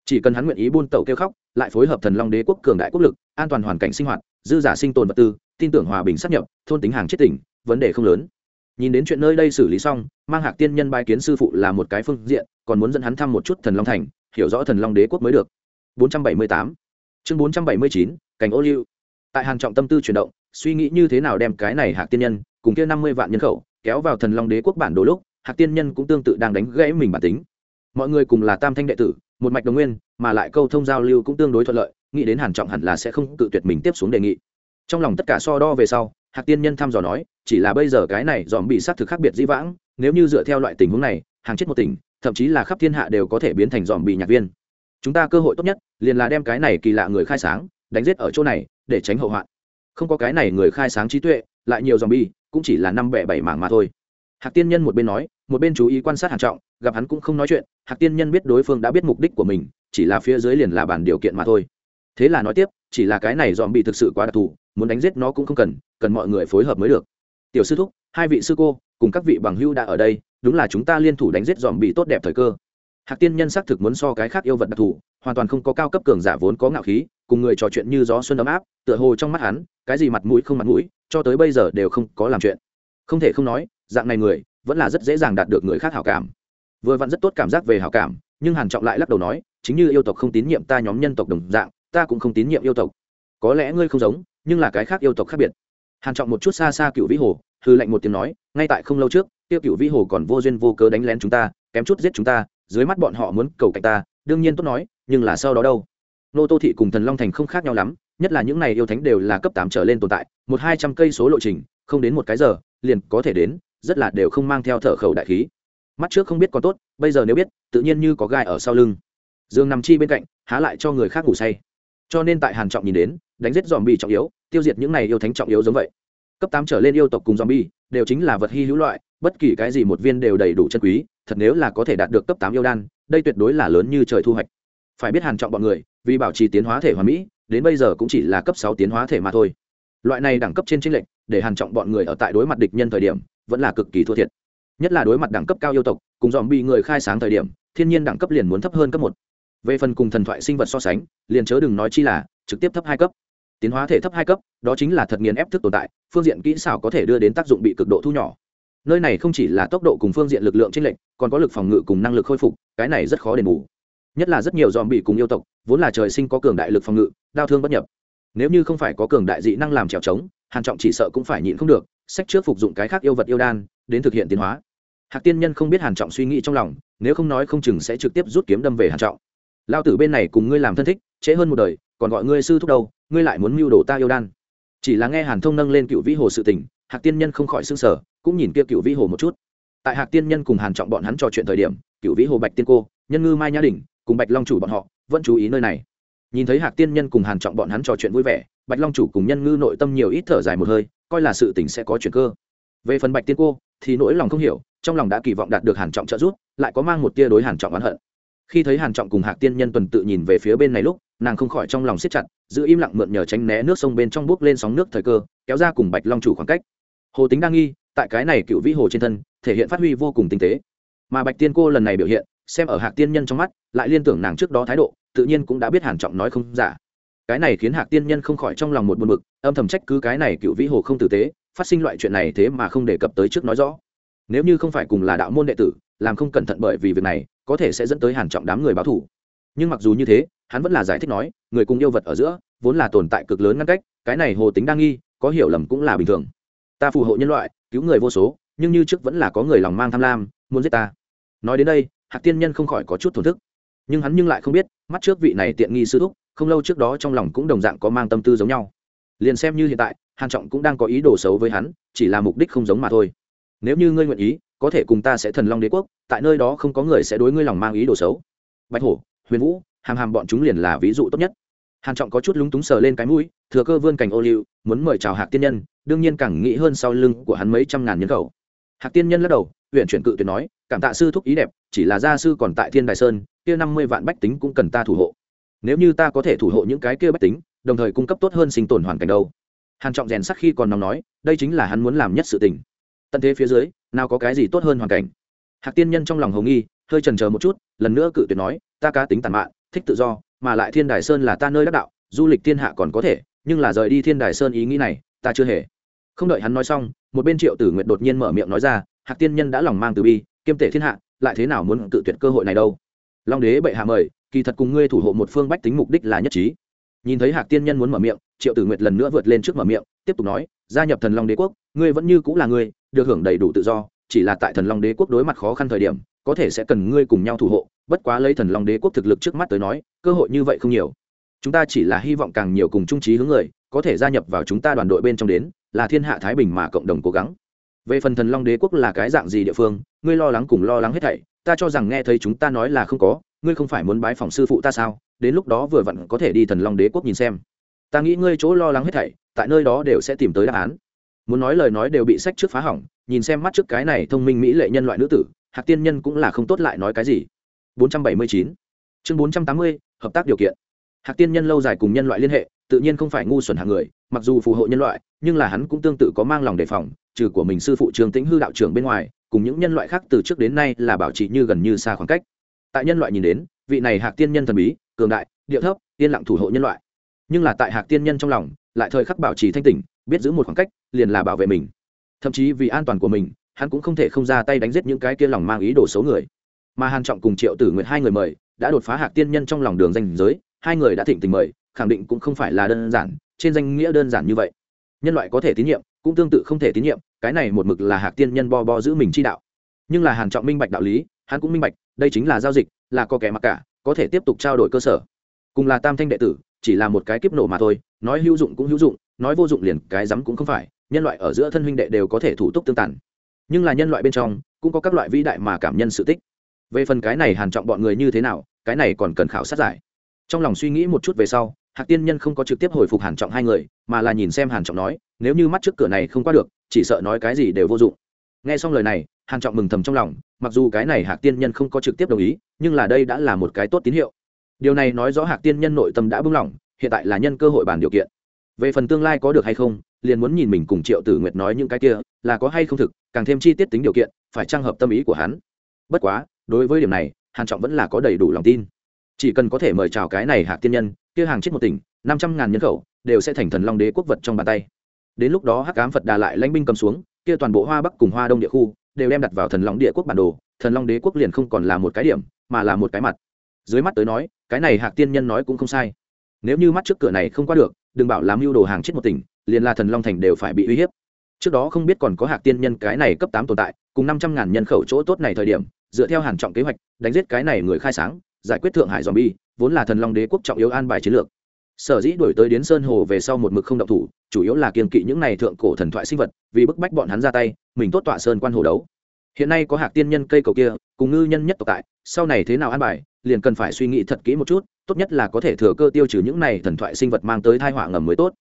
Chỉ cần hắn nguyện ý buôn tàu kêu khóc, lại phối hợp thần long đế quốc cường đại quốc lực, an toàn hoàn cảnh sinh hoạt, dư giả sinh tồn vật tư, tin tưởng hòa bình sát nhập, thôn tính hàng chết tỉnh, vấn đề không lớn. Nhìn đến chuyện nơi đây xử lý xong, mang hạc tiên nhân bài kiến sư phụ là một cái phương diện, còn muốn dẫn hắn thăm một chút thần long thành, hiểu rõ thần long đế quốc mới được. 478 chương 479 cảnh ô liu. Tại hàng trọng tâm tư chuyển động, suy nghĩ như thế nào đem cái này hạc tiên nhân, cùng kia 50 vạn nhân khẩu, kéo vào thần long đế quốc bản đồ lúc hạc tiên nhân cũng tương tự đang đánh gãy mình bản tính. Mọi người cùng là tam thanh đệ tử, một mạch đồng nguyên, mà lại câu thông giao lưu cũng tương đối thuận lợi, nghĩ đến hàn trọng hẳn là sẽ không tự tuyệt mình tiếp xuống đề nghị. Trong lòng tất cả so đo về sau, hạc tiên nhân thăm dò nói, chỉ là bây giờ cái này dòm bị sát thực khác biệt dĩ vãng, nếu như dựa theo loại tình huống này, hàng chết một tỉnh, thậm chí là khắp thiên hạ đều có thể biến thành dòm bị nhạc viên. Chúng ta cơ hội tốt nhất, liền là đem cái này kỳ lạ người khai sáng, đánh giết ở chỗ này, để tránh hậu hoạn. Không có cái này người khai sáng trí tuệ, lại nhiều dòm bi cũng chỉ là năm bẻ bảy mảng mà thôi hạc tiên nhân một bên nói, một bên chú ý quan sát hàn trọng, gặp hắn cũng không nói chuyện, hạc tiên nhân biết đối phương đã biết mục đích của mình, chỉ là phía dưới liền là bản điều kiện mà thôi. Thế là nói tiếp, chỉ là cái này dòm bị thực sự quá đặc thù, muốn đánh giết nó cũng không cần cần mọi người phối hợp mới được. Tiểu sư thúc, hai vị sư cô, cùng các vị bằng hữu đã ở đây, đúng là chúng ta liên thủ đánh giết dòm bị tốt đẹp thời cơ. Hạc tiên nhân xác thực muốn so cái khác yêu vật đặc thù, hoàn toàn không có cao cấp cường giả vốn có ngạo khí, cùng người trò chuyện như gió xuân ấm áp, tựa hồ trong mắt hắn, cái gì mặt mũi không mặt mũi, cho tới bây giờ đều không có làm chuyện. Không thể không nói dạng này người vẫn là rất dễ dàng đạt được người khác hảo cảm. Vừa vặn rất tốt cảm giác về hảo cảm, nhưng hàn trọng lại lắc đầu nói, chính như yêu tộc không tín nhiệm ta nhóm nhân tộc đồng dạng, ta cũng không tín nhiệm yêu tộc. Có lẽ ngươi không giống, nhưng là cái khác yêu tộc khác biệt. Hàn trọng một chút xa xa cựu vĩ hồ hư lệnh một tiếng nói, ngay tại không lâu trước tiêu cựu vĩ hồ còn vô duyên vô cớ đánh lén chúng ta, kém chút giết chúng ta, dưới mắt bọn họ muốn cầu cạnh ta, đương nhiên tốt nói, nhưng là sau đó đâu? Nô tô thị cùng thần long thành không khác nhau lắm, nhất là những này yêu thánh đều là cấp tám trở lên tồn tại, một hai trăm cây số lộ trình, không đến một cái giờ, liền có thể đến rất là đều không mang theo thở khẩu đại khí. Mắt trước không biết còn tốt, bây giờ nếu biết, tự nhiên như có gai ở sau lưng. Dương nằm chi bên cạnh, há lại cho người khác ngủ say. Cho nên tại hàn trọng nhìn đến, đánh giết dòm bị trọng yếu, tiêu diệt những này yêu thánh trọng yếu giống vậy. Cấp tám trở lên yêu tộc cùng dòm bi đều chính là vật hy hữu loại, bất kỳ cái gì một viên đều đầy đủ chân quý, thật nếu là có thể đạt được cấp tám yêu đan, đây tuyệt đối là lớn như trời thu hoạch. Phải biết hàn trọng bọn người, vì bảo trì tiến hóa thể hoàn mỹ, đến bây giờ cũng chỉ là cấp sáu tiến hóa thể mà thôi. Loại này đẳng cấp trên trinh lệnh để hàn trọng bọn người ở tại đối mặt địch nhân thời điểm vẫn là cực kỳ thua thiệt. Nhất là đối mặt đẳng cấp cao yêu tộc, cùng dòm bị người khai sáng thời điểm, thiên nhiên đẳng cấp liền muốn thấp hơn cấp một. Về phần cùng thần thoại sinh vật so sánh, liền chớ đừng nói chi là trực tiếp thấp hai cấp. Tiến hóa thể thấp hai cấp, đó chính là thật nghiền ép thức tồn tại, phương diện kỹ xảo có thể đưa đến tác dụng bị cực độ thu nhỏ. Nơi này không chỉ là tốc độ cùng phương diện lực lượng t r ê n lệch, còn có lực phòng ngự cùng năng lực khôi phục, cái này rất khó đền bù. Nhất là rất nhiều dòm bị cùng yêu tộc, vốn là trời sinh có cường đại lực phòng ngự, đau thương bất nhập. Nếu như không phải có cường đại dị năng làm trèo trống, hàn trọng chỉ sợ cũng phải nhịn không được sách trước phục dụng cái khác yêu vật yêu đan, đến thực hiện tiến hóa. Hạc tiên nhân không biết hàn trọng suy nghĩ trong lòng, nếu không nói không chừng sẽ trực tiếp rút kiếm đâm về hàn trọng. Lao tử bên này cùng ngươi làm thân thích, trễ hơn một đời, còn gọi ngươi sư thúc đâu, ngươi lại muốn mưu đồ ta yêu đan. Chỉ là nghe hàn thông nâng lên cựu vĩ hồ sự tình, hạc tiên nhân không khỏi sưng sở cũng nhìn kia cựu vĩ hồ một chút. Tại hạc tiên nhân cùng hàn trọng bọn hắn trò chuyện thời điểm cựu vĩ hồ bạch tiên cô, nhân ngư mai nhã đình cùng bạch long chủ bọn họ vẫn chú ý nơi này. Nhìn thấy hạc tiên nhân cùng hàn trọng bọn hắn trò chuyện vui vẻ bạch long chủ cùng nhân ngư nội tâm nhiều ít thở dài một hơi, coi là sự tình sẽ có chuyện cơ. Về phần bạch tiên cô, thì nỗi lòng không hiểu, trong lòng đã kỳ vọng đạt được hàn trọng trợ giúp, lại có mang một tia đối hàn trọng oán hận. Khi thấy hàn trọng cùng hạc tiên nhân tuần tự nhìn về phía bên này lúc, nàng không khỏi trong lòng siết chặt, giữ im lặng mượn nhờ tránh né nước sông bên trong bước lên sóng nước thời cơ, kéo ra cùng bạch long chủ khoảng cách. Hồ tính đang nghi, tại cái này cựu vĩ hồ trên thân, thể hiện phát huy vô cùng tinh tế. Mà bạch tiên cô lần này biểu hiện, xem ở hạc tiên nhân trong mắt, lại liên tưởng nàng trước đó thái độ, tự nhiên cũng đã biết hàn trọng nói không giả cái này khiến hạc tiên nhân không khỏi trong lòng một buồn bực, âm thầm trách cứ cái này cựu vĩ hồ không tử tế, phát sinh loại chuyện này thế mà không đề cập tới trước nói rõ. Nếu như không phải cùng là đạo môn đệ tử, làm không cẩn thận bởi vì việc này, có thể sẽ dẫn tới hàn trọng đám người báo thù. Nhưng mặc dù như thế, hắn vẫn là giải thích nói, người cùng yêu vật ở giữa, vốn là tồn tại cực lớn ngăn cách, cái này hồ tính đang nghi, có hiểu lầm cũng là bình thường. Ta phù hộ nhân loại, cứu người vô số, nhưng như trước vẫn là có người lòng mang tham lam, muốn giết ta. Nói đến đây, hạc tiên nhân không khỏi có chút thổn thức. Nhưng hắn nhưng lại không biết, mắt trước vị này tiện nghi sư thúc không lâu trước đó trong lòng cũng đồng dạng có mang tâm tư giống nhau. Liền xem như hiện tại, hàn trọng cũng đang có ý đồ xấu với hắn, chỉ là mục đích không giống mà thôi. Nếu như ngươi nguyện ý, có thể cùng ta sẽ thần long đế quốc, tại nơi đó không có người sẽ đối ngươi lòng mang ý đồ xấu. Bạch hổ, huyền vũ, hàm hàm bọn chúng liền là ví dụ tốt nhất. Hàn trọng có chút lúng túng sờ lên cái mũi, thừa cơ vươn cành ô liu, muốn mời chào hạc tiên nhân, đương nhiên càng nghĩ hơn sau lưng của hắn mấy trăm ngàn nhân khẩu. Hạc tiên nhân lắc đầu huyện chuyển cự tuyệt nói, cảm tạ sư thúc ý đẹp, chỉ là gia sư còn tại thiên đài sơn, kia năm mươi vạn bách tính cũng cần ta thủ hộ nếu như ta có thể thủ hộ những cái kia bách tính, đồng thời cung cấp tốt hơn sinh tồn hoàn cảnh đâu? Hàn trọng rèn sắc khi còn nóng nói, đây chính là hắn muốn làm nhất sự tình. Tận thế phía dưới, nào có cái gì tốt hơn hoàn cảnh? Hạc tiên nhân trong lòng hồng nghi, hơi chần chờ một chút, lần nữa cự tuyệt nói, ta cá tính tàn mạn, thích tự do, mà lại thiên đài sơn là ta nơi đắc đạo, du lịch thiên hạ còn có thể, nhưng là rời đi thiên đài sơn ý nghĩ này, ta chưa hề. Không đợi hắn nói xong, một bên triệu tử nguyệt đột nhiên mở miệng nói ra, hạc tiên nhân đã lòng mang từ bi, kiêm tể thiên hạ, lại thế nào muốn cự tuyệt cơ hội này đâu? Long đế bệ hạ mời kỳ thật cùng ngươi thủ hộ một phương bách tính mục đích là nhất trí. Nhìn thấy hạc tiên nhân muốn mở miệng, triệu tử nguyệt lần nữa vượt lên trước mở miệng, tiếp tục nói, gia nhập thần long đế quốc, ngươi vẫn như cũng là ngươi, được hưởng đầy đủ tự do, chỉ là tại thần long đế quốc đối mặt khó khăn thời điểm, có thể sẽ cần ngươi cùng nhau thủ hộ, bất quá lấy thần long đế quốc thực lực trước mắt tới nói, cơ hội như vậy không nhiều. Chúng ta chỉ là hy vọng càng nhiều cùng trung trí hướng người, có thể gia nhập vào chúng ta đoàn đội bên trong đến, là thiên hạ thái bình mà cộng đồng cố gắng. Về phần thần long đế quốc là cái dạng gì địa phương, ngươi lo lắng cùng lo lắng hết thảy, ta cho rằng nghe thấy chúng ta nói là không có ngươi không phải muốn bái phòng sư phụ ta sao? Đến lúc đó vừa vặn có thể đi thần long đế quốc nhìn xem. Ta nghĩ ngươi chỗ lo lắng hết thảy, tại nơi đó đều sẽ tìm tới đáp án. Muốn nói lời nói đều bị sách trước phá hỏng, nhìn xem mắt trước cái này thông minh mỹ lệ nhân loại nữ tử, hạc tiên nhân cũng là không tốt lại nói cái gì. 479 chương 480 hợp tác điều kiện. Hạc tiên nhân lâu dài cùng nhân loại liên hệ, tự nhiên không phải ngu xuẩn hàng người, mặc dù phù hộ nhân loại, nhưng là hắn cũng tương tự có mang lòng đề phòng, trừ của mình sư phụ trường tĩnh hư đạo trưởng bên ngoài, cùng những nhân loại khác từ trước đến nay là bảo trì như gần như xa khoảng cách tại nhân loại nhìn đến, vị này hạc tiên nhân thần bí, cường đại, điệu thấp, yên lặng thủ hộ nhân loại. Nhưng là tại hạc tiên nhân trong lòng, lại thời khắc bảo trì thanh tỉnh, biết giữ một khoảng cách, liền là bảo vệ mình. Thậm chí vì an toàn của mình, hắn cũng không thể không ra tay đánh giết những cái kia lòng mang ý đồ xấu người. Mà hàn trọng cùng triệu tử nguyệt hai người mời, đã đột phá hạc tiên nhân trong lòng đường danh giới, hai người đã thịnh tình mời, khẳng định cũng không phải là đơn giản, trên danh nghĩa đơn giản như vậy. Nhân loại có thể tín nhiệm, cũng tương tự không thể tín nhiệm, cái này một mực là hạc tiên nhân bo bo giữ mình chi đạo. Nhưng là hàn trọng minh bạch đạo lý, hắn cũng minh bạch đây chính là giao dịch, là có kẻ mặc cả, có thể tiếp tục trao đổi cơ sở. Cùng là tam thanh đệ tử, chỉ là một cái kiếp nổ mà thôi, nói hữu dụng cũng hữu dụng, nói vô dụng liền cái rắm cũng không phải, nhân loại ở giữa thân huynh đệ đều có thể thủ tục tương tàn. Nhưng là nhân loại bên trong, cũng có các loại vĩ đại mà cảm nhân sự tích. Về phần cái này hàn trọng bọn người như thế nào, cái này còn cần khảo sát giải. Trong lòng suy nghĩ một chút về sau, hạc tiên nhân không có trực tiếp hồi phục hàn trọng hai người, mà là nhìn xem hàn trọng nói, nếu như mắt trước cửa này không qua được, chỉ sợ nói cái gì đều vô dụng. Nghe xong lời này hàn trọng mừng thầm trong lòng, mặc dù cái này hạc tiên nhân không có trực tiếp đồng ý, nhưng là đây đã là một cái tốt tín hiệu. Điều này nói rõ hạc tiên nhân nội tâm đã buông lỏng hiện tại là nhân cơ hội bàn điều kiện. Về phần tương lai có được hay không, liền muốn nhìn mình cùng triệu tử nguyệt nói những cái kia, là có hay không thực, càng thêm chi tiết tính điều kiện, phải trang hợp tâm ý của hắn. Bất quá, đối với điểm này, hàn trọng vẫn là có đầy đủ lòng tin. Chỉ cần có thể mời chào cái này hạc tiên nhân, kia hàng chết một tỉnh, năm trăm ngàn nhân khẩu, đều sẽ thành thần long đế quốc vật trong bàn tay. Đến lúc đó hắc ám phật đà lại lãnh binh cầm xuống, kia toàn bộ hoa bắc cùng hoa đông địa khu đều đem đặt vào thần long địa quốc bản đồ, thần long đế quốc liền không còn là một cái điểm, mà là một cái mặt. Dưới mắt tới nói, cái này hạc tiên nhân nói cũng không sai. Nếu như mắt trước cửa này không qua được, đừng bảo làm mưu đồ hàng chết một tỉnh, liền là thần long thành đều phải bị uy hiếp. Trước đó không biết còn có hạc tiên nhân cái này cấp tám tồn tại, cùng năm trăm ngàn nhân khẩu chỗ tốt này thời điểm, dựa theo hàn trọng kế hoạch, đánh giết cái này người khai sáng, giải quyết thượng hải zombie, vốn là thần long đế quốc trọng yếu an bài chiến lược sở dĩ đổi tới đến sơn hồ về sau một mực không động thủ, chủ yếu là kiên kỵ những này thượng cổ thần thoại sinh vật, vì bức bách bọn hắn ra tay, mình tốt tọa sơn quan hồ đấu. Hiện nay có hạc tiên nhân cây cầu kia, cùng ngư nhân nhất tộc tại, sau này thế nào an bài, liền cần phải suy nghĩ thật kỹ một chút, tốt nhất là có thể thừa cơ tiêu trừ những này thần thoại sinh vật mang tới thai họa ngầm mới tốt.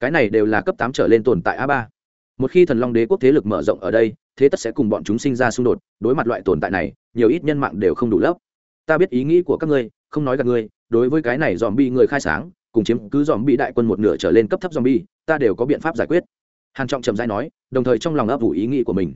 Cái này đều là cấp tám trở lên tồn tại a ba. Một khi thần long đế quốc thế lực mở rộng ở đây, thế tất sẽ cùng bọn chúng sinh ra xung đột, đối mặt loại tồn tại này, nhiều ít nhân mạng đều không đủ lớp ta biết ý nghĩ của các ngươi, không nói gặp ngươi, đối với cái này dòm bi người khai sáng cùng chiếm cứ dòm bị đại quân một nửa trở lên cấp thấp dòm bi ta đều có biện pháp giải quyết. Hàn trọng trầm dai nói, đồng thời trong lòng ấp ủ ý nghĩ của mình.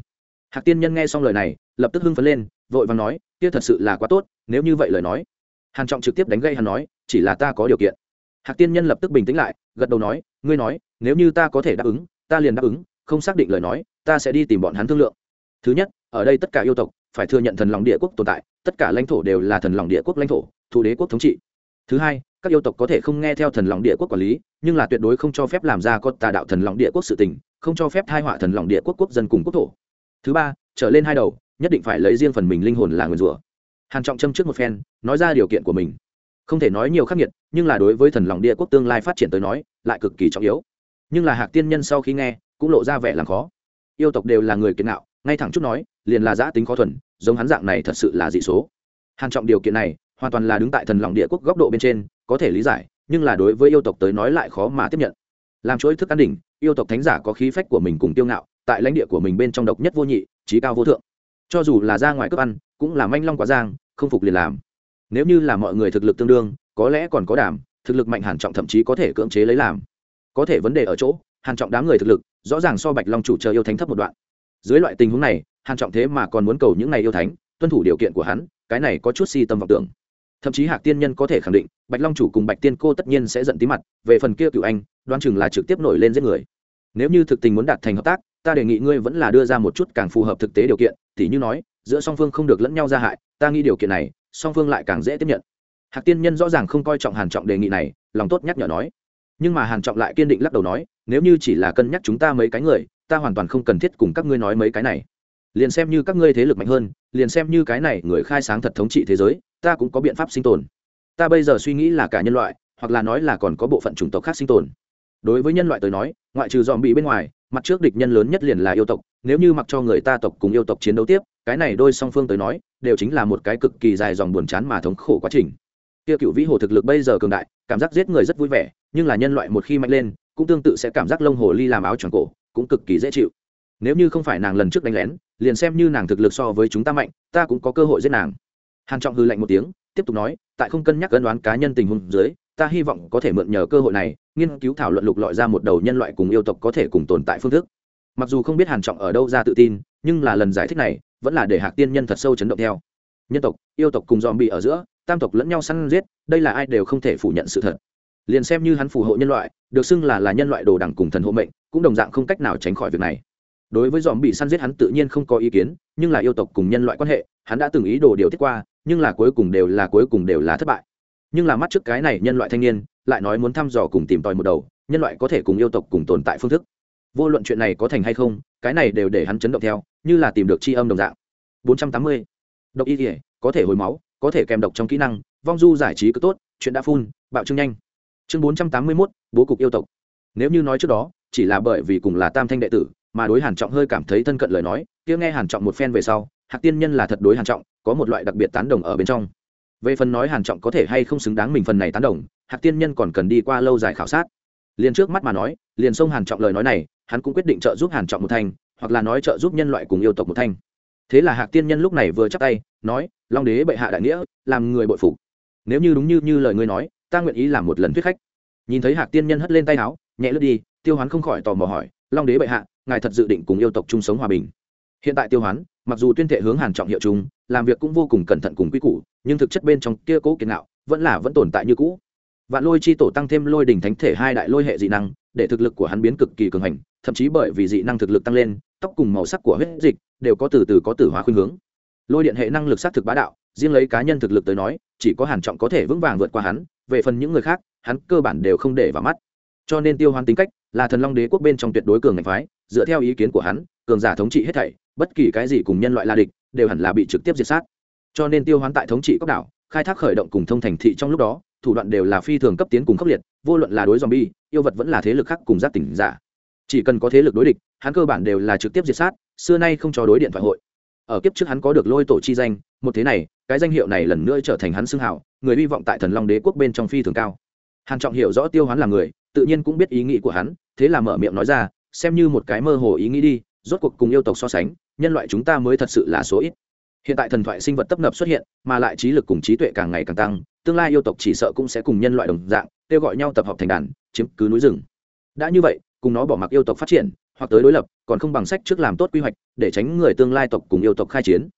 Hạc tiên nhân nghe xong lời này, lập tức hưng phấn lên, vội vàng nói, kia thật sự là quá tốt, nếu như vậy lời nói. Hàn trọng trực tiếp đánh gây hắn nói, chỉ là ta có điều kiện. Hạc tiên nhân lập tức bình tĩnh lại, gật đầu nói, ngươi nói, nếu như ta có thể đáp ứng, ta liền đáp ứng, không xác định lời nói, ta sẽ đi tìm bọn hắn thương lượng. Thứ nhất, ở đây tất cả yêu tộc phải thừa nhận thần lòng địa quốc tồn tại, tất cả lãnh thổ đều là thần lòng địa quốc lãnh thổ, thủ đế quốc thống trị. Thứ hai các yêu tộc có thể không nghe theo thần lòng địa quốc quản lý, nhưng là tuyệt đối không cho phép làm ra con tà đạo thần lòng địa quốc sự tình, không cho phép thai họa thần lòng địa quốc quốc dân cùng quốc thổ. Thứ ba, trở lên hai đầu, nhất định phải lấy riêng phần mình linh hồn là nguyên rủa. Hàn trọng châm trước một phen, nói ra điều kiện của mình. Không thể nói nhiều khắc nghiệt, nhưng là đối với thần lòng địa quốc tương lai phát triển tới nói, lại cực kỳ trọng yếu. Nhưng là hạc tiên nhân sau khi nghe, cũng lộ ra vẻ làm khó. Yêu tộc đều là người kiến nạo ngay thẳng chút nói, liền là giã tính khó thuần, giống hắn dạng này thật sự là dị số. Hàn trọng điều kiện này, hoàn toàn là đứng tại thần lòng địa quốc góc độ bên trên có thể lý giải, nhưng là đối với yêu tộc tới nói lại khó mà tiếp nhận. Làm chuỗi thức ăn đỉnh, yêu tộc thánh giả có khí phách của mình cùng tiêu ngạo, tại lãnh địa của mình bên trong độc nhất vô nhị, trí cao vô thượng. Cho dù là ra ngoài cướp ăn, cũng là manh long quá giang, không phục liền làm. Nếu như là mọi người thực lực tương đương, có lẽ còn có đảm, thực lực mạnh hàn trọng thậm chí có thể cưỡng chế lấy làm. Có thể vấn đề ở chỗ, hàn trọng đám người thực lực, rõ ràng so bạch long chủ chờ yêu thánh thấp một đoạn. Dưới loại tình huống này, hàn trọng thế mà còn muốn cầu những này yêu thánh, tuân thủ điều kiện của hắn, cái này có chút si tâm vọng tưởng thậm chí hạc tiên nhân có thể khẳng định, bạch long chủ cùng bạch tiên cô tất nhiên sẽ giận tí mặt, về phần kia cựu anh đoan chừng là trực tiếp nổi lên giết người. Nếu như thực tình muốn đạt thành hợp tác, ta đề nghị ngươi vẫn là đưa ra một chút càng phù hợp thực tế điều kiện thì như nói, giữa song phương không được lẫn nhau ra hại, ta nghĩ điều kiện này, song phương lại càng dễ tiếp nhận. Hạc tiên nhân rõ ràng không coi trọng hàn trọng đề nghị này, lòng tốt nhắc nhở nói. Nhưng mà hàn trọng lại kiên định lắc đầu nói, nếu như chỉ là cân nhắc chúng ta mấy cái người, ta hoàn toàn không cần thiết cùng các ngươi nói mấy cái này. Liền xem như các ngươi thế lực mạnh hơn, liền xem như cái này người khai sáng thật thống trị thế giới ta cũng có biện pháp sinh tồn. Ta bây giờ suy nghĩ là cả nhân loại, hoặc là nói là còn có bộ phận chủng tộc khác sinh tồn. Đối với nhân loại tới nói, ngoại trừ dòm bị bên ngoài, mặt trước địch nhân lớn nhất liền là yêu tộc. Nếu như mặc cho người ta tộc cùng yêu tộc chiến đấu tiếp, cái này đôi song phương tới nói, đều chính là một cái cực kỳ dài dòng buồn chán mà thống khổ quá trình. Kia cựu vĩ hồ thực lực bây giờ cường đại, cảm giác giết người rất vui vẻ, nhưng là nhân loại một khi mạnh lên, cũng tương tự sẽ cảm giác lông hồ ly làm áo tròn cổ, cũng cực kỳ dễ chịu. Nếu như không phải nàng lần trước đánh lén, liền xem như nàng thực lực so với chúng ta mạnh, ta cũng có cơ hội giết nàng hàn trọng hư lạnh một tiếng, tiếp tục nói, tại không cân nhắc cân đoán cá nhân tình huống dưới, ta hy vọng có thể mượn nhờ cơ hội này, nghiên cứu thảo luận lục lọi ra một đầu nhân loại cùng yêu tộc có thể cùng tồn tại phương thức. Mặc dù không biết hàn trọng ở đâu ra tự tin, nhưng là lần giải thích này, vẫn là để hạc tiên nhân thật sâu chấn động theo. Nhân tộc, yêu tộc cùng dòm bị ở giữa, tam tộc lẫn nhau săn giết, đây là ai đều không thể phủ nhận sự thật. Liền xem như hắn phù hộ nhân loại, được xưng là là nhân loại đồ đẳng cùng thần hộ mệnh, cũng đồng dạng không cách nào tránh khỏi việc này. Đối với dòm bị săn giết hắn tự nhiên không có ý kiến, nhưng là yêu tộc cùng nhân loại quan hệ, hắn đã từng ý đồ điều tiết qua nhưng là cuối cùng đều là cuối cùng đều là thất bại. Nhưng là mắt trước cái này nhân loại thanh niên lại nói muốn thăm dò cùng tìm tòi một đầu nhân loại có thể cùng yêu tộc cùng tồn tại phương thức. Vô luận chuyện này có thành hay không cái này đều để hắn chấn động theo như là tìm được c h i âm đồng dạng. 480. độc y thể có thể hồi máu có thể kèm độc trong kỹ năng vong du giải trí cứ tốt chuyện đã phun bạo trương nhanh. Chương 481, bố cục yêu tộc. Nếu như nói trước đó chỉ là bởi vì cùng là tam thanh đệ tử mà đối hàn trọng hơi cảm thấy thân cận lời nói kia nghe hàn trọng một phen về sau hạc tiên nhân là thật đối hàn trọng có một loại đặc biệt tán đồng ở bên trong. Về phần nói hàn trọng có thể hay không xứng đáng mình phần này tán đồng hạc tiên nhân còn cần đi qua lâu dài khảo sát. Liền trước mắt mà nói liền xông hàn trọng lời nói này hắn cũng quyết định trợ giúp hàn trọng một thành, hoặc là nói trợ giúp nhân loại cùng yêu tộc một thanh thế là hạc tiên nhân lúc này vừa chắp tay nói long đế bệ hạ đại nghĩa làm người bội phục. Nếu như đúng như như lời ngươi nói ta nguyện ý làm một lần thuyết khách. Nhìn thấy hạc tiên nhân hất lên tay áo nhẹ lướt đi tiêu hoán không khỏi tò mò hỏi long đế bệ hạ ngài thật dự định cùng yêu tộc chung sống hòa bình? Hiện tại tiêu hoán, mặc dù tuyên thệ hướng hàn trọng hiệu chung làm việc cũng vô cùng cẩn thận cùng quy củ, nhưng thực chất bên trong kia cố kiệt ngạo, vẫn là vẫn tồn tại như cũ. Vạn lôi chi tổ tăng thêm lôi đỉnh thánh thể hai đại lôi hệ dị năng, để thực lực của hắn biến cực kỳ cường hành, thậm chí bởi vì dị năng thực lực tăng lên, tóc cùng màu sắc của huyết dịch đều có từ từ có tử hóa khuynh hướng. Lôi điện hệ năng lực sát thực bá đạo, riêng lấy cá nhân thực lực tới nói, chỉ có hàn trọng có thể vững vàng vượt qua hắn, về phần những người khác, hắn cơ bản đều không để vào mắt. Cho nên tiêu hoán tính cách là thần long đế quốc bên trong tuyệt đối cường ngành phái, dựa theo ý kiến của hắn, cường giả thống trị hết thảy bất kỳ cái gì cùng nhân loại la địch, đều hẳn là bị trực tiếp diệt sát. Cho nên tiêu hoán tại thống trị cốc đảo, khai thác khởi động cùng thông thành thị trong lúc đó, thủ đoạn đều là phi thường cấp tiến cùng khốc liệt, vô luận là đối zombie, yêu vật vẫn là thế lực khác cùng giác tỉnh giả. Chỉ cần có thế lực đối địch, hắn cơ bản đều là trực tiếp diệt sát, xưa nay không cho đối điện thoại hội. Ở kiếp trước hắn có được lôi tổ chi danh, một thế này, cái danh hiệu này lần nữa trở thành hắn xưng hảo người hy vọng tại thần long đế quốc bên trong phi thường cao. Hàn trọng hiểu rõ tiêu hoán là người, tự nhiên cũng biết ý nghĩ của hắn, thế là mở miệng nói ra, xem như một cái mơ hồ ý nghĩ đi, rốt cuộc cùng yêu tộc so sánh nhân loại chúng ta mới thật sự là số ít. Hiện tại thần thoại sinh vật tấp nập xuất hiện, mà lại trí lực cùng trí tuệ càng ngày càng tăng, tương lai yêu tộc chỉ sợ cũng sẽ cùng nhân loại đồng dạng, kêu gọi nhau tập hợp thành đàn, chiếm cứ núi rừng. Đã như vậy, cùng nó bỏ mặc yêu tộc phát triển, hoặc tới đối lập, còn không bằng sách trước làm tốt quy hoạch, để tránh người tương lai tộc cùng yêu tộc khai chiến.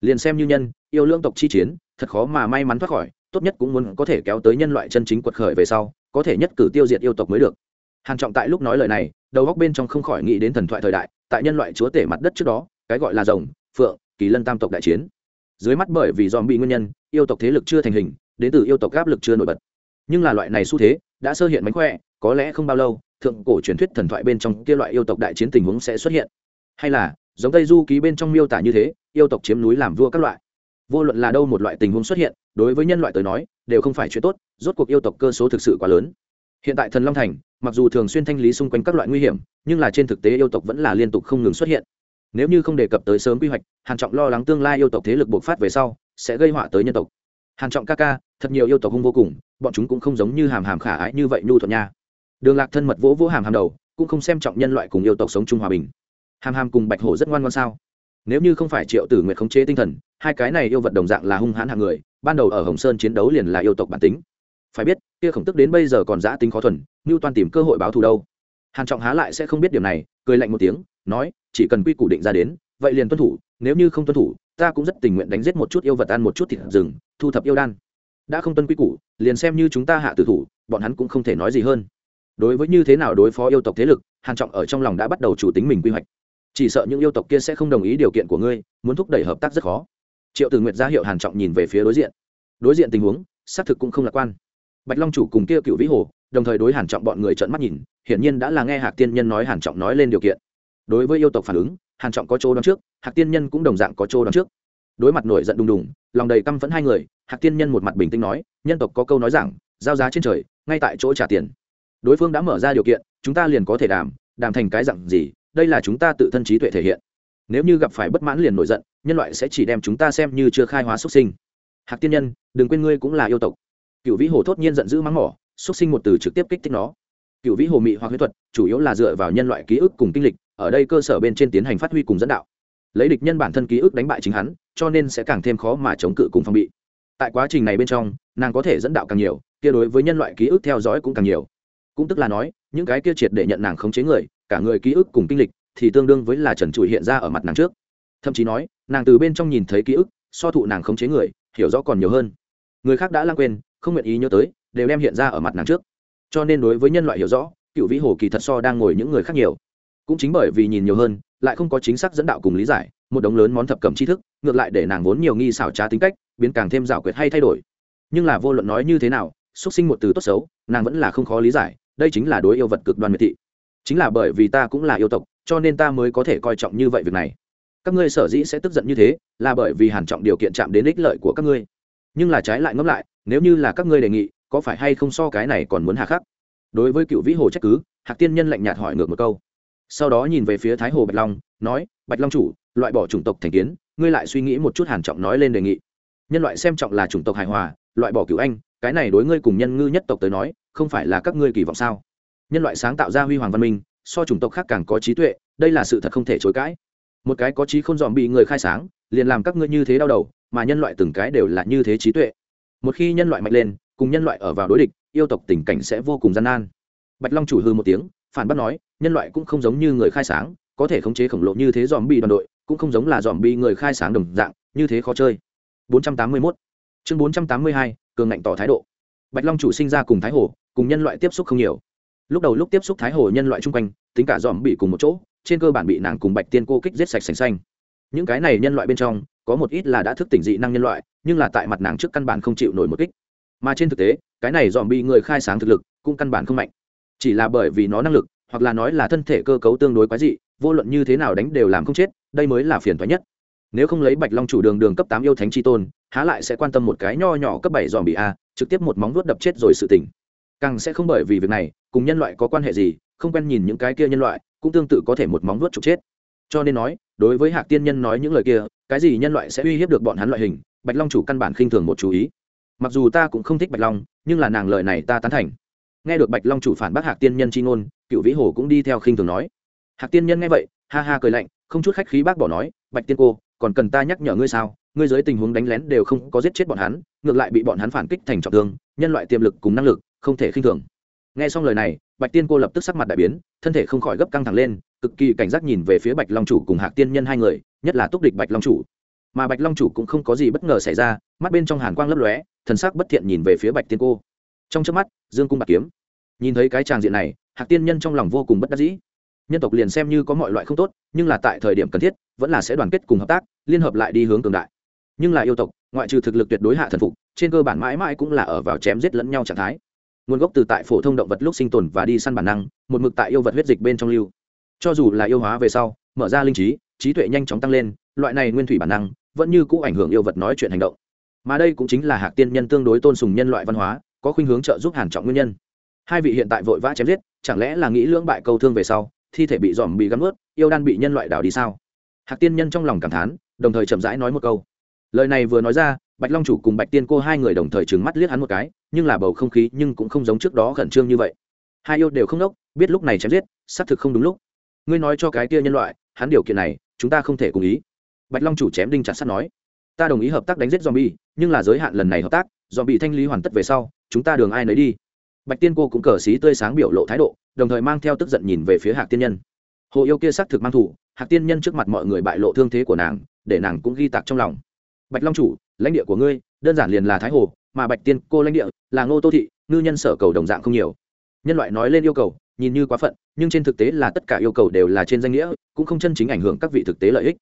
Liền xem như nhân, yêu lương tộc chi chiến, thật khó mà may mắn thoát khỏi, tốt nhất cũng muốn có thể kéo tới nhân loại chân chính quật khởi về sau, có thể nhất cử tiêu diệt yêu tộc mới được. Hàn trọng tại lúc nói lời này, đầu góc bên trong không khỏi nghĩ đến thần thoại thời đại, tại nhân loại chúa tể mặt đất trước đó cái gọi là rồng, phượng, kỳ lân tam tộc đại chiến. Dưới mắt bởi vì dòm bị nguyên nhân, yêu tộc thế lực chưa thành hình, đến từ yêu tộc áp lực chưa nổi bật. Nhưng là loại này xu thế, đã sơ hiện mánh khỏe, có lẽ không bao lâu, thượng cổ truyền thuyết thần thoại bên trong kia loại yêu tộc đại chiến tình huống sẽ xuất hiện. Hay là, giống tây du ký bên trong miêu tả như thế, yêu tộc chiếm núi làm vua các loại. Vô luận là đâu một loại tình huống xuất hiện, đối với nhân loại tới nói, đều không phải chuyện tốt, rốt cuộc yêu tộc cơ số thực sự quá lớn. Hiện tại thần long thành, mặc dù thường xuyên thanh lý xung quanh các loại nguy hiểm, nhưng là trên thực tế yêu tộc vẫn là liên tục không ngừng xuất hiện nếu như không đề cập tới sớm quy hoạch, hàn trọng lo lắng tương lai yêu tộc thế lực bộc phát về sau, sẽ gây họa tới nhân tộc. Hàn trọng ca ca, thật nhiều yêu tộc hung vô cùng, bọn chúng cũng không giống như hàm hàm khả ái như vậy nhu thuận nha. Đường lạc thân mật vỗ vỗ hàm hàm đầu, cũng không xem trọng nhân loại cùng yêu tộc sống chung hòa bình. Hàm hàm cùng bạch hổ rất ngoan ngoan sao? Nếu như không phải triệu tử nguyệt khống chế tinh thần, hai cái này yêu vật đồng dạng là hung hãn hạng người, ban đầu ở hồng sơn chiến đấu liền là yêu tộc bản tính. Phải biết, kia khổng tức đến bây giờ còn giã tính khó thuần như toàn tìm cơ hội báo thù đâu. Hàn trọng há lại sẽ không biết điều này, cười lạnh một tiếng, nói chỉ cần quy củ định ra đến, vậy liền tuân thủ, nếu như không tuân thủ, ta cũng rất tình nguyện đánh giết một chút yêu vật ăn một chút thịt rừng, thu thập yêu đan. Đã không tuân quy củ, liền xem như chúng ta hạ tử thủ, bọn hắn cũng không thể nói gì hơn. Đối với như thế nào đối phó yêu tộc thế lực, hàn trọng ở trong lòng đã bắt đầu chủ tính mình quy hoạch. Chỉ sợ những yêu tộc kia sẽ không đồng ý điều kiện của ngươi, muốn thúc đẩy hợp tác rất khó. Triệu tử nguyệt ra hiệu hàn trọng nhìn về phía đối diện. Đối diện tình huống, xác thực cũng không lạc quan. Bạch long chủ cùng kia cựu vĩ hồ, đồng thời đối hàn trọng bọn người trợn mắt nhìn, hiển nhiên đã là nghe hạc tiên nhân nói hàn trọng nói lên điều kiện đối với yêu tộc phản ứng, hàn trọng có chỗ đoán trước, hạc tiên nhân cũng đồng dạng có chỗ đoán trước. Đối mặt nổi giận đùng đùng, lòng đầy căm phẫn hai người, hạc tiên nhân một mặt bình tĩnh nói, nhân tộc có câu nói rằng, giao giá trên trời, ngay tại chỗ trả tiền. Đối phương đã mở ra điều kiện, chúng ta liền có thể đàm đàm thành cái dặn gì, đây là chúng ta tự thân trí tuệ thể hiện. Nếu như gặp phải bất mãn liền nổi giận, nhân loại sẽ chỉ đem chúng ta xem như chưa khai hóa xuất sinh. Hạc tiên nhân, đừng quên ngươi cũng là yêu tộc. Cựu vĩ hồ thốt nhiên giận dữ mắng mỏ xuất sinh một từ trực tiếp kích thích nó. Cựu vĩ hồ mị hoặc huyết thuật, chủ yếu là dựa vào nhân loại ký ức cùng kinh lịch ở đây cơ sở bên trên tiến hành phát huy cùng dẫn đạo. Lấy địch nhân bản thân ký ức đánh bại chính hắn, cho nên sẽ càng thêm khó mà chống cự cùng phong bị. Tại quá trình này bên trong, nàng có thể dẫn đạo càng nhiều, kia đối với nhân loại ký ức theo dõi cũng càng nhiều. Cũng tức là nói, những cái kia triệt để nhận nàng khống chế người, cả người ký ức cùng kinh lịch, thì tương đương với là trần trụi hiện ra ở mặt nàng trước. Thậm chí nói, nàng từ bên trong nhìn thấy ký ức, so thụ nàng khống chế người, hiểu rõ còn nhiều hơn. Người khác đã lãng quên, không nguyện ý nhớ tới, đều đem hiện ra ở mặt nàng trước. Cho nên đối với nhân loại hiểu rõ, cựu vĩ hồ kỳ thật so đang ngồi những người khác nhiều cũng chính bởi vì nhìn nhiều hơn, lại không có chính xác dẫn đạo cùng lý giải, một đống lớn món thập cẩm tri thức, ngược lại để nàng vốn nhiều nghi xảo trá tính cách, biến càng thêm rào quyệt hay thay đổi. Nhưng là vô luận nói như thế nào xuất sinh một từ tốt xấu, nàng vẫn là không khó lý giải, đây chính là đối yêu vật cực đoan miệt thị. Chính là bởi vì ta cũng là yêu tộc, cho nên ta mới có thể coi trọng như vậy việc này. Các ngươi sở dĩ sẽ tức giận như thế, là bởi vì hàn trọng điều kiện chạm đến ích lợi của các ngươi. Nhưng là trái lại ngẫm lại, nếu như là các ngươi đề nghị, có phải hay không so cái này còn muốn hà khắc? Đối với cựu vĩ hồ trách cứ, hạc tiên nhân lạnh nhạt hỏi ngược một câu sau đó nhìn về phía thái hồ bạch long, nói, bạch long chủ, loại bỏ chủng tộc thành kiến, ngươi lại suy nghĩ một chút hàn trọng nói lên đề nghị. Nhân loại xem trọng là chủng tộc hài hòa, loại bỏ Cửu anh, cái này đối ngươi cùng nhân ngư nhất tộc tới nói, không phải là các ngươi kỳ vọng sao? Nhân loại sáng tạo ra huy hoàng văn minh, so chủng tộc khác càng có trí tuệ, đây là sự thật không thể chối cãi. Một cái có trí không dòm bị người khai sáng, liền làm các ngươi như thế đau đầu, mà nhân loại từng cái đều là như thế trí tuệ. Một khi nhân loại mạnh lên, cùng nhân loại ở vào đối địch, yêu tộc tình cảnh sẽ vô cùng gian nan. Bạch long chủ hư một tiếng, phản bác nói nhân loại cũng không giống như người khai sáng, có thể khống chế khổng lồ như thế dòm bi đoàn đội, cũng không giống là dòm bi người khai sáng đồng dạng, như thế khó chơi. 481 chương 482 cường ngạnh tỏ thái độ. Bạch long chủ sinh ra cùng thái hồ, cùng nhân loại tiếp xúc không nhiều. Lúc đầu lúc tiếp xúc thái hồ nhân loại chung quanh, tính cả dòm bị cùng một chỗ, trên cơ bản bị nàng cùng bạch tiên cô kích giết sạch sành xanh. Những cái này nhân loại bên trong, có một ít là đã thức tỉnh dị năng nhân loại, nhưng là tại mặt nàng trước căn bản không chịu nổi một kích. Mà trên thực tế, cái này dòm bị người khai sáng thực lực cũng căn bản không mạnh. Chỉ là bởi vì nó năng lực hoặc là nói là thân thể cơ cấu tương đối quái dị, vô luận như thế nào đánh đều làm không chết, đây mới là phiền toái nhất. Nếu không lấy bạch long chủ đường đường cấp tám yêu thánh chi tôn, há lại sẽ quan tâm một cái nho nhỏ cấp bảy dòm bị a, trực tiếp một móng vuốt đập chết rồi sự tỉnh càng sẽ không bởi vì việc này, cùng nhân loại có quan hệ gì, không quen nhìn những cái kia nhân loại, cũng tương tự có thể một móng vuốt trục chết. Cho nên nói, đối với hạc tiên nhân nói những lời kia, cái gì nhân loại sẽ uy hiếp được bọn hắn loại hình, bạch long chủ căn bản khinh thường một chú ý. Mặc dù ta cũng không thích bạch long, nhưng là nàng lời này ta tán thành. Nghe được bạch long chủ phản bác hạc tiên nhân c h i ngôn cựu vĩ hồ cũng đi theo khinh thường nói. Hạc tiên nhân nghe vậy, ha ha cười lạnh, không chút khách khí bác bỏ nói, bạch tiên cô, còn cần ta nhắc nhở ngươi sao? Ngươi dưới tình huống đánh lén đều không có giết chết bọn hắn, ngược lại bị bọn hắn phản kích thành trọng thương, nhân loại tiềm lực cùng năng lực, không thể khinh thường. Nghe xong lời này, bạch tiên cô lập tức sắc mặt đại biến, thân thể không khỏi gấp căng thẳng lên, cực kỳ cảnh giác nhìn về phía bạch long chủ cùng hạc tiên nhân hai người, nhất là túc địch bạch long chủ. Mà bạch long chủ cũng không có gì bất ngờ xảy ra, mắt bên trong hàn quang lấp lóe, thần sắc bất thiện nhìn về phía bạch tiên cô. Trong trước mắt, dương cung bạc kiếm nhìn thấy cái tràng diện này, hạc tiên nhân trong lòng vô cùng bất đắc dĩ. Nhân tộc liền xem như có mọi loại không tốt, nhưng là tại thời điểm cần thiết, vẫn là sẽ đoàn kết cùng hợp tác, liên hợp lại đi hướng cường đại. Nhưng là yêu tộc, ngoại trừ thực lực tuyệt đối hạ thần phục, trên cơ bản mãi mãi cũng là ở vào chém giết lẫn nhau trạng thái. Nguồn gốc từ tại phổ thông động vật lúc sinh tồn và đi săn bản năng, một mực tại yêu vật huyết dịch bên trong lưu. Cho dù là yêu hóa về sau, mở ra linh trí trí tuệ nhanh chóng tăng lên, loại này nguyên thủy bản năng vẫn như cũ ảnh hưởng yêu vật nói chuyện hành động. Mà đây cũng chính là hạc tiên nhân tương đối tôn sùng nhân loại văn hóa, có khuynh hướng trợ giúp hàn trọng nguyên nhân hai vị hiện tại vội vã chém giết, chẳng lẽ là nghĩ lưỡng bại câu thương về sau, thi thể bị dòm bị gắn ướt, yêu đan bị nhân loại đảo đi sao? Hạc tiên nhân trong lòng cảm thán, đồng thời chậm rãi nói một câu. Lời này vừa nói ra, bạch long chủ cùng bạch tiên cô hai người đồng thời trừng mắt liếc hắn một cái, nhưng là bầu không khí nhưng cũng không giống trước đó khẩn trương như vậy. Hai yêu đều không đốc, biết lúc này chém giết, xác thực không đúng lúc. Ngươi nói cho cái kia nhân loại, hắn điều kiện này, chúng ta không thể cùng ý. Bạch long chủ chém đinh chặt sắt nói. Ta đồng ý hợp tác đánh giết zombie, nhưng là giới hạn lần này hợp tác, zombie thanh lý hoàn tất về sau, chúng ta đường ai nấy đi bạch tiên cô cũng cờ xí tươi sáng biểu lộ thái độ, đồng thời mang theo tức giận nhìn về phía hạc tiên nhân. Hồ yêu kia xác thực mang thủ, hạc tiên nhân trước mặt mọi người bại lộ thương thế của nàng, để nàng cũng ghi tạc trong lòng. Bạch long chủ, lãnh địa của ngươi, đơn giản liền là thái hồ, mà bạch tiên cô lãnh địa là ngô tô thị, ngư nhân sở cầu đồng dạng không nhiều. Nhân loại nói lên yêu cầu, nhìn như quá phận, nhưng trên thực tế là tất cả yêu cầu đều là trên danh nghĩa, cũng không chân chính ảnh hưởng các vị thực tế lợi ích.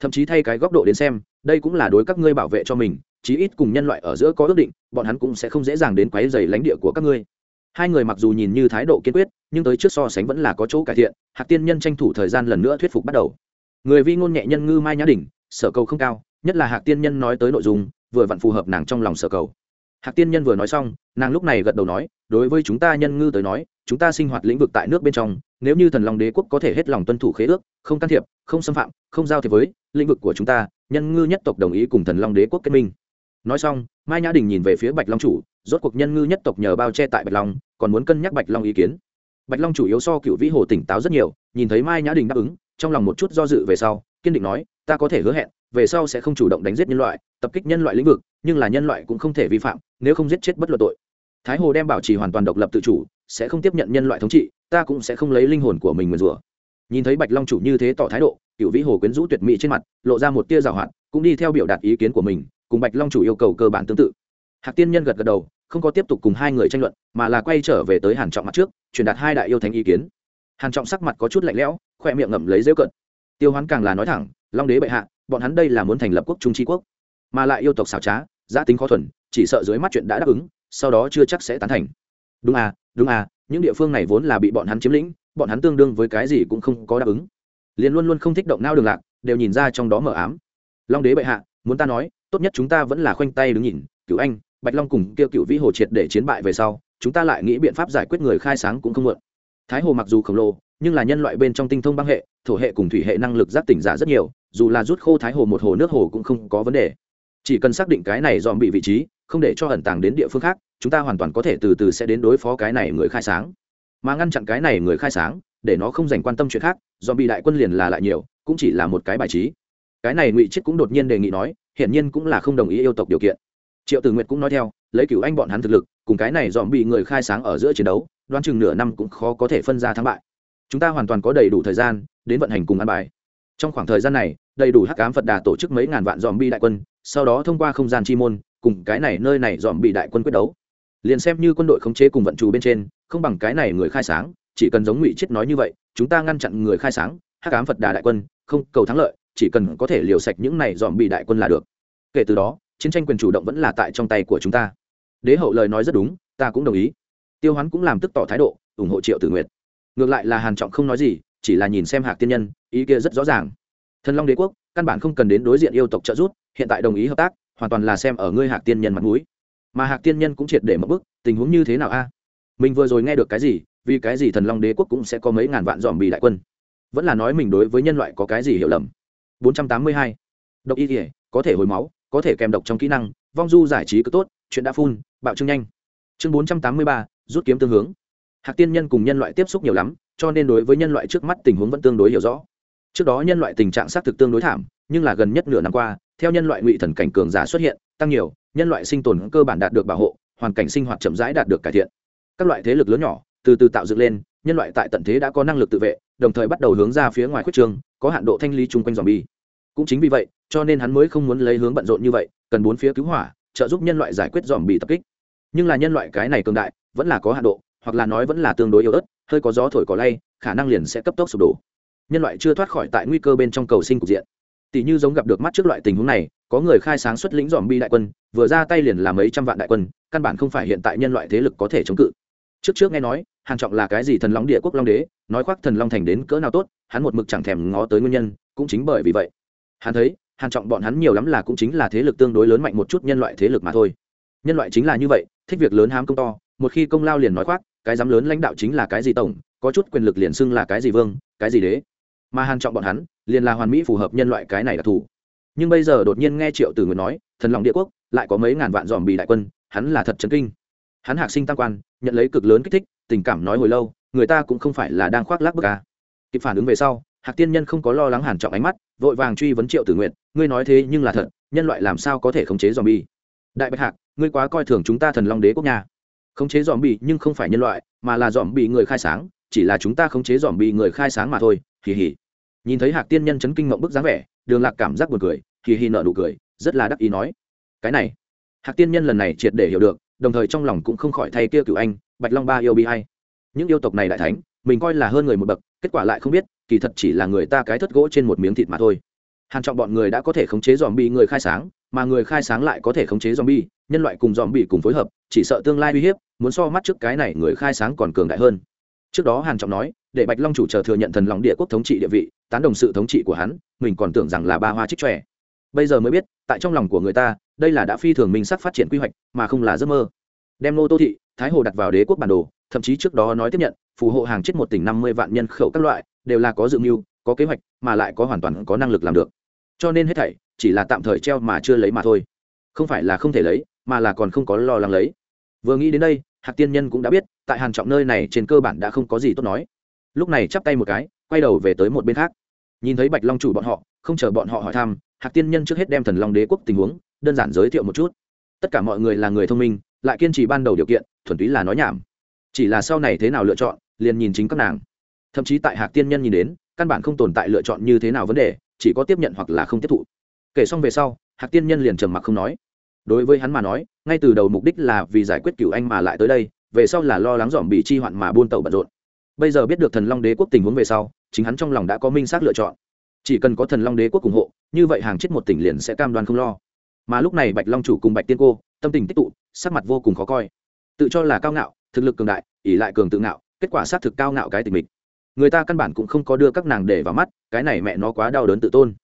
Thậm chí thay cái góc độ đến xem, đây cũng là đối các ngươi bảo vệ cho mình, chí ít cùng nhân loại ở giữa có ước định, bọn hắn cũng sẽ không dễ dàng đến quấy dày lãnh địa của các ngươi hai người mặc dù nhìn như thái độ kiên quyết, nhưng tới trước so sánh vẫn là có chỗ cải thiện, hạc tiên nhân tranh thủ thời gian lần nữa thuyết phục bắt đầu. Người vi ngôn nhẹ nhân ngư mai nhã đỉnh, sở cầu không cao, nhất là hạc tiên nhân nói tới nội dung, vừa vặn phù hợp nàng trong lòng sở cầu. Hạc tiên nhân vừa nói xong, nàng lúc này gật đầu nói, đối với chúng ta nhân ngư tới nói, chúng ta sinh hoạt lĩnh vực tại nước bên trong, nếu như thần long đế quốc có thể hết lòng tuân thủ khế ước, không can thiệp, không xâm phạm, không giao thiệp với lĩnh vực của chúng ta, nhân ngư nhất tộc đồng ý cùng thần long đế quốc kết minh nói xong, mai nhã đình nhìn về phía bạch long chủ, rốt cuộc nhân ngư nhất tộc nhờ bao che tại bạch long, còn muốn cân nhắc bạch long ý kiến. Bạch long chủ yếu so cựu vĩ hồ tỉnh táo rất nhiều, nhìn thấy mai nhã đình đáp ứng, trong lòng một chút do dự về sau, kiên định nói, ta có thể hứa hẹn, về sau sẽ không chủ động đánh giết nhân loại, tập kích nhân loại lĩnh vực, nhưng là nhân loại cũng không thể vi phạm, nếu không giết chết bất luận tội. Thái hồ đem bảo trì hoàn toàn độc lập tự chủ, sẽ không tiếp nhận nhân loại thống trị, ta cũng sẽ không lấy linh hồn của mình nguyền rủa. Nhìn thấy bạch long chủ như thế tỏ thái độ cựu vĩ hồ quyến rũ tuyệt mỹ trên mặt, lộ ra một tia rào hoạt, cũng đi theo biểu đạt ý kiến của mình cùng bạch long chủ yêu cầu cơ bản tương tự. Hạc tiên nhân gật gật đầu, không có tiếp tục cùng hai người tranh luận, mà là quay trở về tới hàn trọng mặt trước, truyền đạt hai đại yêu thánh ý kiến. Hàn trọng sắc mặt có chút lạnh lẽo, khoe miệng ngậm lấy rêu cận tiêu hoán càng là nói thẳng, long đế bệ hạ, bọn hắn đây là muốn thành lập quốc trung tri quốc, mà lại yêu tộc xảo trá giã tính khó thuần, chỉ sợ dưới mắt chuyện đã đáp ứng, sau đó chưa chắc sẽ tán thành. Đúng à đúng à những địa phương này vốn là bị bọn hắn chiếm lĩnh, bọn hắn tương đương với cái gì cũng không có đáp ứng. Liền luôn luôn không thích động nao đường lạc, đều nhìn ra trong đó mờ ám. Long đế bệ hạ, muốn ta nói tốt nhất chúng ta vẫn là khoanh tay đứng nhìn cựu anh, bạch long cùng kêu cựu vĩ hồ triệt để chiến bại về sau, chúng ta lại nghĩ biện pháp giải quyết người khai sáng cũng không mượn thái hồ mặc dù khổng lồ, nhưng là nhân loại bên trong tinh thông băng hệ, thổ hệ cùng thủy hệ năng lực giác tỉnh giả rất nhiều, dù là rút khô thái hồ một hồ nước hồ cũng không có vấn đề. Chỉ cần xác định cái này dòm bị vị trí, không để cho ẩn tàng đến địa phương khác, chúng ta hoàn toàn có thể từ từ sẽ đến đối phó cái này người khai sáng. Mà ngăn chặn cái này người khai sáng, để nó không dành quan tâm chuyện khác, dòm bị đại quân liền là lại nhiều, cũng chỉ là một cái bài trí cái này ngụy chết cũng đột nhiên đề nghị nói, hiển nhiên cũng là không đồng ý yêu tộc điều kiện. Triệu tử nguyệt cũng nói theo, lấy cửu anh bọn hắn thực lực, cùng cái này dòm bị người khai sáng ở giữa chiến đấu, đoán chừng nửa năm cũng khó có thể phân ra thắng bại. Chúng ta hoàn toàn có đầy đủ thời gian đến vận hành cùng ăn bài. Trong khoảng thời gian này, đầy đủ hắc cám phật đà tổ chức mấy ngàn vạn dòm bi đại quân, sau đó thông qua không gian chi môn, cùng cái này nơi này dòm bị đại quân quyết đấu. Liền xem như quân đội khống chế cùng vận trù bên trên, không bằng cái này người khai sáng, chỉ cần giống ngụy chết nói như vậy, chúng ta ngăn chặn người khai sáng, hắc ám phật đà đại quân, không cầu thắng lợi chỉ cần có thể liều sạch những này dòm bị đại quân là được. Kể từ đó, chiến tranh quyền chủ động vẫn là tại trong tay của chúng ta. Đế hậu lời nói rất đúng, ta cũng đồng ý. Tiêu hoán cũng làm tức tỏ thái độ, ủng hộ triệu tử nguyệt. Ngược lại là hàn trọng không nói gì, chỉ là nhìn xem hạc tiên nhân, ý kia rất rõ ràng. Thần long đế quốc, căn bản không cần đến đối diện yêu tộc trợ giúp, hiện tại đồng ý hợp tác, hoàn toàn là xem ở ngươi hạc tiên nhân mặt mũi. Mà hạc tiên nhân cũng triệt để mất bức tình huống như thế nào a? Mình vừa rồi nghe được cái gì, vì cái gì thần long đế quốc cũng sẽ có mấy ngàn vạn dòm bị đại quân? Vẫn là nói mình đối với nhân loại có cái gì hiểu lầm. 482. độc y thể có thể hồi máu có thể kèm độc trong kỹ năng vong du giải trí cứ tốt chuyện đã phun bạo trương nhanh. Chương 483, rút kiếm tương hướng. Hạc tiên nhân cùng nhân loại tiếp xúc nhiều lắm cho nên đối với nhân loại trước mắt tình huống vẫn tương đối hiểu rõ. Trước đó nhân loại tình trạng xác thực tương đối thảm nhưng là gần nhất nửa năm qua theo nhân loại ngụy thần cảnh cường giả xuất hiện tăng nhiều nhân loại sinh tồn cơ bản đạt được bảo hộ hoàn cảnh sinh hoạt chậm rãi đạt được cải thiện. Các loại thế lực lớn nhỏ từ từ tạo dựng lên nhân loại tại tận thế đã có năng lực tự vệ đồng thời bắt đầu hướng ra phía ngoài khuất trường, có hạn độ thanh lý chung quanh dòm bi cũng chính vì vậy, cho nên hắn mới không muốn lấy hướng bận rộn như vậy, cần bốn phía cứu hỏa, trợ giúp nhân loại giải quyết dòm bị tập kích. Nhưng là nhân loại cái này cường đại, vẫn là có hạn độ, hoặc là nói vẫn là tương đối yếu ớt, hơi có gió thổi cỏ lay, khả năng liền sẽ cấp tốc sụp đổ. Nhân loại chưa thoát khỏi tại nguy cơ bên trong cầu sinh cục diện. Tỷ như giống gặp được mắt trước loại tình huống này, có người khai sáng xuất lĩnh dòm bi đại quân, vừa ra tay liền làm mấy trăm vạn đại quân, căn bản không phải hiện tại nhân loại thế lực có thể chống cự. Trước trước nghe nói hàn trọng là cái gì thần long địa quốc long đế, nói khoác thần long thành đến cỡ nào tốt, hắn một mực chẳng thèm ngó tới nguyên nhân, cũng chính bởi vì vậy. Hắn thấy, hàn trọng bọn hắn nhiều lắm là cũng chính là thế lực tương đối lớn mạnh một chút nhân loại thế lực mà thôi. Nhân loại chính là như vậy, thích việc lớn hám công to, một khi công lao liền nói khoác, cái dám lớn lãnh đạo chính là cái gì tổng, có chút quyền lực liền xưng là cái gì vương, cái gì đế. Mà hàn trọng bọn hắn, liền là hoàn mỹ phù hợp nhân loại cái này đặc thù nhưng bây giờ đột nhiên nghe triệu tử người nói, thần lòng địa quốc, lại có mấy ngàn vạn dòm bị đại quân, hắn là thật chấn kinh. Hắn hạc sinh tăng quan, nhận lấy cực lớn kích thích tình cảm nói hồi lâu, người ta cũng không phải là đang khoác lác bức à. kịp phản ứng về sau, hạc tiên nhân không có lo lắng hàn trọng ánh mắt, vội vàng truy vấn triệu tử nguyện ngươi nói thế nhưng là thật, nhân loại làm sao có thể khống chế dòm bi đại bạch hạc, ngươi quá coi thường chúng ta thần long đế quốc nhà khống chế dòm bi nhưng không phải nhân loại, mà là dòm bi người khai sáng, chỉ là chúng ta khống chế dòm bi người khai sáng mà thôi. Hì hì. Nhìn thấy hạc tiên nhân chấn kinh mộng bức dáng vẻ, đường lạc cảm giác buồn cười, hì hì nợ nụ cười, rất là đắc ý nói, cái này. Hạc tiên nhân lần này triệt để hiểu được, đồng thời trong lòng cũng không khỏi thay kia cựu anh bạch long ba yêu bi hay. Những yêu tộc này đại thánh, mình coi là hơn người một bậc, kết quả lại không biết, kỳ thật chỉ là người ta cái thất gỗ trên một miếng thịt mà thôi. Hàn trọng bọn người đã có thể khống chế dòm bi người khai sáng, mà người khai sáng lại có thể khống chế dòm bi nhân loại cùng dòm bi cùng phối hợp, chỉ sợ tương lai uy hiếp, muốn so mắt trước cái này người khai sáng còn cường đại hơn. Trước đó hàn trọng nói, để bạch long chủ chờ thừa nhận thần lòng địa quốc thống trị địa vị, tán đồng sự thống trị của hắn, mình còn tưởng rằng là ba hoa trích trẻ bây giờ mới biết, tại trong lòng của người ta, đây là đã phi thường minh sắc phát triển quy hoạch, mà không là giấc mơ. Đem nô tô thị thái hồ đặt vào đế quốc bản đồ, thậm chí trước đó nói tiếp nhận, phù hộ hàng chết một tỉnh năm mươi vạn nhân khẩu các loại, đều là có dự mưu, có kế hoạch, mà lại có hoàn toàn có năng lực làm được. Cho nên hết thảy, chỉ là tạm thời treo mà chưa lấy mà thôi. Không phải là không thể lấy, mà là còn không có lo lắng lấy. Vừa nghĩ đến đây, hạc tiên nhân cũng đã biết, tại hàn trọng nơi này trên cơ bản đã không có gì tốt nói. Lúc này chắp tay một cái, quay đầu về tới một bên khác. Nhìn thấy bạch long chủ bọn họ, không chờ bọn họ hỏi thăm, hạc tiên nhân trước hết đem thần long đế quốc tình huống, đơn giản giới thiệu một chút. Tất cả mọi người là người thông minh, lại kiên trì ban đầu điều kiện thuần túy là nói nhảm. Chỉ là sau này thế nào lựa chọn, liền nhìn chính các nàng. Thậm chí tại hạc tiên nhân nhìn đến, căn bản không tồn tại lựa chọn như thế nào vấn đề, chỉ có tiếp nhận hoặc là không tiếp thụ. Kể xong về sau, hạc tiên nhân liền trầm mặc không nói. Đối với hắn mà nói, ngay từ đầu mục đích là vì giải quyết cựu anh mà lại tới đây, về sau là lo lắng dòm bị chi hoạn mà buôn tàu bận rộn. Bây giờ biết được thần long đế quốc tình huống về sau, chính hắn trong lòng đã có minh xác lựa chọn. Chỉ cần có thần long đế quốc ủng hộ, như vậy hàng chết một tỉnh liền sẽ cam đoan không lo. Mà lúc này bạch long chủ cùng bạch tiên cô, tâm tình tích tụ, sắc mặt vô cùng khó coi tự cho là cao ngạo thực lực cường đại ỷ lại cường tự ngạo kết quả xác thực cao ngạo cái tình mình người ta căn bản cũng không có đưa các nàng để vào mắt cái này mẹ nó quá đau đớn tự tôn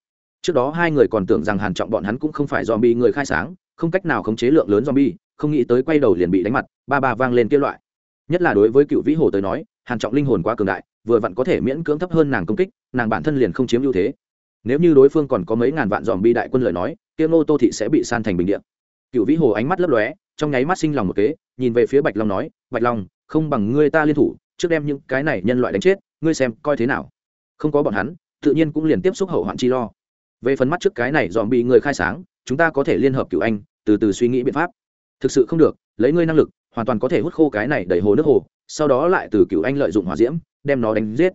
trước đó hai người còn tưởng rằng hàn trọng bọn hắn cũng không phải zombie bi người khai sáng không cách nào khống chế lượng lớn zombie, không nghĩ tới quay đầu liền bị đánh mặt, ba ba vang lên kia loại. Nhất là đối với cựu vĩ hồ tới nói, Hàn Trọng linh hồn quá cường đại, vừa vặn có thể miễn cưỡng thấp hơn nàng công kích, nàng bản thân liền không chiếm ưu thế. Nếu như đối phương còn có mấy ngàn vạn zombie đại quân lời nói, kia Ngô Tô thị sẽ bị san thành bình địa. Cựu vĩ hồ ánh mắt lấp lóe, trong nháy mắt sinh lòng một kế, nhìn về phía Bạch Long nói, "Bạch Long, không bằng ngươi ta liên thủ, trước đem những cái này nhân loại đánh chết, ngươi xem coi thế nào." Không có bọn hắn, tự nhiên cũng liền tiếp xúc hậu hoạn chi lo. Về phần mắt trước cái này dòm bị người khai sáng, chúng ta có thể liên hợp cựu anh từ từ suy nghĩ biện pháp thực sự không được lấy ngươi năng lực hoàn toàn có thể hút khô cái này đẩy hồ nước hồ sau đó lại từ cựu anh lợi dụng hỏa diễm đem nó đánh giết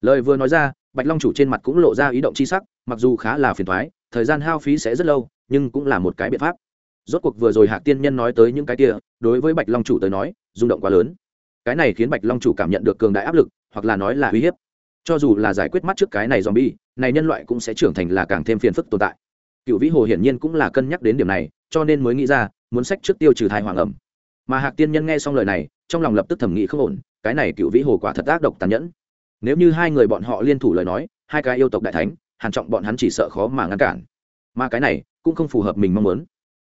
lời vừa nói ra bạch long chủ trên mặt cũng lộ ra ý động c h i sắc mặc dù khá là phiền thoái thời gian hao phí sẽ rất lâu nhưng cũng là một cái biện pháp rốt cuộc vừa rồi hạc tiên nhân nói tới những cái kia, đối với bạch long chủ tới nói, rung động quá lớn. Cái này khiến bạch long chủ cảm nhận được cường đại áp lực, hoặc là nói là uy hiếp. Cho dù là giải quyết mắt trước cái này z o m bi e này nhân loại cũng sẽ trưởng thành là càng thêm phiền phức tồn tại. Cựu vĩ hồ hiển nhiên cũng là cân nhắc đến điểm này, cho nên mới nghĩ ra, muốn sách trước tiêu trừ thai hoàng ẩm. Mà hạc tiên nhân nghe xong lời này, trong lòng lập tức thẩm nghĩ không ổn, cái này cựu vĩ hồ quả thật ác độc tàn nhẫn. Nếu như hai người bọn họ liên thủ lời nói, hai cái yêu tộc đại thánh, hàn trọng bọn hắn chỉ sợ khó mà ngăn cản. Mà cái này cũng không phù hợp mình mong muốn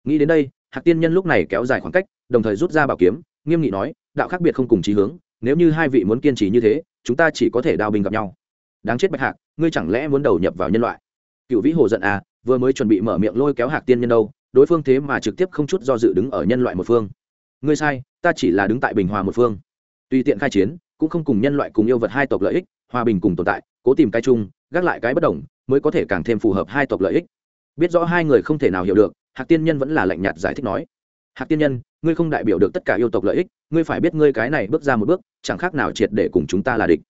nghĩ đến đây, hạc tiên nhân lúc này kéo dài khoảng cách, đồng thời rút ra bảo kiếm, nghiêm nghị nói, đạo khác biệt không cùng chí hướng, nếu như hai vị muốn kiên trì như thế, chúng ta chỉ có thể đao binh gặp nhau. Đáng chết bạch hạc, ngươi chẳng lẽ muốn đầu nhập vào nhân loại? Cựu vĩ hồ giận à vừa mới chuẩn bị mở miệng lôi kéo hạc tiên nhân đâu, đối phương thế mà trực tiếp không chút do dự đứng ở nhân loại một phương. Ngươi sai, ta chỉ là đứng tại bình hòa một phương. Tùy tiện khai chiến, cũng không cùng nhân loại cùng yêu vật hai tộc lợi ích, hòa bình cùng tồn tại, cố tìm cái chung, gác lại cái bất đồng, mới có thể càng thêm phù hợp hai tộc lợi ích. Biết rõ hai người không thể nào hiểu được hạc tiên nhân vẫn là lạnh nhạt giải thích nói hạc tiên nhân ngươi không đại biểu được tất cả yêu tộc lợi ích ngươi phải biết ngươi cái này bước ra một bước chẳng khác nào triệt để cùng chúng ta là địch.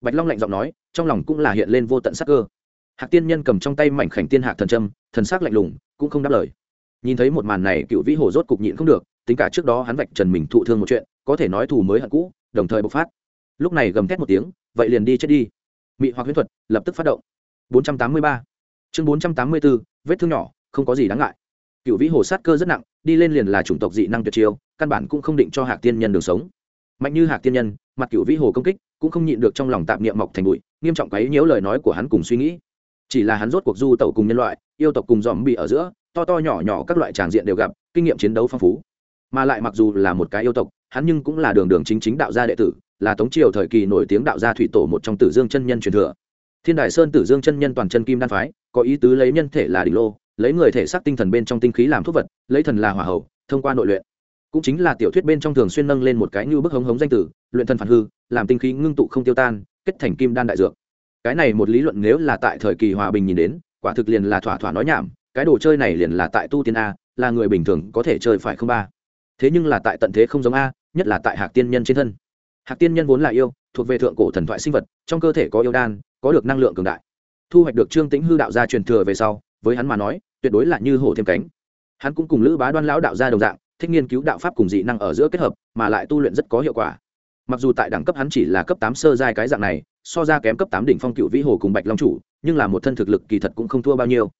Bạch long lạnh giọng nói trong lòng cũng là hiện lên vô tận sắc cơ. Hạc tiên nhân cầm trong tay mảnh khảnh tiên hạc thần trâm thần sắc lạnh lùng cũng không đáp lời. Nhìn thấy một màn này cựu vĩ hồ rốt cục nhịn không được tính cả trước đó hắn vạch trần mình thụ thương một chuyện có thể nói thù mới hận cũ đồng thời bộc phát. Lúc này gầm thét một tiếng vậy liền đi chết đi. Mị hoặc huyễn thuật lập tức phát động. 483. chương 484, vết thương nhỏ không có gì đáng ngại cựu vĩ hồ sát cơ rất nặng, đi lên liền là chủng tộc dị năng tuyệt chiêu, căn bản cũng không định cho hạc tiên nhân đường sống. Mạnh như hạc tiên nhân, mặt cựu vĩ hồ công kích, cũng không nhịn được trong lòng tạm niệm mọc thành bụi, nghiêm trọng quấy nhiễu lời nói của hắn cùng suy nghĩ. Chỉ là hắn rốt cuộc du tẩu cùng nhân loại, yêu tộc cùng dòm bị ở giữa, to to nhỏ nhỏ các loại tràng diện đều gặp, kinh nghiệm chiến đấu phong phú. Mà lại mặc dù là một cái yêu tộc, hắn nhưng cũng là đường đường chính chính đạo gia đệ tử, là tống triều thời kỳ nổi tiếng đạo gia thủy tổ một trong tử dương chân nhân truyền thừa. Thiên đại sơn tử dương chân nhân toàn chân kim đan phái, có ý tứ lấy nhân thể là đỉnh lô lấy người thể xác tinh thần bên trong tinh khí làm thuốc vật, lấy thần là hỏa hậu thông qua nội luyện. Cũng chính là tiểu thuyết bên trong thường xuyên nâng lên một cái như bức hống hống danh tử, luyện thần phản hư, làm tinh khí ngưng tụ không tiêu tan, kết thành kim đan đại dược. Cái này một lý luận nếu là tại thời kỳ hòa bình nhìn đến, quả thực liền là thỏa thỏa nói nhảm, cái đồ chơi này liền là tại tu tiên a, là người bình thường có thể chơi phải không ba? Thế nhưng là tại tận thế không giống a, nhất là tại hạc tiên nhân trên thân. Hạc tiên nhân vốn là yêu, thuộc về thượng cổ thần thoại sinh vật, trong cơ thể có yêu đan, có được năng lượng cường đại. Thu hoạch được trương tĩnh hư đạo gia truyền thừa về sau với hắn mà nói, tuyệt đối là như hổ thêm cánh. Hắn cũng cùng lữ bá đoan lão đạo gia đồng dạng, thích nghiên cứu đạo pháp cùng dị năng ở giữa kết hợp, mà lại tu luyện rất có hiệu quả. Mặc dù tại đẳng cấp hắn chỉ là cấp tám sơ giai cái dạng này, so ra kém cấp tám đỉnh phong cựu vĩ hồ cùng bạch long chủ, nhưng là một thân thực lực kỳ thật cũng không thua bao nhiêu.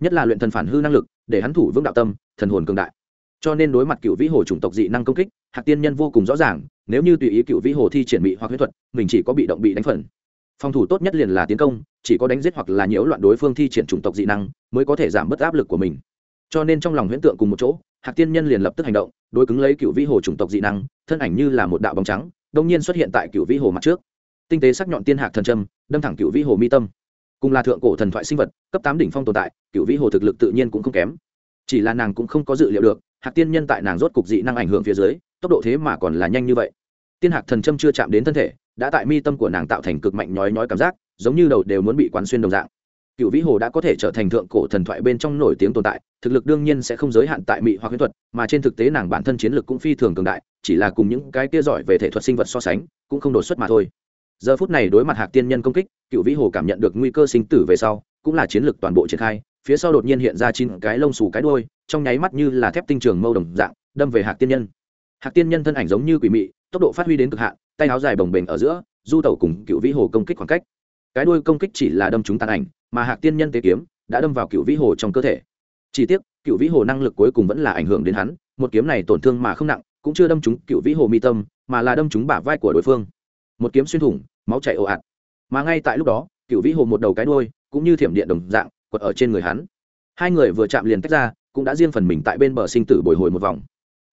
Nhất là luyện thần phản hư năng lực, để hắn thủ vững đạo tâm, thần hồn cường đại. Cho nên đối mặt cựu vĩ hồ chủng tộc dị năng công kích, hạc tiên nhân vô cùng rõ ràng, nếu như tùy ý cựu vĩ hồ thi triển bị hoặc huyết thuật, mình chỉ có bị động bị đánh phần phòng thủ tốt nhất liền là tiến công, chỉ có đánh giết hoặc là nhiễu loạn đối phương thi triển chủng tộc dị năng mới có thể giảm bớt áp lực của mình. Cho nên trong lòng huyễn tượng cùng một chỗ, hạc tiên nhân liền lập tức hành động, đối cứng lấy cựu vĩ hồ chủng tộc dị năng, thân ảnh như là một đạo bóng trắng đông nhiên xuất hiện tại cựu vĩ hồ mặt trước. Tinh tế sắc nhọn tiên hạc thần trâm đâm thẳng cựu vĩ hồ mi tâm. Cùng là thượng cổ thần thoại sinh vật, cấp tám đỉnh phong tồn tại, cựu vĩ hồ thực lực tự nhiên cũng không kém. Chỉ là nàng cũng không có dự liệu được, hạc tiên nhân tại nàng rốt cục dị năng ảnh hưởng phía dưới, tốc độ thế mà còn là nhanh như vậy tiên hạc thần trâm chưa chạm đến thân thể, đã tại mi tâm của nàng tạo thành cực mạnh nhói nhói cảm giác, giống như đầu đều muốn bị quán xuyên đồng dạng. Cựu vĩ hồ đã có thể trở thành thượng cổ thần thoại bên trong nổi tiếng tồn tại, thực lực đương nhiên sẽ không giới hạn tại mỹ hoặc huyễn thuật, mà trên thực tế nàng bản thân chiến lực cũng phi thường cường đại, chỉ là cùng những cái kia giỏi về thể thuật sinh vật so sánh, cũng không đột xuất mà thôi. Giờ phút này đối mặt hạc tiên nhân công kích, cựu vĩ hồ cảm nhận được nguy cơ sinh tử về sau, cũng là chiến lược toàn bộ triển khai, phía sau đột nhiên hiện ra chín cái lông xù cái đôi trong nháy mắt như là thép tinh trường mâu đồng dạng, đâm về hạc tiên nhân. Hạc tiên nhân thân ảnh giống như quỷ mị tốc độ phát huy đến cực hạn, tay áo dài bồng bềnh ở giữa, du tẩu cùng cựu vĩ hồ công kích khoảng cách. Cái đuôi công kích chỉ là đâm chúng tàn ảnh, mà hạc tiên nhân tế kiếm đã đâm vào cựu vĩ hồ trong cơ thể. Chỉ tiếc, cựu vĩ hồ năng lực cuối cùng vẫn là ảnh hưởng đến hắn, một kiếm này tổn thương mà không nặng, cũng chưa đâm trúng cựu vĩ hồ mi tâm, mà là đâm trúng bả vai của đối phương. Một kiếm xuyên thủng, máu chảy ồ ạt. Mà ngay tại lúc đó, cựu vĩ hồ một đầu cái đuôi, cũng như thiểm điện đồng dạng, quật ở trên người hắn. Hai người vừa chạm liền tách ra, cũng đã riêng phần mình tại bên bờ sinh tử bồi hồi một vòng.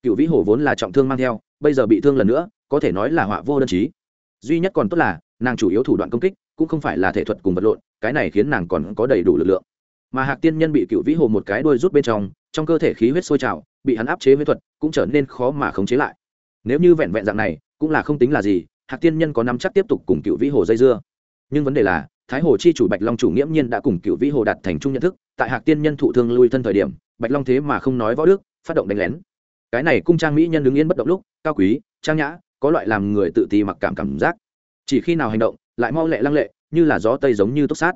Cựu vĩ hồ vốn là trọng thương mang theo bây giờ bị thương lần nữa, có thể nói là họa vô đơn chí. Duy nhất còn tốt là, nàng chủ yếu thủ đoạn công kích, cũng không phải là thể thuật cùng vật lộn, cái này khiến nàng còn có đầy đủ lực lượng. Mà hạc tiên nhân bị cựu vĩ hồ một cái đuôi rút bên trong trong cơ thể khí huyết sôi trào, bị hắn áp chế huyết thuật, cũng trở nên khó mà khống chế lại. Nếu như vẹn vẹn dạng này, cũng là không tính là gì, hạc tiên nhân có nắm chắc tiếp tục cùng cựu vĩ hồ dây dưa. Nhưng vấn đề là, thái hồ chi chủ bạch long chủ nghiễm nhiên đã cùng cựu vĩ hồ đạt thành chung nhận thức, tại hạc tiên nhân thụ thương lui thân thời điểm, bạch long thế mà không nói võ đức, phát động đánh lén cái này cung trang mỹ nhân đứng yên bất động lúc, cao quý, trang nhã, có loại làm người tự ti mặc cảm cảm giác. Chỉ khi nào hành động, lại mau lẹ lăng lệ, như là gió tây giống như túc sát.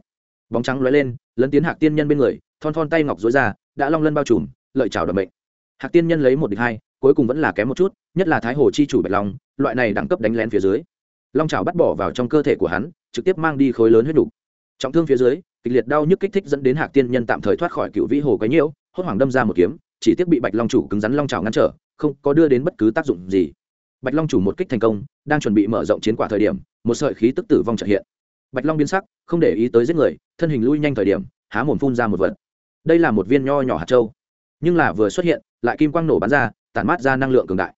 Bóng trắng lóe lên, lấn tiến hạc tiên nhân bên người, thon thon tay ngọc dối ra, đã long lân bao trùm, lợi chào đầm bệnh hạc tiên nhân lấy một địch hai, cuối cùng vẫn là kém một chút, nhất là thái hồ chi chủ bạch long, loại này đẳng cấp đánh lén phía dưới. Long chảo bắt bỏ vào trong cơ thể của hắn, trực tiếp mang đi khối lớn huyết đủ. trọng thương phía dưới, kịch liệt đau nhức kích thích dẫn đến hạc tiên nhân tạm thời thoát khỏi cựu vĩ hồ cái nhiễu, hốt hoảng đâm ra một kiếm chỉ tiếc bị bạch long chủ cứng rắn long chảo ngăn trở, không có đưa đến bất cứ tác dụng gì. Bạch long chủ một kích thành công, đang chuẩn bị mở rộng chiến quả thời điểm, một sợi khí tức tử vong trợ hiện. Bạch long biến sắc, không để ý tới giết người, thân hình lui nhanh thời điểm, há mồm phun ra một vật. Đây là một viên nho nhỏ hạt châu, nhưng là vừa xuất hiện, lại kim quang nổ bắn ra, tản mát ra năng lượng cường đại.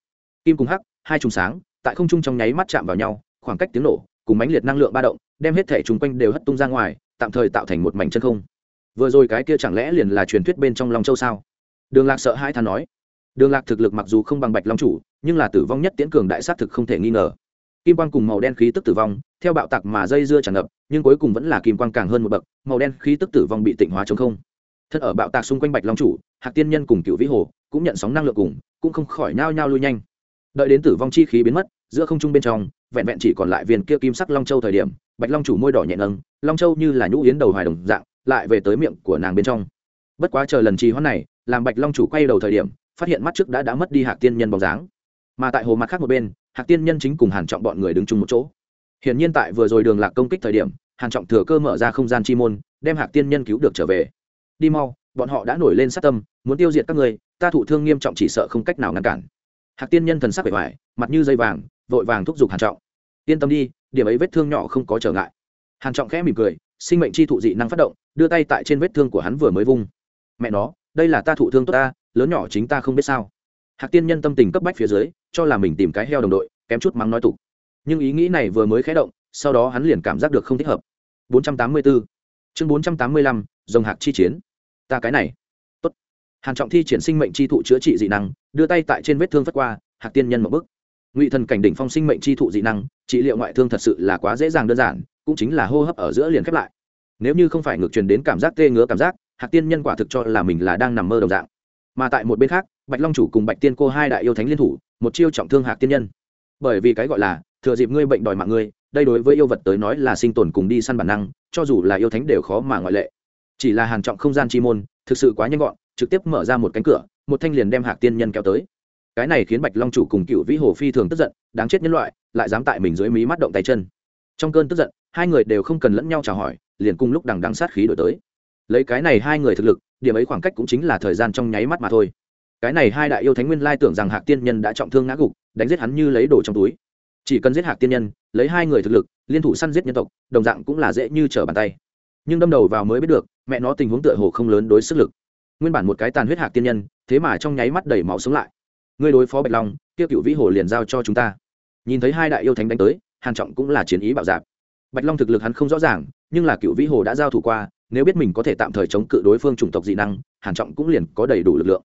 Kim cùng hắc, hai trùng sáng, tại không trung trong nháy mắt chạm vào nhau, khoảng cách tiếng nổ cùng mãnh liệt năng lượng ba động, đem hết thể chung quanh đều hất tung ra ngoài, tạm thời tạo thành một mảnh chân không. Vừa rồi cái kia chẳng lẽ liền là truyền thuyết bên trong long châu sao? Đường lạc sợ hai thà nói. Đường lạc thực lực mặc dù không bằng bạch long chủ, nhưng là tử vong nhất tiễn cường đại sát thực không thể nghi ngờ. Kim quang cùng màu đen khí tức tử vong, theo bạo tạc mà dây dưa tràn ngập, nhưng cuối cùng vẫn là kim quang càng hơn một bậc, màu đen khí tức tử vong bị tịnh hóa chống không. Thân ở bạo tạc xung quanh bạch long chủ, hạc tiên nhân cùng cựu vĩ hồ cũng nhận sóng năng lượng cùng, cũng không khỏi nao nhao lui nhanh. Đợi đến tử vong chi khí biến mất, giữa không trung bên trong, vẹn vẹn chỉ còn lại viên kia kim sắc long châu thời điểm, bạch long chủ môi đỏ nhẹ nâng, long châu như là nhũ yến đầu hoài đồng dạng, lại về tới miệng của nàng bên trong. Bất quá chờ lần trì hoãn này làm bạch long chủ quay đầu thời điểm phát hiện mắt trước đã đã mất đi hạc tiên nhân bóng dáng. Mà tại hồ mặt khác một bên hạc tiên nhân chính cùng hàn trọng bọn người đứng chung một chỗ. Hiển nhiên tại vừa rồi đường lạc công kích thời điểm hàn trọng thừa cơ mở ra không gian chi môn đem hạc tiên nhân cứu được trở về. Đi mau bọn họ đã nổi lên sát tâm muốn tiêu diệt các người ta thụ thương nghiêm trọng chỉ sợ không cách nào ngăn cản. Hạc tiên nhân thần sắc vẻ vải, mặt như dây vàng vội vàng thúc giục hàn trọng. Yên tâm đi điểm ấy vết thương nhỏ không có trở ngại. Hàn trọng khẽ mỉm cười sinh mệnh chi thụ dị năng phát động đưa tay tại trên vết thương của hắn vừa mới vung. Mẹ nó đây là ta thụ thương tốt ta, lớn nhỏ chính ta không biết sao. Hạc tiên nhân tâm tình cấp bách phía dưới, cho là mình tìm cái heo đồng đội, kém chút mắng nói tục. Nhưng ý nghĩ này vừa mới khé động, sau đó hắn liền cảm giác được không thích hợp. 484 chương 485 dòng hạc chi chiến. Ta cái này. Tốt. Hàn trọng thi triển sinh mệnh chi thụ chữa trị dị năng, đưa tay tại trên vết thương phất qua, hạc tiên nhân một bước ngụy thần cảnh đỉnh phong sinh mệnh chi thụ dị năng, trị liệu ngoại thương thật sự là quá dễ dàng đơn giản, cũng chính là hô hấp ở giữa liền khép lại. Nếu như không phải ngược truyền đến cảm giác tê ngứa cảm giác hạc tiên nhân quả thực cho là mình là đang nằm mơ đồng dạng. Mà tại một bên khác, bạch long chủ cùng bạch tiên cô hai đại yêu thánh liên thủ, một chiêu trọng thương hạc tiên nhân. Bởi vì cái gọi là, thừa dịp ngươi bệnh đòi mạng ngươi, đây đối với yêu vật tới nói là sinh tồn cùng đi săn bản năng, cho dù là yêu thánh đều khó mà ngoại lệ. Chỉ là hàn trọng không gian chi môn, thực sự quá nhanh gọn, trực tiếp mở ra một cánh cửa, một thanh liền đem hạc tiên nhân kéo tới. Cái này khiến bạch long chủ cùng cựu vĩ hồ phi thường tức giận, đáng chết nhân loại, lại dám tại mình dưới mí mắt động tay chân. Trong cơn tức giận, hai người đều không cần lẫn nhau chào hỏi, liền cùng lúc đằng đằng sát khí đổi tới lấy cái này hai người thực lực, điểm ấy khoảng cách cũng chính là thời gian trong nháy mắt mà thôi. Cái này hai đại yêu thánh nguyên lai tưởng rằng hạc tiên nhân đã trọng thương ngã gục, đánh giết hắn như lấy đồ trong túi. Chỉ cần giết hạc tiên nhân, lấy hai người thực lực, liên thủ săn giết nhân tộc, đồng dạng cũng là dễ như trở bàn tay. Nhưng đâm đầu vào mới biết được, mẹ nó tình huống tựa hồ không lớn đối sức lực. Nguyên bản một cái tàn huyết hạc tiên nhân, thế mà trong nháy mắt đẩy máu sống lại. Ngươi đối phó bạch long, kia cựu vĩ hồ liền giao cho chúng ta. Nhìn thấy hai đại yêu thánh đánh tới, hàn trọng cũng là chiến ý bạo dạp bạch long thực lực hắn không rõ ràng, nhưng là cựu vĩ hồ đã giao thủ qua nếu biết mình có thể tạm thời chống cự đối phương chủng tộc dị năng, hàn trọng cũng liền có đầy đủ lực lượng.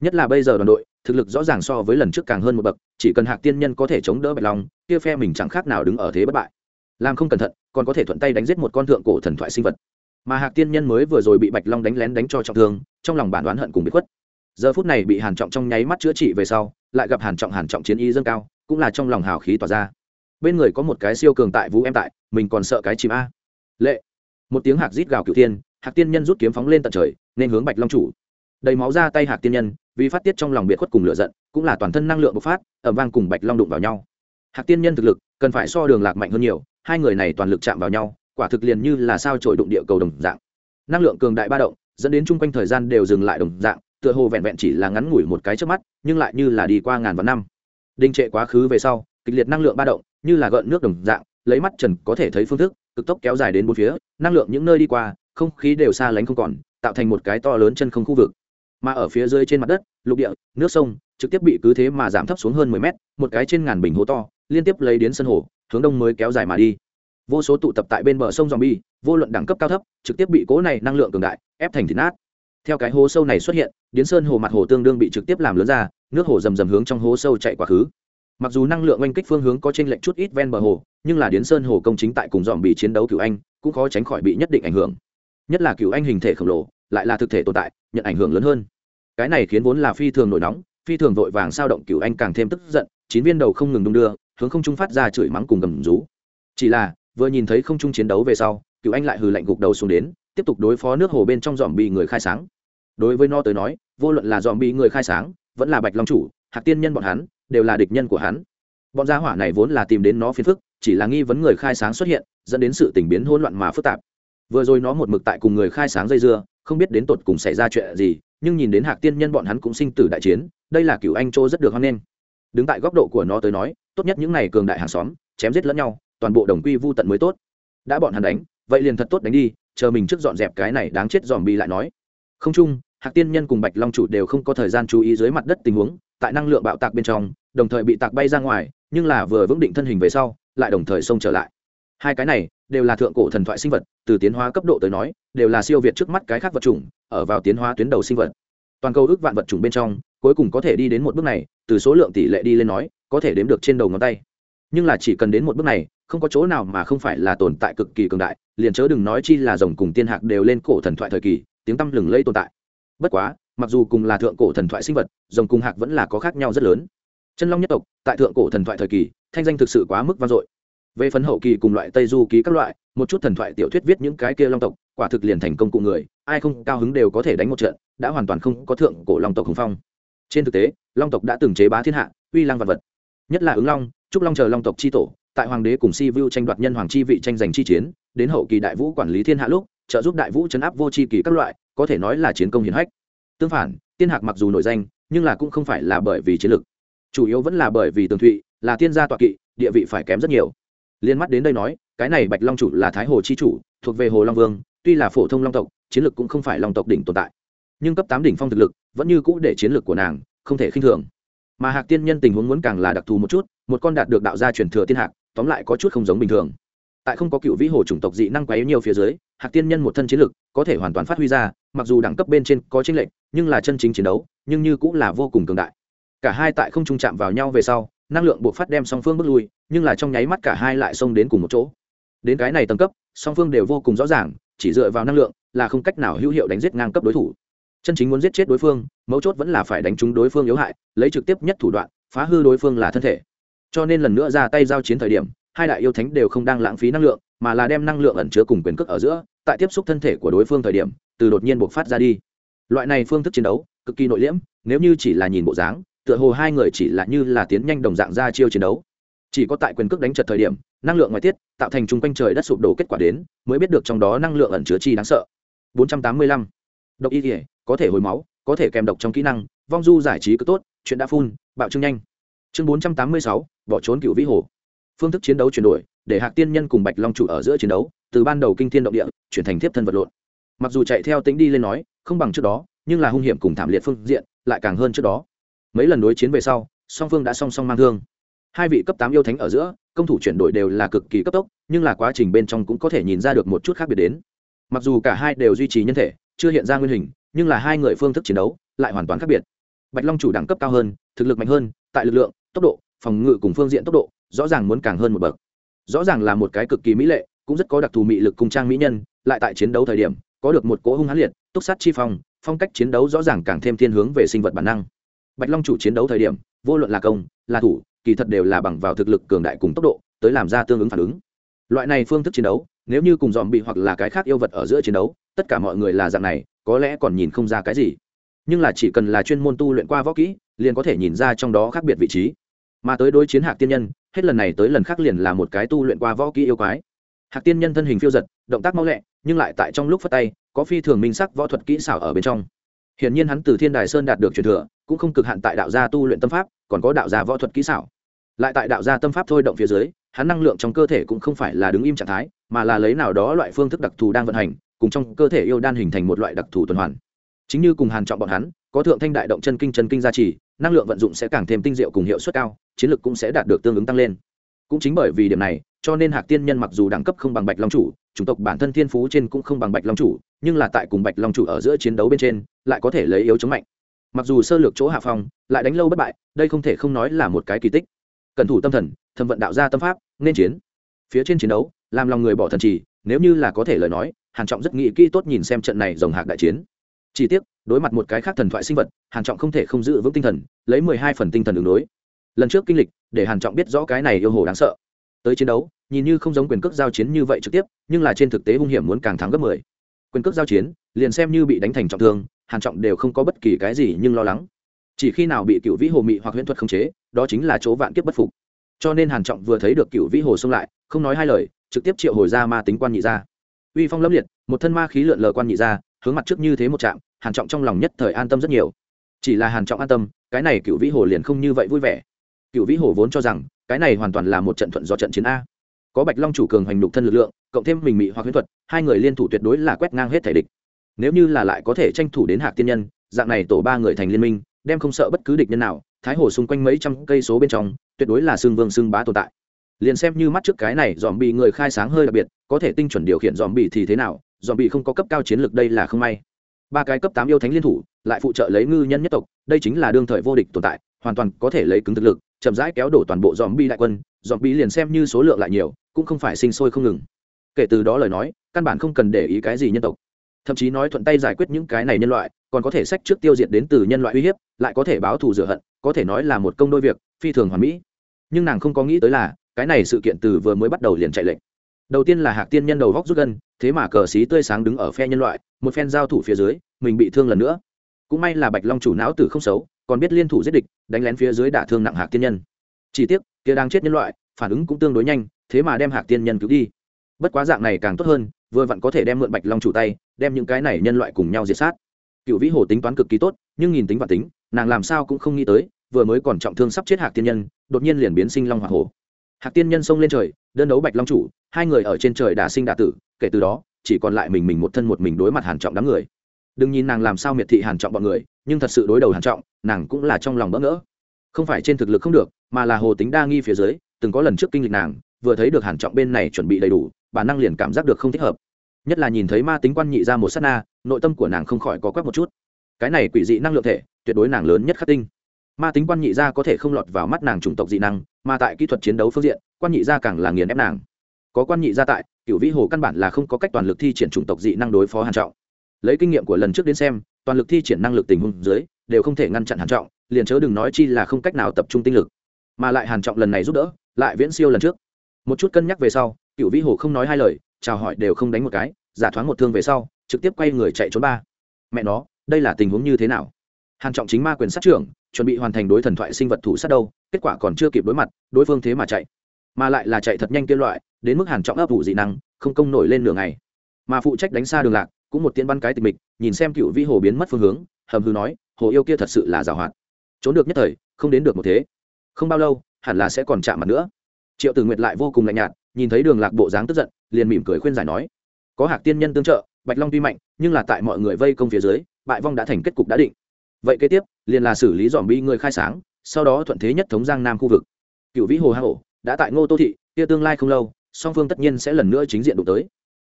Nhất là bây giờ đoàn đội, thực lực rõ ràng so với lần trước càng hơn một bậc, chỉ cần hạc tiên nhân có thể chống đỡ bạch long, kia phe mình chẳng khác nào đứng ở thế bất bại. Làm không cẩn thận, còn có thể thuận tay đánh giết một con thượng cổ thần thoại sinh vật. Mà hạc tiên nhân mới vừa rồi bị bạch long đánh lén đánh cho trọng thương, trong lòng bản đoán hận cùng bị khuất. Giờ phút này bị hàn trọng trong nháy mắt chữa trị về sau, lại gặp hàn trọng hàn trọng chiến y dâng cao, cũng là trong lòng hào khí tỏa ra. Bên người có một cái siêu cường tại vũ em tại, mình còn sợ cái chìm a. Lệ một tiếng hạc rít gào cửu tiên hạc tiên nhân rút kiếm phóng lên tận trời, nên hướng bạch long chủ. Đầy máu ra tay hạc tiên nhân, vì phát tiết trong lòng biệt khuất cùng lửa giận, cũng là toàn thân năng lượng bộc phát ẩm vang cùng bạch long đụng vào nhau. Hạc tiên nhân thực lực, cần phải so đường lạc mạnh hơn nhiều, hai người này toàn lực chạm vào nhau, quả thực liền như là sao trội đụng địa cầu đồng dạng. Năng lượng cường đại ba động, dẫn đến chung quanh thời gian đều dừng lại đồng dạng, tựa hồ vẹn vẹn chỉ là ngắn ngủi một cái trước mắt, nhưng lại như là đi qua ngàn vạn năm. Đình trệ quá khứ về sau, kịch liệt năng lượng ba động, như là gợn nước đồng dạng, lấy mắt trần có thể thấy phương thức cực tốc kéo dài đến bốn phía, năng lượng những nơi đi qua, không khí đều xa lánh không còn, tạo thành một cái to lớn chân không khu vực. Mà ở phía dưới trên mặt đất, lục địa, nước sông, trực tiếp bị cứ thế mà giảm thấp xuống hơn mười mét, một cái trên ngàn bình hố to, liên tiếp lấy đến sân hồ, hướng đông mới kéo dài mà đi. Vô số tụ tập tại bên bờ sông dòm bi vô luận đẳng cấp cao thấp, trực tiếp bị cố này năng lượng cường đại, ép thành thịt nát. Theo cái hố sâu này xuất hiện, điến sơn hồ mặt hồ tương đương bị trực tiếp làm lớn ra, nước hồ rầm rầm hướng trong hố sâu chạy quá khứ mặc dù năng lượng oanh kích phương hướng có t r ê n lệch chút ít ven bờ hồ, nhưng là điến sơn hồ công chính tại cùng dòm bị chiến đấu cựu anh, cũng khó tránh khỏi bị nhất định ảnh hưởng. Nhất là cựu anh hình thể khổng lồ, lại là thực thể tồn tại, nhận ảnh hưởng lớn hơn. Cái này khiến vốn là phi thường nổi nóng, phi thường vội vàng sao động cựu anh càng thêm tức giận, chín viên đầu không ngừng đung đưa, hướng không trung phát ra chửi mắng cùng gầm rú. Chỉ là, vừa nhìn thấy không trung chiến đấu về sau cựu anh lại hừ lạnh gục đầu xuống đến, tiếp tục đối phó nước hồ bên trong dòm bị người khai sáng. Đối với no tới nói, vô luận là dòm bị người khai sáng, vẫn là bạch long chủ, hạc tiên nhân bọn hắn đều là địch nhân của hắn. Bọn gia hỏa này vốn là tìm đến nó phiền phức, chỉ là nghi vấn người khai sáng xuất hiện, dẫn đến sự tình biến hỗn loạn mà phức tạp. Vừa rồi nó một mực tại cùng người khai sáng dây dưa, không biết đến tột cùng xảy ra chuyện gì, nhưng nhìn đến hạc tiên nhân bọn hắn cũng sinh tử đại chiến, đây là cựu anh châu rất được hoan nghênh. Đứng tại góc độ của nó tới nói, tốt nhất những n à y cường đại hàng xóm, chém giết lẫn nhau, toàn bộ đồng quy vô tận mới tốt. Đã bọn hắn đánh, vậy liền thật tốt đánh đi, chờ mình trước dọn dẹp cái này đáng chết dòm bi lại nói. Không chung, hạc tiên nhân cùng bạch long chủ đều không có thời gian chú ý dưới mặt đất tình huống tại năng lượng bạo tạc bên trong, đồng thời bị tạc bay ra ngoài, nhưng là vừa vững định thân hình về sau, lại đồng thời xông trở lại. Hai cái này đều là thượng cổ thần thoại sinh vật, từ tiến hóa cấp độ tới nói, đều là siêu việt trước mắt cái khác vật chủng, ở vào tiến hóa tuyến đầu sinh vật. Toàn cầu ước vạn vật chủng bên trong, cuối cùng có thể đi đến một bước này, từ số lượng tỷ lệ đi lên nói, có thể đếm được trên đầu ngón tay. Nhưng là chỉ cần đến một bước này, không có chỗ nào mà không phải là tồn tại cực kỳ cường đại, liền chớ đừng nói chi là rồng cùng tiên hạc đều lên cổ thần thoại thời kỳ, tiếng tăm lừng lây tồn tại. Bất quá mặc dù cùng là thượng cổ thần thoại sinh vật rồng cùng hạc vẫn là có khác nhau rất lớn. Chân long nhất tộc, tại thượng cổ thần thoại thời kỳ, thanh danh thực sự quá mức vang dội. Về phấn hậu kỳ cùng loại tây du ký các loại, một chút thần thoại tiểu thuyết viết những cái kia long tộc, quả thực liền thành công cụ người, ai không cao hứng đều có thể đánh một trận, đã hoàn toàn không có thượng cổ long tộc hùng phong. Trên thực tế, long tộc đã từng chế bá thiên hạ, uy lang vật vật. Nhất là ứng long, trúc long chờ long tộc chi tổ, tại hoàng đế cùng si vu tranh đoạt nhân hoàng chi vị tranh giành chi chiến, đến hậu kỳ đại vũ quản lý thiên hạ lúc, trợ giúp đại vũ chấn áp vô chi kỳ các loại, có thể nói là chiến công hiển hách tương phản tiên hạc mặc dù nổi danh nhưng là cũng không phải là bởi vì chiến lược, chủ yếu vẫn là bởi vì tường thụy là tiên gia tọa kỵ địa vị phải kém rất nhiều. Liên mắt đến đây nói cái này bạch long chủ là thái hồ chi chủ thuộc về hồ long vương tuy là phổ thông long tộc chiến lược cũng không phải long tộc đỉnh tồn tại. Nhưng cấp tám đỉnh phong thực lực vẫn như cũ để chiến lược của nàng không thể khinh thường. Mà hạc tiên nhân tình huống muốn càng là đặc thù một chút một con đạt được đạo gia truyền thừa tiên hạc tóm lại có chút không giống bình thường tại không có cựu vĩ hồ chủng tộc dị năng quá yếu nhiều phía dưới, hạc tiên nhân một thân chiến lực có thể hoàn toàn phát huy ra, mặc dù đẳng cấp bên trên có tranh lệch, nhưng là chân chính chiến đấu, nhưng như cũng là vô cùng cường đại. Cả hai tại không trung chạm vào nhau về sau, năng lượng buộc phát đem song phương bước lui, nhưng là trong nháy mắt cả hai lại xông đến cùng một chỗ. Đến cái này tầng cấp, song phương đều vô cùng rõ ràng, chỉ dựa vào năng lượng là không cách nào hữu hiệu đánh giết ngang cấp đối thủ. Chân chính muốn giết chết đối phương, mấu chốt vẫn là phải đánh trúng đối phương yếu hại, lấy trực tiếp nhất thủ đoạn, phá hư đối phương là thân thể. Cho nên lần nữa ra tay giao chiến thời điểm hai đại yêu thánh đều không đang lãng phí năng lượng mà là đem năng lượng ẩn chứa cùng quyền cước ở giữa tại tiếp xúc thân thể của đối phương thời điểm từ đột nhiên buộc phát ra đi. Loại này phương thức chiến đấu cực kỳ nội liễm nếu như chỉ là nhìn bộ dáng tựa hồ hai người chỉ là như là tiến nhanh đồng dạng ra chiêu chiến đấu. Chỉ có tại quyền cước đánh trật thời điểm năng lượng ngoại tiết tạo thành chung quanh trời đất sụp đổ kết quả đến mới biết được trong đó năng lượng ẩn chứa chi đáng sợ. 485. độc y thể có thể hồi máu có thể kèm độc trong kỹ năng vong du giải trí cứ tốt chuyện đã phun bạo trương nhanh. Chương 486, bỏ trốn cựu vĩ hồ phương thức chiến đấu chuyển đổi, để hạc tiên nhân cùng bạch long chủ ở giữa chiến đấu, từ ban đầu kinh thiên động địa, chuyển thành tiếp thân vật lộn. Mặc dù chạy theo tính đi lên nói, không bằng trước đó, nhưng là hung hiểm cùng thảm liệt phương diện, lại càng hơn trước đó. Mấy lần đối chiến về sau, song phương đã song song mang thương. Hai vị cấp tám yêu thánh ở giữa, công thủ chuyển đổi đều là cực kỳ cấp tốc, nhưng là quá trình bên trong cũng có thể nhìn ra được một chút khác biệt đến. Mặc dù cả hai đều duy trì nhân thể, chưa hiện ra nguyên hình, nhưng là hai người phương thức chiến đấu lại hoàn toàn khác biệt. Bạch long chủ đẳng cấp cao hơn, thực lực mạnh hơn, tại lực lượng, tốc độ, phòng ngự cùng phương diện tốc độ rõ ràng muốn càng hơn một bậc. Rõ ràng là một cái cực kỳ mỹ lệ, cũng rất có đặc thù mị lực cung trang mỹ nhân, lại tại chiến đấu thời điểm, có được một cỗ hung hãn liệt, túc sát chi phong phong cách chiến đấu rõ ràng càng thêm thiên hướng về sinh vật bản năng. Bạch long chủ chiến đấu thời điểm, vô luận là công, là thủ, kỳ thật đều là bằng vào thực lực cường đại cùng tốc độ, tới làm ra tương ứng phản ứng. Loại này phương thức chiến đấu, nếu như cùng dòm bị hoặc là cái khác yêu vật ở giữa chiến đấu, tất cả mọi người là dạng này, có lẽ còn nhìn không ra cái gì. Nhưng là chỉ cần là chuyên môn tu luyện qua võ kỹ, liền có thể nhìn ra trong đó khác biệt vị trí mà tới đối chiến hạc tiên nhân, hết lần này tới lần khác liền là một cái tu luyện qua võ kỹ yêu quái. Hạc tiên nhân thân hình phiêu giật, động tác mau lẹ, nhưng lại tại trong lúc phát tay, có phi thường minh sắc võ thuật kỹ xảo ở bên trong. Hiển nhiên hắn từ thiên đài sơn đạt được truyền thừa, cũng không cực hạn tại đạo gia tu luyện tâm pháp, còn có đạo gia võ thuật kỹ xảo. Lại tại đạo gia tâm pháp thôi động phía dưới, hắn năng lượng trong cơ thể cũng không phải là đứng im trạng thái, mà là lấy nào đó loại phương thức đặc thù đang vận hành, cùng trong cơ thể yêu đan hình thành một loại đặc thù tuần hoàn. Chính như cùng hàn trọng bọn hắn, có thượng thanh đại động chân kinh chân kinh gia trì năng lượng vận dụng sẽ càng thêm tinh diệu cùng hiệu suất cao, chiến lược cũng sẽ đạt được tương ứng tăng lên. Cũng chính bởi vì điểm này, cho nên hạc tiên nhân mặc dù đẳng cấp không bằng bạch long chủ, chủng tộc bản thân thiên phú trên cũng không bằng bạch long chủ, nhưng là tại cùng bạch long chủ ở giữa chiến đấu bên trên, lại có thể lấy yếu chống mạnh. Mặc dù sơ lược chỗ hạ phong, lại đánh lâu bất bại, đây không thể không nói là một cái kỳ tích. Cần thủ tâm thần thâm vận đạo gia tâm pháp, nên chiến. Phía trên chiến đấu, làm lòng người bỏ thần trì, nếu như là có thể lời nói, hàn trọng rất nghĩ kỹ tốt nhìn xem trận này rồng hạc đại chiến. Chỉ tiếc đối mặt một cái khác thần thoại sinh vật, hàn trọng không thể không giữ vững tinh thần, lấy mười hai phần tinh thần ứng đối. Lần trước kinh lịch, để hàn trọng biết rõ cái này yêu hồ đáng sợ. Tới chiến đấu, nhìn như không giống quyền cước giao chiến như vậy trực tiếp, nhưng là trên thực tế hung hiểm muốn càng thắng gấp mười. Quyền cước giao chiến, liền xem như bị đánh thành trọng thương, hàn trọng đều không có bất kỳ cái gì nhưng lo lắng. Chỉ khi nào bị cựu vĩ hồ mị hoặc huyễn thuật khống chế, đó chính là chỗ vạn kiếp bất phục. Cho nên hàn trọng vừa thấy được cựu vĩ hồ xông lại, không nói hai lời, trực tiếp triệu hồi ra ma tính quan nhị ra uy phong lâm liệt, một thân ma khí lượn lờ quan nhị ra hướng mặt trước như thế một trạng hàn trọng trong lòng nhất thời an tâm rất nhiều. Chỉ là hàn trọng an tâm, cái này cựu vĩ hồ liền không như vậy vui vẻ. Cựu vĩ hồ vốn cho rằng, cái này hoàn toàn là một trận thuận do trận chiến a. Có bạch long chủ cường hành đục thân lực lượng, cộng thêm mình mị hoặc huyễn thuật, hai người liên thủ tuyệt đối là quét ngang hết thể địch. Nếu như là lại có thể tranh thủ đến hạc tiên nhân, dạng này tổ ba người thành liên minh, đem không sợ bất cứ địch nhân nào, thái hồ xung quanh mấy trăm cây số bên trong, tuyệt đối là xương vương xương bá tồn tại. Liền xem như mắt trước cái này dòm bị người khai sáng hơi đặc biệt, có thể tinh chuẩn điều khiển dòm bị thì thế nào dòm bị không có cấp cao chiến lược đây là không may ba cái cấp tám yêu thánh liên thủ, lại phụ trợ lấy ngư nhân nhất tộc, đây chính là đương thời vô địch tồn tại, hoàn toàn có thể lấy cứng thực lực, chậm rãi kéo đổ toàn bộ dòm bi đại quân dòm bi liền xem như số lượng lại nhiều, cũng không phải sinh sôi không ngừng. Kể từ đó lời nói, căn bản không cần để ý cái gì nhân tộc. Thậm chí nói thuận tay giải quyết những cái này nhân loại, còn có thể sách trước tiêu diệt đến từ nhân loại uy hiếp, lại có thể báo thù rửa hận, có thể nói là một công đôi việc, phi thường hoàn mỹ. Nhưng nàng không có nghĩ tới là, cái này sự kiện từ vừa mới bắt đầu liền chạy lệnh đầu tiên là hạc tiên nhân đầu góc rút gân, thế mà cờ xí tươi sáng đứng ở phe nhân loại, một phen giao thủ phía dưới, mình bị thương lần nữa. Cũng may là bạch long chủ não tử không xấu, còn biết liên thủ giết địch, đánh lén phía dưới đả thương nặng hạc tiên nhân. Chỉ tiếc, kia đang chết nhân loại, phản ứng cũng tương đối nhanh, thế mà đem hạc tiên nhân cứu đi. Bất quá dạng này càng tốt hơn, vừa vặn có thể đem mượn bạch long chủ tay, đem những cái này nhân loại cùng nhau diệt sát. Cựu vĩ hồ tính toán cực kỳ tốt, nhưng nhìn tính và tính, nàng làm sao cũng không nghĩ tới, vừa mới còn trọng thương sắp chết hạc tiên nhân, đột nhiên liền biến sinh long hỏa hồ hạc tiên nhân xông lên trời đơn đấu bạch long chủ, hai người ở trên trời đả sinh đả tử, kể từ đó, chỉ còn lại mình mình một thân một mình đối mặt hàn trọng đám người. Đừng nhìn nàng làm sao miệt thị hàn trọng bọn người, nhưng thật sự đối đầu hàn trọng, nàng cũng là trong lòng bỡ ngỡ. Không phải trên thực lực không được, mà là hồ tính đa nghi phía dưới, từng có lần trước kinh lịch nàng, vừa thấy được hàn trọng bên này chuẩn bị đầy đủ, bản năng liền cảm giác được không thích hợp. Nhất là nhìn thấy ma tính quan nhị ra một sát na, nội tâm của nàng không khỏi có quắc một chút. Cái này quỷ dị năng lượng thể, tuyệt đối nàng lớn nhất khắc tinh ma tính quan nhị Gia có thể không lọt vào mắt nàng chủng tộc dị năng, mà tại kỹ thuật chiến đấu phương diện, quan nhị Gia càng là nghiền ép nàng. Có quan nhị Gia tại cựu vĩ hồ căn bản là không có cách toàn lực thi triển chủng tộc dị năng đối phó hàn trọng. Lấy kinh nghiệm của lần trước đến xem, toàn lực thi triển năng lực tình huống dưới, đều không thể ngăn chặn hàn trọng, liền chớ đừng nói chi là không cách nào tập trung tinh lực. Mà lại hàn trọng lần này giúp đỡ, lại viễn siêu lần trước. Một chút cân nhắc về sau cựu vĩ hồ không nói hai lời, chào hỏi đều không đánh một cái, giả thoáng một thương về sau, trực tiếp quay người chạy trốn ba. Mẹ nó, đây là tình huống như thế nào? Hàn trọng chính ma quyền sát trưởng chuẩn bị hoàn thành đối thần thoại sinh vật thủ sát đâu, kết quả còn chưa kịp đối mặt, đối phương thế mà chạy. Mà lại là chạy thật nhanh kia loại, đến mức hàn trọng ấp ủ dị năng, không công nổi lên nửa ngày. Mà phụ trách đánh xa đường lạc, cũng một tiên bắn cái tịch mịch, nhìn xem cựu vĩ hồ biến mất phương hướng, hầm hư nói, hồ yêu kia thật sự là giàu hoạt trốn được nhất thời, không đến được một thế. Không bao lâu, hẳn là sẽ còn chạm mặt nữa. Triệu tử nguyệt lại vô cùng lạnh nhạt, nhìn thấy đường lạc bộ dáng tức giận, liền mỉm cười khuyên giải nói, có hạc tiên nhân tương trợ, bạch long tuy mạnh, nhưng là tại mọi người vây công phía dưới, bại vong đã thành kết cục đã định vậy kế tiếp, liền là xử lý dòm bi người khai sáng, sau đó thuận thế nhất thống giang nam khu vực. Cựu vĩ hồ hà hổ đã tại ngô tô thị, kia tương lai không lâu, song phương tất nhiên sẽ lần nữa chính diện đụng tới.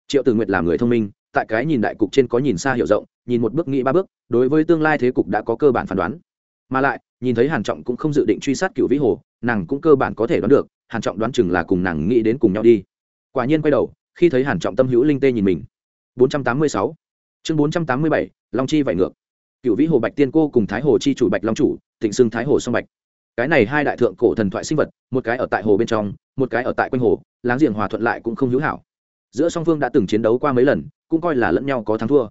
Triệu tử nguyệt làm người thông minh, tại cái nhìn đại cục trên có nhìn xa hiểu rộng, nhìn một bước nghĩ ba bước, đối với tương lai thế cục đã có cơ bản phán đoán. Mà lại, nhìn thấy hàn trọng cũng không dự định truy sát cựu vĩ hồ, nàng cũng cơ bản có thể đoán được, hàn trọng đoán chừng là cùng nàng nghĩ đến cùng nhau đi. Quả nhiên quay đầu, khi thấy hàn trọng tâm hữu linh tê nhìn mình. 486 chương 487 long chi vảy ngược cựu vĩ hồ bạch tiên cô cùng thái hồ chi chủ bạch long chủ, tịnh xưng thái hồ song bạch. Cái này hai đại thượng cổ thần thoại sinh vật, một cái ở tại hồ bên trong, một cái ở tại quanh hồ, láng giềng hòa thuận lại cũng không hữu hảo. Giữa song phương đã từng chiến đấu qua mấy lần, cũng coi là lẫn nhau có thắng thua.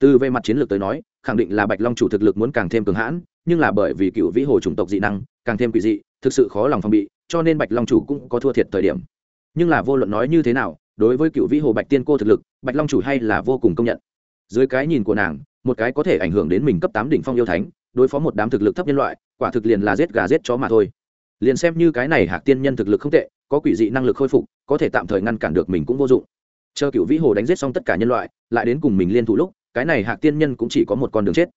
Từ về mặt chiến lược tới nói, khẳng định là bạch long chủ thực lực muốn càng thêm cường hãn, nhưng là bởi vì cựu vĩ hồ chủng tộc dị năng, càng thêm quỷ dị, thực sự khó lòng phòng bị, cho nên bạch long chủ cũng có thua thiệt thời điểm. Nhưng là vô luận nói như thế nào, đối với cựu vĩ hồ bạch tiên cô thực lực, bạch long chủ hay là vô cùng công nhận. Dưới cái nhìn của nàng một cái có thể ảnh hưởng đến mình cấp tám đỉnh phong yêu thánh, đối phó một đám thực lực thấp nhân loại, quả thực liền là giết gà giết chó mà thôi. Liền xem như cái này hạc tiên nhân thực lực không tệ, có quỷ dị năng lực khôi phục, có thể tạm thời ngăn cản được mình cũng vô dụng. Chờ cựu vĩ hồ đánh giết xong tất cả nhân loại, lại đến cùng mình liên thủ lúc, cái này hạc tiên nhân cũng chỉ có một con đường chết.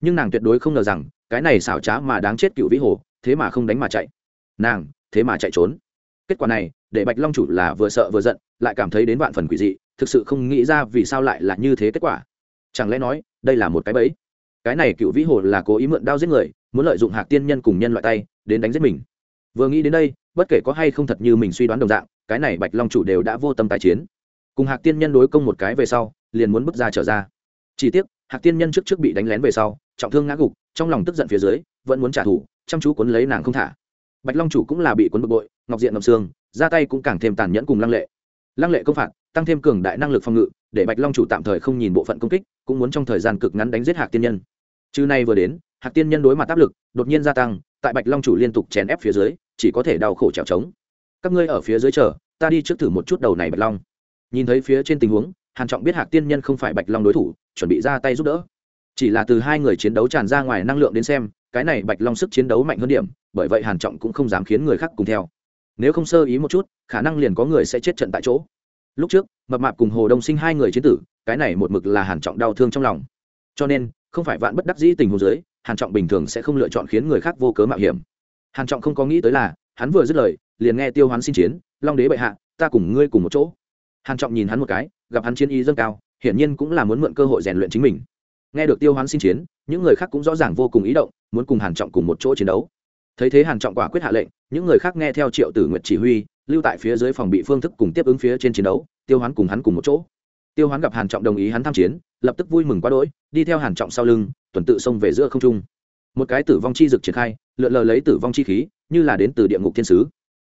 Nhưng nàng tuyệt đối không ngờ rằng, cái này xảo trá mà đáng chết cựu vĩ hồ, thế mà không đánh mà chạy. Nàng, thế mà chạy trốn. Kết quả này, để bạch long chủ là vừa sợ vừa giận, lại cảm thấy đến vạn phần quỷ dị, thực sự không nghĩ ra vì sao lại là như thế kết quả chẳng lẽ nói, đây là một cái bẫy? Cái này cựu vĩ hồ là cố ý mượn đao giết người, muốn lợi dụng hạc tiên nhân cùng nhân loại tay, đến đánh giết mình. Vừa nghĩ đến đây, bất kể có hay không thật như mình suy đoán đồng dạng, cái này bạch long chủ đều đã vô tâm tài chiến. Cùng hạc tiên nhân đối công một cái về sau, liền muốn bước ra trở ra. Chỉ tiếc, hạc tiên nhân trước trước bị đánh lén về sau, trọng thương ngã gục, trong lòng tức giận phía dưới, vẫn muốn trả thù, chăm chú cuốn lấy nàng không thả. Bạch long chủ cũng là bị cuốn bực bội, ngọc diện ngọc xương, ra tay cũng càng thêm tàn nhẫn cùng lăng lệ lăng lệ công phạt, tăng thêm cường đại năng lực phòng ngự, để bạch long chủ tạm thời không nhìn bộ phận công kích, cũng muốn trong thời gian cực ngắn đánh giết hạc tiên nhân. Chứ nay vừa đến, hạc tiên nhân đối mặt áp lực đột nhiên gia tăng, tại bạch long chủ liên tục chèn ép phía dưới, chỉ có thể đau khổ trèo trống. Các ngươi ở phía dưới chờ, ta đi trước thử một chút đầu này bạch long. Nhìn thấy phía trên tình huống, hàn trọng biết hạc tiên nhân không phải bạch long đối thủ, chuẩn bị ra tay giúp đỡ. Chỉ là từ hai người chiến đấu tràn ra ngoài năng lượng đến xem, cái này bạch long sức chiến đấu mạnh hơn điểm, bởi vậy hàn trọng cũng không dám khiến người khác cùng theo nếu không sơ ý một chút, khả năng liền có người sẽ chết trận tại chỗ. Lúc trước, mập mạp cùng hồ đông sinh hai người chiến tử, cái này một mực là hàn trọng đau thương trong lòng. Cho nên, không phải vạn bất đắc dĩ tình huống dưới, hàn trọng bình thường sẽ không lựa chọn khiến người khác vô cớ mạo hiểm. Hàn trọng không có nghĩ tới là, hắn vừa dứt lời, liền nghe tiêu hoán xin chiến, long đế bệ hạ, ta cùng ngươi cùng một chỗ. Hàn trọng nhìn hắn một cái, gặp hắn chiến ý dâng cao, hiển nhiên cũng là muốn mượn cơ hội rèn luyện chính mình. Nghe được tiêu hoán xin chiến, những người khác cũng rõ ràng vô cùng ý động, muốn cùng hàn trọng cùng một chỗ chiến đấu thấy thế hàn trọng quả quyết hạ lệnh, những người khác nghe theo triệu tử nguyệt chỉ huy, lưu tại phía dưới phòng bị phương thức cùng tiếp ứng phía trên chiến đấu, tiêu hoán cùng hắn cùng một chỗ. Tiêu hoán gặp hàn trọng đồng ý hắn tham chiến, lập tức vui mừng quá đỗi, đi theo hàn trọng sau lưng, tuần tự xông về giữa không trung. Một cái tử vong chi dực triển khai, lượn lờ lấy tử vong chi khí, như là đến từ địa ngục thiên sứ.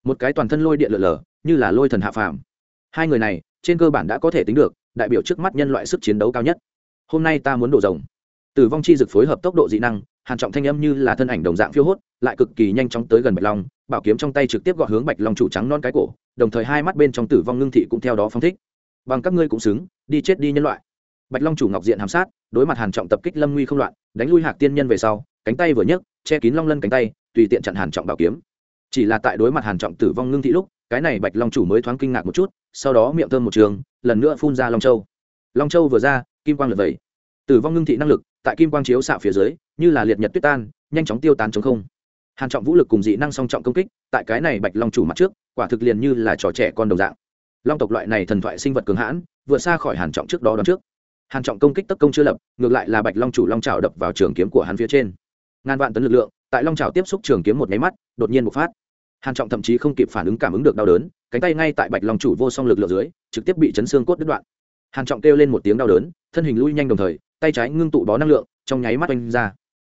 Một cái toàn thân lôi điện lượn lờ, như là lôi thần hạ phàm. Hai người này, trên cơ bản đã có thể tính được, đại biểu trước mắt nhân loại sức chiến đấu cao nhất. Hôm nay ta muốn đổ rồng. Tử vong chi dực phối hợp tốc độ dị năng hàn trọng thanh âm như là thân ảnh đồng dạng phiêu hốt, lại cực kỳ nhanh chóng tới gần bạch long, bảo kiếm trong tay trực tiếp gọt hướng bạch long chủ trắng non cái cổ, đồng thời hai mắt bên trong tử vong ngưng thị cũng theo đó phong thích. Bằng các ngươi cũng xứng, đi chết đi nhân loại. Bạch long chủ ngọc diện hàm sát, đối mặt hàn trọng tập kích lâm nguy không loạn, đánh lui hạc tiên nhân về sau, cánh tay vừa nhấc, che kín long lân cánh tay, tùy tiện chặn hàn trọng bảo kiếm. Chỉ là tại đối mặt hàn trọng tử vong ngưng thị lúc, cái này bạch long chủ mới thoáng kinh ngạc một chút, sau đó miệng thơm một trường, lần nữa phun ra long châu. Long châu vừa ra, kim quang lượn vẩy. Tử vong ngưng thị năng lực tại kim quang chiếu xạ phía dưới, như là liệt nhật tuyết tan, nhanh chóng tiêu tán chống không. Hàn trọng vũ lực cùng dị năng song trọng công kích, tại cái này bạch long chủ mặt trước, quả thực liền như là trò trẻ con đồng dạng. Long tộc loại này thần thoại sinh vật cường hãn, vượt xa khỏi hàn trọng trước đó đón trước. Hàn trọng công kích tấn công chưa lập, ngược lại là bạch long chủ long trào đập vào trường kiếm của hắn phía trên. Ngàn vạn tấn lực lượng, tại long trào tiếp xúc trường kiếm một máy mắt, đột nhiên bộc phát. Hàn trọng thậm chí không kịp phản ứng cảm ứng được đau đớn, cánh tay ngay tại bạch long chủ vô song lực lượng dưới, trực tiếp bị chấn xương cốt đứt đoạn. Hàn trọng kêu lên một tiếng đau đớn, thân hình lui nhanh đồng thời tay trái ngưng tụ bó năng lượng, trong nháy mắt oanh ra.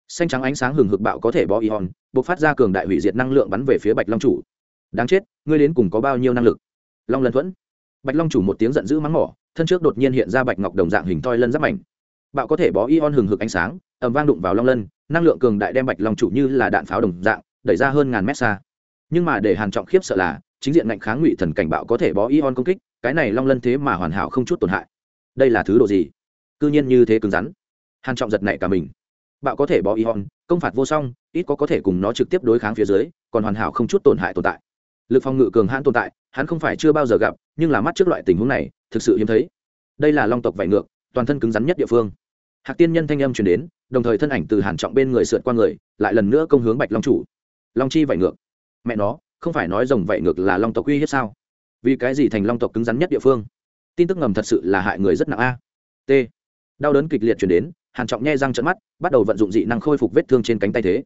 Xanh trắng ánh sáng hừng hực bạo có thể bó ion, bộc phát ra cường đại hủy diệt năng lượng bắn về phía bạch long chủ. Đáng chết, ngươi đến cùng có bao nhiêu năng lực? Long lân thuẫn. Bạch long chủ một tiếng giận dữ mắng mỏ, thân trước đột nhiên hiện ra bạch ngọc đồng dạng hình thoi lân giáp mảnh. Bạo có thể bó ion hừng hực ánh sáng, ầm vang đụng vào long lân, năng lượng cường đại đem bạch long chủ như là đạn pháo đồng dạng, đẩy ra hơn ngàn mét xa. Nhưng mà để hàn trọng khiếp sợ là, chính diện ngạnh kháng ngụy thần cảnh bạo có thể bó ion công kích, cái này long lân thế mà hoàn hảo không chút tổn hại. Đây là thứ độ gì? Cư nhiên như thế cứng rắn. Hàn trọng giật nảy cả mình. Bạo có thể bó hòn, công phạt vô song, ít có có thể cùng nó trực tiếp đối kháng phía dưới, còn hoàn hảo không chút tổn hại tồn tại. Lực phòng ngự cường hãn tồn tại, hắn không phải chưa bao giờ gặp, nhưng là mắt trước loại tình huống này, thực sự hiếm thấy. Đây là long tộc vảy ngược, toàn thân cứng rắn nhất địa phương. Hạc tiên nhân thanh âm truyền đến, đồng thời thân ảnh từ hàn trọng bên người sượt qua người, lại lần nữa công hướng bạch long chủ. Long chi vảy ngược. Mẹ nó, không phải nói rồng vảy ngược là long tộc uy hiếp sao? Vì cái gì thành long tộc cứng rắn nhất địa phương? Tin tức ngầm thật sự là hại người rất nặng a. T đau đớn kịch liệt truyền đến, hàn trọng nhe răng trợn mắt, bắt đầu vận dụng dị năng khôi phục vết thương trên cánh tay thế.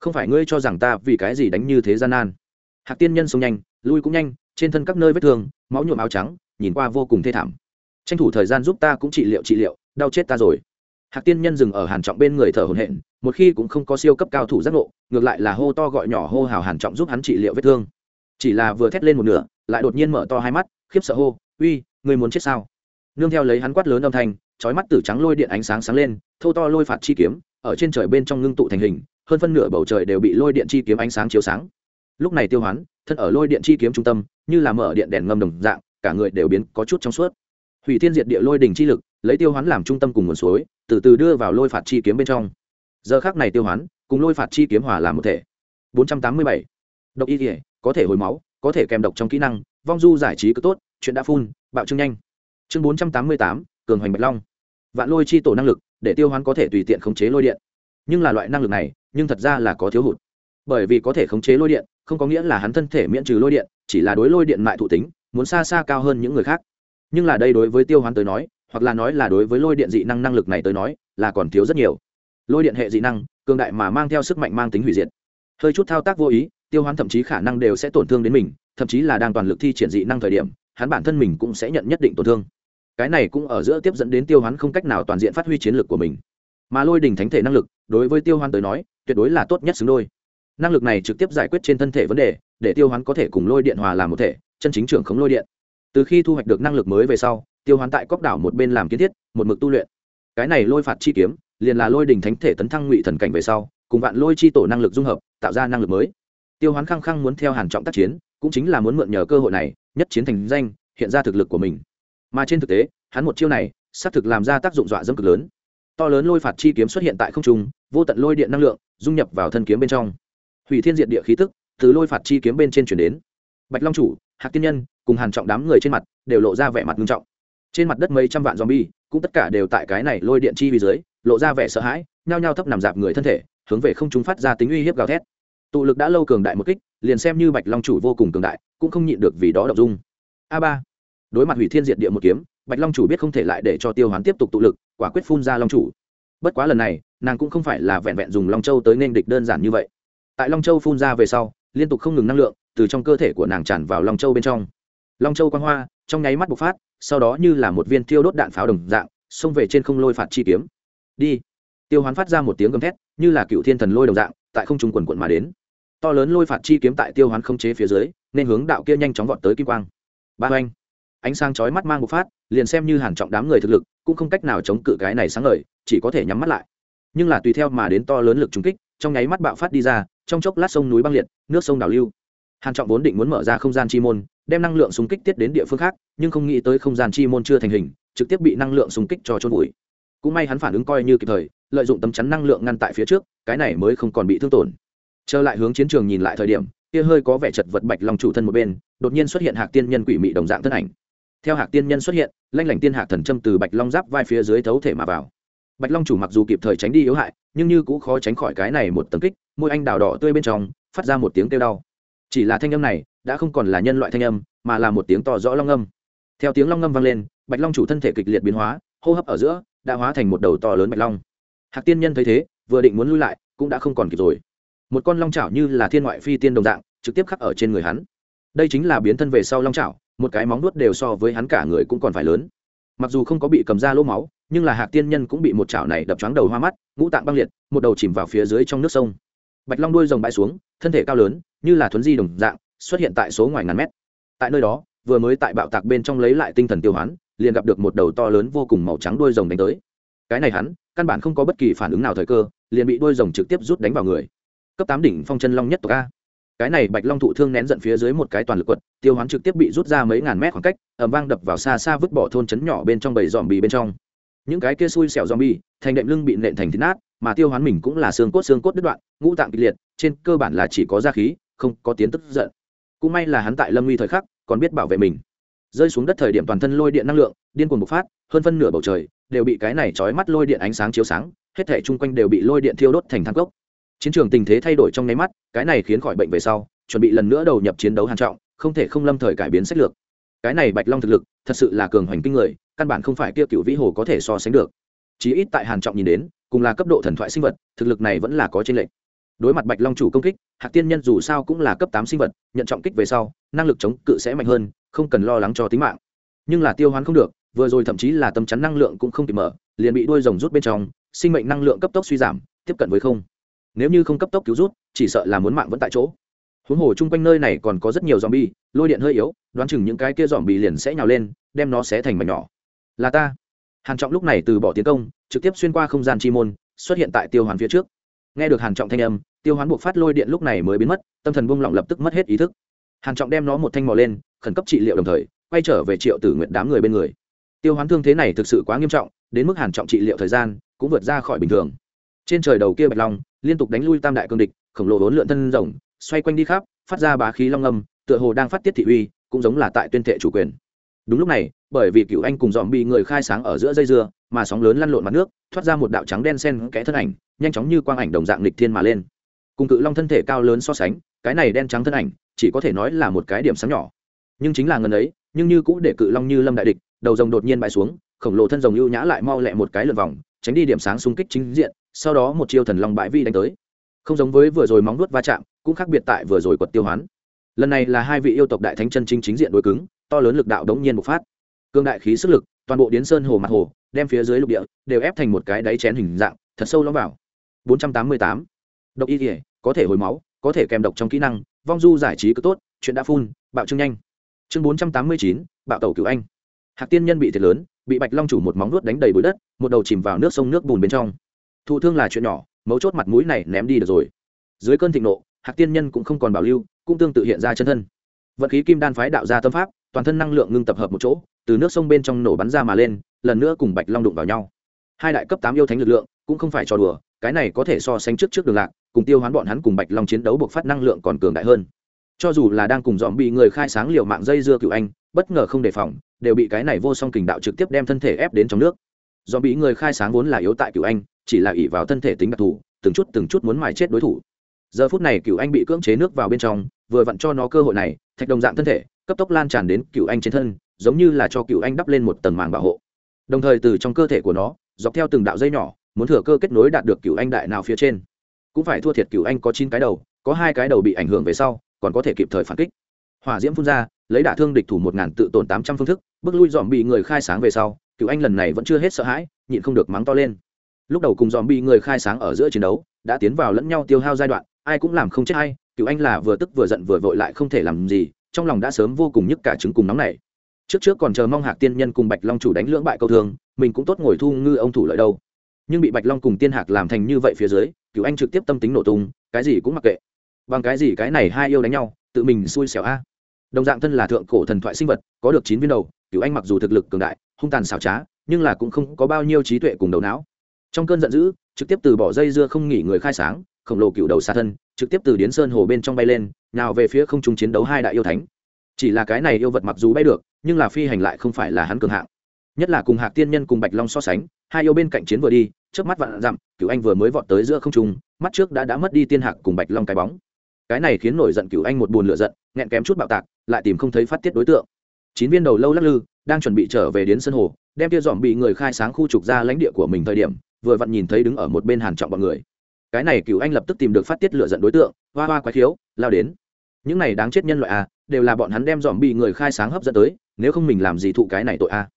Không phải ngươi cho rằng ta vì cái gì đánh như thế gian nan. Hạc tiên nhân sống nhanh, lui cũng nhanh, trên thân các nơi vết thương, máu nhuộm áo trắng, nhìn qua vô cùng thê thảm. Tranh thủ thời gian giúp ta cũng trị liệu trị liệu, đau chết ta rồi. Hạc tiên nhân dừng ở hàn trọng bên người thở hổn hển, một khi cũng không có siêu cấp cao thủ giác ngộ, ngược lại là hô to gọi nhỏ hô hào hàn trọng giúp hắn trị liệu vết thương. Chỉ là vừa thét lên một nửa, lại đột nhiên mở to hai mắt, khiếp sợ hô, uy, ngươi muốn chết sao? Nương theo lấy hắn quát lớn âm thanh chói mắt tử trắng lôi điện ánh sáng sáng lên thô to lôi phạt chi kiếm ở trên trời bên trong ngưng tụ thành hình hơn phân nửa bầu trời đều bị lôi điện chi kiếm ánh sáng chiếu sáng. Lúc này tiêu hoán thân ở lôi điện chi kiếm trung tâm như là mở điện đèn ngâm đồng dạng cả người đều biến có chút trong suốt. Hủy thiên diệt địa lôi đỉnh chi lực lấy tiêu hoán làm trung tâm cùng nguồn suối từ từ đưa vào lôi phạt chi kiếm bên trong. Giờ khác này tiêu hoán cùng lôi phạt chi kiếm hòa làm một thể. 487. độc y thể có thể hồi máu có thể kèm độc trong kỹ năng vong du giải trí cứ tốt chuyện đã phun bạo trương nhanh. Chương 488, cường hoành bạch long. Vạn lôi chi tổ năng lực, để tiêu hoán có thể tùy tiện khống chế lôi điện. Nhưng là loại năng lực này, nhưng thật ra là có thiếu hụt. Bởi vì có thể khống chế lôi điện, không có nghĩa là hắn thân thể miễn trừ lôi điện, chỉ là đối lôi điện mại thụ tính, muốn xa xa cao hơn những người khác. Nhưng là đây đối với tiêu hoán tới nói, hoặc là nói là đối với lôi điện dị năng năng lực này tới nói, là còn thiếu rất nhiều. Lôi điện hệ dị năng, cường đại mà mang theo sức mạnh mang tính hủy diệt. Hơi chút thao tác vô ý, tiêu hoán thậm chí khả năng đều sẽ tổn thương đến mình, thậm chí là đang toàn lực thi triển dị năng thời điểm, hắn bản thân mình cũng sẽ nhận nhất định tổn thương cái này cũng ở giữa tiếp dẫn đến tiêu hoán không cách nào toàn diện phát huy chiến lược của mình. Mà lôi đình thánh thể năng lực, đối với tiêu hoán tới nói, tuyệt đối là tốt nhất xứng đôi. Năng lực này trực tiếp giải quyết trên thân thể vấn đề, để tiêu hoán có thể cùng lôi điện hòa làm một thể, chân chính trưởng khống lôi điện. Từ khi thu hoạch được năng lực mới về sau, tiêu hoán tại cốc đảo một bên làm kiến thiết, một mực tu luyện. Cái này lôi phạt chi kiếm, liền là lôi đình thánh thể tấn thăng ngụy thần cảnh về sau, cùng vạn lôi chi tổ năng lực dung hợp, tạo ra năng lực mới. Tiêu hoán khăng khăng muốn theo hàn trọng tác chiến, cũng chính là muốn mượn nhờ cơ hội này, nhất chiến thành danh, hiện ra thực lực của mình mà trên thực tế, hắn một chiêu này, xác thực làm ra tác dụng dọa dẫm cực lớn. To lớn lôi phạt chi kiếm xuất hiện tại không trung, vô tận lôi điện năng lượng, dung nhập vào thân kiếm bên trong. Hủy thiên diện địa khí tức, từ lôi phạt chi kiếm bên trên chuyển đến. Bạch long chủ, hạc tiên nhân, cùng hàn trọng đám người trên mặt, đều lộ ra vẻ mặt nghiêm trọng. Trên mặt đất mấy trăm vạn zombie, cũng tất cả đều tại cái này lôi điện chi vì dưới, lộ ra vẻ sợ hãi, nhao nhao thấp nằm dạp người thân thể, hướng về không chúng phát ra tính uy hiếp gào thét. Tụ lực đã lâu cường đại một kích, liền xem như bạch long chủ vô cùng cường đại, cũng không nhịn được vì đó đậu dung. A ba đối mặt hủy thiên diệt địa một kiếm, bạch long chủ biết không thể lại để cho tiêu hoán tiếp tục tụ lực, quả quyết phun ra long chủ. Bất quá lần này, nàng cũng không phải là vẹn vẹn dùng long châu tới nên địch đơn giản như vậy. Tại long châu phun ra về sau, liên tục không ngừng năng lượng từ trong cơ thể của nàng tràn vào long châu bên trong. Long châu quang hoa, trong nháy mắt bộc phát, sau đó như là một viên tiêu đốt đạn pháo đồng dạng, xông về trên không lôi phạt chi kiếm. Đi. Tiêu hoán phát ra một tiếng gầm thét, như là cựu thiên thần lôi đồng dạng, tại không trung quần quận mà đến. To lớn lôi phạt chi kiếm tại tiêu hoán không chế phía dưới, nên hướng đạo kia nhanh chóng vọt tới kim quang. Ba oanh ánh sáng chói mắt mang một phát, liền xem như hàn trọng đám người thực lực, cũng không cách nào chống cự cái này sáng ngời, chỉ có thể nhắm mắt lại. Nhưng là tùy theo mà đến to lớn lực trùng kích, trong nháy mắt bạo phát đi ra, trong chốc lát sông núi băng liệt, nước sông đảo lưu. Hàn trọng vốn định muốn mở ra không gian chi môn, đem năng lượng xung kích tiết đến địa phương khác, nhưng không nghĩ tới không gian chi môn chưa thành hình, trực tiếp bị năng lượng xung kích cho trôn bụi cũng may hắn phản ứng coi như kịp thời, lợi dụng tấm chắn năng lượng ngăn tại phía trước, cái này mới không còn bị thương tổn. Trở lại hướng chiến trường nhìn lại thời điểm, kia hơi có vẻ chật vật bạch long chủ thân một bên, đột nhiên xuất hiện hạc tiên nhân quỷ mị đồng dạng thân ảnh theo hạc tiên nhân xuất hiện, lanh lảnh tiên hạc thần châm từ bạch long giáp vai phía dưới thấu thể mà vào. Bạch long chủ mặc dù kịp thời tránh đi yếu hại, nhưng như cũng khó tránh khỏi cái này một tầng kích, môi anh đào đỏ tươi bên trong, phát ra một tiếng kêu đau. Chỉ là thanh âm này, đã không còn là nhân loại thanh âm, mà là một tiếng to rõ long âm. Theo tiếng long ngâm vang lên, bạch long chủ thân thể kịch liệt biến hóa, hô hấp ở giữa, đã hóa thành một đầu to lớn bạch long. Hạc tiên nhân thấy thế, vừa định muốn lui lại, cũng đã không còn kịp rồi. Một con long chảo như là thiên ngoại phi tiên đồng dạng, trực tiếp khắc ở trên người hắn. Đây chính là biến thân về sau long chảo một cái móng nuốt đều so với hắn cả người cũng còn phải lớn. Mặc dù không có bị cầm ra lỗ máu, nhưng là hạc tiên nhân cũng bị một chảo này đập choáng đầu hoa mắt, ngũ tạng băng liệt, một đầu chìm vào phía dưới trong nước sông. Bạch long đuôi rồng bãi xuống, thân thể cao lớn, như là thuấn di đồng dạng, xuất hiện tại số ngoài ngàn mét. Tại nơi đó, vừa mới tại bạo tạc bên trong lấy lại tinh thần tiêu hoán, liền gặp được một đầu to lớn vô cùng màu trắng đuôi rồng đánh tới. Cái này hắn, căn bản không có bất kỳ phản ứng nào thời cơ, liền bị đuôi rồng trực tiếp rút đánh vào người. Cấp tám đỉnh phong chân long nhất tộc a cái này bạch long thụ thương nén giận phía dưới một cái toàn lực quật, tiêu hoán trực tiếp bị rút ra mấy ngàn mét khoảng cách ẩm vang đập vào xa xa vứt bỏ thôn trấn nhỏ bên trong bầy dòm bì bên trong. Những cái kia xui xẻo dòm bì thành đệm lưng bị nện thành thịt nát, mà tiêu hoán mình cũng là xương cốt xương cốt đứt đoạn, ngũ tạng kịch liệt, trên cơ bản là chỉ có da khí, không có tiến tức giận. Cũng may là hắn tại lâm nguy thời khắc, còn biết bảo vệ mình. Rơi xuống đất thời điểm toàn thân lôi điện năng lượng, điên cuồng bộc phát, hơn phân nửa bầu trời đều bị cái này trói mắt lôi điện ánh sáng chiếu sáng, hết thể chung quanh đều bị lôi điện thiêu đốt thành thang cốc chiến trường tình thế thay đổi trong nháy mắt, cái này khiến khỏi bệnh về sau, chuẩn bị lần nữa đầu nhập chiến đấu hàn trọng, không thể không lâm thời cải biến sách lược. Cái này bạch long thực lực, thật sự là cường hoành kinh người, căn bản không phải kia cựu vĩ hồ có thể so sánh được. Chí ít tại hàn trọng nhìn đến, cùng là cấp độ thần thoại sinh vật, thực lực này vẫn là có trên lệnh đối mặt bạch long chủ công kích, hạc tiên nhân dù sao cũng là cấp tám sinh vật, nhận trọng kích về sau, năng lực chống cự sẽ mạnh hơn, không cần lo lắng cho tính mạng. Nhưng là tiêu hoán không được, vừa rồi thậm chí là tâm chắn năng lượng cũng không kịp mở, liền bị đuôi rồng rút bên trong, sinh mệnh năng lượng cấp tốc suy giảm, tiếp cận với không nếu như không cấp tốc cứu rút, chỉ sợ là muốn mạng vẫn tại chỗ. Huống hồ chung quanh nơi này còn có rất nhiều dòm bi lôi điện hơi yếu, đoán chừng những cái kia dòm bi liền sẽ nhào lên, đem nó xé thành mảnh nhỏ. Là ta. Hàn trọng lúc này từ bỏ tiến công, trực tiếp xuyên qua không gian chi môn, xuất hiện tại tiêu hoán phía trước. Nghe được hàn trọng thanh âm, tiêu hoán buộc phát lôi điện lúc này mới biến mất, tâm thần buông lỏng lập tức mất hết ý thức. Hàn trọng đem nó một thanh mò lên, khẩn cấp trị liệu đồng thời, quay trở về triệu tử nguyện đám người bên người. Tiêu hoán thương thế này thực sự quá nghiêm trọng, đến mức hàn trọng trị liệu thời gian cũng vượt ra khỏi bình thường. Trên trời đầu kia bạch long liên tục đánh lui tam đại cương địch, khổng lồ vốn lượn thân rồng, xoay quanh đi khắp, phát ra bá khí long âm, tựa hồ đang phát tiết thị uy, cũng giống là tại tuyên thệ chủ quyền. Đúng lúc này, bởi vì cựu anh cùng dòm bị người khai sáng ở giữa dây dưa, mà sóng lớn lăn lộn mặt nước, thoát ra một đạo trắng đen sen kẽ thân ảnh, nhanh chóng như quang ảnh đồng dạng lịch thiên mà lên. Cùng cự long thân thể cao lớn so sánh, cái này đen trắng thân ảnh, chỉ có thể nói là một cái điểm sáng nhỏ. Nhưng chính là ngần ấy, nhưng như cũng để cự long như lâm đại địch, đầu rồng đột nhiên bại xuống, khổng lồ thân rồng ưu nhã lại mau lẹ một cái lượt vòng, tránh đi điểm sáng xung kích chính diện sau đó một chiêu thần long bãi vi đánh tới. Không giống với vừa rồi móng nuốt va chạm cũng khác biệt tại vừa rồi quật tiêu hoán. Lần này là hai vị yêu tộc đại thánh chân chính chính diện đối cứng to lớn lực đạo đống nhiên bộc phát. Cương đại khí sức lực toàn bộ điến sơn hồ mặt hồ đem phía dưới lục địa đều ép thành một cái đáy chén hình dạng thật sâu lõm vào. 488. độc y thể có thể hồi máu có thể kèm độc trong kỹ năng vong du giải trí cứ tốt chuyện đã phun bạo trương nhanh. Chương 489, bạo tàu cửu anh. Hạc tiên nhân bị thiệt lớn bị bạch long chủ một móng nuốt đánh đầy bụi đất một đầu chìm vào nước sông nước bùn bên trong thụ thương là chuyện nhỏ, mấu chốt mặt mũi này ném đi được rồi. Dưới cơn thịnh nộ, hạc tiên nhân cũng không còn bảo lưu, cũng tương tự hiện ra chân thân. Vận khí kim đan phái đạo ra tâm pháp, toàn thân năng lượng ngưng tập hợp một chỗ, từ nước sông bên trong nổ bắn ra mà lên, lần nữa cùng bạch long đụng vào nhau. Hai đại cấp tám yêu thánh lực lượng, cũng không phải trò đùa, cái này có thể so sánh trước trước đường lạc, cùng tiêu hoán bọn hắn cùng bạch long chiến đấu buộc phát năng lượng còn cường đại hơn. Cho dù là đang cùng dòm bị người khai sáng liều mạng dây dưa cựu anh, bất ngờ không đề phòng, đều bị cái này vô song kình đạo trực tiếp đem thân thể ép đến trong nước. Dòm bị người khai sáng vốn là yếu tại cựu anh chỉ là ỷ vào thân thể tính đặc thù, từng chút từng chút muốn mài chết đối thủ. Giờ phút này cựu anh bị cưỡng chế nước vào bên trong, vừa vặn cho nó cơ hội này, thạch đồng dạng thân thể, cấp tốc lan tràn đến cựu anh trên thân, giống như là cho cựu anh đắp lên một tầng màng bảo hộ. Đồng thời từ trong cơ thể của nó, dọc theo từng đạo dây nhỏ, muốn thừa cơ kết nối đạt được cựu anh đại nào phía trên. Cũng phải thua thiệt cựu anh có chín cái đầu, có hai cái đầu bị ảnh hưởng về sau, còn có thể kịp thời phản kích. Hỏa diễm phun ra, lấy đả thương địch thủ một ngàn tự tồn tám trăm phương thức, bước lui dòm bị người khai sáng về sau, cựu anh lần này vẫn chưa hết sợ hãi, nhịn không được mắng to lên lúc đầu cùng dòm bị người khai sáng ở giữa chiến đấu, đã tiến vào lẫn nhau tiêu hao giai đoạn, ai cũng làm không chết hay cựu anh là vừa tức vừa giận vừa vội lại không thể làm gì, trong lòng đã sớm vô cùng nhức cả trứng cùng nóng này trước trước còn chờ mong hạc tiên nhân cùng bạch long chủ đánh lưỡng bại câu thường, mình cũng tốt ngồi thu ngư ông thủ lợi đâu. Nhưng bị bạch long cùng tiên hạc làm thành như vậy phía dưới, cựu anh trực tiếp tâm tính nổ tung, cái gì cũng mặc kệ. Bằng cái gì cái này hai yêu đánh nhau, tự mình xui xẻo a. Đồng dạng thân là thượng cổ thần thoại sinh vật, có được chín viên đầu, cựu anh mặc dù thực lực cường đại, hung tàn xảo trá, nhưng là cũng không có bao nhiêu trí tuệ cùng đầu não trong cơn giận dữ, trực tiếp từ bỏ dây dưa không nghỉ người khai sáng, khổng lồ cựu đầu xa thân, trực tiếp từ điến sơn hồ bên trong bay lên nào về phía không trung chiến đấu hai đại yêu thánh. Chỉ là cái này yêu vật mặc dù bay được, nhưng là phi hành lại không phải là hắn cường hạng. Nhất là cùng hạc tiên nhân cùng bạch long so sánh, hai yêu bên cạnh chiến vừa đi trước mắt vạn dặm, cựu anh vừa mới vọt tới giữa không trung, mắt trước đã đã mất đi tiên hạc cùng bạch long cái bóng. Cái này khiến nổi giận cựu anh một buồn lửa giận, nghẹn kém chút bạo tạc, lại tìm không thấy phát tiết đối tượng. Chín viên đầu lâu lắc lư, đang chuẩn bị trở về đến sân hồ, đem tia dòm bị người khai sáng khu trục ra lãnh địa của mình thời điểm vừa vặn nhìn thấy đứng ở một bên hàn trọng bọn người. Cái này cựu anh lập tức tìm được phát tiết lựa giận đối tượng hoa hoa quái khiếu lao đến. Những này đáng chết nhân loại à, đều là bọn hắn đem dòm bị người khai sáng hấp dẫn tới nếu không mình làm gì thụ cái này tội à.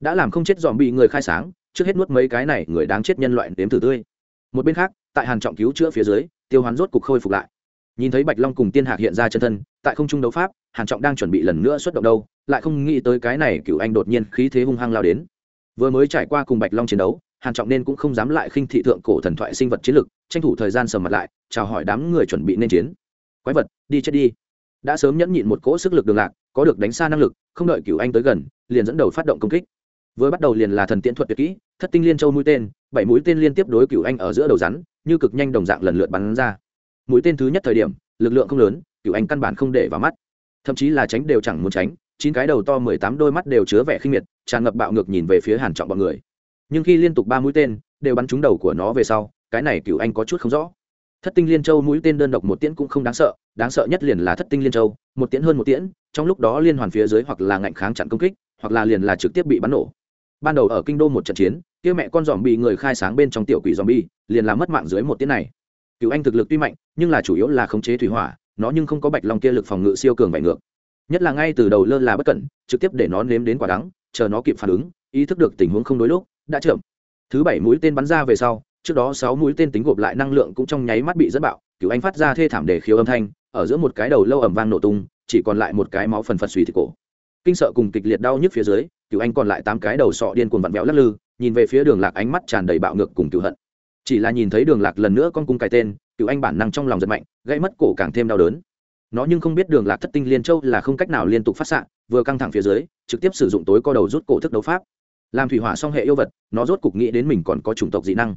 đã làm không chết dòm bị người khai sáng trước hết nuốt mấy cái này người đáng chết nhân loại đếm thử tươi. Một bên khác tại hàn trọng cứu chữa phía dưới tiêu hoán rốt cục khôi phục lại. Nhìn thấy bạch long cùng tiên hạc hiện ra chân thân tại không trung đấu pháp hàn trọng đang chuẩn bị lần nữa xuất động đâu lại không nghĩ tới cái này cựu anh đột nhiên khí thế hung hăng lao đến. Vừa mới trải qua cùng bạch long chiến đấu hàn trọng nên cũng không dám lại khinh thị thượng cổ thần thoại sinh vật chiến lực tranh thủ thời gian sầm mặt lại, chào hỏi đám người chuẩn bị nên chiến. Quái vật, đi chết đi. Đã sớm nhẫn nhịn một cỗ sức lực đường lạc, có được đánh xa năng lực, không đợi cửu anh tới gần, liền dẫn đầu phát động công kích. Vừa bắt đầu liền là thần tiễn thuật tuyệt kỹ, thất tinh liên châu mũi tên, bảy mũi tên liên tiếp đối cửu anh ở giữa đầu rắn, như cực nhanh đồng dạng lần lượt bắn ra. Mũi tên thứ nhất thời điểm, lực lượng không lớn, cửu anh căn bản không để vào mắt. Thậm chí là tránh đều chẳng muốn tránh, chín cái đầu to mười tám đôi mắt đều chứa vẻ khinh miệt, tràn ngập bạo ngược nhìn về phía hàn trọng bọn người nhưng khi liên tục ba mũi tên đều bắn trúng đầu của nó về sau, cái này cựu anh có chút không rõ. Thất tinh liên châu mũi tên đơn độc một tiễn cũng không đáng sợ đáng sợ nhất liền là thất tinh liên châu, một tiễn hơn một tiễn, trong lúc đó liên hoàn phía dưới hoặc là ngạnh kháng chặn công kích, hoặc là liền là trực tiếp bị bắn nổ. Ban đầu ở kinh đô một trận chiến, kia mẹ con dòm bị người khai sáng bên trong tiểu quỷ dòm bi liền là mất mạng dưới một tiễn này. Cựu anh thực lực tuy mạnh, nhưng là chủ yếu là khống chế thủy hỏa, nó nhưng không có bạch long kia lực phòng ngự siêu cường vải ngược. Nhất là ngay từ đầu lơ là bất cẩn, trực tiếp để nó nếm đến quả đắng, chờ nó kịp phản ứng ý thức được tình huống không đối lúc, đã chậm. Thứ bảy mũi tên bắn ra về sau, trước đó sáu mũi tên tính gộp lại năng lượng cũng trong nháy mắt bị dẫn bạo cựu anh phát ra thê thảm để khiếu âm thanh, ở giữa một cái đầu lâu ẩm vang nổ tung, chỉ còn lại một cái máu phần phật suy thịt cổ. Kinh sợ cùng kịch liệt đau nhức phía dưới cựu anh còn lại tám cái đầu sọ điên cuồng vặn vẹo lắc lư, nhìn về phía đường lạc ánh mắt tràn đầy bạo ngược cùng cựu hận. Chỉ là nhìn thấy đường lạc lần nữa con cung cái tên, cựu anh bản năng trong lòng giật mạnh gây mất cổ càng thêm đau đớn. Nó nhưng không biết đường lạc thất tinh liên châu là không cách nào liên tục phát xạ, vừa căng thẳng phía dưới, trực tiếp sử dụng tối co đầu rút cổ thức đấu pháp làm thủy hỏa song hệ yêu vật, nó rốt cục nghĩ đến mình còn có chủng tộc dị năng.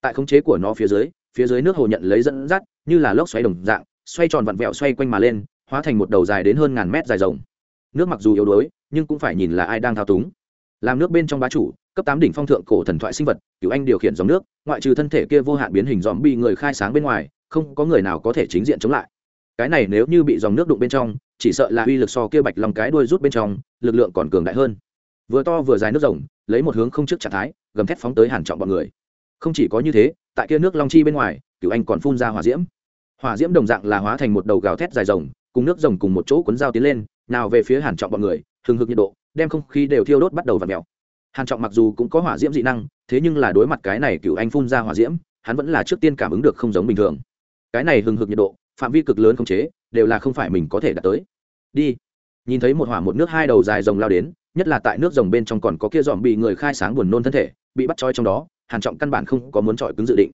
Tại khống chế của nó phía dưới phía dưới nước hồ nhận lấy dẫn dắt, như là lốc xoáy đồng dạng, xoay tròn vặn vẹo xoay quanh mà lên, hóa thành một đầu dài đến hơn ngàn mét dài rộng nước mặc dù yếu đuối, nhưng cũng phải nhìn là ai đang thao túng. Làm nước bên trong bá chủ, cấp tám đỉnh phong thượng cổ thần thoại sinh vật cựu anh điều khiển dòng nước, ngoại trừ thân thể kia vô hạn biến hình dòm bị người khai sáng bên ngoài, không có người nào có thể chính diện chống lại. Cái này nếu như bị dòng nước đụng bên trong, chỉ sợ là uy lực so kia bạch lòng cái đuôi rút bên trong, lực lượng còn cường đại hơn vừa to vừa dài nước rồng, lấy một hướng không trước trạng thái, gầm thét phóng tới hàn trọng bọn người. Không chỉ có như thế, tại kia nước long chi bên ngoài, cửu anh còn phun ra hỏa diễm. Hỏa diễm đồng dạng là hóa thành một đầu gào thét dài rồng, cùng nước rồng cùng một chỗ cuốn dao tiến lên, nào về phía hàn trọng bọn người, hừng hực nhiệt độ, đem không khí đều thiêu đốt bắt đầu và mèo. Hàn trọng mặc dù cũng có hỏa diễm dị năng, thế nhưng là đối mặt cái này cửu anh phun ra hỏa diễm, hắn vẫn là trước tiên cảm ứng được không giống bình thường. Cái này hừng hực nhiệt độ, phạm vi cực lớn không chế, đều là không phải mình có thể đạt tới. Đi. Nhìn thấy một hỏa một nước hai đầu dài rồng lao đến nhất là tại nước rồng bên trong còn có kia dòm bị người khai sáng buồn nôn thân thể, bị bắt trói trong đó, hàn trọng căn bản không có muốn trọi cứng dự định.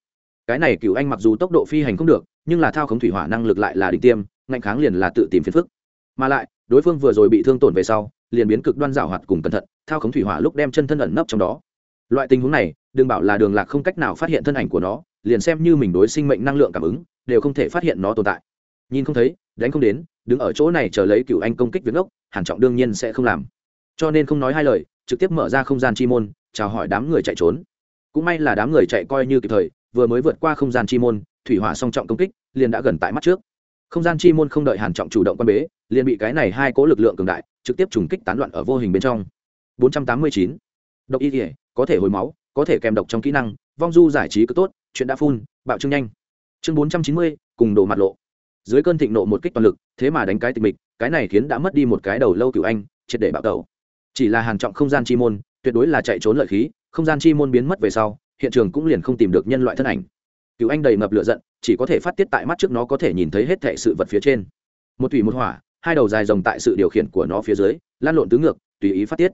Cái này cựu anh mặc dù tốc độ phi hành không được, nhưng là thao khống thủy hỏa năng lực lại là đỉnh tiêm, ngạnh kháng liền là tự tìm phiền phức. Mà lại, đối phương vừa rồi bị thương tổn về sau, liền biến cực đoan dảo hoạt cùng cẩn thận, thao khống thủy hỏa lúc đem chân thân ẩn nấp trong đó. Loại tình huống này, đừng bảo là đường lạc không cách nào phát hiện thân ảnh của nó, liền xem như mình đối sinh mệnh năng lượng cảm ứng, đều không thể phát hiện nó tồn tại. Nhìn không thấy, đánh không đến, đứng ở chỗ này chờ lấy cựu anh công kích việc ốc hàn trọng đương nhiên sẽ không làm cho nên không nói hai lời trực tiếp mở ra không gian chi môn chào hỏi đám người chạy trốn. Cũng may là đám người chạy coi như kịp thời vừa mới vượt qua không gian chi môn thủy hỏa song trọng công kích liền đã gần tại mắt trước. Không gian chi môn không đợi hàn trọng chủ động quan bế liền bị cái này hai cố lực lượng cường đại trực tiếp trùng kích tán loạn ở vô hình bên trong. 489. độc y thể có thể hồi máu có thể kèm độc trong kỹ năng vong du giải trí cứ tốt chuyện đã phun bạo trương nhanh. Chương 490, cùng đồ mặt lộ. Dưới cơn thịnh nộ một kích toàn lực thế mà đánh cái tịch mịch cái này khiến đã mất đi một cái đầu lâu cửu anh triệt để bạo tẩu chỉ là hàn trọng không gian chi môn, tuyệt đối là chạy trốn lợi khí, không gian chi môn biến mất về sau, hiện trường cũng liền không tìm được nhân loại thân ảnh. Cửu anh đầy ngập lửa giận, chỉ có thể phát tiết tại mắt trước nó có thể nhìn thấy hết thảy sự vật phía trên. Một thủy một hỏa, hai đầu dài rồng tại sự điều khiển của nó phía dưới, lan lộn tứ ngược, tùy ý phát tiết.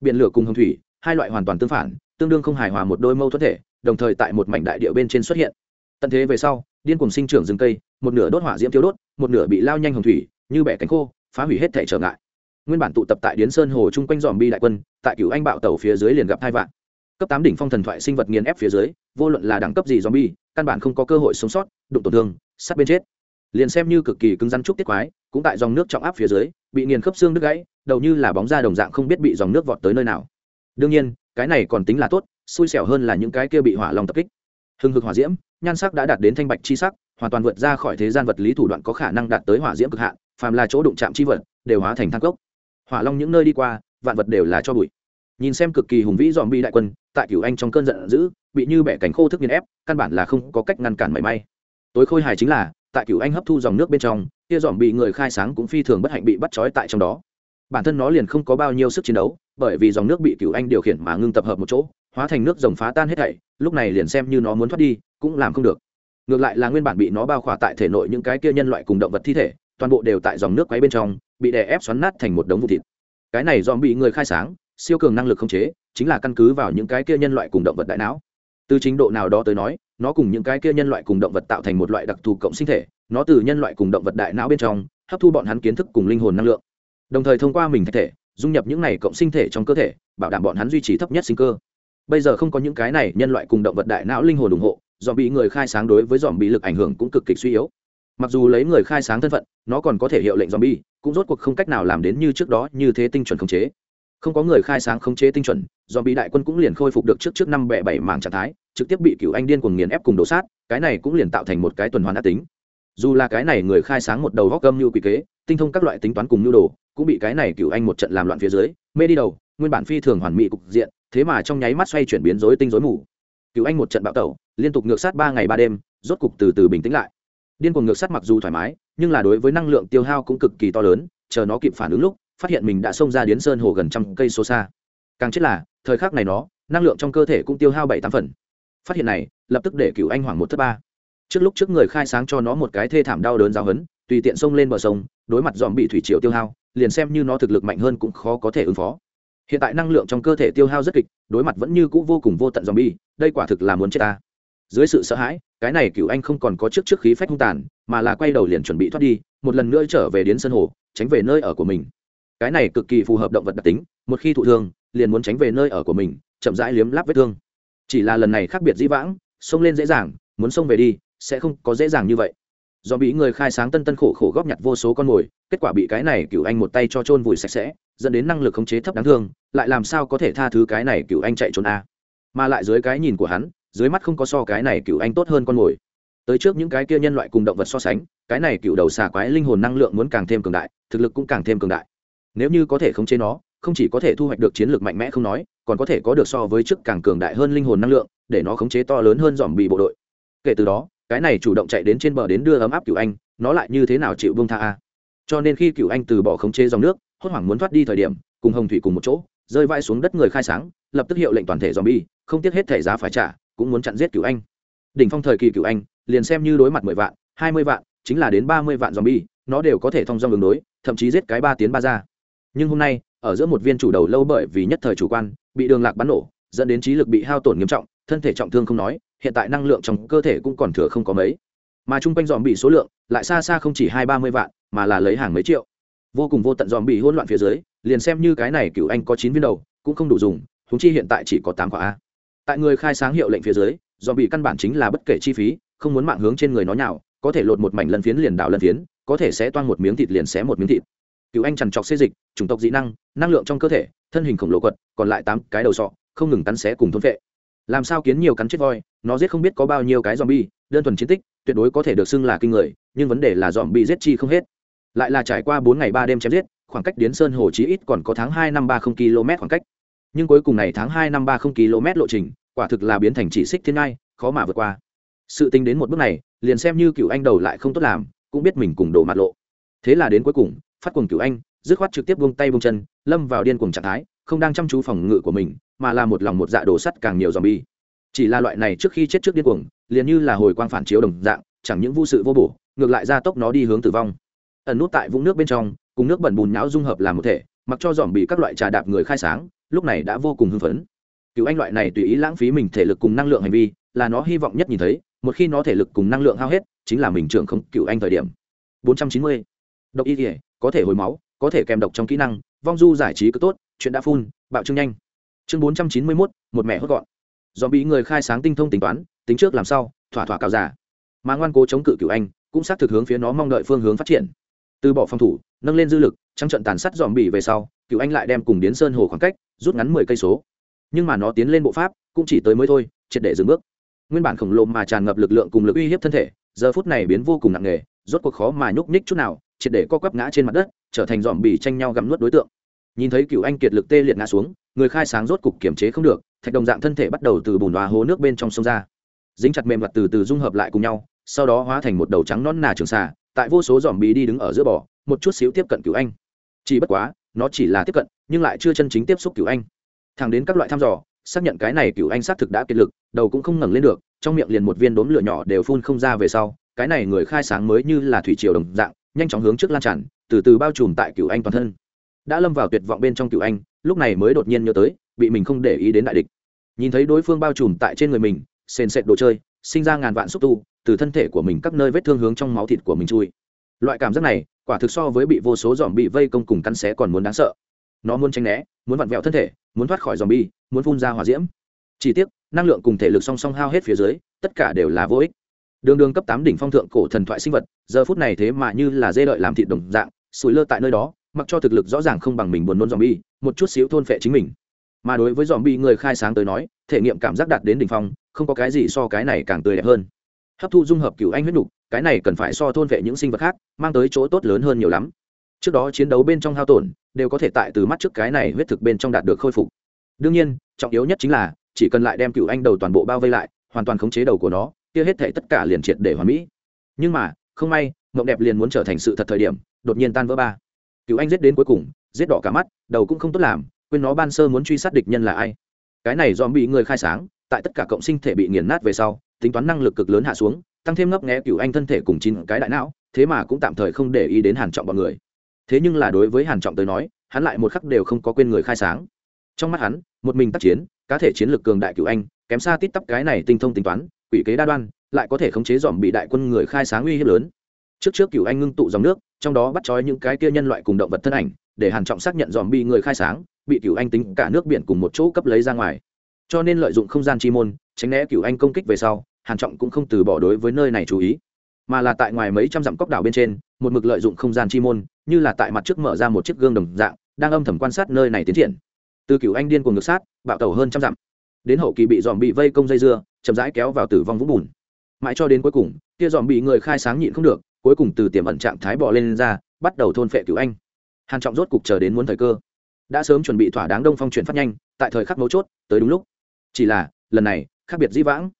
Biển lửa cùng hồng thủy, hai loại hoàn toàn tương phản, tương đương không hài hòa một đôi mâu thuẫn thể, đồng thời tại một mảnh đại địa bên trên xuất hiện. Tận thế về sau, điên cùng sinh trưởng rừng cây, một nửa đốt hỏa diễm thiếu đốt, một nửa bị lao nhanh hồng thủy, như bẻ cánh khô, phá hủy hết thể trở ngại nguyên bản tụ tập tại điến sơn hồ chung quanh dòm bi đại quân, tại cửu anh bạo tàu phía dưới liền gặp hai vạn. Cấp tám đỉnh phong thần thoại sinh vật nghiền ép phía dưới, vô luận là đẳng cấp gì dòm bi căn bản không có cơ hội sống sót, đụng tổn thương, sát bên chết. Liền xem như cực kỳ cứng rắn trúc tiết quái, cũng tại dòng nước trọng áp phía dưới, bị nghiền khớp xương đứt gãy, đầu như là bóng da đồng dạng không biết bị dòng nước vọt tới nơi nào. Đương nhiên, cái này còn tính là tốt, xui xẻo hơn là những cái kia bị hỏa lòng tập kích. Hừng hực hỏa diễm, nhan sắc đã đạt đến thanh bạch chi sắc, hoàn toàn vượt ra khỏi thế gian vật lý thủ đoạn có khả năng đạt tới hỏa diễm cực hạn, phàm là chỗ đụng chạm chi vật, đều hóa thành thang cốc hỏa long những nơi đi qua, vạn vật đều là cho bụi. Nhìn xem cực kỳ hùng vĩ dòm bi đại quân, tại cửu anh trong cơn giận dữ, bị như bẻ cánh khô thức nghiền ép, căn bản là không có cách ngăn cản mảy may. Tối khôi hài chính là, tại cửu anh hấp thu dòng nước bên trong, kia dòm bị người khai sáng cũng phi thường bất hạnh bị bắt trói tại trong đó. Bản thân nó liền không có bao nhiêu sức chiến đấu, bởi vì dòng nước bị cửu anh điều khiển mà ngưng tập hợp một chỗ, hóa thành nước rồng phá tan hết thảy, lúc này liền xem như nó muốn thoát đi, cũng làm không được. Ngược lại là nguyên bản bị nó bao khỏa tại thể nội những cái kia nhân loại cùng động vật thi thể, toàn bộ đều tại dòng nước quấy bên trong bị đè ép xoắn nát thành một đống vụ thịt. Cái này dòm bị người khai sáng, siêu cường năng lực không chế, chính là căn cứ vào những cái kia nhân loại cùng động vật đại não. Từ chính độ nào đó tới nói, nó cùng những cái kia nhân loại cùng động vật tạo thành một loại đặc thù cộng sinh thể, nó từ nhân loại cùng động vật đại não bên trong, hấp thu bọn hắn kiến thức cùng linh hồn năng lượng. Đồng thời thông qua mình thể, dung nhập những này cộng sinh thể trong cơ thể, bảo đảm bọn hắn duy trì thấp nhất sinh cơ. Bây giờ không có những cái này nhân loại cùng động vật đại não linh hồn ủng hộ dòm bị người khai sáng đối với dòm bị lực ảnh hưởng cũng cực kịch suy yếu. Mặc dù lấy người khai sáng thân phận, nó còn có thể hiệu lệnh dòm bi cũng rốt cuộc không cách nào làm đến như trước đó như thế tinh chuẩn khống chế. Không có người khai sáng khống chế tinh chuẩn, do bị đại quân cũng liền khôi phục được trước trước năm bẻ bảy mảng trạng thái, trực tiếp bị cựu anh điên cuồng nghiền ép cùng đổ sát, cái này cũng liền tạo thành một cái tuần hoàn đã tính. Dù là cái này người khai sáng một đầu góc gâm như quỷ kế, tinh thông các loại tính toán cùng nhu đồ, cũng bị cái này cựu anh một trận làm loạn phía dưới, mê đi đầu, nguyên bản phi thường hoàn mỹ cục diện, thế mà trong nháy mắt xoay chuyển biến rối tinh rối mù. Cựu anh một trận bạo tẩu, liên tục ngược sát ba ngày ba đêm, rốt cục từ từ bình tĩnh lại điên cuồng ngược sát mặc dù thoải mái, nhưng là đối với năng lượng tiêu hao cũng cực kỳ to lớn, chờ nó kịp phản ứng lúc, phát hiện mình đã xông ra đến sơn hồ gần trăm cây số xa. Càng chết là, thời khắc này nó, năng lượng trong cơ thể cũng tiêu hao bảy tám phần. Phát hiện này, lập tức để cựu anh hoảng một thất ba. Trước lúc trước người khai sáng cho nó một cái thê thảm đau đớn giáo hấn tùy tiện xông lên bờ sông, đối mặt dòm bị thủy triều tiêu hao, liền xem như nó thực lực mạnh hơn cũng khó có thể ứng phó. Hiện tại năng lượng trong cơ thể tiêu hao rất kịch, đối mặt vẫn như cũ vô cùng vô tận dòm bi, đây quả thực là muốn chết ta dưới sự sợ hãi, cái này cựu anh không còn có trước trước khí phách hung tàn, mà là quay đầu liền chuẩn bị thoát đi, một lần nữa trở về đến sân hồ, tránh về nơi ở của mình. Cái này cực kỳ phù hợp động vật đặc tính, một khi thụ thương, liền muốn tránh về nơi ở của mình, chậm rãi liếm láp vết thương. Chỉ là lần này khác biệt dĩ vãng, xông lên dễ dàng, muốn xông về đi, sẽ không có dễ dàng như vậy. Do bị người khai sáng tân tân khổ khổ góp nhặt vô số con mồi, kết quả bị cái này cựu anh một tay cho trôn vùi sạch sẽ, dẫn đến năng lực khống chế thấp đáng thương, lại làm sao có thể tha thứ cái này cựu anh chạy trốn a? Mà lại dưới cái nhìn của hắn dưới mắt không có so cái này cựu anh tốt hơn con mồi. Tới trước những cái kia nhân loại cùng động vật so sánh, cái này cựu đầu xà quái linh hồn năng lượng muốn càng thêm cường đại, thực lực cũng càng thêm cường đại. Nếu như có thể khống chế nó, không chỉ có thể thu hoạch được chiến lược mạnh mẽ không nói, còn có thể có được so với chức càng cường đại hơn linh hồn năng lượng, để nó khống chế to lớn hơn dòm bị bộ đội. Kể từ đó, cái này chủ động chạy đến trên bờ đến đưa ấm áp cựu anh, nó lại như thế nào chịu vương tha a? Cho nên khi cựu anh từ bỏ khống chế dòng nước, hốt hoảng muốn thoát đi thời điểm, cùng hồng thủy cùng một chỗ, rơi vai xuống đất người khai sáng, lập tức hiệu lệnh toàn thể dòm bi không tiếc hết thể giá phải trả cũng muốn chặn giết cựu anh. Đỉnh phong thời kỳ cựu anh, liền xem như đối mặt mười vạn, hai mươi vạn, chính là đến ba mươi vạn dòm bi nó đều có thể thông dong đường đối, thậm chí giết cái ba tiến ba ra. Nhưng hôm nay, ở giữa một viên chủ đầu lâu bởi vì nhất thời chủ quan, bị đường lạc bắn nổ, dẫn đến trí lực bị hao tổn nghiêm trọng, thân thể trọng thương không nói, hiện tại năng lượng trong cơ thể cũng còn thừa không có mấy. Mà chung quanh dòm bị số lượng lại xa xa không chỉ hai ba mươi vạn, mà là lấy hàng mấy triệu. Vô cùng vô tận dòm bị hỗn loạn phía dưới, liền xem như cái này cựu anh có chín viên đầu, cũng không đủ dùng thúng chi hiện tại chỉ có tám quả a tại người khai sáng hiệu lệnh phía dưới do bị căn bản chính là bất kể chi phí, không muốn mạng hướng trên người nó nhào, có thể lột một mảnh lân phiến liền đảo lân phiến, có thể sẽ toan một miếng thịt liền xé một miếng thịt. Cựu anh trằn trọc xê dịch, chủng tộc dị năng năng lượng trong cơ thể, thân hình khổng lồ quật, còn lại tám cái đầu sọ, không ngừng cắn xé cùng thôn vệ làm sao kiến nhiều cắn chết voi, nó giết không biết có bao nhiêu cái dòm bi đơn thuần chiến tích, tuyệt đối có thể được xưng là kinh người, nhưng vấn đề là dòm bị giết chi không hết. Lại là trải qua bốn ngày ba đêm chém giết, khoảng cách đến sơn hồ chí ít còn có tháng hai năm ba không km khoảng cách nhưng cuối cùng này tháng hai năm ba không km lộ trình, quả thực là biến thành chỉ xích thiên ngai, khó mà vượt qua. Sự tính đến một bước này, liền xem như cựu anh đầu lại không tốt làm, cũng biết mình cùng đổ mặt lộ. Thế là đến cuối cùng, phát cuồng cựu anh, dứt khoát trực tiếp buông tay buông chân, lâm vào điên cuồng trạng thái, không đang chăm chú phòng ngự của mình, mà là một lòng một dạ đổ sắt càng nhiều dòm bi chỉ là loại này trước khi chết trước điên cuồng, liền như là hồi quang phản chiếu đồng dạng, chẳng những vô sự vô bổ, ngược lại ra tốc nó đi hướng tử vong. Ẩn nút tại vũng nước bên trong, cùng nước bẩn bùn nhão dung hợp làm một thể, mặc cho dòm bị các loại trà đạp người khai sáng lúc này đã vô cùng hưng phấn. Cựu anh loại này tùy ý lãng phí mình thể lực cùng năng lượng hành vi là nó hy vọng nhất nhìn thấy một khi nó thể lực cùng năng lượng hao hết chính là mình trưởng không cựu anh thời điểm. 490. độc y thể có thể hồi máu có thể kèm độc trong kỹ năng vong du giải trí cứ tốt chuyện đã phun bạo trương nhanh. Chương 491, một mẹ hốt gọn. Do bị người khai sáng tinh thông tính toán tính trước làm sao thỏa thỏa cào giả. Mà ngoan cố chống cự cựu anh cũng xác thực hướng phía nó mong đợi phương hướng phát triển. Từ bỏ phòng thủ nâng lên dư lực trăng trận tàn sát dòm bỉ về sau, cựu anh lại đem cùng đến sơn hồ khoảng cách, rút ngắn mười cây số. Nhưng mà nó tiến lên bộ pháp, cũng chỉ tới mới thôi, triệt để dừng bước. Nguyên bản khổng lồ mà tràn ngập lực lượng cùng lực uy hiếp thân thể, giờ phút này biến vô cùng nặng nề, rốt cuộc khó mà nhúc nhích chút nào, triệt để co quắp ngã trên mặt đất, trở thành dòm bỉ tranh nhau gặm nuốt đối tượng. Nhìn thấy cựu anh kiệt lực tê liệt ngã xuống, người khai sáng rốt cục kiểm chế không được, thạch đồng dạng thân thể bắt đầu từ bùn đoá hố nước bên trong sông ra. Dính chặt mềm mặt từ từ dung hợp lại cùng nhau, sau đó hóa thành một đầu trắng non nà trường xà, tại vô số dòm bỉ đi đứng ở giữa bò, một chút xíu tiếp cận cựu anh chỉ bất quá, nó chỉ là tiếp cận, nhưng lại chưa chân chính tiếp xúc cựu anh. Thẳng đến các loại thăm dò, xác nhận cái này cựu anh xác thực đã kiệt lực, đầu cũng không ngẩng lên được, trong miệng liền một viên đốm lửa nhỏ đều phun không ra về sau, cái này người khai sáng mới như là thủy triều đồng dạng, nhanh chóng hướng trước lan tràn, từ từ bao trùm tại cựu anh toàn thân. Đã lâm vào tuyệt vọng bên trong cựu anh, lúc này mới đột nhiên nhớ tới, bị mình không để ý đến đại địch. Nhìn thấy đối phương bao trùm tại trên người mình, sền sệt đồ chơi, sinh ra ngàn vạn xúc tu, từ thân thể của mình các nơi vết thương hướng trong máu thịt của mình chui. Loại cảm giác này quả thực so với bị vô số dòm bị vây công cùng cắn xé còn muốn đáng sợ. Nó muốn tránh né, muốn vặn vẹo thân thể, muốn thoát khỏi dòm bi, muốn phun ra hỏa diễm. Chỉ tiếc, năng lượng cùng thể lực song song hao hết phía dưới, tất cả đều là vô ích. Đường đường cấp tám đỉnh phong thượng cổ thần thoại sinh vật, giờ phút này thế mà như là dê lợi làm thịt đồng dạng, sủi lơ tại nơi đó, mặc cho thực lực rõ ràng không bằng mình buồn nôn dòm bi, một chút xíu thôn phệ chính mình. Mà đối với dòm bi người khai sáng tới nói, thể nghiệm cảm giác đạt đến đỉnh phong, không có cái gì so cái này càng tươi đẹp hơn hấp thu dung hợp cựu anh huyết đục, cái này cần phải so thôn vệ những sinh vật khác mang tới chỗ tốt lớn hơn nhiều lắm. Trước đó chiến đấu bên trong hao tổn đều có thể tại từ mắt trước cái này huyết thực bên trong đạt được khôi phục. Đương nhiên trọng yếu nhất chính là chỉ cần lại đem cựu anh đầu toàn bộ bao vây lại hoàn toàn khống chế đầu của nó kia hết thể tất cả liền triệt để hoàn mỹ. Nhưng mà không may mộng đẹp liền muốn trở thành sự thật thời điểm đột nhiên tan vỡ ba. Cựu anh giết đến cuối cùng giết đỏ cả mắt đầu cũng không tốt làm quên nó ban sơ muốn truy sát địch nhân là ai. Cái này do bị người khai sáng tại tất cả cộng sinh thể bị nghiền nát về sau tính toán năng lực cực lớn hạ xuống, tăng thêm ngấp nghé cựu anh thân thể cùng chín cái đại não, thế mà cũng tạm thời không để ý đến hàn trọng bọn người. Thế nhưng là đối với hàn trọng tới nói, hắn lại một khắc đều không có quên người khai sáng. Trong mắt hắn, một mình tác chiến, cá thể chiến lược cường đại cựu anh, kém xa tít tắp cái này tinh thông tính toán, quỷ kế đa đoan, lại có thể khống chế dòm bị đại quân người khai sáng uy hiếp lớn. Trước trước cựu anh ngưng tụ dòng nước, trong đó bắt trói những cái kia nhân loại cùng động vật thân ảnh, để hàn trọng xác nhận dòm bị người khai sáng, bị cựu anh tính cả nước biển cùng một chỗ cấp lấy ra ngoài. Cho nên lợi dụng không gian chi môn tránh né cựu anh công kích về sau hàn trọng cũng không từ bỏ đối với nơi này chú ý mà là tại ngoài mấy trăm dặm cốc đảo bên trên một mực lợi dụng không gian chi môn như là tại mặt trước mở ra một chiếc gương đồng dạng đang âm thầm quan sát nơi này tiến triển. Từ cựu anh điên cuồng ngược sát bạo tẩu hơn trăm dặm. Đến hậu kỳ bị dòm bị vây công dây dưa chậm rãi kéo vào tử vong vũng bùn. Mãi cho đến cuối cùng kia dòm bị người khai sáng nhịn không được cuối cùng từ tiềm ẩn trạng thái bò lên, lên ra bắt đầu thôn phệ cựu anh. Hàn trọng rốt cục chờ đến muốn thời cơ. Đã sớm chuẩn bị thỏa đáng đông phong chuyển phát nhanh tại thời khắc mấu chốt tới đúng lúc. Chỉ là lần này khác biệt dĩ vãng.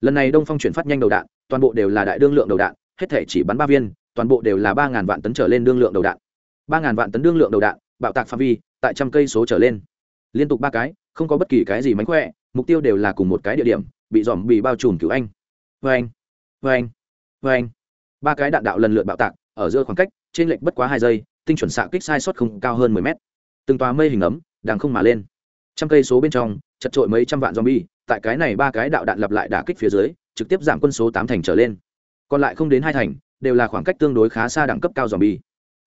Lần này đông phong chuyển phát nhanh đầu đạn, toàn bộ đều là đại đương lượng đầu đạn, hết thể chỉ bắn ba viên, toàn bộ đều là ba ngàn vạn tấn trở lên đương lượng đầu đạn. Ba ngàn vạn tấn đương lượng đầu đạn, bạo tạc phạm vi, tại trăm cây số trở lên. Liên tục ba cái, không có bất kỳ cái gì mánh khỏe, mục tiêu đều là cùng một cái địa điểm, bị dòm bị bao trùm cứu anh. Vê anh vê anh vê anh. Ba cái đạn đạo lần lượt bạo tạc, ở giữa khoảng cách, trên lệnh bất quá hai giây, tinh chuẩn xạ kích sai sót không cao hơn mười mét. Từng tòa mây hình ấm đang không mà lên. Trăm cây số bên trong, chật trội mấy trăm vạn zombie tại cái này ba cái đạo đạn lặp lại đả kích phía dưới, trực tiếp giảm quân số tám thành trở lên. Còn lại không đến hai thành, đều là khoảng cách tương đối khá xa đẳng cấp cao zombie.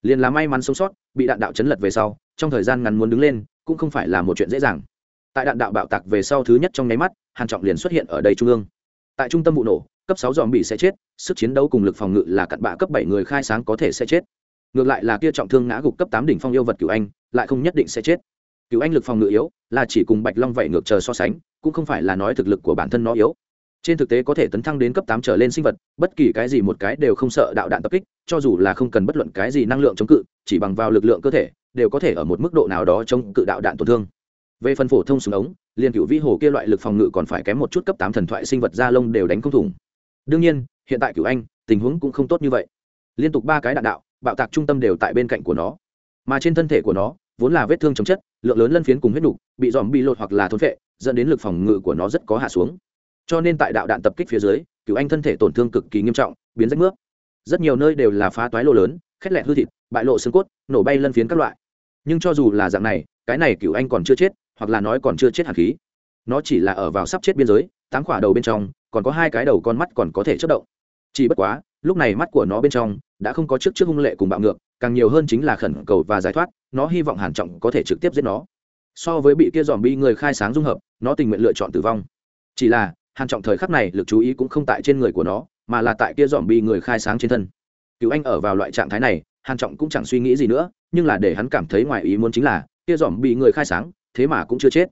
Liền là may mắn sống sót, bị đạn đạo chấn lật về sau, trong thời gian ngắn muốn đứng lên, cũng không phải là một chuyện dễ dàng. Tại đạn đạo bạo tạc về sau thứ nhất trong nháy mắt, hàn trọng liền xuất hiện ở đây trung ương. Tại trung tâm vụ nổ, cấp sáu dòm bị sẽ chết, sức chiến đấu cùng lực phòng ngự là cặn bạ cấp bảy người khai sáng có thể sẽ chết. Ngược lại là kia trọng thương ngã gục cấp tám đỉnh phong yêu vật cửu anh, lại không nhất định sẽ chết. Cựu anh lực phòng ngự yếu, là chỉ cùng bạch long vậy ngược chờ so sánh, cũng không phải là nói thực lực của bản thân nó yếu. Trên thực tế có thể tấn thăng đến cấp tám trở lên sinh vật, bất kỳ cái gì một cái đều không sợ đạo đạn tập kích, cho dù là không cần bất luận cái gì năng lượng chống cự, chỉ bằng vào lực lượng cơ thể, đều có thể ở một mức độ nào đó chống cự đạo đạn tổn thương. Về phần phổ thông súng ống liên cựu vĩ hồ kia loại lực phòng ngự còn phải kém một chút cấp tám thần thoại sinh vật da lông đều đánh không thủng. Đương nhiên, hiện tại cựu anh, tình huống cũng không tốt như vậy. Liên tục ba cái đạn đạo, bạo tạc trung tâm đều tại bên cạnh của nó. Mà trên thân thể của nó vốn là vết thương chống chất, lượng lớn lân phiến cùng huyết đục, bị dòm bị lột hoặc là thốn vệ dẫn đến lực phòng ngự của nó rất có hạ xuống. Cho nên tại đạo đạn tập kích phía dưới, cựu anh thân thể tổn thương cực kỳ nghiêm trọng, biến rách nước rất nhiều nơi đều là phá toái lỗ lớn, khét lẹt hư thịt, bại lộ xương cốt, nổ bay lân phiến các loại. Nhưng cho dù là dạng này, cái này cựu anh còn chưa chết, hoặc là nói còn chưa chết hạt khí. Nó chỉ là ở vào sắp chết biên giới, tám quả đầu bên trong, còn có hai cái đầu con mắt còn có thể chất động. Chỉ bất quá, lúc này mắt của nó bên trong đã không có trước trước hung lệ cùng bạo ngược, càng nhiều hơn chính là khẩn cầu và giải thoát nó hy vọng hàn trọng có thể trực tiếp giết nó. So với bị kia dòm bi người khai sáng dung hợp, nó tình nguyện lựa chọn tử vong. Chỉ là, hàn trọng thời khắc này lực chú ý cũng không tại trên người của nó, mà là tại kia dòm bi người khai sáng trên thân. Cứu anh ở vào loại trạng thái này, hàn trọng cũng chẳng suy nghĩ gì nữa, nhưng là để hắn cảm thấy ngoài ý muốn chính là, kia dòm bi người khai sáng, thế mà cũng chưa chết.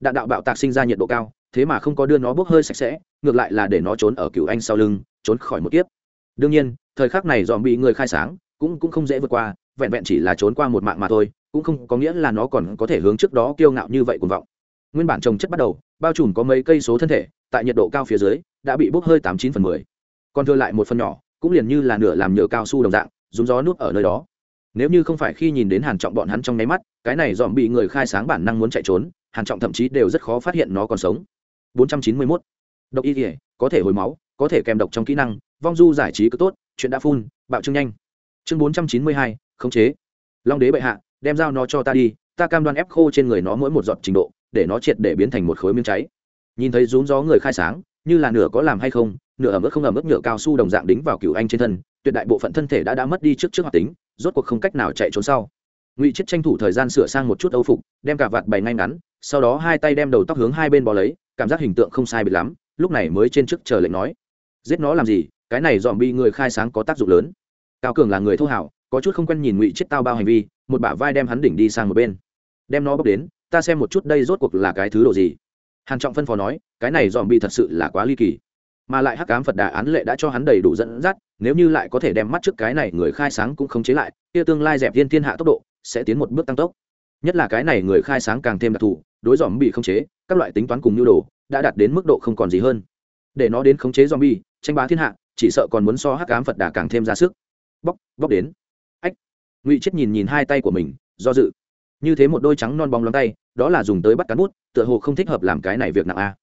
Đạn đạo bạo tạc sinh ra nhiệt độ cao, thế mà không có đưa nó bốc hơi sạch sẽ, ngược lại là để nó trốn ở cựu anh sau lưng, trốn khỏi một kiếp. Đương nhiên, thời khắc này dòm bị người khai sáng cũng cũng không dễ vượt qua vẹn vẹn chỉ là trốn qua một mạng mà thôi cũng không có nghĩa là nó còn có thể hướng trước đó kiêu ngạo như vậy cuồng vọng. Nguyên bản trồng chất bắt đầu bao trùm có mấy cây số thân thể tại nhiệt độ cao phía dưới đã bị bốc hơi tám chín phần mười. Còn thừa lại một phần nhỏ cũng liền như là nửa làm nhựa cao su đồng dạng dùng gió nuốt ở nơi đó. Nếu như không phải khi nhìn đến hàn trọng bọn hắn trong nháy mắt cái này dòm bị người khai sáng bản năng muốn chạy trốn hàn trọng thậm chí đều rất khó phát hiện nó còn sống. 491. độc y thể có thể hồi máu có thể kèm độc trong kỹ năng vong du giải trí cứ tốt chuyện đã phun bạo trương nhanh. Chương 492, khống chế. Long đế bệ hạ, đem dao nó cho ta đi, ta cam đoan ép khô trên người nó mỗi một giọt trình độ, để nó triệt để biến thành một khối miếng cháy. Nhìn thấy rún gió người khai sáng, như là nửa có làm hay không, nửa ẩm ướt không ẩm ướt nhựa cao su đồng dạng đính vào cửu anh trên thân, tuyệt đại bộ phận thân thể đã đã mất đi trước trước hoạt tính, rốt cuộc không cách nào chạy trốn sau. Ngụy chết tranh thủ thời gian sửa sang một chút âu phục, đem cả vạt bày ngay ngắn, sau đó hai tay đem đầu tóc hướng hai bên bò lấy, cảm giác hình tượng không sai bị lắm, lúc này mới trên trước chờ lệnh nói, giết nó làm gì? Cái này dòm bi người khai sáng có tác dụng lớn. Cao cường là người thô hảo có chút không quen nhìn ngụy chết tao bao hành vi, một bả vai đem hắn đỉnh đi sang một bên. Đem nó bốc đến, ta xem một chút đây rốt cuộc là cái thứ đồ gì. Hàn trọng phân phó nói, cái này dòm bị thật sự là quá ly kỳ. Mà lại hắc ám phật đà án lệ đã cho hắn đầy đủ dẫn dắt, nếu như lại có thể đem mắt trước cái này người khai sáng cũng không chế lại, kia tương lai dẹp viên thiên hạ tốc độ, sẽ tiến một bước tăng tốc. Nhất là cái này người khai sáng càng thêm đặc thù, đối dòm bị không chế, các loại tính toán cùng nhu đồ, đã đạt đến mức độ không còn gì hơn. Để nó đến khống chế dòm bi tranh bá thiên hạ, chỉ sợ còn muốn so hắc ám phật đà càng thêm ra sức. Bóc bóc đến ngụy chết nhìn nhìn hai tay của mình do dự như thế một đôi trắng non bóng lóng tay đó là dùng tới bắt cán bút tựa hồ không thích hợp làm cái này việc nặng a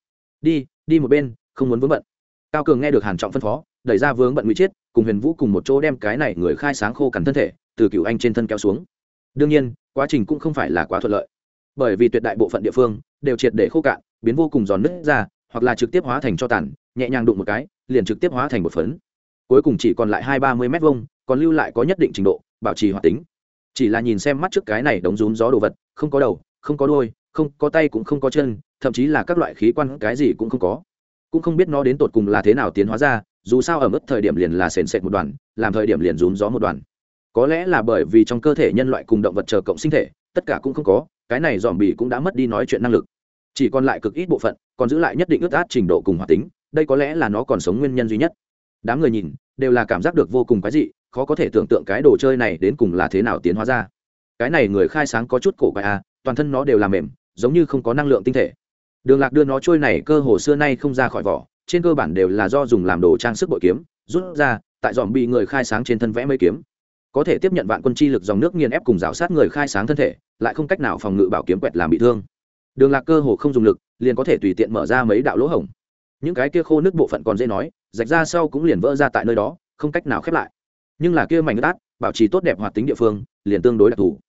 đi đi một bên không muốn vướng bận cao cường nghe được hàn trọng phân phó đẩy ra vướng bận ngụy chết cùng huyền vũ cùng một chỗ đem cái này người khai sáng khô cằn thân thể từ cựu anh trên thân kéo xuống đương nhiên quá trình cũng không phải là quá thuận lợi bởi vì tuyệt đại bộ phận địa phương đều triệt để khô cạn biến vô cùng giòn nứt ra hoặc là trực tiếp hóa thành cho tàn nhẹ nhàng đụng một cái liền trực tiếp hóa thành một phấn cuối cùng chỉ còn lại hai ba mươi m vông còn lưu lại có nhất định trình độ bảo trì hoạt tính. Chỉ là nhìn xem mắt trước cái này đống rún gió đồ vật, không có đầu, không có đôi không có tay cũng không có chân, thậm chí là các loại khí quan cái gì cũng không có. Cũng không biết nó đến tột cùng là thế nào tiến hóa ra, dù sao ở mức thời điểm liền là sền sệt một đoàn, làm thời điểm liền rún gió một đoàn. Có lẽ là bởi vì trong cơ thể nhân loại cùng động vật chờ cộng sinh thể, tất cả cũng không có, cái này dòm bì cũng đã mất đi nói chuyện năng lực. Chỉ còn lại cực ít bộ phận, còn giữ lại nhất định ướt át trình độ cùng hoạt tính, đây có lẽ là nó còn sống nguyên nhân duy nhất. Đám người nhìn, đều là cảm giác được vô cùng quái dị khó có thể tưởng tượng cái đồ chơi này đến cùng là thế nào tiến hóa ra. Cái này người khai sáng có chút cổ quái à toàn thân nó đều là mềm, giống như không có năng lượng tinh thể. Đường lạc đưa nó trôi này cơ hồ xưa nay không ra khỏi vỏ, trên cơ bản đều là do dùng làm đồ trang sức bội kiếm, rút ra, tại dòm bị người khai sáng trên thân vẽ mấy kiếm. Có thể tiếp nhận vạn quân chi lực dòng nước nghiền ép cùng rào sát người khai sáng thân thể, lại không cách nào phòng ngự bảo kiếm quẹt làm bị thương. Đường lạc cơ hồ không dùng lực, liền có thể tùy tiện mở ra mấy đạo lỗ hổng. Những cái kia khô nước bộ phận còn dễ nói, rạch ra sau cũng liền vỡ ra tại nơi đó, không cách nào khép lại nhưng là kia mảnh ướt bảo trì tốt đẹp hoạt tính địa phương, liền tương đối đặc thù.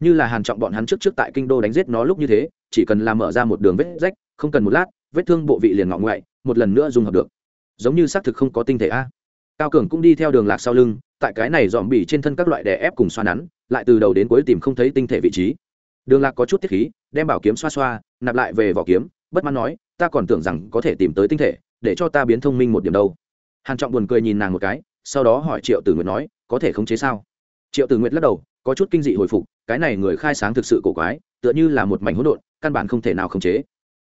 Như là hàn trọng bọn hắn trước trước tại kinh đô đánh giết nó lúc như thế, chỉ cần làm mở ra một đường vết rách, không cần một lát, vết thương bộ vị liền ngọ ngoại, một lần nữa dùng hợp được. Giống như xác thực không có tinh thể a. Cao cường cũng đi theo đường lạc sau lưng, tại cái này dòm bỉ trên thân các loại đè ép cùng xoa nắn, lại từ đầu đến cuối tìm không thấy tinh thể vị trí. Đường lạc có chút tiết khí, đem bảo kiếm xoa xoa, nạp lại về vỏ kiếm, bất mãn nói, ta còn tưởng rằng có thể tìm tới tinh thể, để cho ta biến thông minh một điểm đâu. Hàn trọng buồn cười nhìn nàng một cái sau đó hỏi triệu tử nguyệt nói, có thể khống chế sao? Triệu tử nguyệt lắc đầu, có chút kinh dị hồi phục, cái này người khai sáng thực sự cổ quái, tựa như là một mảnh hỗn độn, căn bản không thể nào khống chế.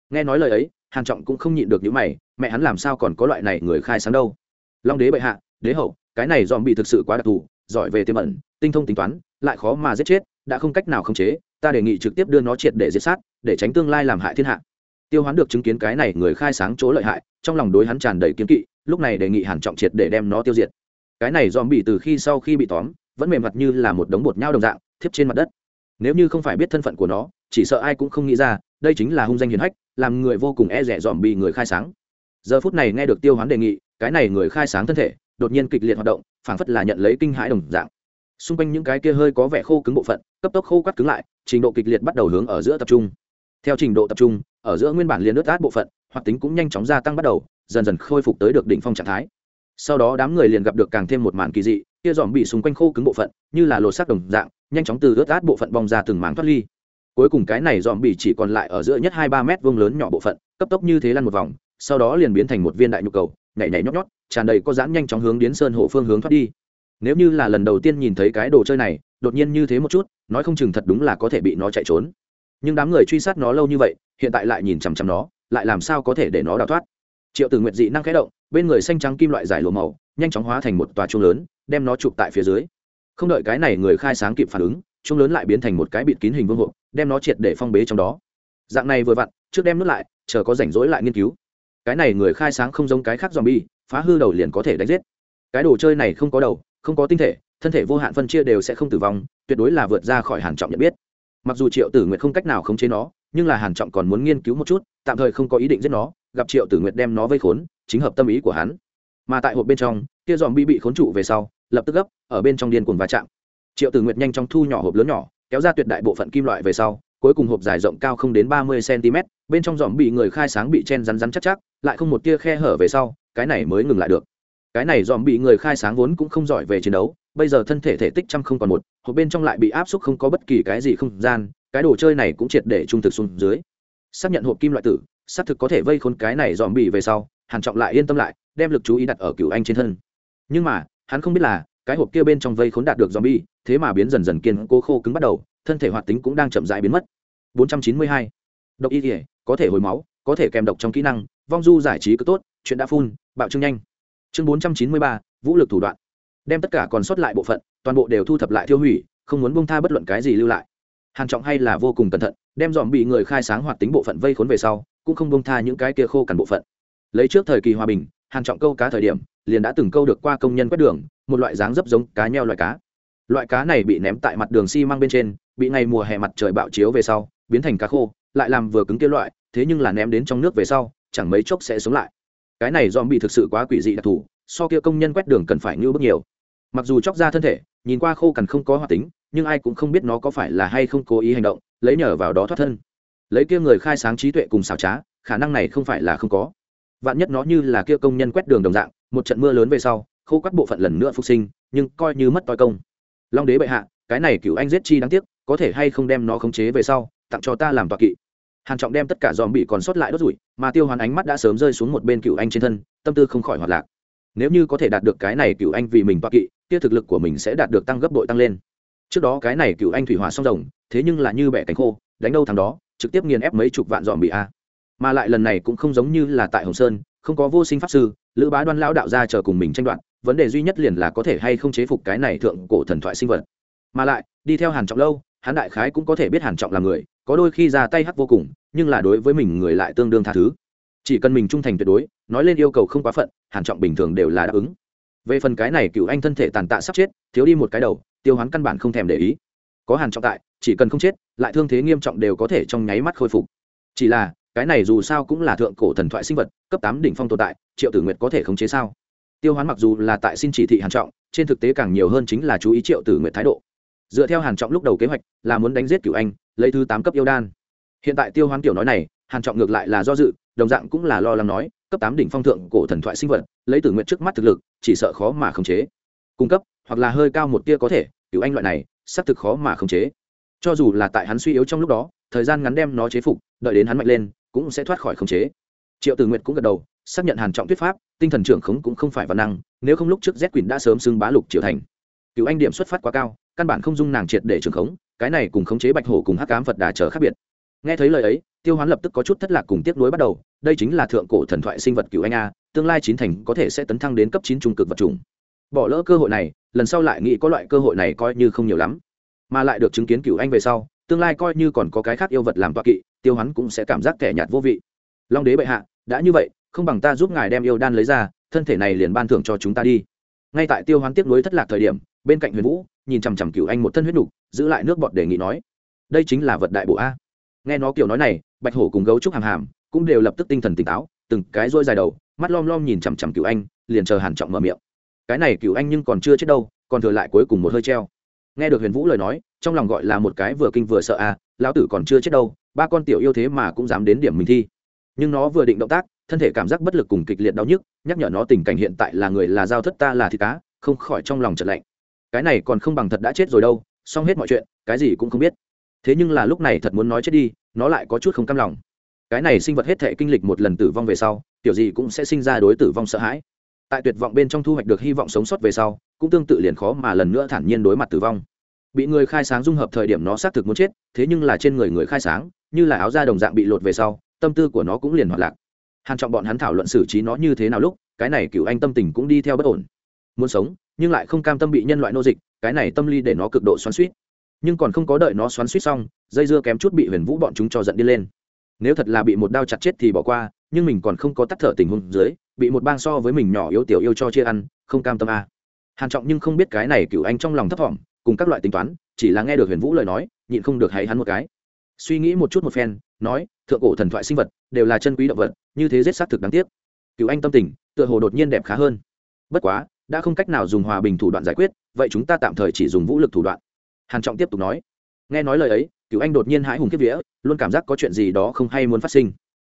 Nghe nói lời ấy, hàn trọng cũng không nhịn được những mày, mẹ hắn làm sao còn có loại này người khai sáng đâu? Long đế bệ hạ, đế hậu, cái này dòm bị thực sự quá đặc thù, giỏi về tiềm ẩn, tinh thông tính toán, lại khó mà giết chết, đã không cách nào khống chế, ta đề nghị trực tiếp đưa nó triệt để diệt sát, để tránh tương lai làm hại thiên hạ. Tiêu hoán được chứng kiến cái này người khai sáng chỗ lợi hại, trong lòng đối hắn tràn đầy kiến kỵ, lúc này đề nghị hàn trọng triệt để đem nó tiêu diệt cái này dòm bị từ khi sau khi bị tóm, vẫn mềm mặt như là một đống bột nhau đồng dạng, thiếp trên mặt đất. Nếu như không phải biết thân phận của nó, chỉ sợ ai cũng không nghĩ ra, đây chính là hung danh hiền hách, làm người vô cùng e rẻ dòm bị người khai sáng. Giờ phút này nghe được tiêu hoán đề nghị, cái này người khai sáng thân thể, đột nhiên kịch liệt hoạt động, phảng phất là nhận lấy kinh hãi đồng dạng. Xung quanh những cái kia hơi có vẻ khô cứng bộ phận, cấp tốc khô quắt cứng lại, trình độ kịch liệt bắt đầu hướng ở giữa tập trung. Theo trình độ tập trung, ở giữa nguyên bản liền ướt át bộ phận, hoạt tính cũng nhanh chóng gia tăng bắt đầu, dần dần khôi phục tới được đỉnh phong trạng thái sau đó đám người liền gặp được càng thêm một màn kỳ dị, kia dòm bị xung quanh khô cứng bộ phận, như là lột xác đồng dạng, nhanh chóng từ ướt át bộ phận bong ra từng mảng thoát ly. Cuối cùng cái này dòm bị chỉ còn lại ở giữa nhất hai ba mét vuông lớn nhỏ bộ phận, cấp tốc như thế lăn một vòng, sau đó liền biến thành một viên đại nhu cầu, nhảy nhảy nhót nhót, tràn đầy có dãn nhanh chóng hướng đến sơn hộ phương hướng thoát đi. Nếu như là lần đầu tiên nhìn thấy cái đồ chơi này, đột nhiên như thế một chút, nói không chừng thật đúng là có thể bị nó chạy trốn. Nhưng đám người truy sát nó lâu như vậy, hiện tại lại nhìn chằm chằm nó, lại làm sao có thể để nó đào thoát? Triệu tử nguyệt dị năng khẽ động, bên người xanh trắng kim loại giải lụa màu, nhanh chóng hóa thành một tòa chuông lớn, đem nó chụp tại phía dưới. Không đợi cái này người khai sáng kịp phản ứng, chuông lớn lại biến thành một cái bịt kín hình vương hộp, đem nó triệt để phong bế trong đó. Dạng này vừa vặn, trước đem nước lại, chờ có rảnh rỗi lại nghiên cứu. Cái này người khai sáng không giống cái khác zombie, phá hư đầu liền có thể đánh giết. Cái đồ chơi này không có đầu, không có tinh thể, thân thể vô hạn phân chia đều sẽ không tử vong, tuyệt đối là vượt ra khỏi hàn trọng nhận biết. Mặc dù triệu tử nguyệt không cách nào khống chế nó, nhưng là hàn trọng còn muốn nghiên cứu một chút, tạm thời không có ý định giết nó gặp triệu tử nguyệt đem nó vây khốn, chính hợp tâm ý của hắn. Mà tại hộp bên trong, kia dòm bi bị khốn trụ về sau, lập tức gấp, ở bên trong điên cuồng va chạm. Triệu tử nguyệt nhanh chóng thu nhỏ hộp lớn nhỏ, kéo ra tuyệt đại bộ phận kim loại về sau, cuối cùng hộp dài rộng cao không đến ba mươi cm bên trong dòm bị người khai sáng bị chen rắn rắn chắc chắc, lại không một tia khe hở về sau, cái này mới ngừng lại được. Cái này dòm bị người khai sáng vốn cũng không giỏi về chiến đấu, bây giờ thân thể thể tích trăm không còn một, hộp bên trong lại bị áp suất không có bất kỳ cái gì không gian, cái đồ chơi này cũng triệt để trung thực xuống dưới. Xác nhận hộp kim loại tử xác thực có thể vây khốn cái này dòm bị về sau hàn trọng lại yên tâm lại đem lực chú ý đặt ở cửu anh trên thân. Nhưng mà hắn không biết là cái hộp kia bên trong vây khốn đạt được dòm bi thế mà biến dần dần kiên cố khô cứng bắt đầu thân thể hoạt tính cũng đang chậm rãi biến mất. 492. độc y thể có thể hồi máu có thể kèm độc trong kỹ năng vong du giải trí cứ tốt chuyện đã phun bạo trương nhanh. Chương 493, vũ lực thủ đoạn. Đem tất cả còn sót lại bộ phận toàn bộ đều thu thập lại tiêu hủy không muốn buông tha bất luận cái gì lưu lại. Hàn trọng hay là vô cùng cẩn thận đem dòm bị người khai sáng hoạt tính bộ phận vây khốn về sau cũng không bông tha những cái kia khô cằn bộ phận. Lấy trước thời kỳ hòa bình, hàn trọng câu cá thời điểm, liền đã từng câu được qua công nhân quét đường, một loại dáng dấp giống cá nheo loại cá. Loại cá này bị ném tại mặt đường xi măng bên trên, bị ngày mùa hè mặt trời bạo chiếu về sau, biến thành cá khô, lại làm vừa cứng kia loại, thế nhưng là ném đến trong nước về sau, chẳng mấy chốc sẽ sống lại. Cái này dòm bị thực sự quá quỷ dị đặc thù, so kia công nhân quét đường cần phải như bước nhiều. Mặc dù chóc ra thân thể, nhìn qua khô cằn không có hoạt tính, nhưng ai cũng không biết nó có phải là hay không cố ý hành động, lấy nhờ vào đó thoát thân lấy kia người khai sáng trí tuệ cùng xảo trá, khả năng này không phải là không có. Vạn nhất nó như là kia công nhân quét đường đồng dạng, một trận mưa lớn về sau khô các bộ phận lần nữa phục sinh, nhưng coi như mất toi công. Long đế bệ hạ, cái này cựu anh giết chi đáng tiếc, có thể hay không đem nó khống chế về sau, tặng cho ta làm tọa kỵ. Hàn trọng đem tất cả dòm bị còn sót lại đốt rủi, mà tiêu hoàn ánh mắt đã sớm rơi xuống một bên cựu anh trên thân, tâm tư không khỏi hoạt lạc. Nếu như có thể đạt được cái này cựu anh vì mình tọa kỵ, kia thực lực của mình sẽ đạt được tăng gấp bội tăng lên. Trước đó cái này cựu anh thủy hỏa song rồng, thế nhưng là như bẻ cánh khô, đánh đâu thằng đó trực tiếp nghiền ép mấy chục vạn dòm bị a. Mà lại lần này cũng không giống như là tại hồng sơn, không có vô sinh pháp sư, lữ bá đoan lão đạo ra chờ cùng mình tranh đoạt, vấn đề duy nhất liền là có thể hay không chế phục cái này thượng cổ thần thoại sinh vật. Mà lại, đi theo hàn trọng lâu hàn đại khái cũng có thể biết hàn trọng là người, có đôi khi ra tay hắc vô cùng, nhưng là đối với mình người lại tương đương tha thứ. Chỉ cần mình trung thành tuyệt đối, nói lên yêu cầu không quá phận, hàn trọng bình thường đều là đáp ứng. Về phần cái này cựu anh thân thể tàn tạ sắp chết, thiếu đi một cái đầu, tiêu hắn căn bản không thèm để ý. Có hàn trọng tại chỉ cần không chết, lại thương thế nghiêm trọng đều có thể trong nháy mắt khôi phục. Chỉ là, cái này dù sao cũng là thượng cổ thần thoại sinh vật, cấp tám đỉnh phong tồn tại, triệu tử nguyệt có thể khống chế sao? Tiêu hoán mặc dù là tại xin chỉ thị hàn trọng, trên thực tế càng nhiều hơn chính là chú ý triệu tử nguyệt thái độ. Dựa theo hàn trọng lúc đầu kế hoạch, là muốn đánh giết cửu anh, lấy thứ tám cấp yêu đan. Hiện tại tiêu hoán tiểu nói này, hàn trọng ngược lại là do dự, đồng dạng cũng là lo lắng nói, cấp tám đỉnh phong thượng cổ thần thoại sinh vật, lấy tử nguyệt trước mắt thực lực, chỉ sợ khó mà khống chế. Cung cấp, hoặc là hơi cao một tia có thể, cửu anh loại này, xác thực khó mà khống chế cho dù là tại hắn suy yếu trong lúc đó, thời gian ngắn đem nó chế phục, đợi đến hắn mạnh lên, cũng sẽ thoát khỏi khống chế. Triệu tử nguyệt cũng gật đầu, xác nhận hàn trọng thuyết pháp, tinh thần trưởng khống cũng không phải văn năng, nếu không lúc trước z quyền đã sớm xưng bá lục triệu thành. Cựu anh điểm xuất phát quá cao, căn bản không dung nàng triệt để trưởng khống, cái này cùng khống chế bạch hổ cùng hắc cám phật đà trở khác biệt. Nghe thấy lời ấy, tiêu hoán lập tức có chút thất lạc cùng tiếp nối bắt đầu, đây chính là thượng cổ thần thoại sinh vật cựu anh a, tương lai chín thành có thể sẽ tấn thăng đến cấp chín trung cực vật chủng. Bỏ lỡ cơ hội này, lần sau lại nghĩ có loại cơ hội này coi như không nhiều lắm mà lại được chứng kiến cựu anh về sau, tương lai coi như còn có cái khác yêu vật làm toa kỵ, tiêu hắn cũng sẽ cảm giác kẻ nhạt vô vị. Long đế bệ hạ, đã như vậy, không bằng ta giúp ngài đem yêu đan lấy ra, thân thể này liền ban thưởng cho chúng ta đi. Ngay tại tiêu hoán tiếp nối thất lạc thời điểm, bên cạnh huyền vũ, nhìn chằm chằm cựu anh một thân huyết nục, giữ lại nước bọt đề nghị nói, đây chính là vật đại bộ a. Nghe nó kiểu nói này, bạch hổ cùng gấu trúc hàm hàm cũng đều lập tức tinh thần tỉnh táo, từng cái rôi dài đầu, mắt lom lom nhìn chằm chằm cựu anh, liền chờ hàn trọng mở miệng. Cái này cựu anh nhưng còn chưa chết đâu, còn thừa lại cuối cùng một hơi treo nghe được huyền vũ lời nói, trong lòng gọi là một cái vừa kinh vừa sợ à lão tử còn chưa chết đâu, ba con tiểu yêu thế mà cũng dám đến điểm mình thi. Nhưng nó vừa định động tác, thân thể cảm giác bất lực cùng kịch liệt đau nhức, nhắc nhở nó tình cảnh hiện tại là người là giao thất ta là thịt cá, không khỏi trong lòng chật lạnh. Cái này còn không bằng thật đã chết rồi đâu, xong hết mọi chuyện, cái gì cũng không biết. Thế nhưng là lúc này thật muốn nói chết đi, nó lại có chút không cam lòng. Cái này sinh vật hết thể kinh lịch một lần tử vong về sau, tiểu gì cũng sẽ sinh ra đối tử vong sợ hãi tại tuyệt vọng bên trong thu hoạch được hy vọng sống sót về sau, cũng tương tự liền khó mà lần nữa thản nhiên đối mặt tử vong. Bị người khai sáng dung hợp thời điểm nó xác thực muốn chết, thế nhưng là trên người người khai sáng, như là áo da đồng dạng bị lột về sau, tâm tư của nó cũng liền hoạt lạc. Hàn trọng bọn hắn thảo luận xử trí nó như thế nào lúc, cái này cựu anh tâm tình cũng đi theo bất ổn. Muốn sống, nhưng lại không cam tâm bị nhân loại nô dịch, cái này tâm lý để nó cực độ xoắn suýt nhưng còn không có đợi nó xoắn suýt xong, dây dưa kém chút bị huyền vũ bọn chúng cho giận đi lên. Nếu thật là bị một đao chặt chết thì bỏ qua, nhưng mình còn không có tắt thở tình huống dưới bị một bang so với mình nhỏ yếu tiểu yêu cho chia ăn, không cam tâm a. À. hàn trọng nhưng không biết cái này cựu anh trong lòng thấp thỏm, cùng các loại tính toán, chỉ là nghe được huyền vũ lời nói, nhịn không được hay hắn một cái. Suy nghĩ một chút một phen, nói, thượng cổ thần thoại sinh vật, đều là chân quý động vật, như thế giết xác thực đáng tiếc. Cựu anh tâm tình, tựa hồ đột nhiên đẹp khá hơn. Bất quá, đã không cách nào dùng hòa bình thủ đoạn giải quyết, vậy chúng ta tạm thời chỉ dùng vũ lực thủ đoạn. Hàn trọng tiếp tục nói. Nghe nói lời ấy cựu anh đột nhiên hãi hùng kiếp vía, luôn cảm giác có chuyện gì đó không hay muốn phát sinh.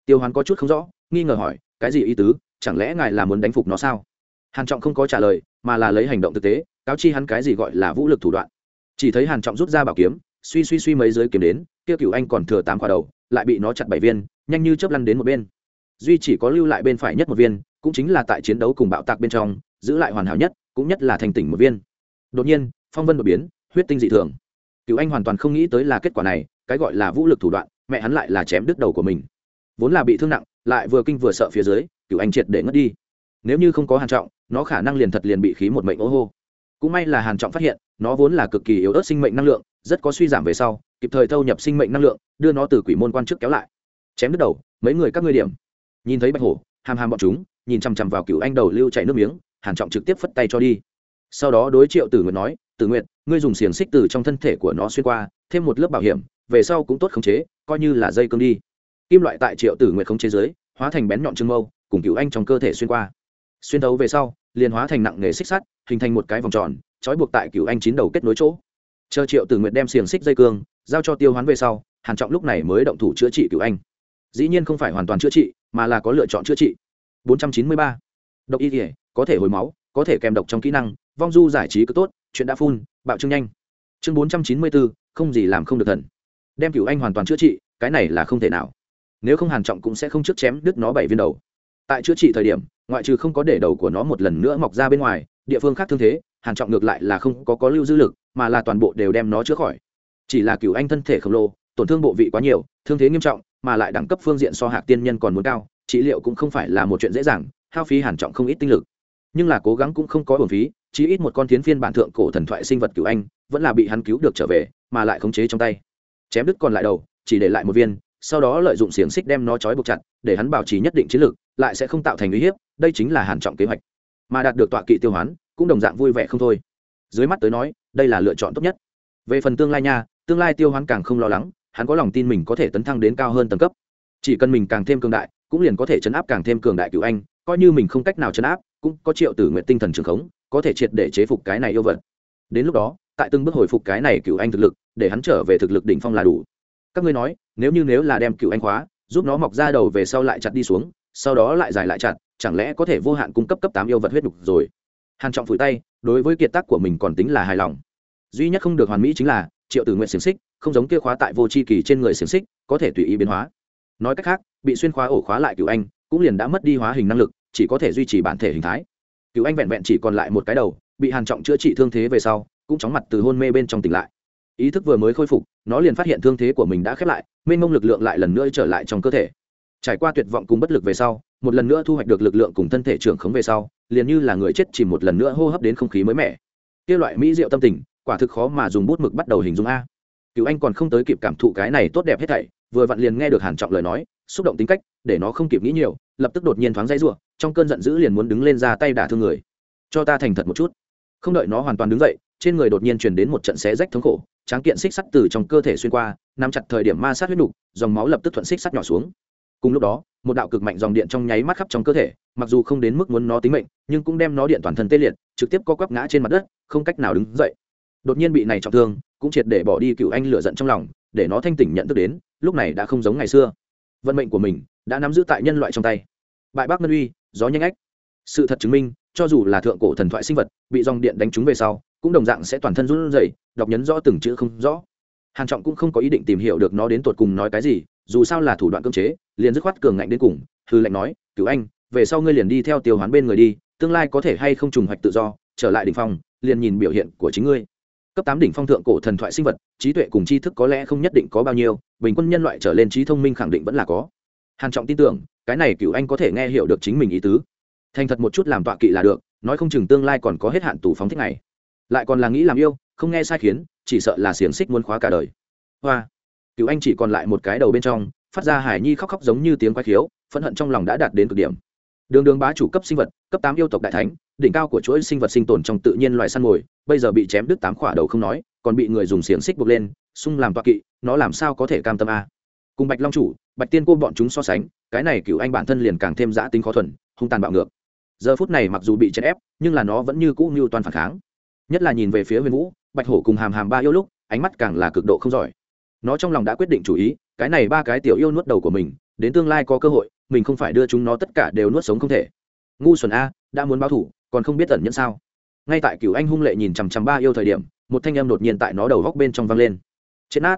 Tiêu hoàn có chút không rõ, nghi ngờ hỏi cái gì ý tứ? Chẳng lẽ ngài là muốn đánh phục nó sao? Hàn trọng không có trả lời, mà là lấy hành động thực tế, cáo chi hắn cái gì gọi là vũ lực thủ đoạn. Chỉ thấy hàn trọng rút ra bảo kiếm, suy suy suy mấy giới kiếm đến, kia cửu anh còn thừa tám quả đầu, lại bị nó chặt bảy viên, nhanh như chớp lăn đến một bên. Duy chỉ có lưu lại bên phải nhất một viên, cũng chính là tại chiến đấu cùng bạo tạc bên trong, giữ lại hoàn hảo nhất, cũng nhất là thành tỉnh một viên. Đột nhiên, phong vân đột biến, huyết tinh dị thường. Cửu anh hoàn toàn không nghĩ tới là kết quả này, cái gọi là vũ lực thủ đoạn, mẹ hắn lại là chém đứt đầu của mình. Vốn là bị thương nặng lại vừa kinh vừa sợ phía dưới, cửu anh triệt để ngất đi. Nếu như không có hàn trọng, nó khả năng liền thật liền bị khí một mệnh ố hô. Cũng may là hàn trọng phát hiện, nó vốn là cực kỳ yếu ớt sinh mệnh năng lượng, rất có suy giảm về sau, kịp thời thâu nhập sinh mệnh năng lượng, đưa nó từ quỷ môn quan trước kéo lại. Chém đứt đầu, mấy người các ngươi điểm. Nhìn thấy bạch hổ, hàm hàm bọn chúng, nhìn chằm chằm vào cựu anh đầu lưu chảy nước miếng, hàn trọng trực tiếp phất tay cho đi. Sau đó đối triệu tử nguyệt nói, tử nguyệt, ngươi dùng xiềng xích từ trong thân thể của nó xuyên qua, thêm một lớp bảo hiểm, về sau cũng tốt khống chế, coi như là dây cương đi kim loại tại triệu tử nguyệt không chế giới, hóa thành bén nhọn trưng mâu, cùng cựu anh trong cơ thể xuyên qua. Xuyên thấu về sau, liền hóa thành nặng nghề xích sắt, hình thành một cái vòng tròn, trói buộc tại cựu anh chín đầu kết nối chỗ. Chờ triệu tử nguyệt đem xiềng xích dây cương, giao cho tiêu hoán về sau, hàn trọng lúc này mới động thủ chữa trị cựu anh. Dĩ nhiên không phải hoàn toàn chữa trị, mà là có lựa chọn chữa trị. 493. độc y thể có thể hồi máu, có thể kèm độc trong kỹ năng, vong du giải trí cứ tốt, chuyện đã phun, bạo trương nhanh. Chương bốn trăm chín mươi bốn không gì làm không được thần. Đem cựu anh hoàn toàn chữa trị, cái này là không thể nào nếu không hàn trọng cũng sẽ không trước chém đứt nó bảy viên đầu. Tại chữa trị thời điểm, ngoại trừ không có để đầu của nó một lần nữa mọc ra bên ngoài, địa phương khác thương thế, hàn trọng ngược lại là không có có lưu dư lực, mà là toàn bộ đều đem nó chữa khỏi. Chỉ là cửu anh thân thể khổng lồ, tổn thương bộ vị quá nhiều, thương thế nghiêm trọng, mà lại đẳng cấp phương diện so hạc tiên nhân còn muốn cao, trị liệu cũng không phải là một chuyện dễ dàng, hao phí hàn trọng không ít tinh lực. Nhưng là cố gắng cũng không có bổn phí chỉ ít một con thiến phiên bản thượng cổ thần thoại sinh vật cửu anh, vẫn là bị hắn cứu được trở về, mà lại khống chế trong tay. Chém đứt còn lại đầu, chỉ để lại một viên sau đó lợi dụng xiềng xích đem nó trói buộc chặt, để hắn bảo trì nhất định chiến lược, lại sẽ không tạo thành uy hiếp, đây chính là hàn trọng kế hoạch. Mà đạt được tọa kỵ tiêu hoán, cũng đồng dạng vui vẻ không thôi. Dưới mắt tới nói, đây là lựa chọn tốt nhất. Về phần tương lai nha, tương lai tiêu hoán càng không lo lắng, hắn có lòng tin mình có thể tấn thăng đến cao hơn tầng cấp. Chỉ cần mình càng thêm cường đại, cũng liền có thể chấn áp càng thêm cường đại cựu anh, coi như mình không cách nào chấn áp, cũng có triệu tử nguyện tinh thần trường khống, có thể triệt để chế phục cái này yêu vật. Đến lúc đó, tại từng bước hồi phục cái này cựu anh thực lực, để hắn trở về thực lực đỉnh phong là đủ. Các ngươi nói nếu như nếu là đem cựu anh khóa, giúp nó mọc ra đầu về sau lại chặt đi xuống, sau đó lại dài lại chặt, chẳng lẽ có thể vô hạn cung cấp cấp tám yêu vật huyết đục rồi? Hàn trọng phủi tay, đối với kiệt tác của mình còn tính là hài lòng. Duy nhất không được hoàn mỹ chính là triệu tử nguyện xiềng xích, không giống kia khóa tại vô c kỳ trên người xiềng xích, có thể tùy ý biến hóa. Nói cách khác, bị xuyên khóa ổ khóa lại cựu anh, cũng liền đã mất đi hóa hình năng lực, chỉ có thể duy trì bản thể hình thái. Cựu anh vẹn vẹn chỉ còn lại một cái đầu, bị hàn trọng chữa trị thương thế về sau, cũng chóng mặt từ hôn mê bên trong tỉnh lại. Ý thức vừa mới khôi phục, nó liền phát hiện thương thế của mình đã khép lại mênh mông lực lượng lại lần nữa trở lại trong cơ thể. Trải qua tuyệt vọng cùng bất lực về sau, một lần nữa thu hoạch được lực lượng cùng thân thể trưởng khống về sau, liền như là người chết chỉ một lần nữa hô hấp đến không khí mới mẻ. Kia loại mỹ diệu tâm tình, quả thực khó mà dùng bút mực bắt đầu hình dung a. Cựu anh còn không tới kịp cảm thụ cái này tốt đẹp hết thảy, vừa vặn liền nghe được hàn trọng lời nói, xúc động tính cách, để nó không kịp nghĩ nhiều, lập tức đột nhiên thoáng dây rủa, trong cơn giận dữ liền muốn đứng lên ra tay đả thương người. Cho ta thành thật một chút. Không đợi nó hoàn toàn đứng dậy, trên người đột nhiên truyền đến một trận xé rách thống khổ tráng kiện xích sắt từ trong cơ thể xuyên qua, nắm chặt thời điểm ma sát huyết nục, dòng máu lập tức thuận xích sắt nhỏ xuống. Cùng lúc đó, một đạo cực mạnh dòng điện trong nháy mắt khắp trong cơ thể, mặc dù không đến mức muốn nó tính mệnh, nhưng cũng đem nó điện toàn thân tê liệt, trực tiếp co quắp ngã trên mặt đất, không cách nào đứng dậy. Đột nhiên bị này trọng thương, cũng triệt để bỏ đi cựu anh lửa giận trong lòng, để nó thanh tỉnh nhận thức đến, lúc này đã không giống ngày xưa. Vận mệnh của mình đã nắm giữ tại nhân loại trong tay. Bại bác ngân uy, gió nhanh ách. Sự thật chứng minh, cho dù là thượng cổ thần thoại sinh vật, bị dòng điện đánh trúng về sau cũng đồng dạng sẽ toàn thân run rẩy, đọc nhấn rõ từng chữ không rõ. Hàn trọng cũng không có ý định tìm hiểu được nó đến tột cùng nói cái gì, dù sao là thủ đoạn cưỡng chế, liền dứt khoát cường ngạnh đến cùng, hư lệnh nói, cửu anh, về sau ngươi liền đi theo tiêu hoán bên người đi, tương lai có thể hay không trùng hoạch tự do, trở lại đỉnh phong, liền nhìn biểu hiện của chính ngươi. Cấp tám đỉnh phong thượng cổ thần thoại sinh vật, trí tuệ cùng tri thức có lẽ không nhất định có bao nhiêu, bình quân nhân loại trở lên trí thông minh khẳng định vẫn là có. Hàn trọng tin tưởng, cái này cửu anh có thể nghe hiểu được chính mình ý tứ. Thành thật một chút làm tọa kỵ là được, nói không chừng tương lai còn có hết hạn tù phóng thích này lại còn là nghĩ làm yêu, không nghe sai khiến, chỉ sợ là xiềng xích muốn khóa cả đời. Hoa. Cựu anh chỉ còn lại một cái đầu bên trong, phát ra hải nhi khóc khóc giống như tiếng quái khiếu, phẫn hận trong lòng đã đạt đến cực điểm. Đường đường bá chủ cấp sinh vật, cấp tám yêu tộc đại thánh, đỉnh cao của chuỗi sinh vật sinh tồn trong tự nhiên loài săn mồi, bây giờ bị chém đứt tám khỏa đầu không nói, còn bị người dùng xiềng xích buộc lên, xung làm toa kỵ, nó làm sao có thể cam tâm a? Cùng bạch long chủ, bạch tiên cô bọn chúng so sánh, cái này cựu anh bản thân liền càng thêm giã tính khó thuần, hung tàn bạo ngược. Giờ phút này mặc dù bị chèn ép, nhưng là nó vẫn như cũ như toàn phản kháng nhất là nhìn về phía huyền vũ, bạch hổ cùng hàm hàm ba yêu lúc, ánh mắt càng là cực độ không giỏi. Nó trong lòng đã quyết định chủ ý, cái này ba cái tiểu yêu nuốt đầu của mình, đến tương lai có cơ hội, mình không phải đưa chúng nó tất cả đều nuốt sống không thể. Ngu xuẩn a, đã muốn báo thủ, còn không biết tẩn nhẫn sao? Ngay tại cựu anh hung lệ nhìn chằm chằm ba yêu thời điểm, một thanh em đột nhiên tại nó đầu góc bên trong văng lên. Chết nát.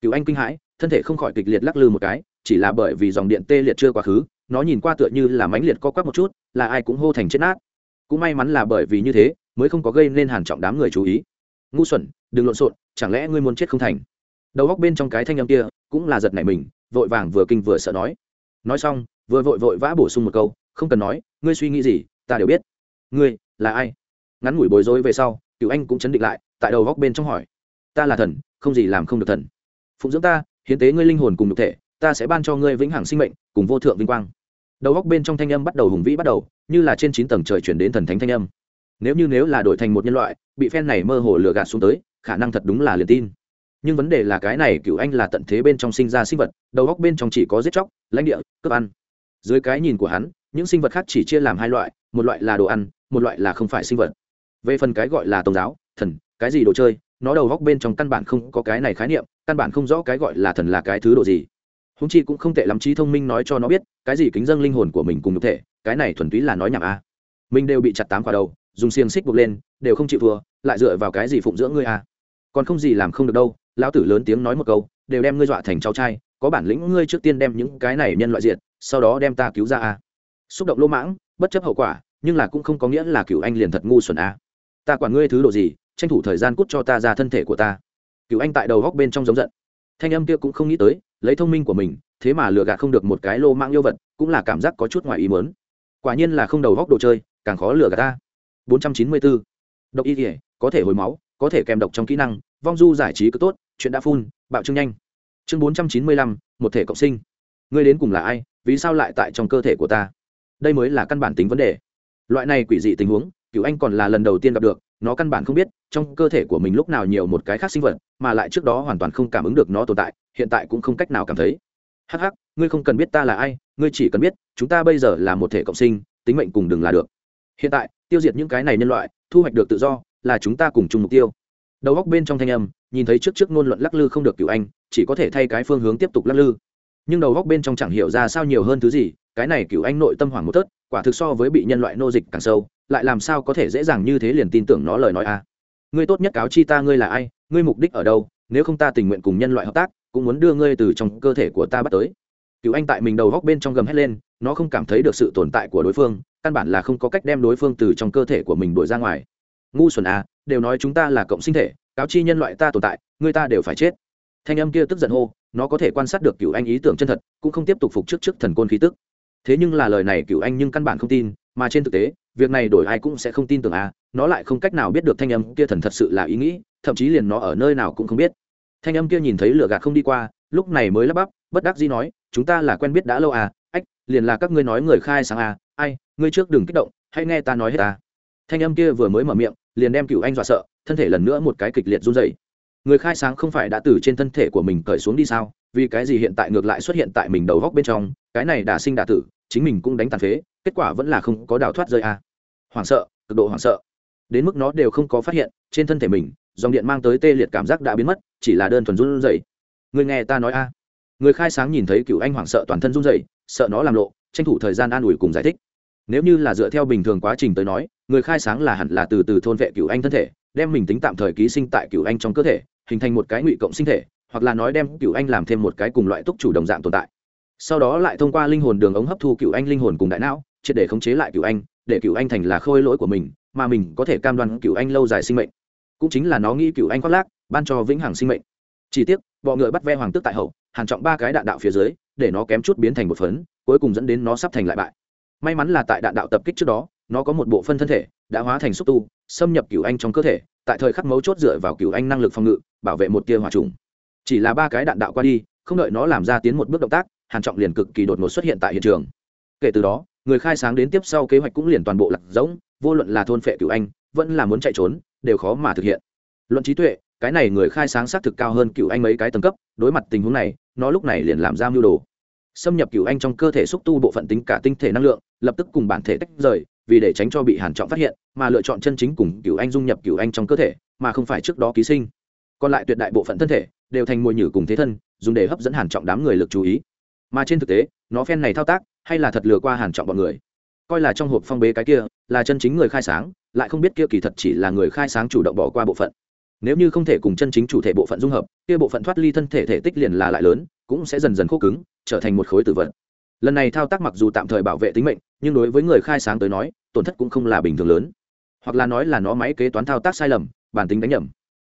Cựu anh kinh hãi, thân thể không khỏi kịch liệt lắc lư một cái, chỉ là bởi vì dòng điện tê liệt chưa quá khứ, nó nhìn qua tựa như là mãnh liệt co quắp một chút, là ai cũng hô thành chết nát. Cũng may mắn là bởi vì như thế mới không có gây nên hàn trọng đám người chú ý. Ngu xuẩn, đừng lộn xộn, chẳng lẽ ngươi muốn chết không thành? Đầu góc bên trong cái thanh âm kia cũng là giật nảy mình, vội vàng vừa kinh vừa sợ nói. Nói xong, vừa vội vội vã bổ sung một câu, không cần nói, ngươi suy nghĩ gì, ta đều biết. Ngươi là ai? Ngắn ngủi bối rối về sau cựu anh cũng chấn định lại, tại đầu góc bên trong hỏi. Ta là thần, không gì làm không được thần. Phụng dưỡng ta, hiến tế ngươi linh hồn cùng nhục thể, ta sẽ ban cho ngươi vĩnh hằng sinh mệnh, cùng vô thượng vinh quang. Đầu góc bên trong thanh âm bắt đầu hùng vĩ bắt đầu, như là trên chín tầng trời chuyển đến thần thánh thanh âm nếu như nếu là đổi thành một nhân loại, bị phen này mơ hồ lừa gạt xuống tới, khả năng thật đúng là liền tin. Nhưng vấn đề là cái này cựu anh là tận thế bên trong sinh ra sinh vật, đầu góc bên trong chỉ có giết chóc, lãnh địa, cướp ăn. Dưới cái nhìn của hắn, những sinh vật khác chỉ chia làm hai loại, một loại là đồ ăn, một loại là không phải sinh vật. Về phần cái gọi là tôn giáo, thần, cái gì đồ chơi, nó đầu góc bên trong căn bản không có cái này khái niệm, căn bản không rõ cái gọi là thần là cái thứ đồ gì. Húng chi cũng không tệ lắm, trí thông minh nói cho nó biết, cái gì kính dâng linh hồn của mình cùng nhục thể, cái này thuần túy là nói nhảm a. Mình đều bị chặt tám quả đầu dùng xiềng xích buộc lên, đều không chịu vừa lại dựa vào cái gì phụng dưỡng ngươi à? còn không gì làm không được đâu, lão tử lớn tiếng nói một câu, đều đem ngươi dọa thành cháu trai, có bản lĩnh ngươi trước tiên đem những cái này nhân loại diện sau đó đem ta cứu ra à? xúc động lỗ mãng, bất chấp hậu quả, nhưng là cũng không có nghĩa là cựu anh liền thật ngu xuẩn à? ta quản ngươi thứ độ gì, tranh thủ thời gian cút cho ta ra thân thể của ta cựu anh tại đầu góc bên trong giống giận thanh âm kia cũng không nghĩ tới, lấy thông minh của mình, thế mà lừa gạt không được một cái lô mạng yêu vật, cũng là cảm giác có chút ngoài ý mớn quả nhiên là không đầu góc đồ chơi, càng khó lừa gạt ta 494. độc y thể có thể hồi máu có thể kèm độc trong kỹ năng vong du giải trí cứ tốt chuyện đã phun bạo trương nhanh. Chương 495, một thể cộng sinh. Ngươi đến cùng là ai vì sao lại tại trong cơ thể của ta? Đây mới là căn bản tính vấn đề. Loại này quỷ dị tình huống cửu anh còn là lần đầu tiên gặp được nó căn bản không biết trong cơ thể của mình lúc nào nhiều một cái khác sinh vật mà lại trước đó hoàn toàn không cảm ứng được nó tồn tại hiện tại cũng không cách nào cảm thấy. Hắc hắc ngươi không cần biết ta là ai ngươi chỉ cần biết chúng ta bây giờ là một thể cộng sinh tính mệnh cùng đừng là được hiện tại, tiêu diệt những cái này nhân loại, thu hoạch được tự do, là chúng ta cùng chung mục tiêu. Đầu góc bên trong thanh âm, nhìn thấy trước trước ngôn luận lắc lư không được cựu anh, chỉ có thể thay cái phương hướng tiếp tục lắc lư. Nhưng đầu góc bên trong chẳng hiểu ra sao nhiều hơn thứ gì, cái này cựu anh nội tâm hoảng một tớt, quả thực so với bị nhân loại nô dịch càng sâu, lại làm sao có thể dễ dàng như thế liền tin tưởng nó lời nói a à. ngươi tốt nhất cáo chi ta ngươi là ai, ngươi mục đích ở đâu, nếu không ta tình nguyện cùng nhân loại hợp tác, cũng muốn đưa ngươi từ trong cơ thể của ta bắt tới. Cựu anh tại mình đầu góc bên trong gầm hét lên, nó không cảm thấy được sự tồn tại của đối phương căn bản là không có cách đem đối phương từ trong cơ thể của mình đuổi ra ngoài. Ngu xuẩn à đều nói chúng ta là cộng sinh thể, cáo chi nhân loại ta tồn tại, người ta đều phải chết. Thanh âm kia tức giận hô, nó có thể quan sát được cựu anh ý tưởng chân thật, cũng không tiếp tục phục trước trước thần côn khí tức. Thế nhưng là lời này cựu anh nhưng căn bản không tin, mà trên thực tế, việc này đổi ai cũng sẽ không tin tưởng à nó lại không cách nào biết được thanh âm kia thần thật sự là ý nghĩ, thậm chí liền nó ở nơi nào cũng không biết. Thanh âm kia nhìn thấy lửa gạt không đi qua, lúc này mới lắp bắp, bất đắc dĩ nói, chúng ta là quen biết đã lâu à ách, liền là các ngươi nói người khai sáng à ai, ngươi trước đừng kích động, hãy nghe ta nói hết ta. Thanh âm kia vừa mới mở miệng, liền đem cựu anh dọa sợ, thân thể lần nữa một cái kịch liệt run dày người khai sáng không phải đã từ trên thân thể của mình cởi xuống đi sao? Vì cái gì hiện tại ngược lại xuất hiện tại mình đầu góc bên trong? Cái này đả sinh đả tử, chính mình cũng đánh tàn phế, kết quả vẫn là không có đào thoát rơi a. Hoảng sợ, cực độ hoảng sợ. Đến mức nó đều không có phát hiện, trên thân thể mình, dòng điện mang tới tê liệt cảm giác đã biến mất, chỉ là đơn thuần run rẩy. Người nghe ta nói a. Người khai sáng nhìn thấy cựu anh hoảng sợ toàn thân run rẩy, sợ nó làm lộ, tranh thủ thời gian an ủi cùng giải thích nếu như là dựa theo bình thường quá trình tới nói, người khai sáng là hẳn là từ từ thôn vệ cựu anh thân thể, đem mình tính tạm thời ký sinh tại cựu anh trong cơ thể, hình thành một cái ngụy cộng sinh thể, hoặc là nói đem cựu anh làm thêm một cái cùng loại túc chủ đồng dạng tồn tại. Sau đó lại thông qua linh hồn đường ống hấp thu cựu anh linh hồn cùng đại não, triệt để khống chế lại cựu anh, để cựu anh thành là khôi lỗi của mình, mà mình có thể cam đoan cựu anh lâu dài sinh mệnh. Cũng chính là nó nghĩ cựu anh khoác lác, ban cho vĩnh hằng sinh mệnh. Chỉ tiếc, bọ ngựa bắt ve hoàng tức tại hậu, hàn trọng ba cái đạn đạo phía dưới, để nó kém chút biến thành một phấn, cuối cùng dẫn đến nó sắp thành lại bại may mắn là tại đạn đạo tập kích trước đó, nó có một bộ phân thân thể, đã hóa thành xúc tu, xâm nhập cựu anh trong cơ thể, tại thời khắc mấu chốt dựa vào cựu anh năng lực phòng ngự, bảo vệ một tia hỏa trùng. Chỉ là ba cái đạn đạo qua đi, không đợi nó làm ra tiến một bước động tác, hàn trọng liền cực kỳ đột ngột xuất hiện tại hiện trường. Kể từ đó, người khai sáng đến tiếp sau kế hoạch cũng liền toàn bộ lạc rỗng, vô luận là thôn phệ cựu anh, vẫn là muốn chạy trốn, đều khó mà thực hiện. Luận trí tuệ, cái này người khai sáng xác thực cao hơn cựu anh mấy cái tầng cấp, đối mặt tình huống này, nó lúc này liền làm ra mưu đồ xâm nhập cửu anh trong cơ thể xúc tu bộ phận tính cả tinh thể năng lượng, lập tức cùng bản thể tách rời, vì để tránh cho bị hàn trọng phát hiện, mà lựa chọn chân chính cùng cửu anh dung nhập cửu anh trong cơ thể, mà không phải trước đó ký sinh. Còn lại tuyệt đại bộ phận thân thể, đều thành mồi nhử cùng thế thân, dùng để hấp dẫn hàn trọng đám người lực chú ý. Mà trên thực tế, nó phen này thao tác, hay là thật lừa qua hàn trọng bọn người. Coi là trong hộp phong bế cái kia, là chân chính người khai sáng, lại không biết kia kỳ thật chỉ là người khai sáng chủ động bỏ qua bộ phận. Nếu như không thể cùng chân chính chủ thể bộ phận dung hợp, kia bộ phận thoát ly thân thể thể tích liền là lại lớn cũng sẽ dần dần khô cứng, trở thành một khối tử vật. Lần này thao tác mặc dù tạm thời bảo vệ tính mệnh, nhưng đối với người khai sáng tới nói, tổn thất cũng không là bình thường lớn. Hoặc là nói là nó máy kế toán thao tác sai lầm, bản tính đánh nhầm.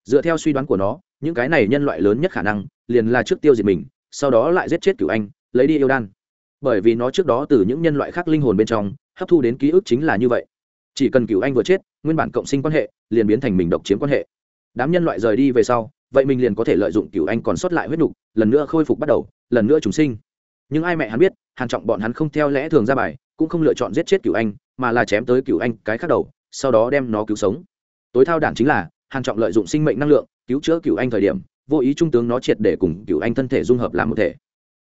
Dựa theo suy đoán của nó, những cái này nhân loại lớn nhất khả năng, liền là trước tiêu diệt mình, sau đó lại giết chết cựu anh, lấy đi yêu đan. Bởi vì nó trước đó từ những nhân loại khác linh hồn bên trong, hấp thu đến ký ức chính là như vậy. Chỉ cần cựu anh vừa chết, nguyên bản cộng sinh quan hệ, liền biến thành mình độc chiếm quan hệ. Đám nhân loại rời đi về sau vậy mình liền có thể lợi dụng cửu anh còn sót lại huyết nhục, lần nữa khôi phục bắt đầu, lần nữa chúng sinh. Nhưng ai mẹ hắn biết, hàn trọng bọn hắn không theo lẽ thường ra bài, cũng không lựa chọn giết chết cửu anh, mà là chém tới cửu anh cái khác đầu, sau đó đem nó cứu sống. Tối thao đản chính là, hàn trọng lợi dụng sinh mệnh năng lượng, cứu chữa cửu anh thời điểm, vô ý trung tướng nó triệt để cùng cửu anh thân thể dung hợp làm một thể.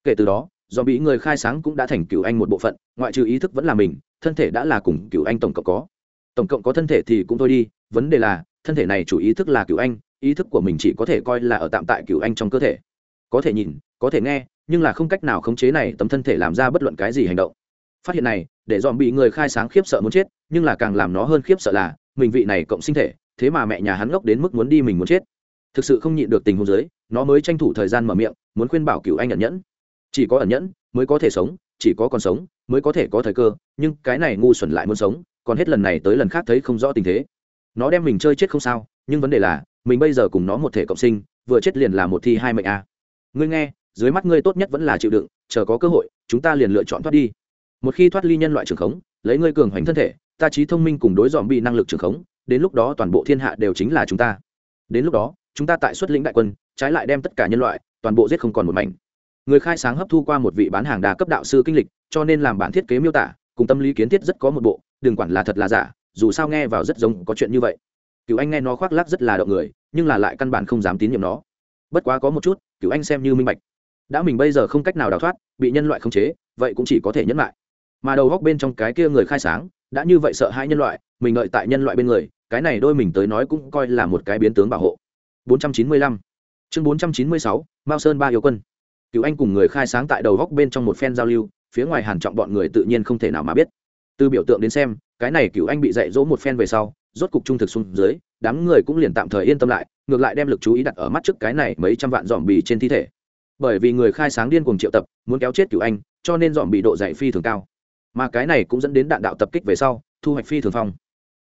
Kể từ đó do bị người khai sáng cũng đã thành cửu anh một bộ phận, ngoại trừ ý thức vẫn là mình, thân thể đã là cùng cửu anh tổng cộng có. Tổng cộng có thân thể thì cũng thôi đi, vấn đề là, thân thể này chủ ý thức là cửu anh ý thức của mình chỉ có thể coi là ở tạm tại cựu anh trong cơ thể. Có thể nhìn, có thể nghe, nhưng là không cách nào khống chế này tấm thân thể làm ra bất luận cái gì hành động. Phát hiện này, để dòm bị người khai sáng khiếp sợ muốn chết, nhưng là càng làm nó hơn khiếp sợ là, mình vị này cộng sinh thể, thế mà mẹ nhà hắn ngốc đến mức muốn đi mình muốn chết. Thực sự không nhịn được tình huống dưới, nó mới tranh thủ thời gian mở miệng, muốn khuyên bảo cựu anh ẩn nhẫn. Chỉ có ẩn nhẫn, mới có thể sống, chỉ có còn sống, mới có thể có thời cơ, nhưng cái này ngu xuẩn lại muốn sống, còn hết lần này tới lần khác thấy không rõ tình thế. Nó đem mình chơi chết không sao, nhưng vấn đề là mình bây giờ cùng nó một thể cộng sinh, vừa chết liền là một thi hai mệnh a. Ngươi nghe, dưới mắt ngươi tốt nhất vẫn là chịu đựng, chờ có cơ hội, chúng ta liền lựa chọn thoát đi. Một khi thoát ly nhân loại trường khống, lấy ngươi cường hoành thân thể, ta trí thông minh cùng đối dòm bị năng lực trường khống, đến lúc đó toàn bộ thiên hạ đều chính là chúng ta. Đến lúc đó, chúng ta tại xuất lĩnh đại quân, trái lại đem tất cả nhân loại, toàn bộ giết không còn một mảnh. Người khai sáng hấp thu qua một vị bán hàng đa cấp đạo sư kinh lịch, cho nên làm bản thiết kế miêu tả, cùng tâm lý kiến thiết rất có một bộ, đừng quản là thật là giả, dù sao nghe vào rất giống có chuyện như vậy cựu anh nghe nó khoác lác rất là động người, nhưng là lại căn bản không dám tín nhiệm nó. Bất quá có một chút cựu anh xem như minh bạch. Đã mình bây giờ không cách nào đào thoát, bị nhân loại khống chế, vậy cũng chỉ có thể nhẫn lại. Mà đầu góc bên trong cái kia người khai sáng, đã như vậy sợ hai nhân loại, mình ngợi tại nhân loại bên người, cái này đôi mình tới nói cũng coi là một cái biến tướng bảo hộ. 495 chương 496 mao sơn ba yêu quân. Cựu anh cùng người khai sáng tại đầu góc bên trong một phen giao lưu, phía ngoài hàn trọng bọn người tự nhiên không thể nào mà biết. Từ biểu tượng đến xem, cái này cựu anh bị dạy dỗ một phen về sau rốt cục trung thực xuống dưới, đám người cũng liền tạm thời yên tâm lại, ngược lại đem lực chú ý đặt ở mắt trước cái này mấy trăm vạn dòm bì trên thi thể. Bởi vì người khai sáng điên cuồng triệu tập, muốn kéo chết cựu anh, cho nên dòm bị độ dày phi thường cao. Mà cái này cũng dẫn đến đạn đạo tập kích về sau, thu hoạch phi thường phong.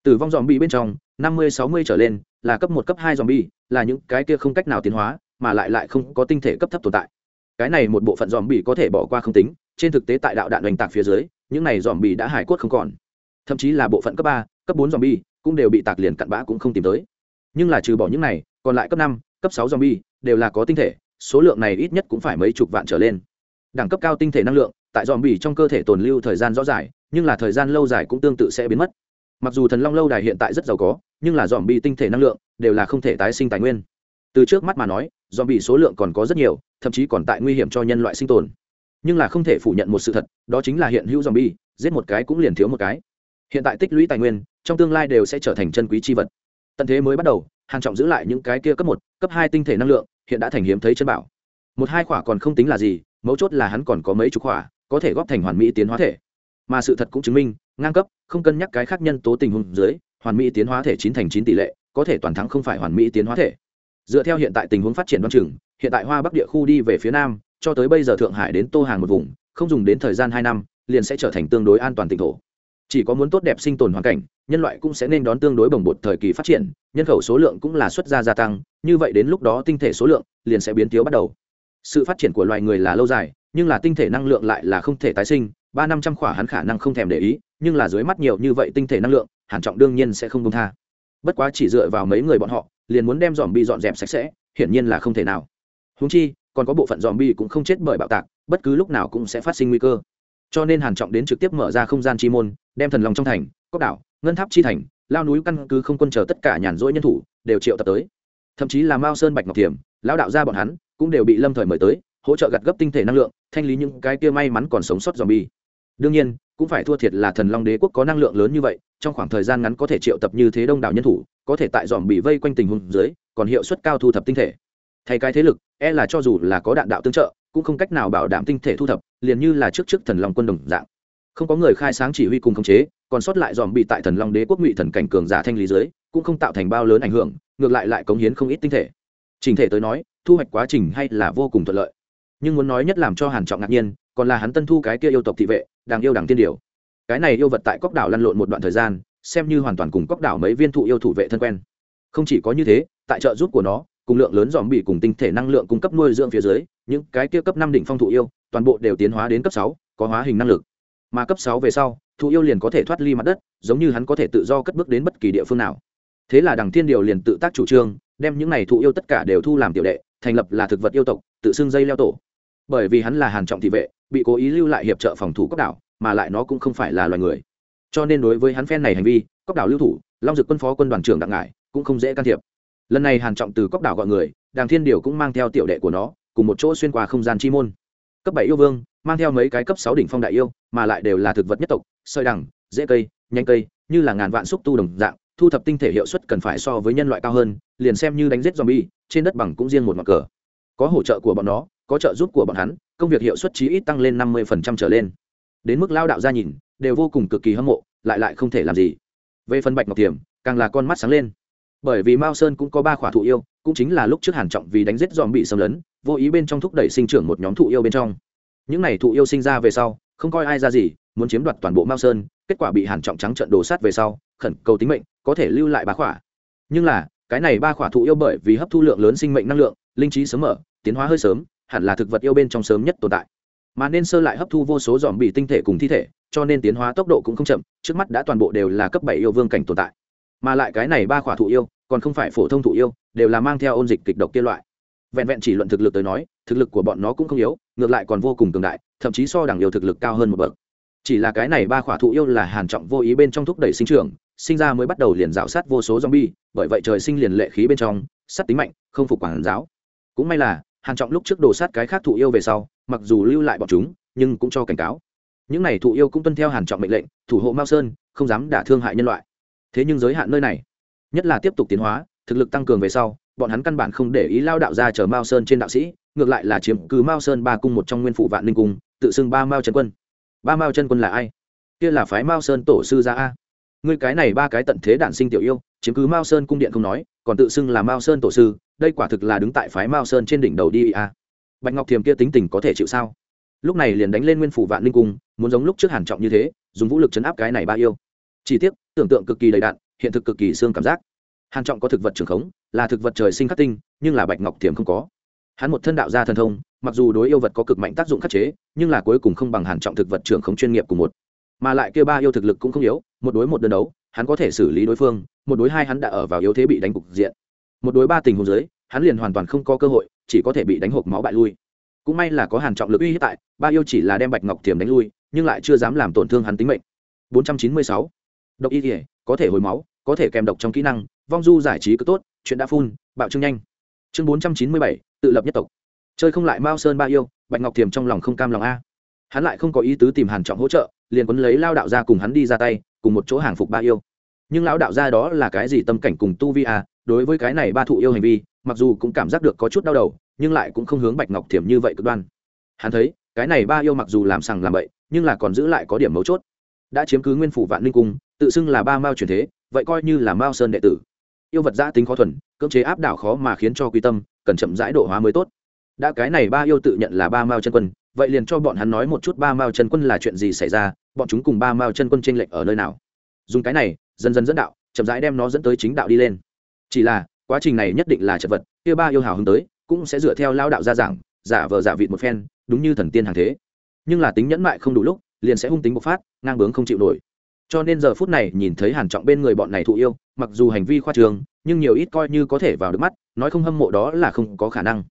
Tử vong dòm bị bên trong, năm mươi, sáu mươi trở lên, là cấp một, cấp hai dòm bi là những cái kia không cách nào tiến hóa, mà lại lại không có tinh thể cấp thấp tồn tại. Cái này một bộ phận dòm bị có thể bỏ qua không tính, trên thực tế tại đạo đạn oanh tạc phía dưới, những này dòm bị đã hải cốt không còn thậm chí là bộ phận cấp ba cấp bốn zombie bi cũng đều bị tạc liền cặn bã cũng không tìm tới. Nhưng là trừ bỏ những này còn lại cấp năm cấp sáu zombie bi đều là có tinh thể số lượng này ít nhất cũng phải mấy chục vạn trở lên. Đẳng cấp cao tinh thể năng lượng tại zombie trong cơ thể tồn lưu thời gian rõ dài nhưng là thời gian lâu dài cũng tương tự sẽ biến mất. Mặc dù thần long lâu đài hiện tại rất giàu có nhưng là dòm bì tinh thể năng lượng đều là không thể tái sinh tài nguyên. Từ trước mắt mà nói dòm bì số lượng còn có rất nhiều thậm chí còn tại nguy hiểm cho nhân loại sinh tồn. Nhưng là không thể phủ nhận một sự thật đó chính là hiện hữu dòm bi, giết một cái cũng liền thiếu một cái hiện tại tích lũy tài nguyên, trong tương lai đều sẽ trở thành chân quý chi vật. Tận thế mới bắt đầu, hàng trọng giữ lại những cái kia cấp một, cấp hai tinh thể năng lượng, hiện đã thành hiếm thấy chân bảo. Một hai khỏa còn không tính là gì, mấu chốt là hắn còn có mấy chục khỏa, có thể góp thành hoàn mỹ tiến hóa thể. Mà sự thật cũng chứng minh, ngang cấp, không cân nhắc cái khác nhân tố tình huống dưới, hoàn mỹ tiến hóa thể chín thành chín tỷ lệ, có thể toàn thắng không phải hoàn mỹ tiến hóa thể. Dựa theo hiện tại tình huống phát triển đoan chừng, hiện tại hoa bắc địa khu đi về phía nam, cho tới bây giờ thượng hải đến tô hàng một vùng, không dùng đến thời gian hai năm, liền sẽ trở thành tương đối an toàn tỉnh thổ chỉ có muốn tốt đẹp sinh tồn hoàn cảnh, nhân loại cũng sẽ nên đón tương đối bồng bột thời kỳ phát triển, nhân khẩu số lượng cũng là xuất gia gia tăng, như vậy đến lúc đó tinh thể số lượng liền sẽ biến thiếu bắt đầu. Sự phát triển của loài người là lâu dài, nhưng là tinh thể năng lượng lại là không thể tái sinh, ba năm trăm khỏa hắn khả năng không thèm để ý, nhưng là dưới mắt nhiều như vậy tinh thể năng lượng, hàn trọng đương nhiên sẽ không công tha. Bất quá chỉ dựa vào mấy người bọn họ, liền muốn đem dòm bi dọn dẹp sạch sẽ, hiển nhiên là không thể nào. Húng chi, còn có bộ phận dòm bi cũng không chết bởi bạo tạc, bất cứ lúc nào cũng sẽ phát sinh nguy cơ cho nên hàn trọng đến trực tiếp mở ra không gian chi môn, đem thần lòng trong thành, cốc đảo, ngân tháp chi thành, lao núi căn cứ không quân chờ tất cả nhàn rỗi nhân thủ, đều triệu tập tới. Thậm chí là mao sơn bạch ngọc thiểm, lão đạo gia bọn hắn, cũng đều bị lâm thời mời tới, hỗ trợ gặt gấp tinh thể năng lượng, thanh lý những cái kia may mắn còn sống sót dòm bi đương nhiên, cũng phải thua thiệt là thần long đế quốc có năng lượng lớn như vậy, trong khoảng thời gian ngắn có thể triệu tập như thế đông đảo nhân thủ, có thể tại dòm bị vây quanh tình huống dưới, còn hiệu suất cao thu thập tinh thể thay cái thế lực e là cho dù là có đạn đạo tương trợ, cũng không cách nào bảo đảm tinh thể thu thập, liền như là trước trước thần long quân đồng dạng. Không có người khai sáng chỉ huy cùng khống chế, còn sót lại dòm bị tại thần long đế quốc ngụy thần cảnh cường giả thanh lý dưới, cũng không tạo thành bao lớn ảnh hưởng, ngược lại lại cống hiến không ít tinh thể. Trình thể tới nói, thu hoạch quá trình hay là vô cùng thuận lợi. Nhưng muốn nói nhất làm cho hàn trọng ngạc nhiên, còn là hắn tân thu cái kia yêu tộc thị vệ, đang yêu đảng tiên điều cái này yêu vật tại cốc đảo lăn lộn một đoạn thời gian, xem như hoàn toàn cùng cốc đảo mấy viên thụ yêu thủ vệ thân quen. Không chỉ có như thế, tại trợ giúp của nó cùng lượng lớn dòm bị cùng tinh thể năng lượng cung cấp nuôi dưỡng phía dưới, những cái kia cấp năm đỉnh phong thụ yêu, toàn bộ đều tiến hóa đến cấp sáu, có hóa hình năng lực. Mà cấp sáu về sau, thụ yêu liền có thể thoát ly mặt đất, giống như hắn có thể tự do cất bước đến bất kỳ địa phương nào. Thế là đằng thiên điều liền tự tác chủ trương, đem những này thụ yêu tất cả đều thu làm tiểu đệ, thành lập là thực vật yêu tộc, tự xưng dây leo tổ. Bởi vì hắn là hàn trọng thị vệ, bị cố ý lưu lại hiệp trợ phòng thủ cốc đảo, mà lại nó cũng không phải là loài người. Cho nên đối với hắn phen này hành vi, cốc đảo lưu thủ, long dực quân phó quân đoàn trưởng đặng ngải, cũng không dễ can thiệp lần này hàn trọng từ cốc đảo gọi người, đàng thiên điều cũng mang theo tiểu đệ của nó, cùng một chỗ xuyên qua không gian chi môn. Cấp bảy yêu vương, mang theo mấy cái cấp sáu đỉnh phong đại yêu, mà lại đều là thực vật nhất tộc, sợi đằng dễ cây nhanh cây, như là ngàn vạn xúc tu đồng dạng, thu thập tinh thể hiệu suất cần phải so với nhân loại cao hơn, liền xem như đánh giết zombie, trên đất bằng cũng riêng một mặt cờ. Có hỗ trợ của bọn nó, có trợ giúp của bọn hắn, công việc hiệu suất chí ít tăng lên năm mươi trở lên. Đến mức lao đạo ra nhìn, đều vô cùng cực kỳ hâm mộ, lại lại không thể làm gì. Về phần bạch ngọc tiềm, càng là con mắt sáng lên bởi vì mao sơn cũng có ba khỏa thụ yêu, cũng chính là lúc trước hàn trọng vì đánh giết dòm bị xâm lấn, vô ý bên trong thúc đẩy sinh trưởng một nhóm thụ yêu bên trong. Những này thụ yêu sinh ra về sau, không coi ai ra gì, muốn chiếm đoạt toàn bộ mao sơn, kết quả bị hàn trọng trắng trận đổ sát về sau, khẩn cầu tính mệnh, có thể lưu lại ba khỏa. Nhưng là, cái này ba khỏa thụ yêu bởi vì hấp thu lượng lớn sinh mệnh năng lượng, linh trí sớm mở, tiến hóa hơi sớm, hẳn là thực vật yêu bên trong sớm nhất tồn tại. Mà nên sơ lại hấp thu vô số dòm bị tinh thể cùng thi thể, cho nên tiến hóa tốc độ cũng không chậm, trước mắt đã toàn bộ đều là cấp bảy yêu vương cảnh tồn tại. Mà lại cái này ba khỏa thụ yêu còn không phải phổ thông thụ yêu, đều là mang theo ôn dịch kịch độc kia loại. Vẹn vẹn chỉ luận thực lực tới nói, thực lực của bọn nó cũng không yếu, ngược lại còn vô cùng cường đại, thậm chí so đẳng yêu thực lực cao hơn một bậc. Chỉ là cái này ba khỏa thụ yêu là hàn trọng vô ý bên trong thúc đẩy sinh trưởng, sinh ra mới bắt đầu liền rào sát vô số zombie, bởi vậy trời sinh liền lệ khí bên trong, sát tính mạnh, không phục quản giáo. Cũng may là, hàn trọng lúc trước đổ sát cái khác thụ yêu về sau, mặc dù lưu lại bọn chúng, nhưng cũng cho cảnh cáo. Những này thụ yêu cũng tuân theo hàn trọng mệnh lệnh, thủ hộ mao sơn, không dám đả thương hại nhân loại. Thế nhưng giới hạn nơi này nhất là tiếp tục tiến hóa, thực lực tăng cường về sau, bọn hắn căn bản không để ý lao đạo ra chờ mao sơn trên đạo sĩ, ngược lại là chiếm cứ mao sơn ba cung một trong nguyên phụ vạn linh cung, tự xưng ba mao chân quân. Ba mao chân quân là ai? Kia là phái mao sơn tổ sư gia a. Ngươi cái này ba cái tận thế đản sinh tiểu yêu, chiếm cứ mao sơn cung điện không nói, còn tự xưng là mao sơn tổ sư, đây quả thực là đứng tại phái mao sơn trên đỉnh đầu đi a. Bạch ngọc thiềm kia tính tình có thể chịu sao? Lúc này liền đánh lên nguyên phủ vạn linh cung, muốn giống lúc trước hàn trọng như thế, dùng vũ lực chấn áp cái này ba yêu. Chi tiết tưởng tượng cực kỳ đầy đạn hiện thực cực kỳ xương cảm giác hàn trọng có thực vật trường khống, là thực vật trời sinh khắc tinh, nhưng là bạch ngọc thiểm không có. Hắn một thân đạo gia thần thông, mặc dù đối yêu vật có cực mạnh tác dụng khắc chế, nhưng là cuối cùng không bằng hàn trọng thực vật trưởng khống chuyên nghiệp của một. Mà lại kia ba yêu thực lực cũng không yếu, một đối một đơn đấu, hắn có thể xử lý đối phương, một đối hai hắn đã ở vào yếu thế bị đánh cục diện. Một đối ba tình huống dưới, hắn liền hoàn toàn không có cơ hội, chỉ có thể bị đánh hộp máu bại lui. Cũng may là có hàn trọng lực uy hiếp tại, ba yêu chỉ là đem bạch ngọc thiểm đánh lui, nhưng lại chưa dám làm tổn thương hắn tính mệnh. 496. độc y thể có thể hồi máu có thể kèm độc trong kỹ năng vong du giải trí cứ tốt chuyện đã phun bạo trương nhanh. Chương 497, tự lập nhất tộc. Chơi không lại mao sơn ba yêu bạch ngọc thiềm trong lòng không cam lòng a. Hắn lại không có ý tứ tìm hàn trọng hỗ trợ liền quấn lấy lao đạo ra cùng hắn đi ra tay cùng một chỗ hàng phục ba yêu. Nhưng lão đạo ra đó là cái gì tâm cảnh cùng tu vi a đối với cái này ba thụ yêu hành vi mặc dù cũng cảm giác được có chút đau đầu nhưng lại cũng không hướng bạch ngọc thiểm như vậy cực đoan. Hắn thấy cái này ba yêu mặc dù làm sằng làm bậy nhưng là còn giữ lại có điểm mấu chốt. Đã chiếm cứ nguyên phủ vạn linh cung tự xưng là ba mao truyền thế vậy coi như là mao sơn đệ tử. Yêu vật giã tính khó thuần, cưỡng chế áp đảo khó mà khiến cho quy tâm, cần chậm rãi độ hóa mới tốt. Đã cái này ba yêu tự nhận là ba mao chân quân, vậy liền cho bọn hắn nói một chút ba mao chân quân là chuyện gì xảy ra, bọn chúng cùng ba mao chân quân tranh lệch ở nơi nào. Dùng cái này, dần dần dẫn đạo, chậm rãi đem nó dẫn tới chính đạo đi lên. Chỉ là, quá trình này nhất định là chật vật, kia ba yêu hào hướng tới, cũng sẽ dựa theo lao đạo ra giảng, giả vờ giả vịt một phen, đúng như thần tiên hàng thế. Nhưng là tính nhẫn mại không đủ lúc, liền sẽ hung tính bộc phát, ngang bướng không chịu nổi cho nên giờ phút này nhìn thấy hàn trọng bên người bọn này thụ yêu, mặc dù hành vi khoa trường, nhưng nhiều ít coi như có thể vào được mắt, nói không hâm mộ đó là không có khả năng.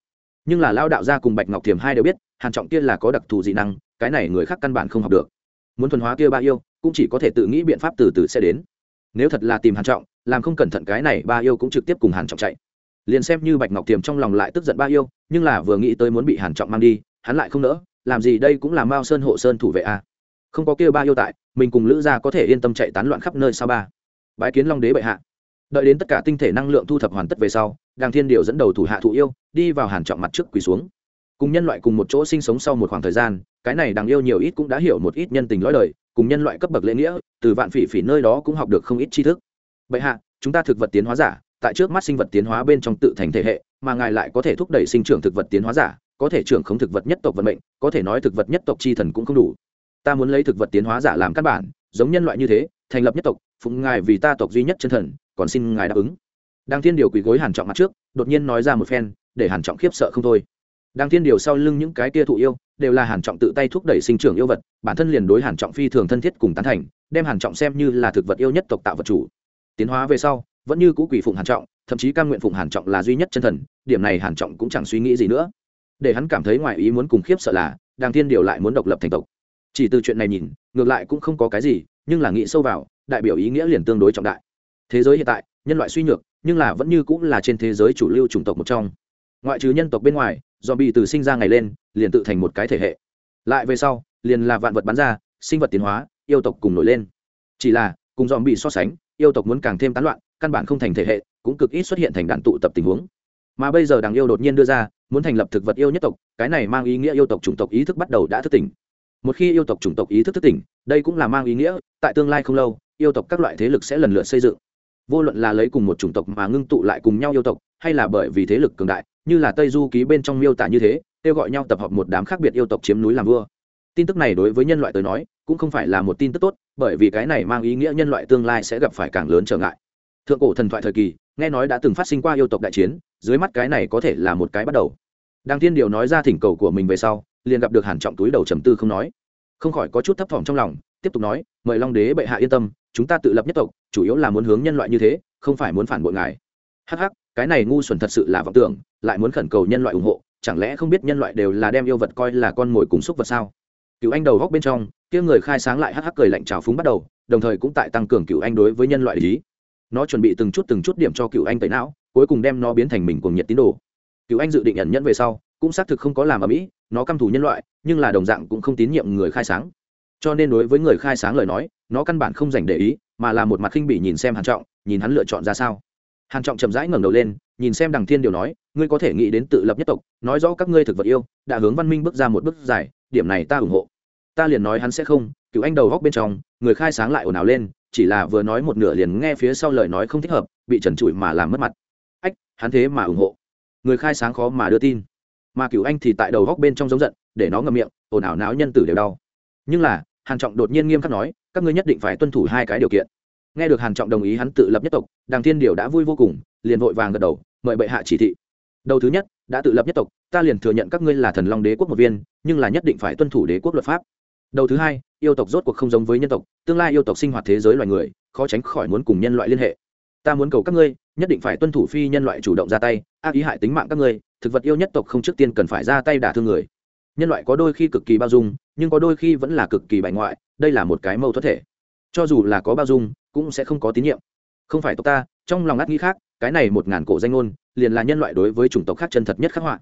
Nhưng là lao đạo gia cùng bạch ngọc thiềm hai đều biết, hàn trọng kia là có đặc thù dị năng, cái này người khác căn bản không học được. Muốn thuần hóa kia ba yêu, cũng chỉ có thể tự nghĩ biện pháp từ từ sẽ đến. Nếu thật là tìm hàn trọng, làm không cẩn thận cái này ba yêu cũng trực tiếp cùng hàn trọng chạy. Liền xem như bạch ngọc tiềm trong lòng lại tức giận ba yêu, nhưng là vừa nghĩ tới muốn bị hàn trọng mang đi, hắn lại không nỡ, làm gì đây cũng là mao sơn hộ sơn thủ vệ a. À. không có kia ba yêu tại mình cùng lữ gia có thể yên tâm chạy tán loạn khắp nơi sao ba? Bái kiến long đế bệ hạ. Đợi đến tất cả tinh thể năng lượng thu thập hoàn tất về sau, đàng thiên điều dẫn đầu thủ hạ thụ yêu, đi vào hàn trọng mặt trước quỳ xuống. Cùng nhân loại cùng một chỗ sinh sống sau một khoảng thời gian, cái này đàng yêu nhiều ít cũng đã hiểu một ít nhân tình lõi đời, cùng nhân loại cấp bậc lễ nghĩa, từ vạn phỉ phỉ nơi đó cũng học được không ít tri thức. Bệ hạ, chúng ta thực vật tiến hóa giả, tại trước mắt sinh vật tiến hóa bên trong tự thành thể hệ, mà ngài lại có thể thúc đẩy sinh trưởng thực vật tiến hóa giả, có thể trưởng không thực vật nhất tộc vận mệnh, có thể nói thực vật nhất tộc chi thần cũng không đủ ta muốn lấy thực vật tiến hóa giả làm căn bản, giống nhân loại như thế, thành lập nhất tộc, phụng ngài vì ta tộc duy nhất chân thần, còn xin ngài đáp ứng. Đang thiên điều quỳ gối hàn trọng mặt trước, đột nhiên nói ra một phen, để hàn trọng khiếp sợ không thôi. Đang thiên điều sau lưng những cái kia thụ yêu, đều là hàn trọng tự tay thúc đẩy sinh trưởng yêu vật, bản thân liền đối hàn trọng phi thường thân thiết cùng tán thành, đem hàn trọng xem như là thực vật yêu nhất tộc tạo vật chủ. Tiến hóa về sau, vẫn như cũ quỷ phụng hàn trọng, thậm chí cam nguyện phụng hàn trọng là duy nhất chân thần, điểm này hàn trọng cũng chẳng suy nghĩ gì nữa. Để hắn cảm thấy ngoài ý muốn cùng khiếp sợ là đang thiên điều lại muốn độc lập thành tộc chỉ từ chuyện này nhìn, ngược lại cũng không có cái gì, nhưng là nghĩ sâu vào, đại biểu ý nghĩa liền tương đối trọng đại. Thế giới hiện tại, nhân loại suy nhược, nhưng là vẫn như cũng là trên thế giới chủ lưu chủng tộc một trong. Ngoại trừ nhân tộc bên ngoài do bị từ sinh ra ngày lên, liền tự thành một cái thể hệ. Lại về sau, liền là vạn vật bắn ra, sinh vật tiến hóa, yêu tộc cùng nổi lên. Chỉ là, cùng dòm bị so sánh, yêu tộc muốn càng thêm tán loạn, căn bản không thành thể hệ, cũng cực ít xuất hiện thành đạn tụ tập tình huống. Mà bây giờ đảng yêu đột nhiên đưa ra, muốn thành lập thực vật yêu nhất tộc, cái này mang ý nghĩa yêu tộc chủng tộc ý thức bắt đầu đã thức tỉnh một khi yêu tộc chủng tộc ý thức thức tỉnh, đây cũng là mang ý nghĩa, tại tương lai không lâu, yêu tộc các loại thế lực sẽ lần lượt xây dựng. Vô luận là lấy cùng một chủng tộc mà ngưng tụ lại cùng nhau yêu tộc, hay là bởi vì thế lực cường đại, như là tây du ký bên trong miêu tả như thế, kêu gọi nhau tập hợp một đám khác biệt yêu tộc chiếm núi làm vua. Tin tức này đối với nhân loại tới nói, cũng không phải là một tin tức tốt, bởi vì cái này mang ý nghĩa nhân loại tương lai sẽ gặp phải càng lớn trở ngại. Thượng cổ thần thoại thời kỳ, nghe nói đã từng phát sinh qua yêu tộc đại chiến, dưới mắt cái này có thể là một cái bắt đầu. Đăng tiên điều nói ra thỉnh cầu của mình về sau liền gặp được hàn trọng túi đầu trầm tư không nói. Không khỏi có chút thấp thỏm trong lòng, tiếp tục nói, mời long đế bệ hạ yên tâm, chúng ta tự lập nhất tộc, chủ yếu là muốn hướng nhân loại như thế, không phải muốn phản bội ngài. Hắc hắc, cái này ngu xuẩn thật sự là vọng tưởng, lại muốn khẩn cầu nhân loại ủng hộ, chẳng lẽ không biết nhân loại đều là đem yêu vật coi là con mồi cùng xúc vật sao? Cựu anh đầu góc bên trong, kia người khai sáng lại hắc hắc cười lạnh trào phúng bắt đầu, đồng thời cũng tại tăng cường cựu anh đối với nhân loại lý nó chuẩn bị từng chút từng chút điểm cho cựu anh tẩy não, cuối cùng đem nó biến thành mình cùng nhiệt tín đồ. Cựu anh dự định ẩn nhẫn về sau, cũng xác thực không có làm ở mỹ nó căm thù nhân loại, nhưng là đồng dạng cũng không tín nhiệm người khai sáng. Cho nên đối với người khai sáng lời nói, nó căn bản không dành để ý, mà là một mặt khinh bỉ nhìn xem hàn trọng, nhìn hắn lựa chọn ra sao. Hàn trọng chậm rãi ngẩng đầu lên, nhìn xem đằng thiên điều nói, ngươi có thể nghĩ đến tự lập nhất tộc, nói rõ các ngươi thực vật yêu, đã hướng văn minh bước ra một bước dài, điểm này ta ủng hộ. Ta liền nói hắn sẽ không, cựu anh đầu góc bên trong, người khai sáng lại ồn ào lên, chỉ là vừa nói một nửa liền nghe phía sau lời nói không thích hợp, bị trần trụi mà làm mất mặt. Ách, hắn thế mà ủng hộ. Người khai sáng khó mà đưa tin mà cựu anh thì tại đầu góc bên trong giống giận, để nó ngậm miệng, ồn ào náo nhân tử đều đau. Nhưng là, hàn trọng đột nhiên nghiêm khắc nói, các ngươi nhất định phải tuân thủ hai cái điều kiện. Nghe được hàn trọng đồng ý hắn tự lập nhất tộc đàng thiên điều đã vui vô cùng, liền vội vàng gật đầu, mời bệ hạ chỉ thị. Đầu thứ nhất, đã tự lập nhất tộc, ta liền thừa nhận các ngươi là thần long đế quốc một viên, nhưng là nhất định phải tuân thủ đế quốc luật pháp. Đầu thứ hai, yêu tộc rốt cuộc không giống với nhân tộc, tương lai yêu tộc sinh hoạt thế giới loài người, khó tránh khỏi muốn cùng nhân loại liên hệ. Ta muốn cầu các ngươi, nhất định phải tuân thủ phi nhân loại chủ động ra tay, ác ý hại tính mạng các ngươi thực vật yêu nhất tộc không trước tiên cần phải ra tay đả thương người. Nhân loại có đôi khi cực kỳ bao dung, nhưng có đôi khi vẫn là cực kỳ bại ngoại, đây là một cái mâu thuẫn thể. Cho dù là có bao dung, cũng sẽ không có tín nhiệm. Không phải tộc ta, trong lòng ngắt nghĩ khác, cái này một ngàn cổ danh ngôn, liền là nhân loại đối với chủng tộc khác chân thật nhất khắc họa.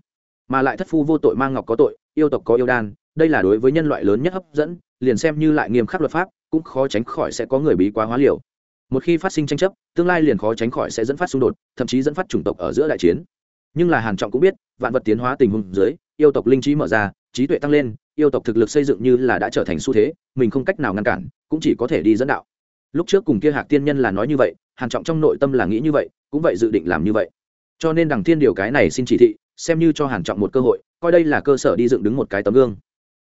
Mà lại thất phu vô tội mang ngọc có tội, yêu tộc có yêu đan, đây là đối với nhân loại lớn nhất hấp dẫn, liền xem như lại nghiêm khắc luật pháp, cũng khó tránh khỏi sẽ có người bí quá hóa liều. Một khi phát sinh tranh chấp, tương lai liền khó tránh khỏi sẽ dẫn phát xung đột, thậm chí dẫn phát chủng tộc ở giữa đại chiến nhưng là hàn trọng cũng biết, vạn vật tiến hóa tình huống dưới, yêu tộc linh trí mở ra, trí tuệ tăng lên, yêu tộc thực lực xây dựng như là đã trở thành xu thế, mình không cách nào ngăn cản, cũng chỉ có thể đi dẫn đạo. Lúc trước cùng kia hạc tiên nhân là nói như vậy, hàn trọng trong nội tâm là nghĩ như vậy, cũng vậy dự định làm như vậy. Cho nên đằng thiên điều cái này xin chỉ thị, xem như cho hàn trọng một cơ hội, coi đây là cơ sở đi dựng đứng một cái tấm gương.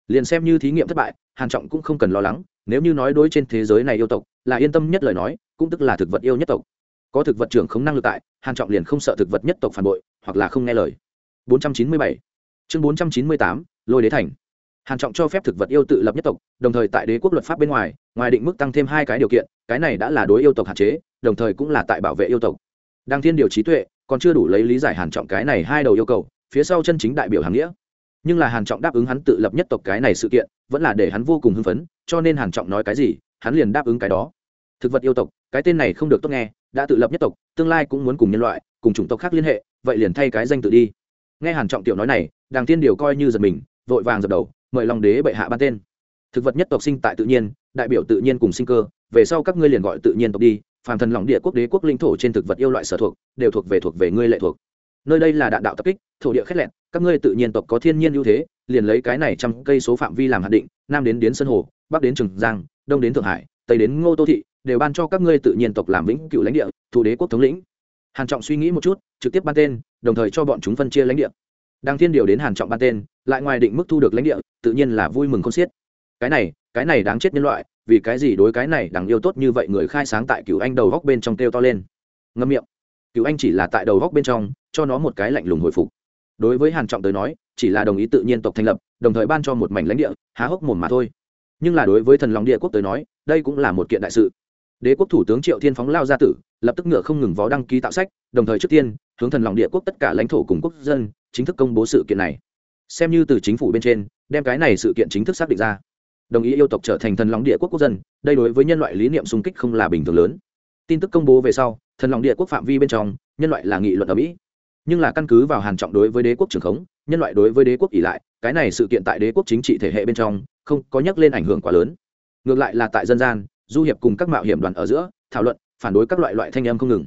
Liền xem như thí nghiệm thất bại, hàn trọng cũng không cần lo lắng, nếu như nói đối trên thế giới này yêu tộc, là yên tâm nhất lời nói, cũng tức là thực vật yêu nhất tộc có thực vật trưởng không năng lực tại, hàn trọng liền không sợ thực vật nhất tộc phản bội, hoặc là không nghe lời. 497 chương 498 lôi đế thành. Hàn trọng cho phép thực vật yêu tự lập nhất tộc, đồng thời tại đế quốc luật pháp bên ngoài ngoài định mức tăng thêm hai cái điều kiện, cái này đã là đối yêu tộc hạn chế, đồng thời cũng là tại bảo vệ yêu tộc. Đang thiên điều trí tuệ còn chưa đủ lấy lý giải hàn trọng cái này hai đầu yêu cầu, phía sau chân chính đại biểu hàng nghĩa. Nhưng là hàn trọng đáp ứng hắn tự lập nhất tộc cái này sự kiện, vẫn là để hắn vô cùng hưng phấn, cho nên hàn trọng nói cái gì, hắn liền đáp ứng cái đó. Thực vật yêu tộc, cái tên này không được tốt nghe đã tự lập nhất tộc, tương lai cũng muốn cùng nhân loại, cùng chủng tộc khác liên hệ, vậy liền thay cái danh tự đi. Nghe hàn trọng tiểu nói này, đàng tiên điều coi như giật mình, vội vàng dập đầu, mời long đế bệ hạ ban tên. Thực vật nhất tộc sinh tại tự nhiên, đại biểu tự nhiên cùng sinh cơ, về sau các ngươi liền gọi tự nhiên tộc đi, phàm thần lòng địa quốc đế quốc linh thổ trên thực vật yêu loại sở thuộc, đều thuộc về thuộc về ngươi lệ thuộc. Nơi đây là đạn đạo tập kích, thổ địa khét lẹn, các ngươi tự nhiên tộc có thiên nhiên ưu thế, liền lấy cái này trăm cây số phạm vi làm hạn định, nam đến đến sơn hồ, bắc đến trường giang, đông đến thượng hải, tây đến ngô tô thị đều ban cho các ngươi tự nhiên tộc làm vĩnh cựu lãnh địa, thủ đế quốc thống lĩnh. Hàn trọng suy nghĩ một chút, trực tiếp ban tên, đồng thời cho bọn chúng phân chia lãnh địa. Đăng thiên điều đến hàn trọng ban tên, lại ngoài định mức thu được lãnh địa, tự nhiên là vui mừng không xiết. Cái này cái này đáng chết nhân loại, vì cái gì đối cái này đáng yêu tốt như vậy người khai sáng tại cựu anh đầu góc bên trong kêu to lên. Ngâm miệng. Cựu anh chỉ là tại đầu góc bên trong, cho nó một cái lạnh lùng hồi phục. Đối với hàn trọng tới nói, chỉ là đồng ý tự nhiên tộc thành lập, đồng thời ban cho một mảnh lãnh địa, há hốc mồm mà thôi. Nhưng là đối với thần long địa quốc tới nói, đây cũng là một kiện đại sự đế quốc thủ tướng triệu thiên phóng lao gia tử, lập tức ngựa không ngừng vó đăng ký tạo sách, đồng thời trước tiên, hướng thần lòng địa quốc tất cả lãnh thổ cùng quốc dân, chính thức công bố sự kiện này. Xem như từ chính phủ bên trên, đem cái này sự kiện chính thức xác định ra. Đồng ý yêu tộc trở thành thần lòng địa quốc quốc dân, đây đối với nhân loại lý niệm xung kích không là bình thường lớn. Tin tức công bố về sau, thần lòng địa quốc phạm vi bên trong, nhân loại là nghị luận ở mỹ. Nhưng là căn cứ vào hàn trọng đối với đế quốc trưởng khống, nhân loại đối với đế quốc ỉ lại, cái này sự kiện tại đế quốc chính trị thể hệ bên trong, không có nhắc lên ảnh hưởng quá lớn. Ngược lại là tại dân gian du hiệp cùng các mạo hiểm đoàn ở giữa, thảo luận, phản đối các loại loại thanh âm không ngừng.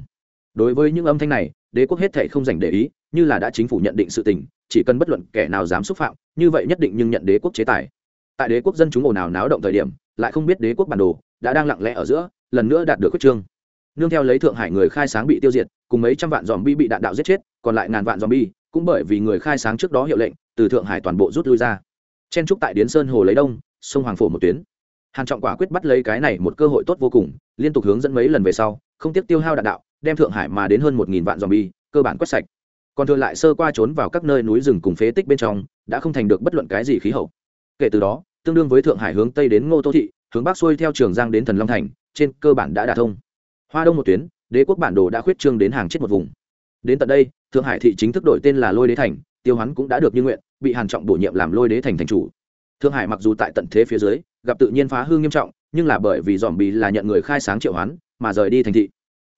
Đối với những âm thanh này, đế quốc hết thể không dành để ý, như là đã chính phủ nhận định sự tình, chỉ cần bất luận kẻ nào dám xúc phạm, như vậy nhất định nhưng nhận đế quốc chế tài. Tại đế quốc dân chúng ồn ào náo động thời điểm, lại không biết đế quốc bản đồ đã đang lặng lẽ ở giữa, lần nữa đạt được quyết trương. Nương theo lấy thượng hải người khai sáng bị tiêu diệt, cùng mấy trăm vạn dòm bi bị đạn đạo giết chết, còn lại ngàn vạn dòm bi cũng bởi vì người khai sáng trước đó hiệu lệnh, từ thượng hải toàn bộ rút lui ra. Chen trúc tại điến sơn hồ lấy đông, sông hoàng phổ một tuyến hàn trọng quả quyết bắt lấy cái này một cơ hội tốt vô cùng liên tục hướng dẫn mấy lần về sau không tiếc tiêu hao đạn đạo đem thượng hải mà đến hơn một nghìn vạn zombie, cơ bản quét sạch. Còn thừa lại sơ qua trốn vào các nơi núi rừng cùng phế tích bên trong đã không thành được bất luận cái gì khí hậu. Kể từ đó tương đương với thượng hải hướng tây đến ngô tô thị hướng bắc xuôi theo trường giang đến thần long thành trên cơ bản đã đả thông. Hoa đông một tuyến đế quốc bản đồ đã khuyết trương đến hàng chết một vùng. Đến tận đây thượng hải thị chính thức đổi tên là lôi đế thành tiêu hoán cũng đã được như nguyện bị hàn trọng bổ nhiệm làm lôi đế thành thành chủ thượng hải mặc dù tại tận thế phía dưới, gặp tự nhiên phá hư nghiêm trọng, nhưng là bởi vì dòm bì là nhận người khai sáng triệu hoán, mà rời đi thành thị.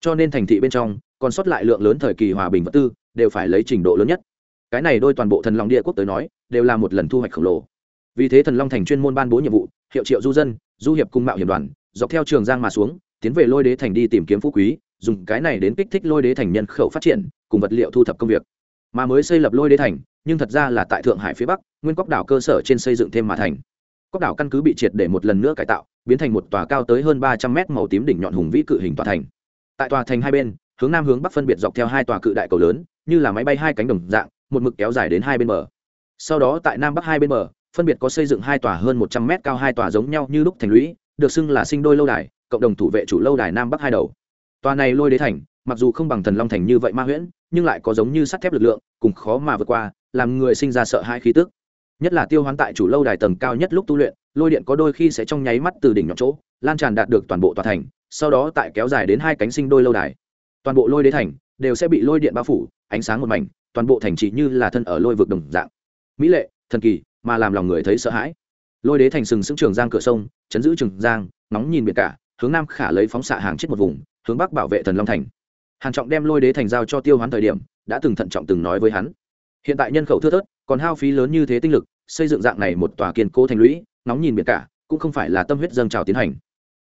Cho nên thành thị bên trong, còn sót lại lượng lớn thời kỳ hòa bình vật tư, đều phải lấy trình độ lớn nhất. Cái này đôi toàn bộ thần long địa quốc tới nói, đều là một lần thu hoạch khổng lồ. Vì thế thần long thành chuyên môn ban bố nhiệm vụ, hiệu triệu du dân, du hiệp cung mạo hiểm đoàn, dọc theo trường giang mà xuống, tiến về lôi đế thành đi tìm kiếm phú quý, dùng cái này đến kích thích lôi đế thành nhân khẩu phát triển, cùng vật liệu thu thập công việc. Mà mới xây lập lôi đế thành nhưng thật ra là tại thượng hải phía bắc, nguyên cốc đảo cơ sở trên xây dựng thêm mà thành. Cốc đảo căn cứ bị triệt để một lần nữa cải tạo, biến thành một tòa cao tới hơn ba trăm mét màu tím đỉnh nhọn hùng vĩ cự hình tòa thành. Tại tòa thành hai bên, hướng nam hướng bắc phân biệt dọc theo hai tòa cự đại cầu lớn, như là máy bay hai cánh đồng dạng, một mực kéo dài đến hai bên bờ. Sau đó tại nam bắc hai bên bờ, phân biệt có xây dựng hai tòa hơn một trăm mét cao hai tòa giống nhau như lúc thành lũy, được xưng là sinh đôi lâu đài, cộng đồng thủ vệ chủ lâu đài nam bắc hai đầu. Tòa này lôi đế thành, mặc dù không bằng thần long thành như vậy ma huyễn, nhưng lại có giống như sắt thép lực lượng, cùng khó mà vượt qua làm người sinh ra sợ hãi khí tức. Nhất là tiêu hoán tại chủ lâu đài tầng cao nhất lúc tu luyện, lôi điện có đôi khi sẽ trong nháy mắt từ đỉnh nhọn chỗ, lan tràn đạt được toàn bộ tòa thành, sau đó tại kéo dài đến hai cánh sinh đôi lâu đài. Toàn bộ lôi đế thành đều sẽ bị lôi điện bao phủ, ánh sáng một mảnh, toàn bộ thành chỉ như là thân ở lôi vực đồng dạng. Mỹ lệ, thần kỳ, mà làm lòng người thấy sợ hãi. Lôi đế thành sừng sững trường giang cửa sông, chấn giữ trường giang nóng nhìn biển cả, hướng nam khả lấy phóng xạ hàng chết một vùng, hướng bắc bảo vệ thần long thành. Hàn trọng đem lôi đế thành giao cho tiêu hoán thời điểm, đã từng thận trọng từng nói với hắn hiện tại nhân khẩu thưa thớt, còn hao phí lớn như thế tinh lực, xây dựng dạng này một tòa kiên cố thành lũy, nóng nhìn biển cả, cũng không phải là tâm huyết dâng trào tiến hành.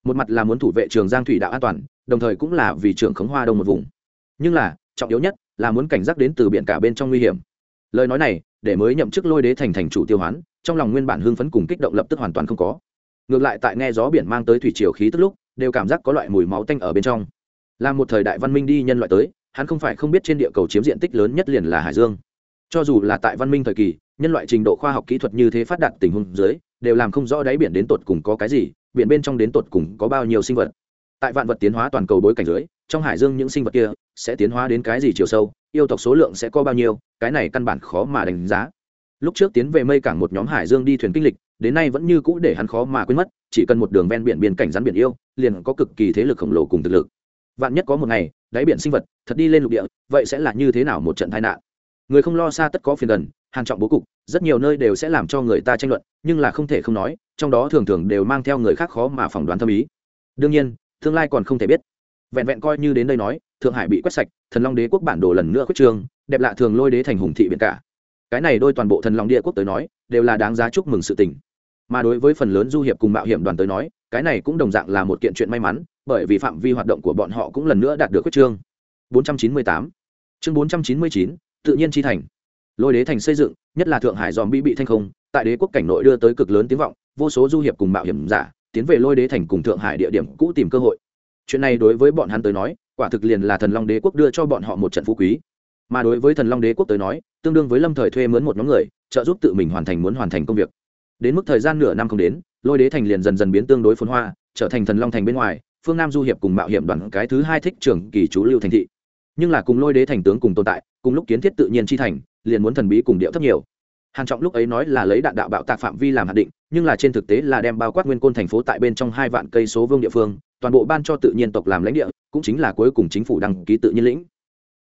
Một mặt là muốn thủ vệ trường giang thủy đạo an toàn, đồng thời cũng là vì trường khống hoa đông một vùng. Nhưng là, trọng yếu nhất là muốn cảnh giác đến từ biển cả bên trong nguy hiểm. Lời nói này, để mới nhậm chức lôi đế thành thành chủ tiêu hoán, trong lòng nguyên bản hưng phấn cùng kích động lập tức hoàn toàn không có. Ngược lại tại nghe gió biển mang tới thủy triều khí tức lúc, đều cảm giác có loại mùi máu tanh ở bên trong. Là một thời đại văn minh đi nhân loại tới, hắn không phải không biết trên địa cầu chiếm diện tích lớn nhất liền là hải dương cho dù là tại văn minh thời kỳ, nhân loại trình độ khoa học kỹ thuật như thế phát đạt tình huống dưới, đều làm không rõ đáy biển đến tột cùng có cái gì, biển bên trong đến tột cùng có bao nhiêu sinh vật. Tại vạn vật tiến hóa toàn cầu bối cảnh dưới, trong hải dương những sinh vật kia sẽ tiến hóa đến cái gì chiều sâu, yêu tộc số lượng sẽ có bao nhiêu, cái này căn bản khó mà đánh giá. Lúc trước tiến về mây cảng một nhóm hải dương đi thuyền kinh lịch, đến nay vẫn như cũ để hắn khó mà quên mất, chỉ cần một đường ven biển biên cảnh rắn biển yêu, liền có cực kỳ thế lực khổng lồ cùng thực lực. Vạn nhất có một ngày, đáy biển sinh vật thật đi lên lục địa, vậy sẽ là như thế nào một trận tai nạn? Người không lo xa tất có phiền gần hàn trọng bố cục rất nhiều nơi đều sẽ làm cho người ta tranh luận nhưng là không thể không nói trong đó thường thường đều mang theo người khác khó mà phỏng đoán thâm ý. Đương nhiên tương lai còn không thể biết. Vẹn vẹn coi như đến đây nói thượng hải bị quét sạch thần long đế quốc bản đồ lần nữa khuyết trường, đẹp lạ thường lôi đế thành hùng thị biển cả. Cái này đôi toàn bộ thần long địa quốc tới nói đều là đáng giá chúc mừng sự tình. Mà đối với phần lớn du hiệp cùng mạo hiểm đoàn tới nói cái này cũng đồng dạng là một kiện chuyện may mắn bởi vì phạm vi hoạt động của bọn họ cũng lần nữa đạt được quyết trương. 498 chương 499 tự nhiên chi thành. Lôi đế thành xây dựng, nhất là thượng hải dòm bị bị thanh không, tại đế quốc cảnh nội đưa tới cực lớn tiếng vọng, vô số du hiệp cùng mạo hiểm giả tiến về lôi đế thành cùng thượng hải địa điểm cũ tìm cơ hội. Chuyện này đối với bọn hắn tới nói, quả thực liền là thần long đế quốc đưa cho bọn họ một trận phú quý. Mà đối với thần long đế quốc tới nói, tương đương với lâm thời thuê mướn một nhóm người, trợ giúp tự mình hoàn thành muốn hoàn thành công việc. Đến mức thời gian nửa năm không đến, lôi đế thành liền dần dần biến tương đối phồn hoa, trở thành thần long thành bên ngoài, phương nam du hiệp cùng mạo hiểm đoàn cái thứ hai thích trường kỳ chú lưu thành thị nhưng là cùng lôi đế thành tướng cùng tồn tại, cùng lúc kiến thiết tự nhiên chi thành, liền muốn thần bí cùng điệu thấp nhiều. Hàn trọng lúc ấy nói là lấy đạn đạo bạo tạc phạm vi làm hạt định, nhưng là trên thực tế là đem bao quát nguyên côn thành phố tại bên trong hai vạn cây số vương địa phương, toàn bộ ban cho tự nhiên tộc làm lãnh địa, cũng chính là cuối cùng chính phủ đăng ký tự nhiên lĩnh.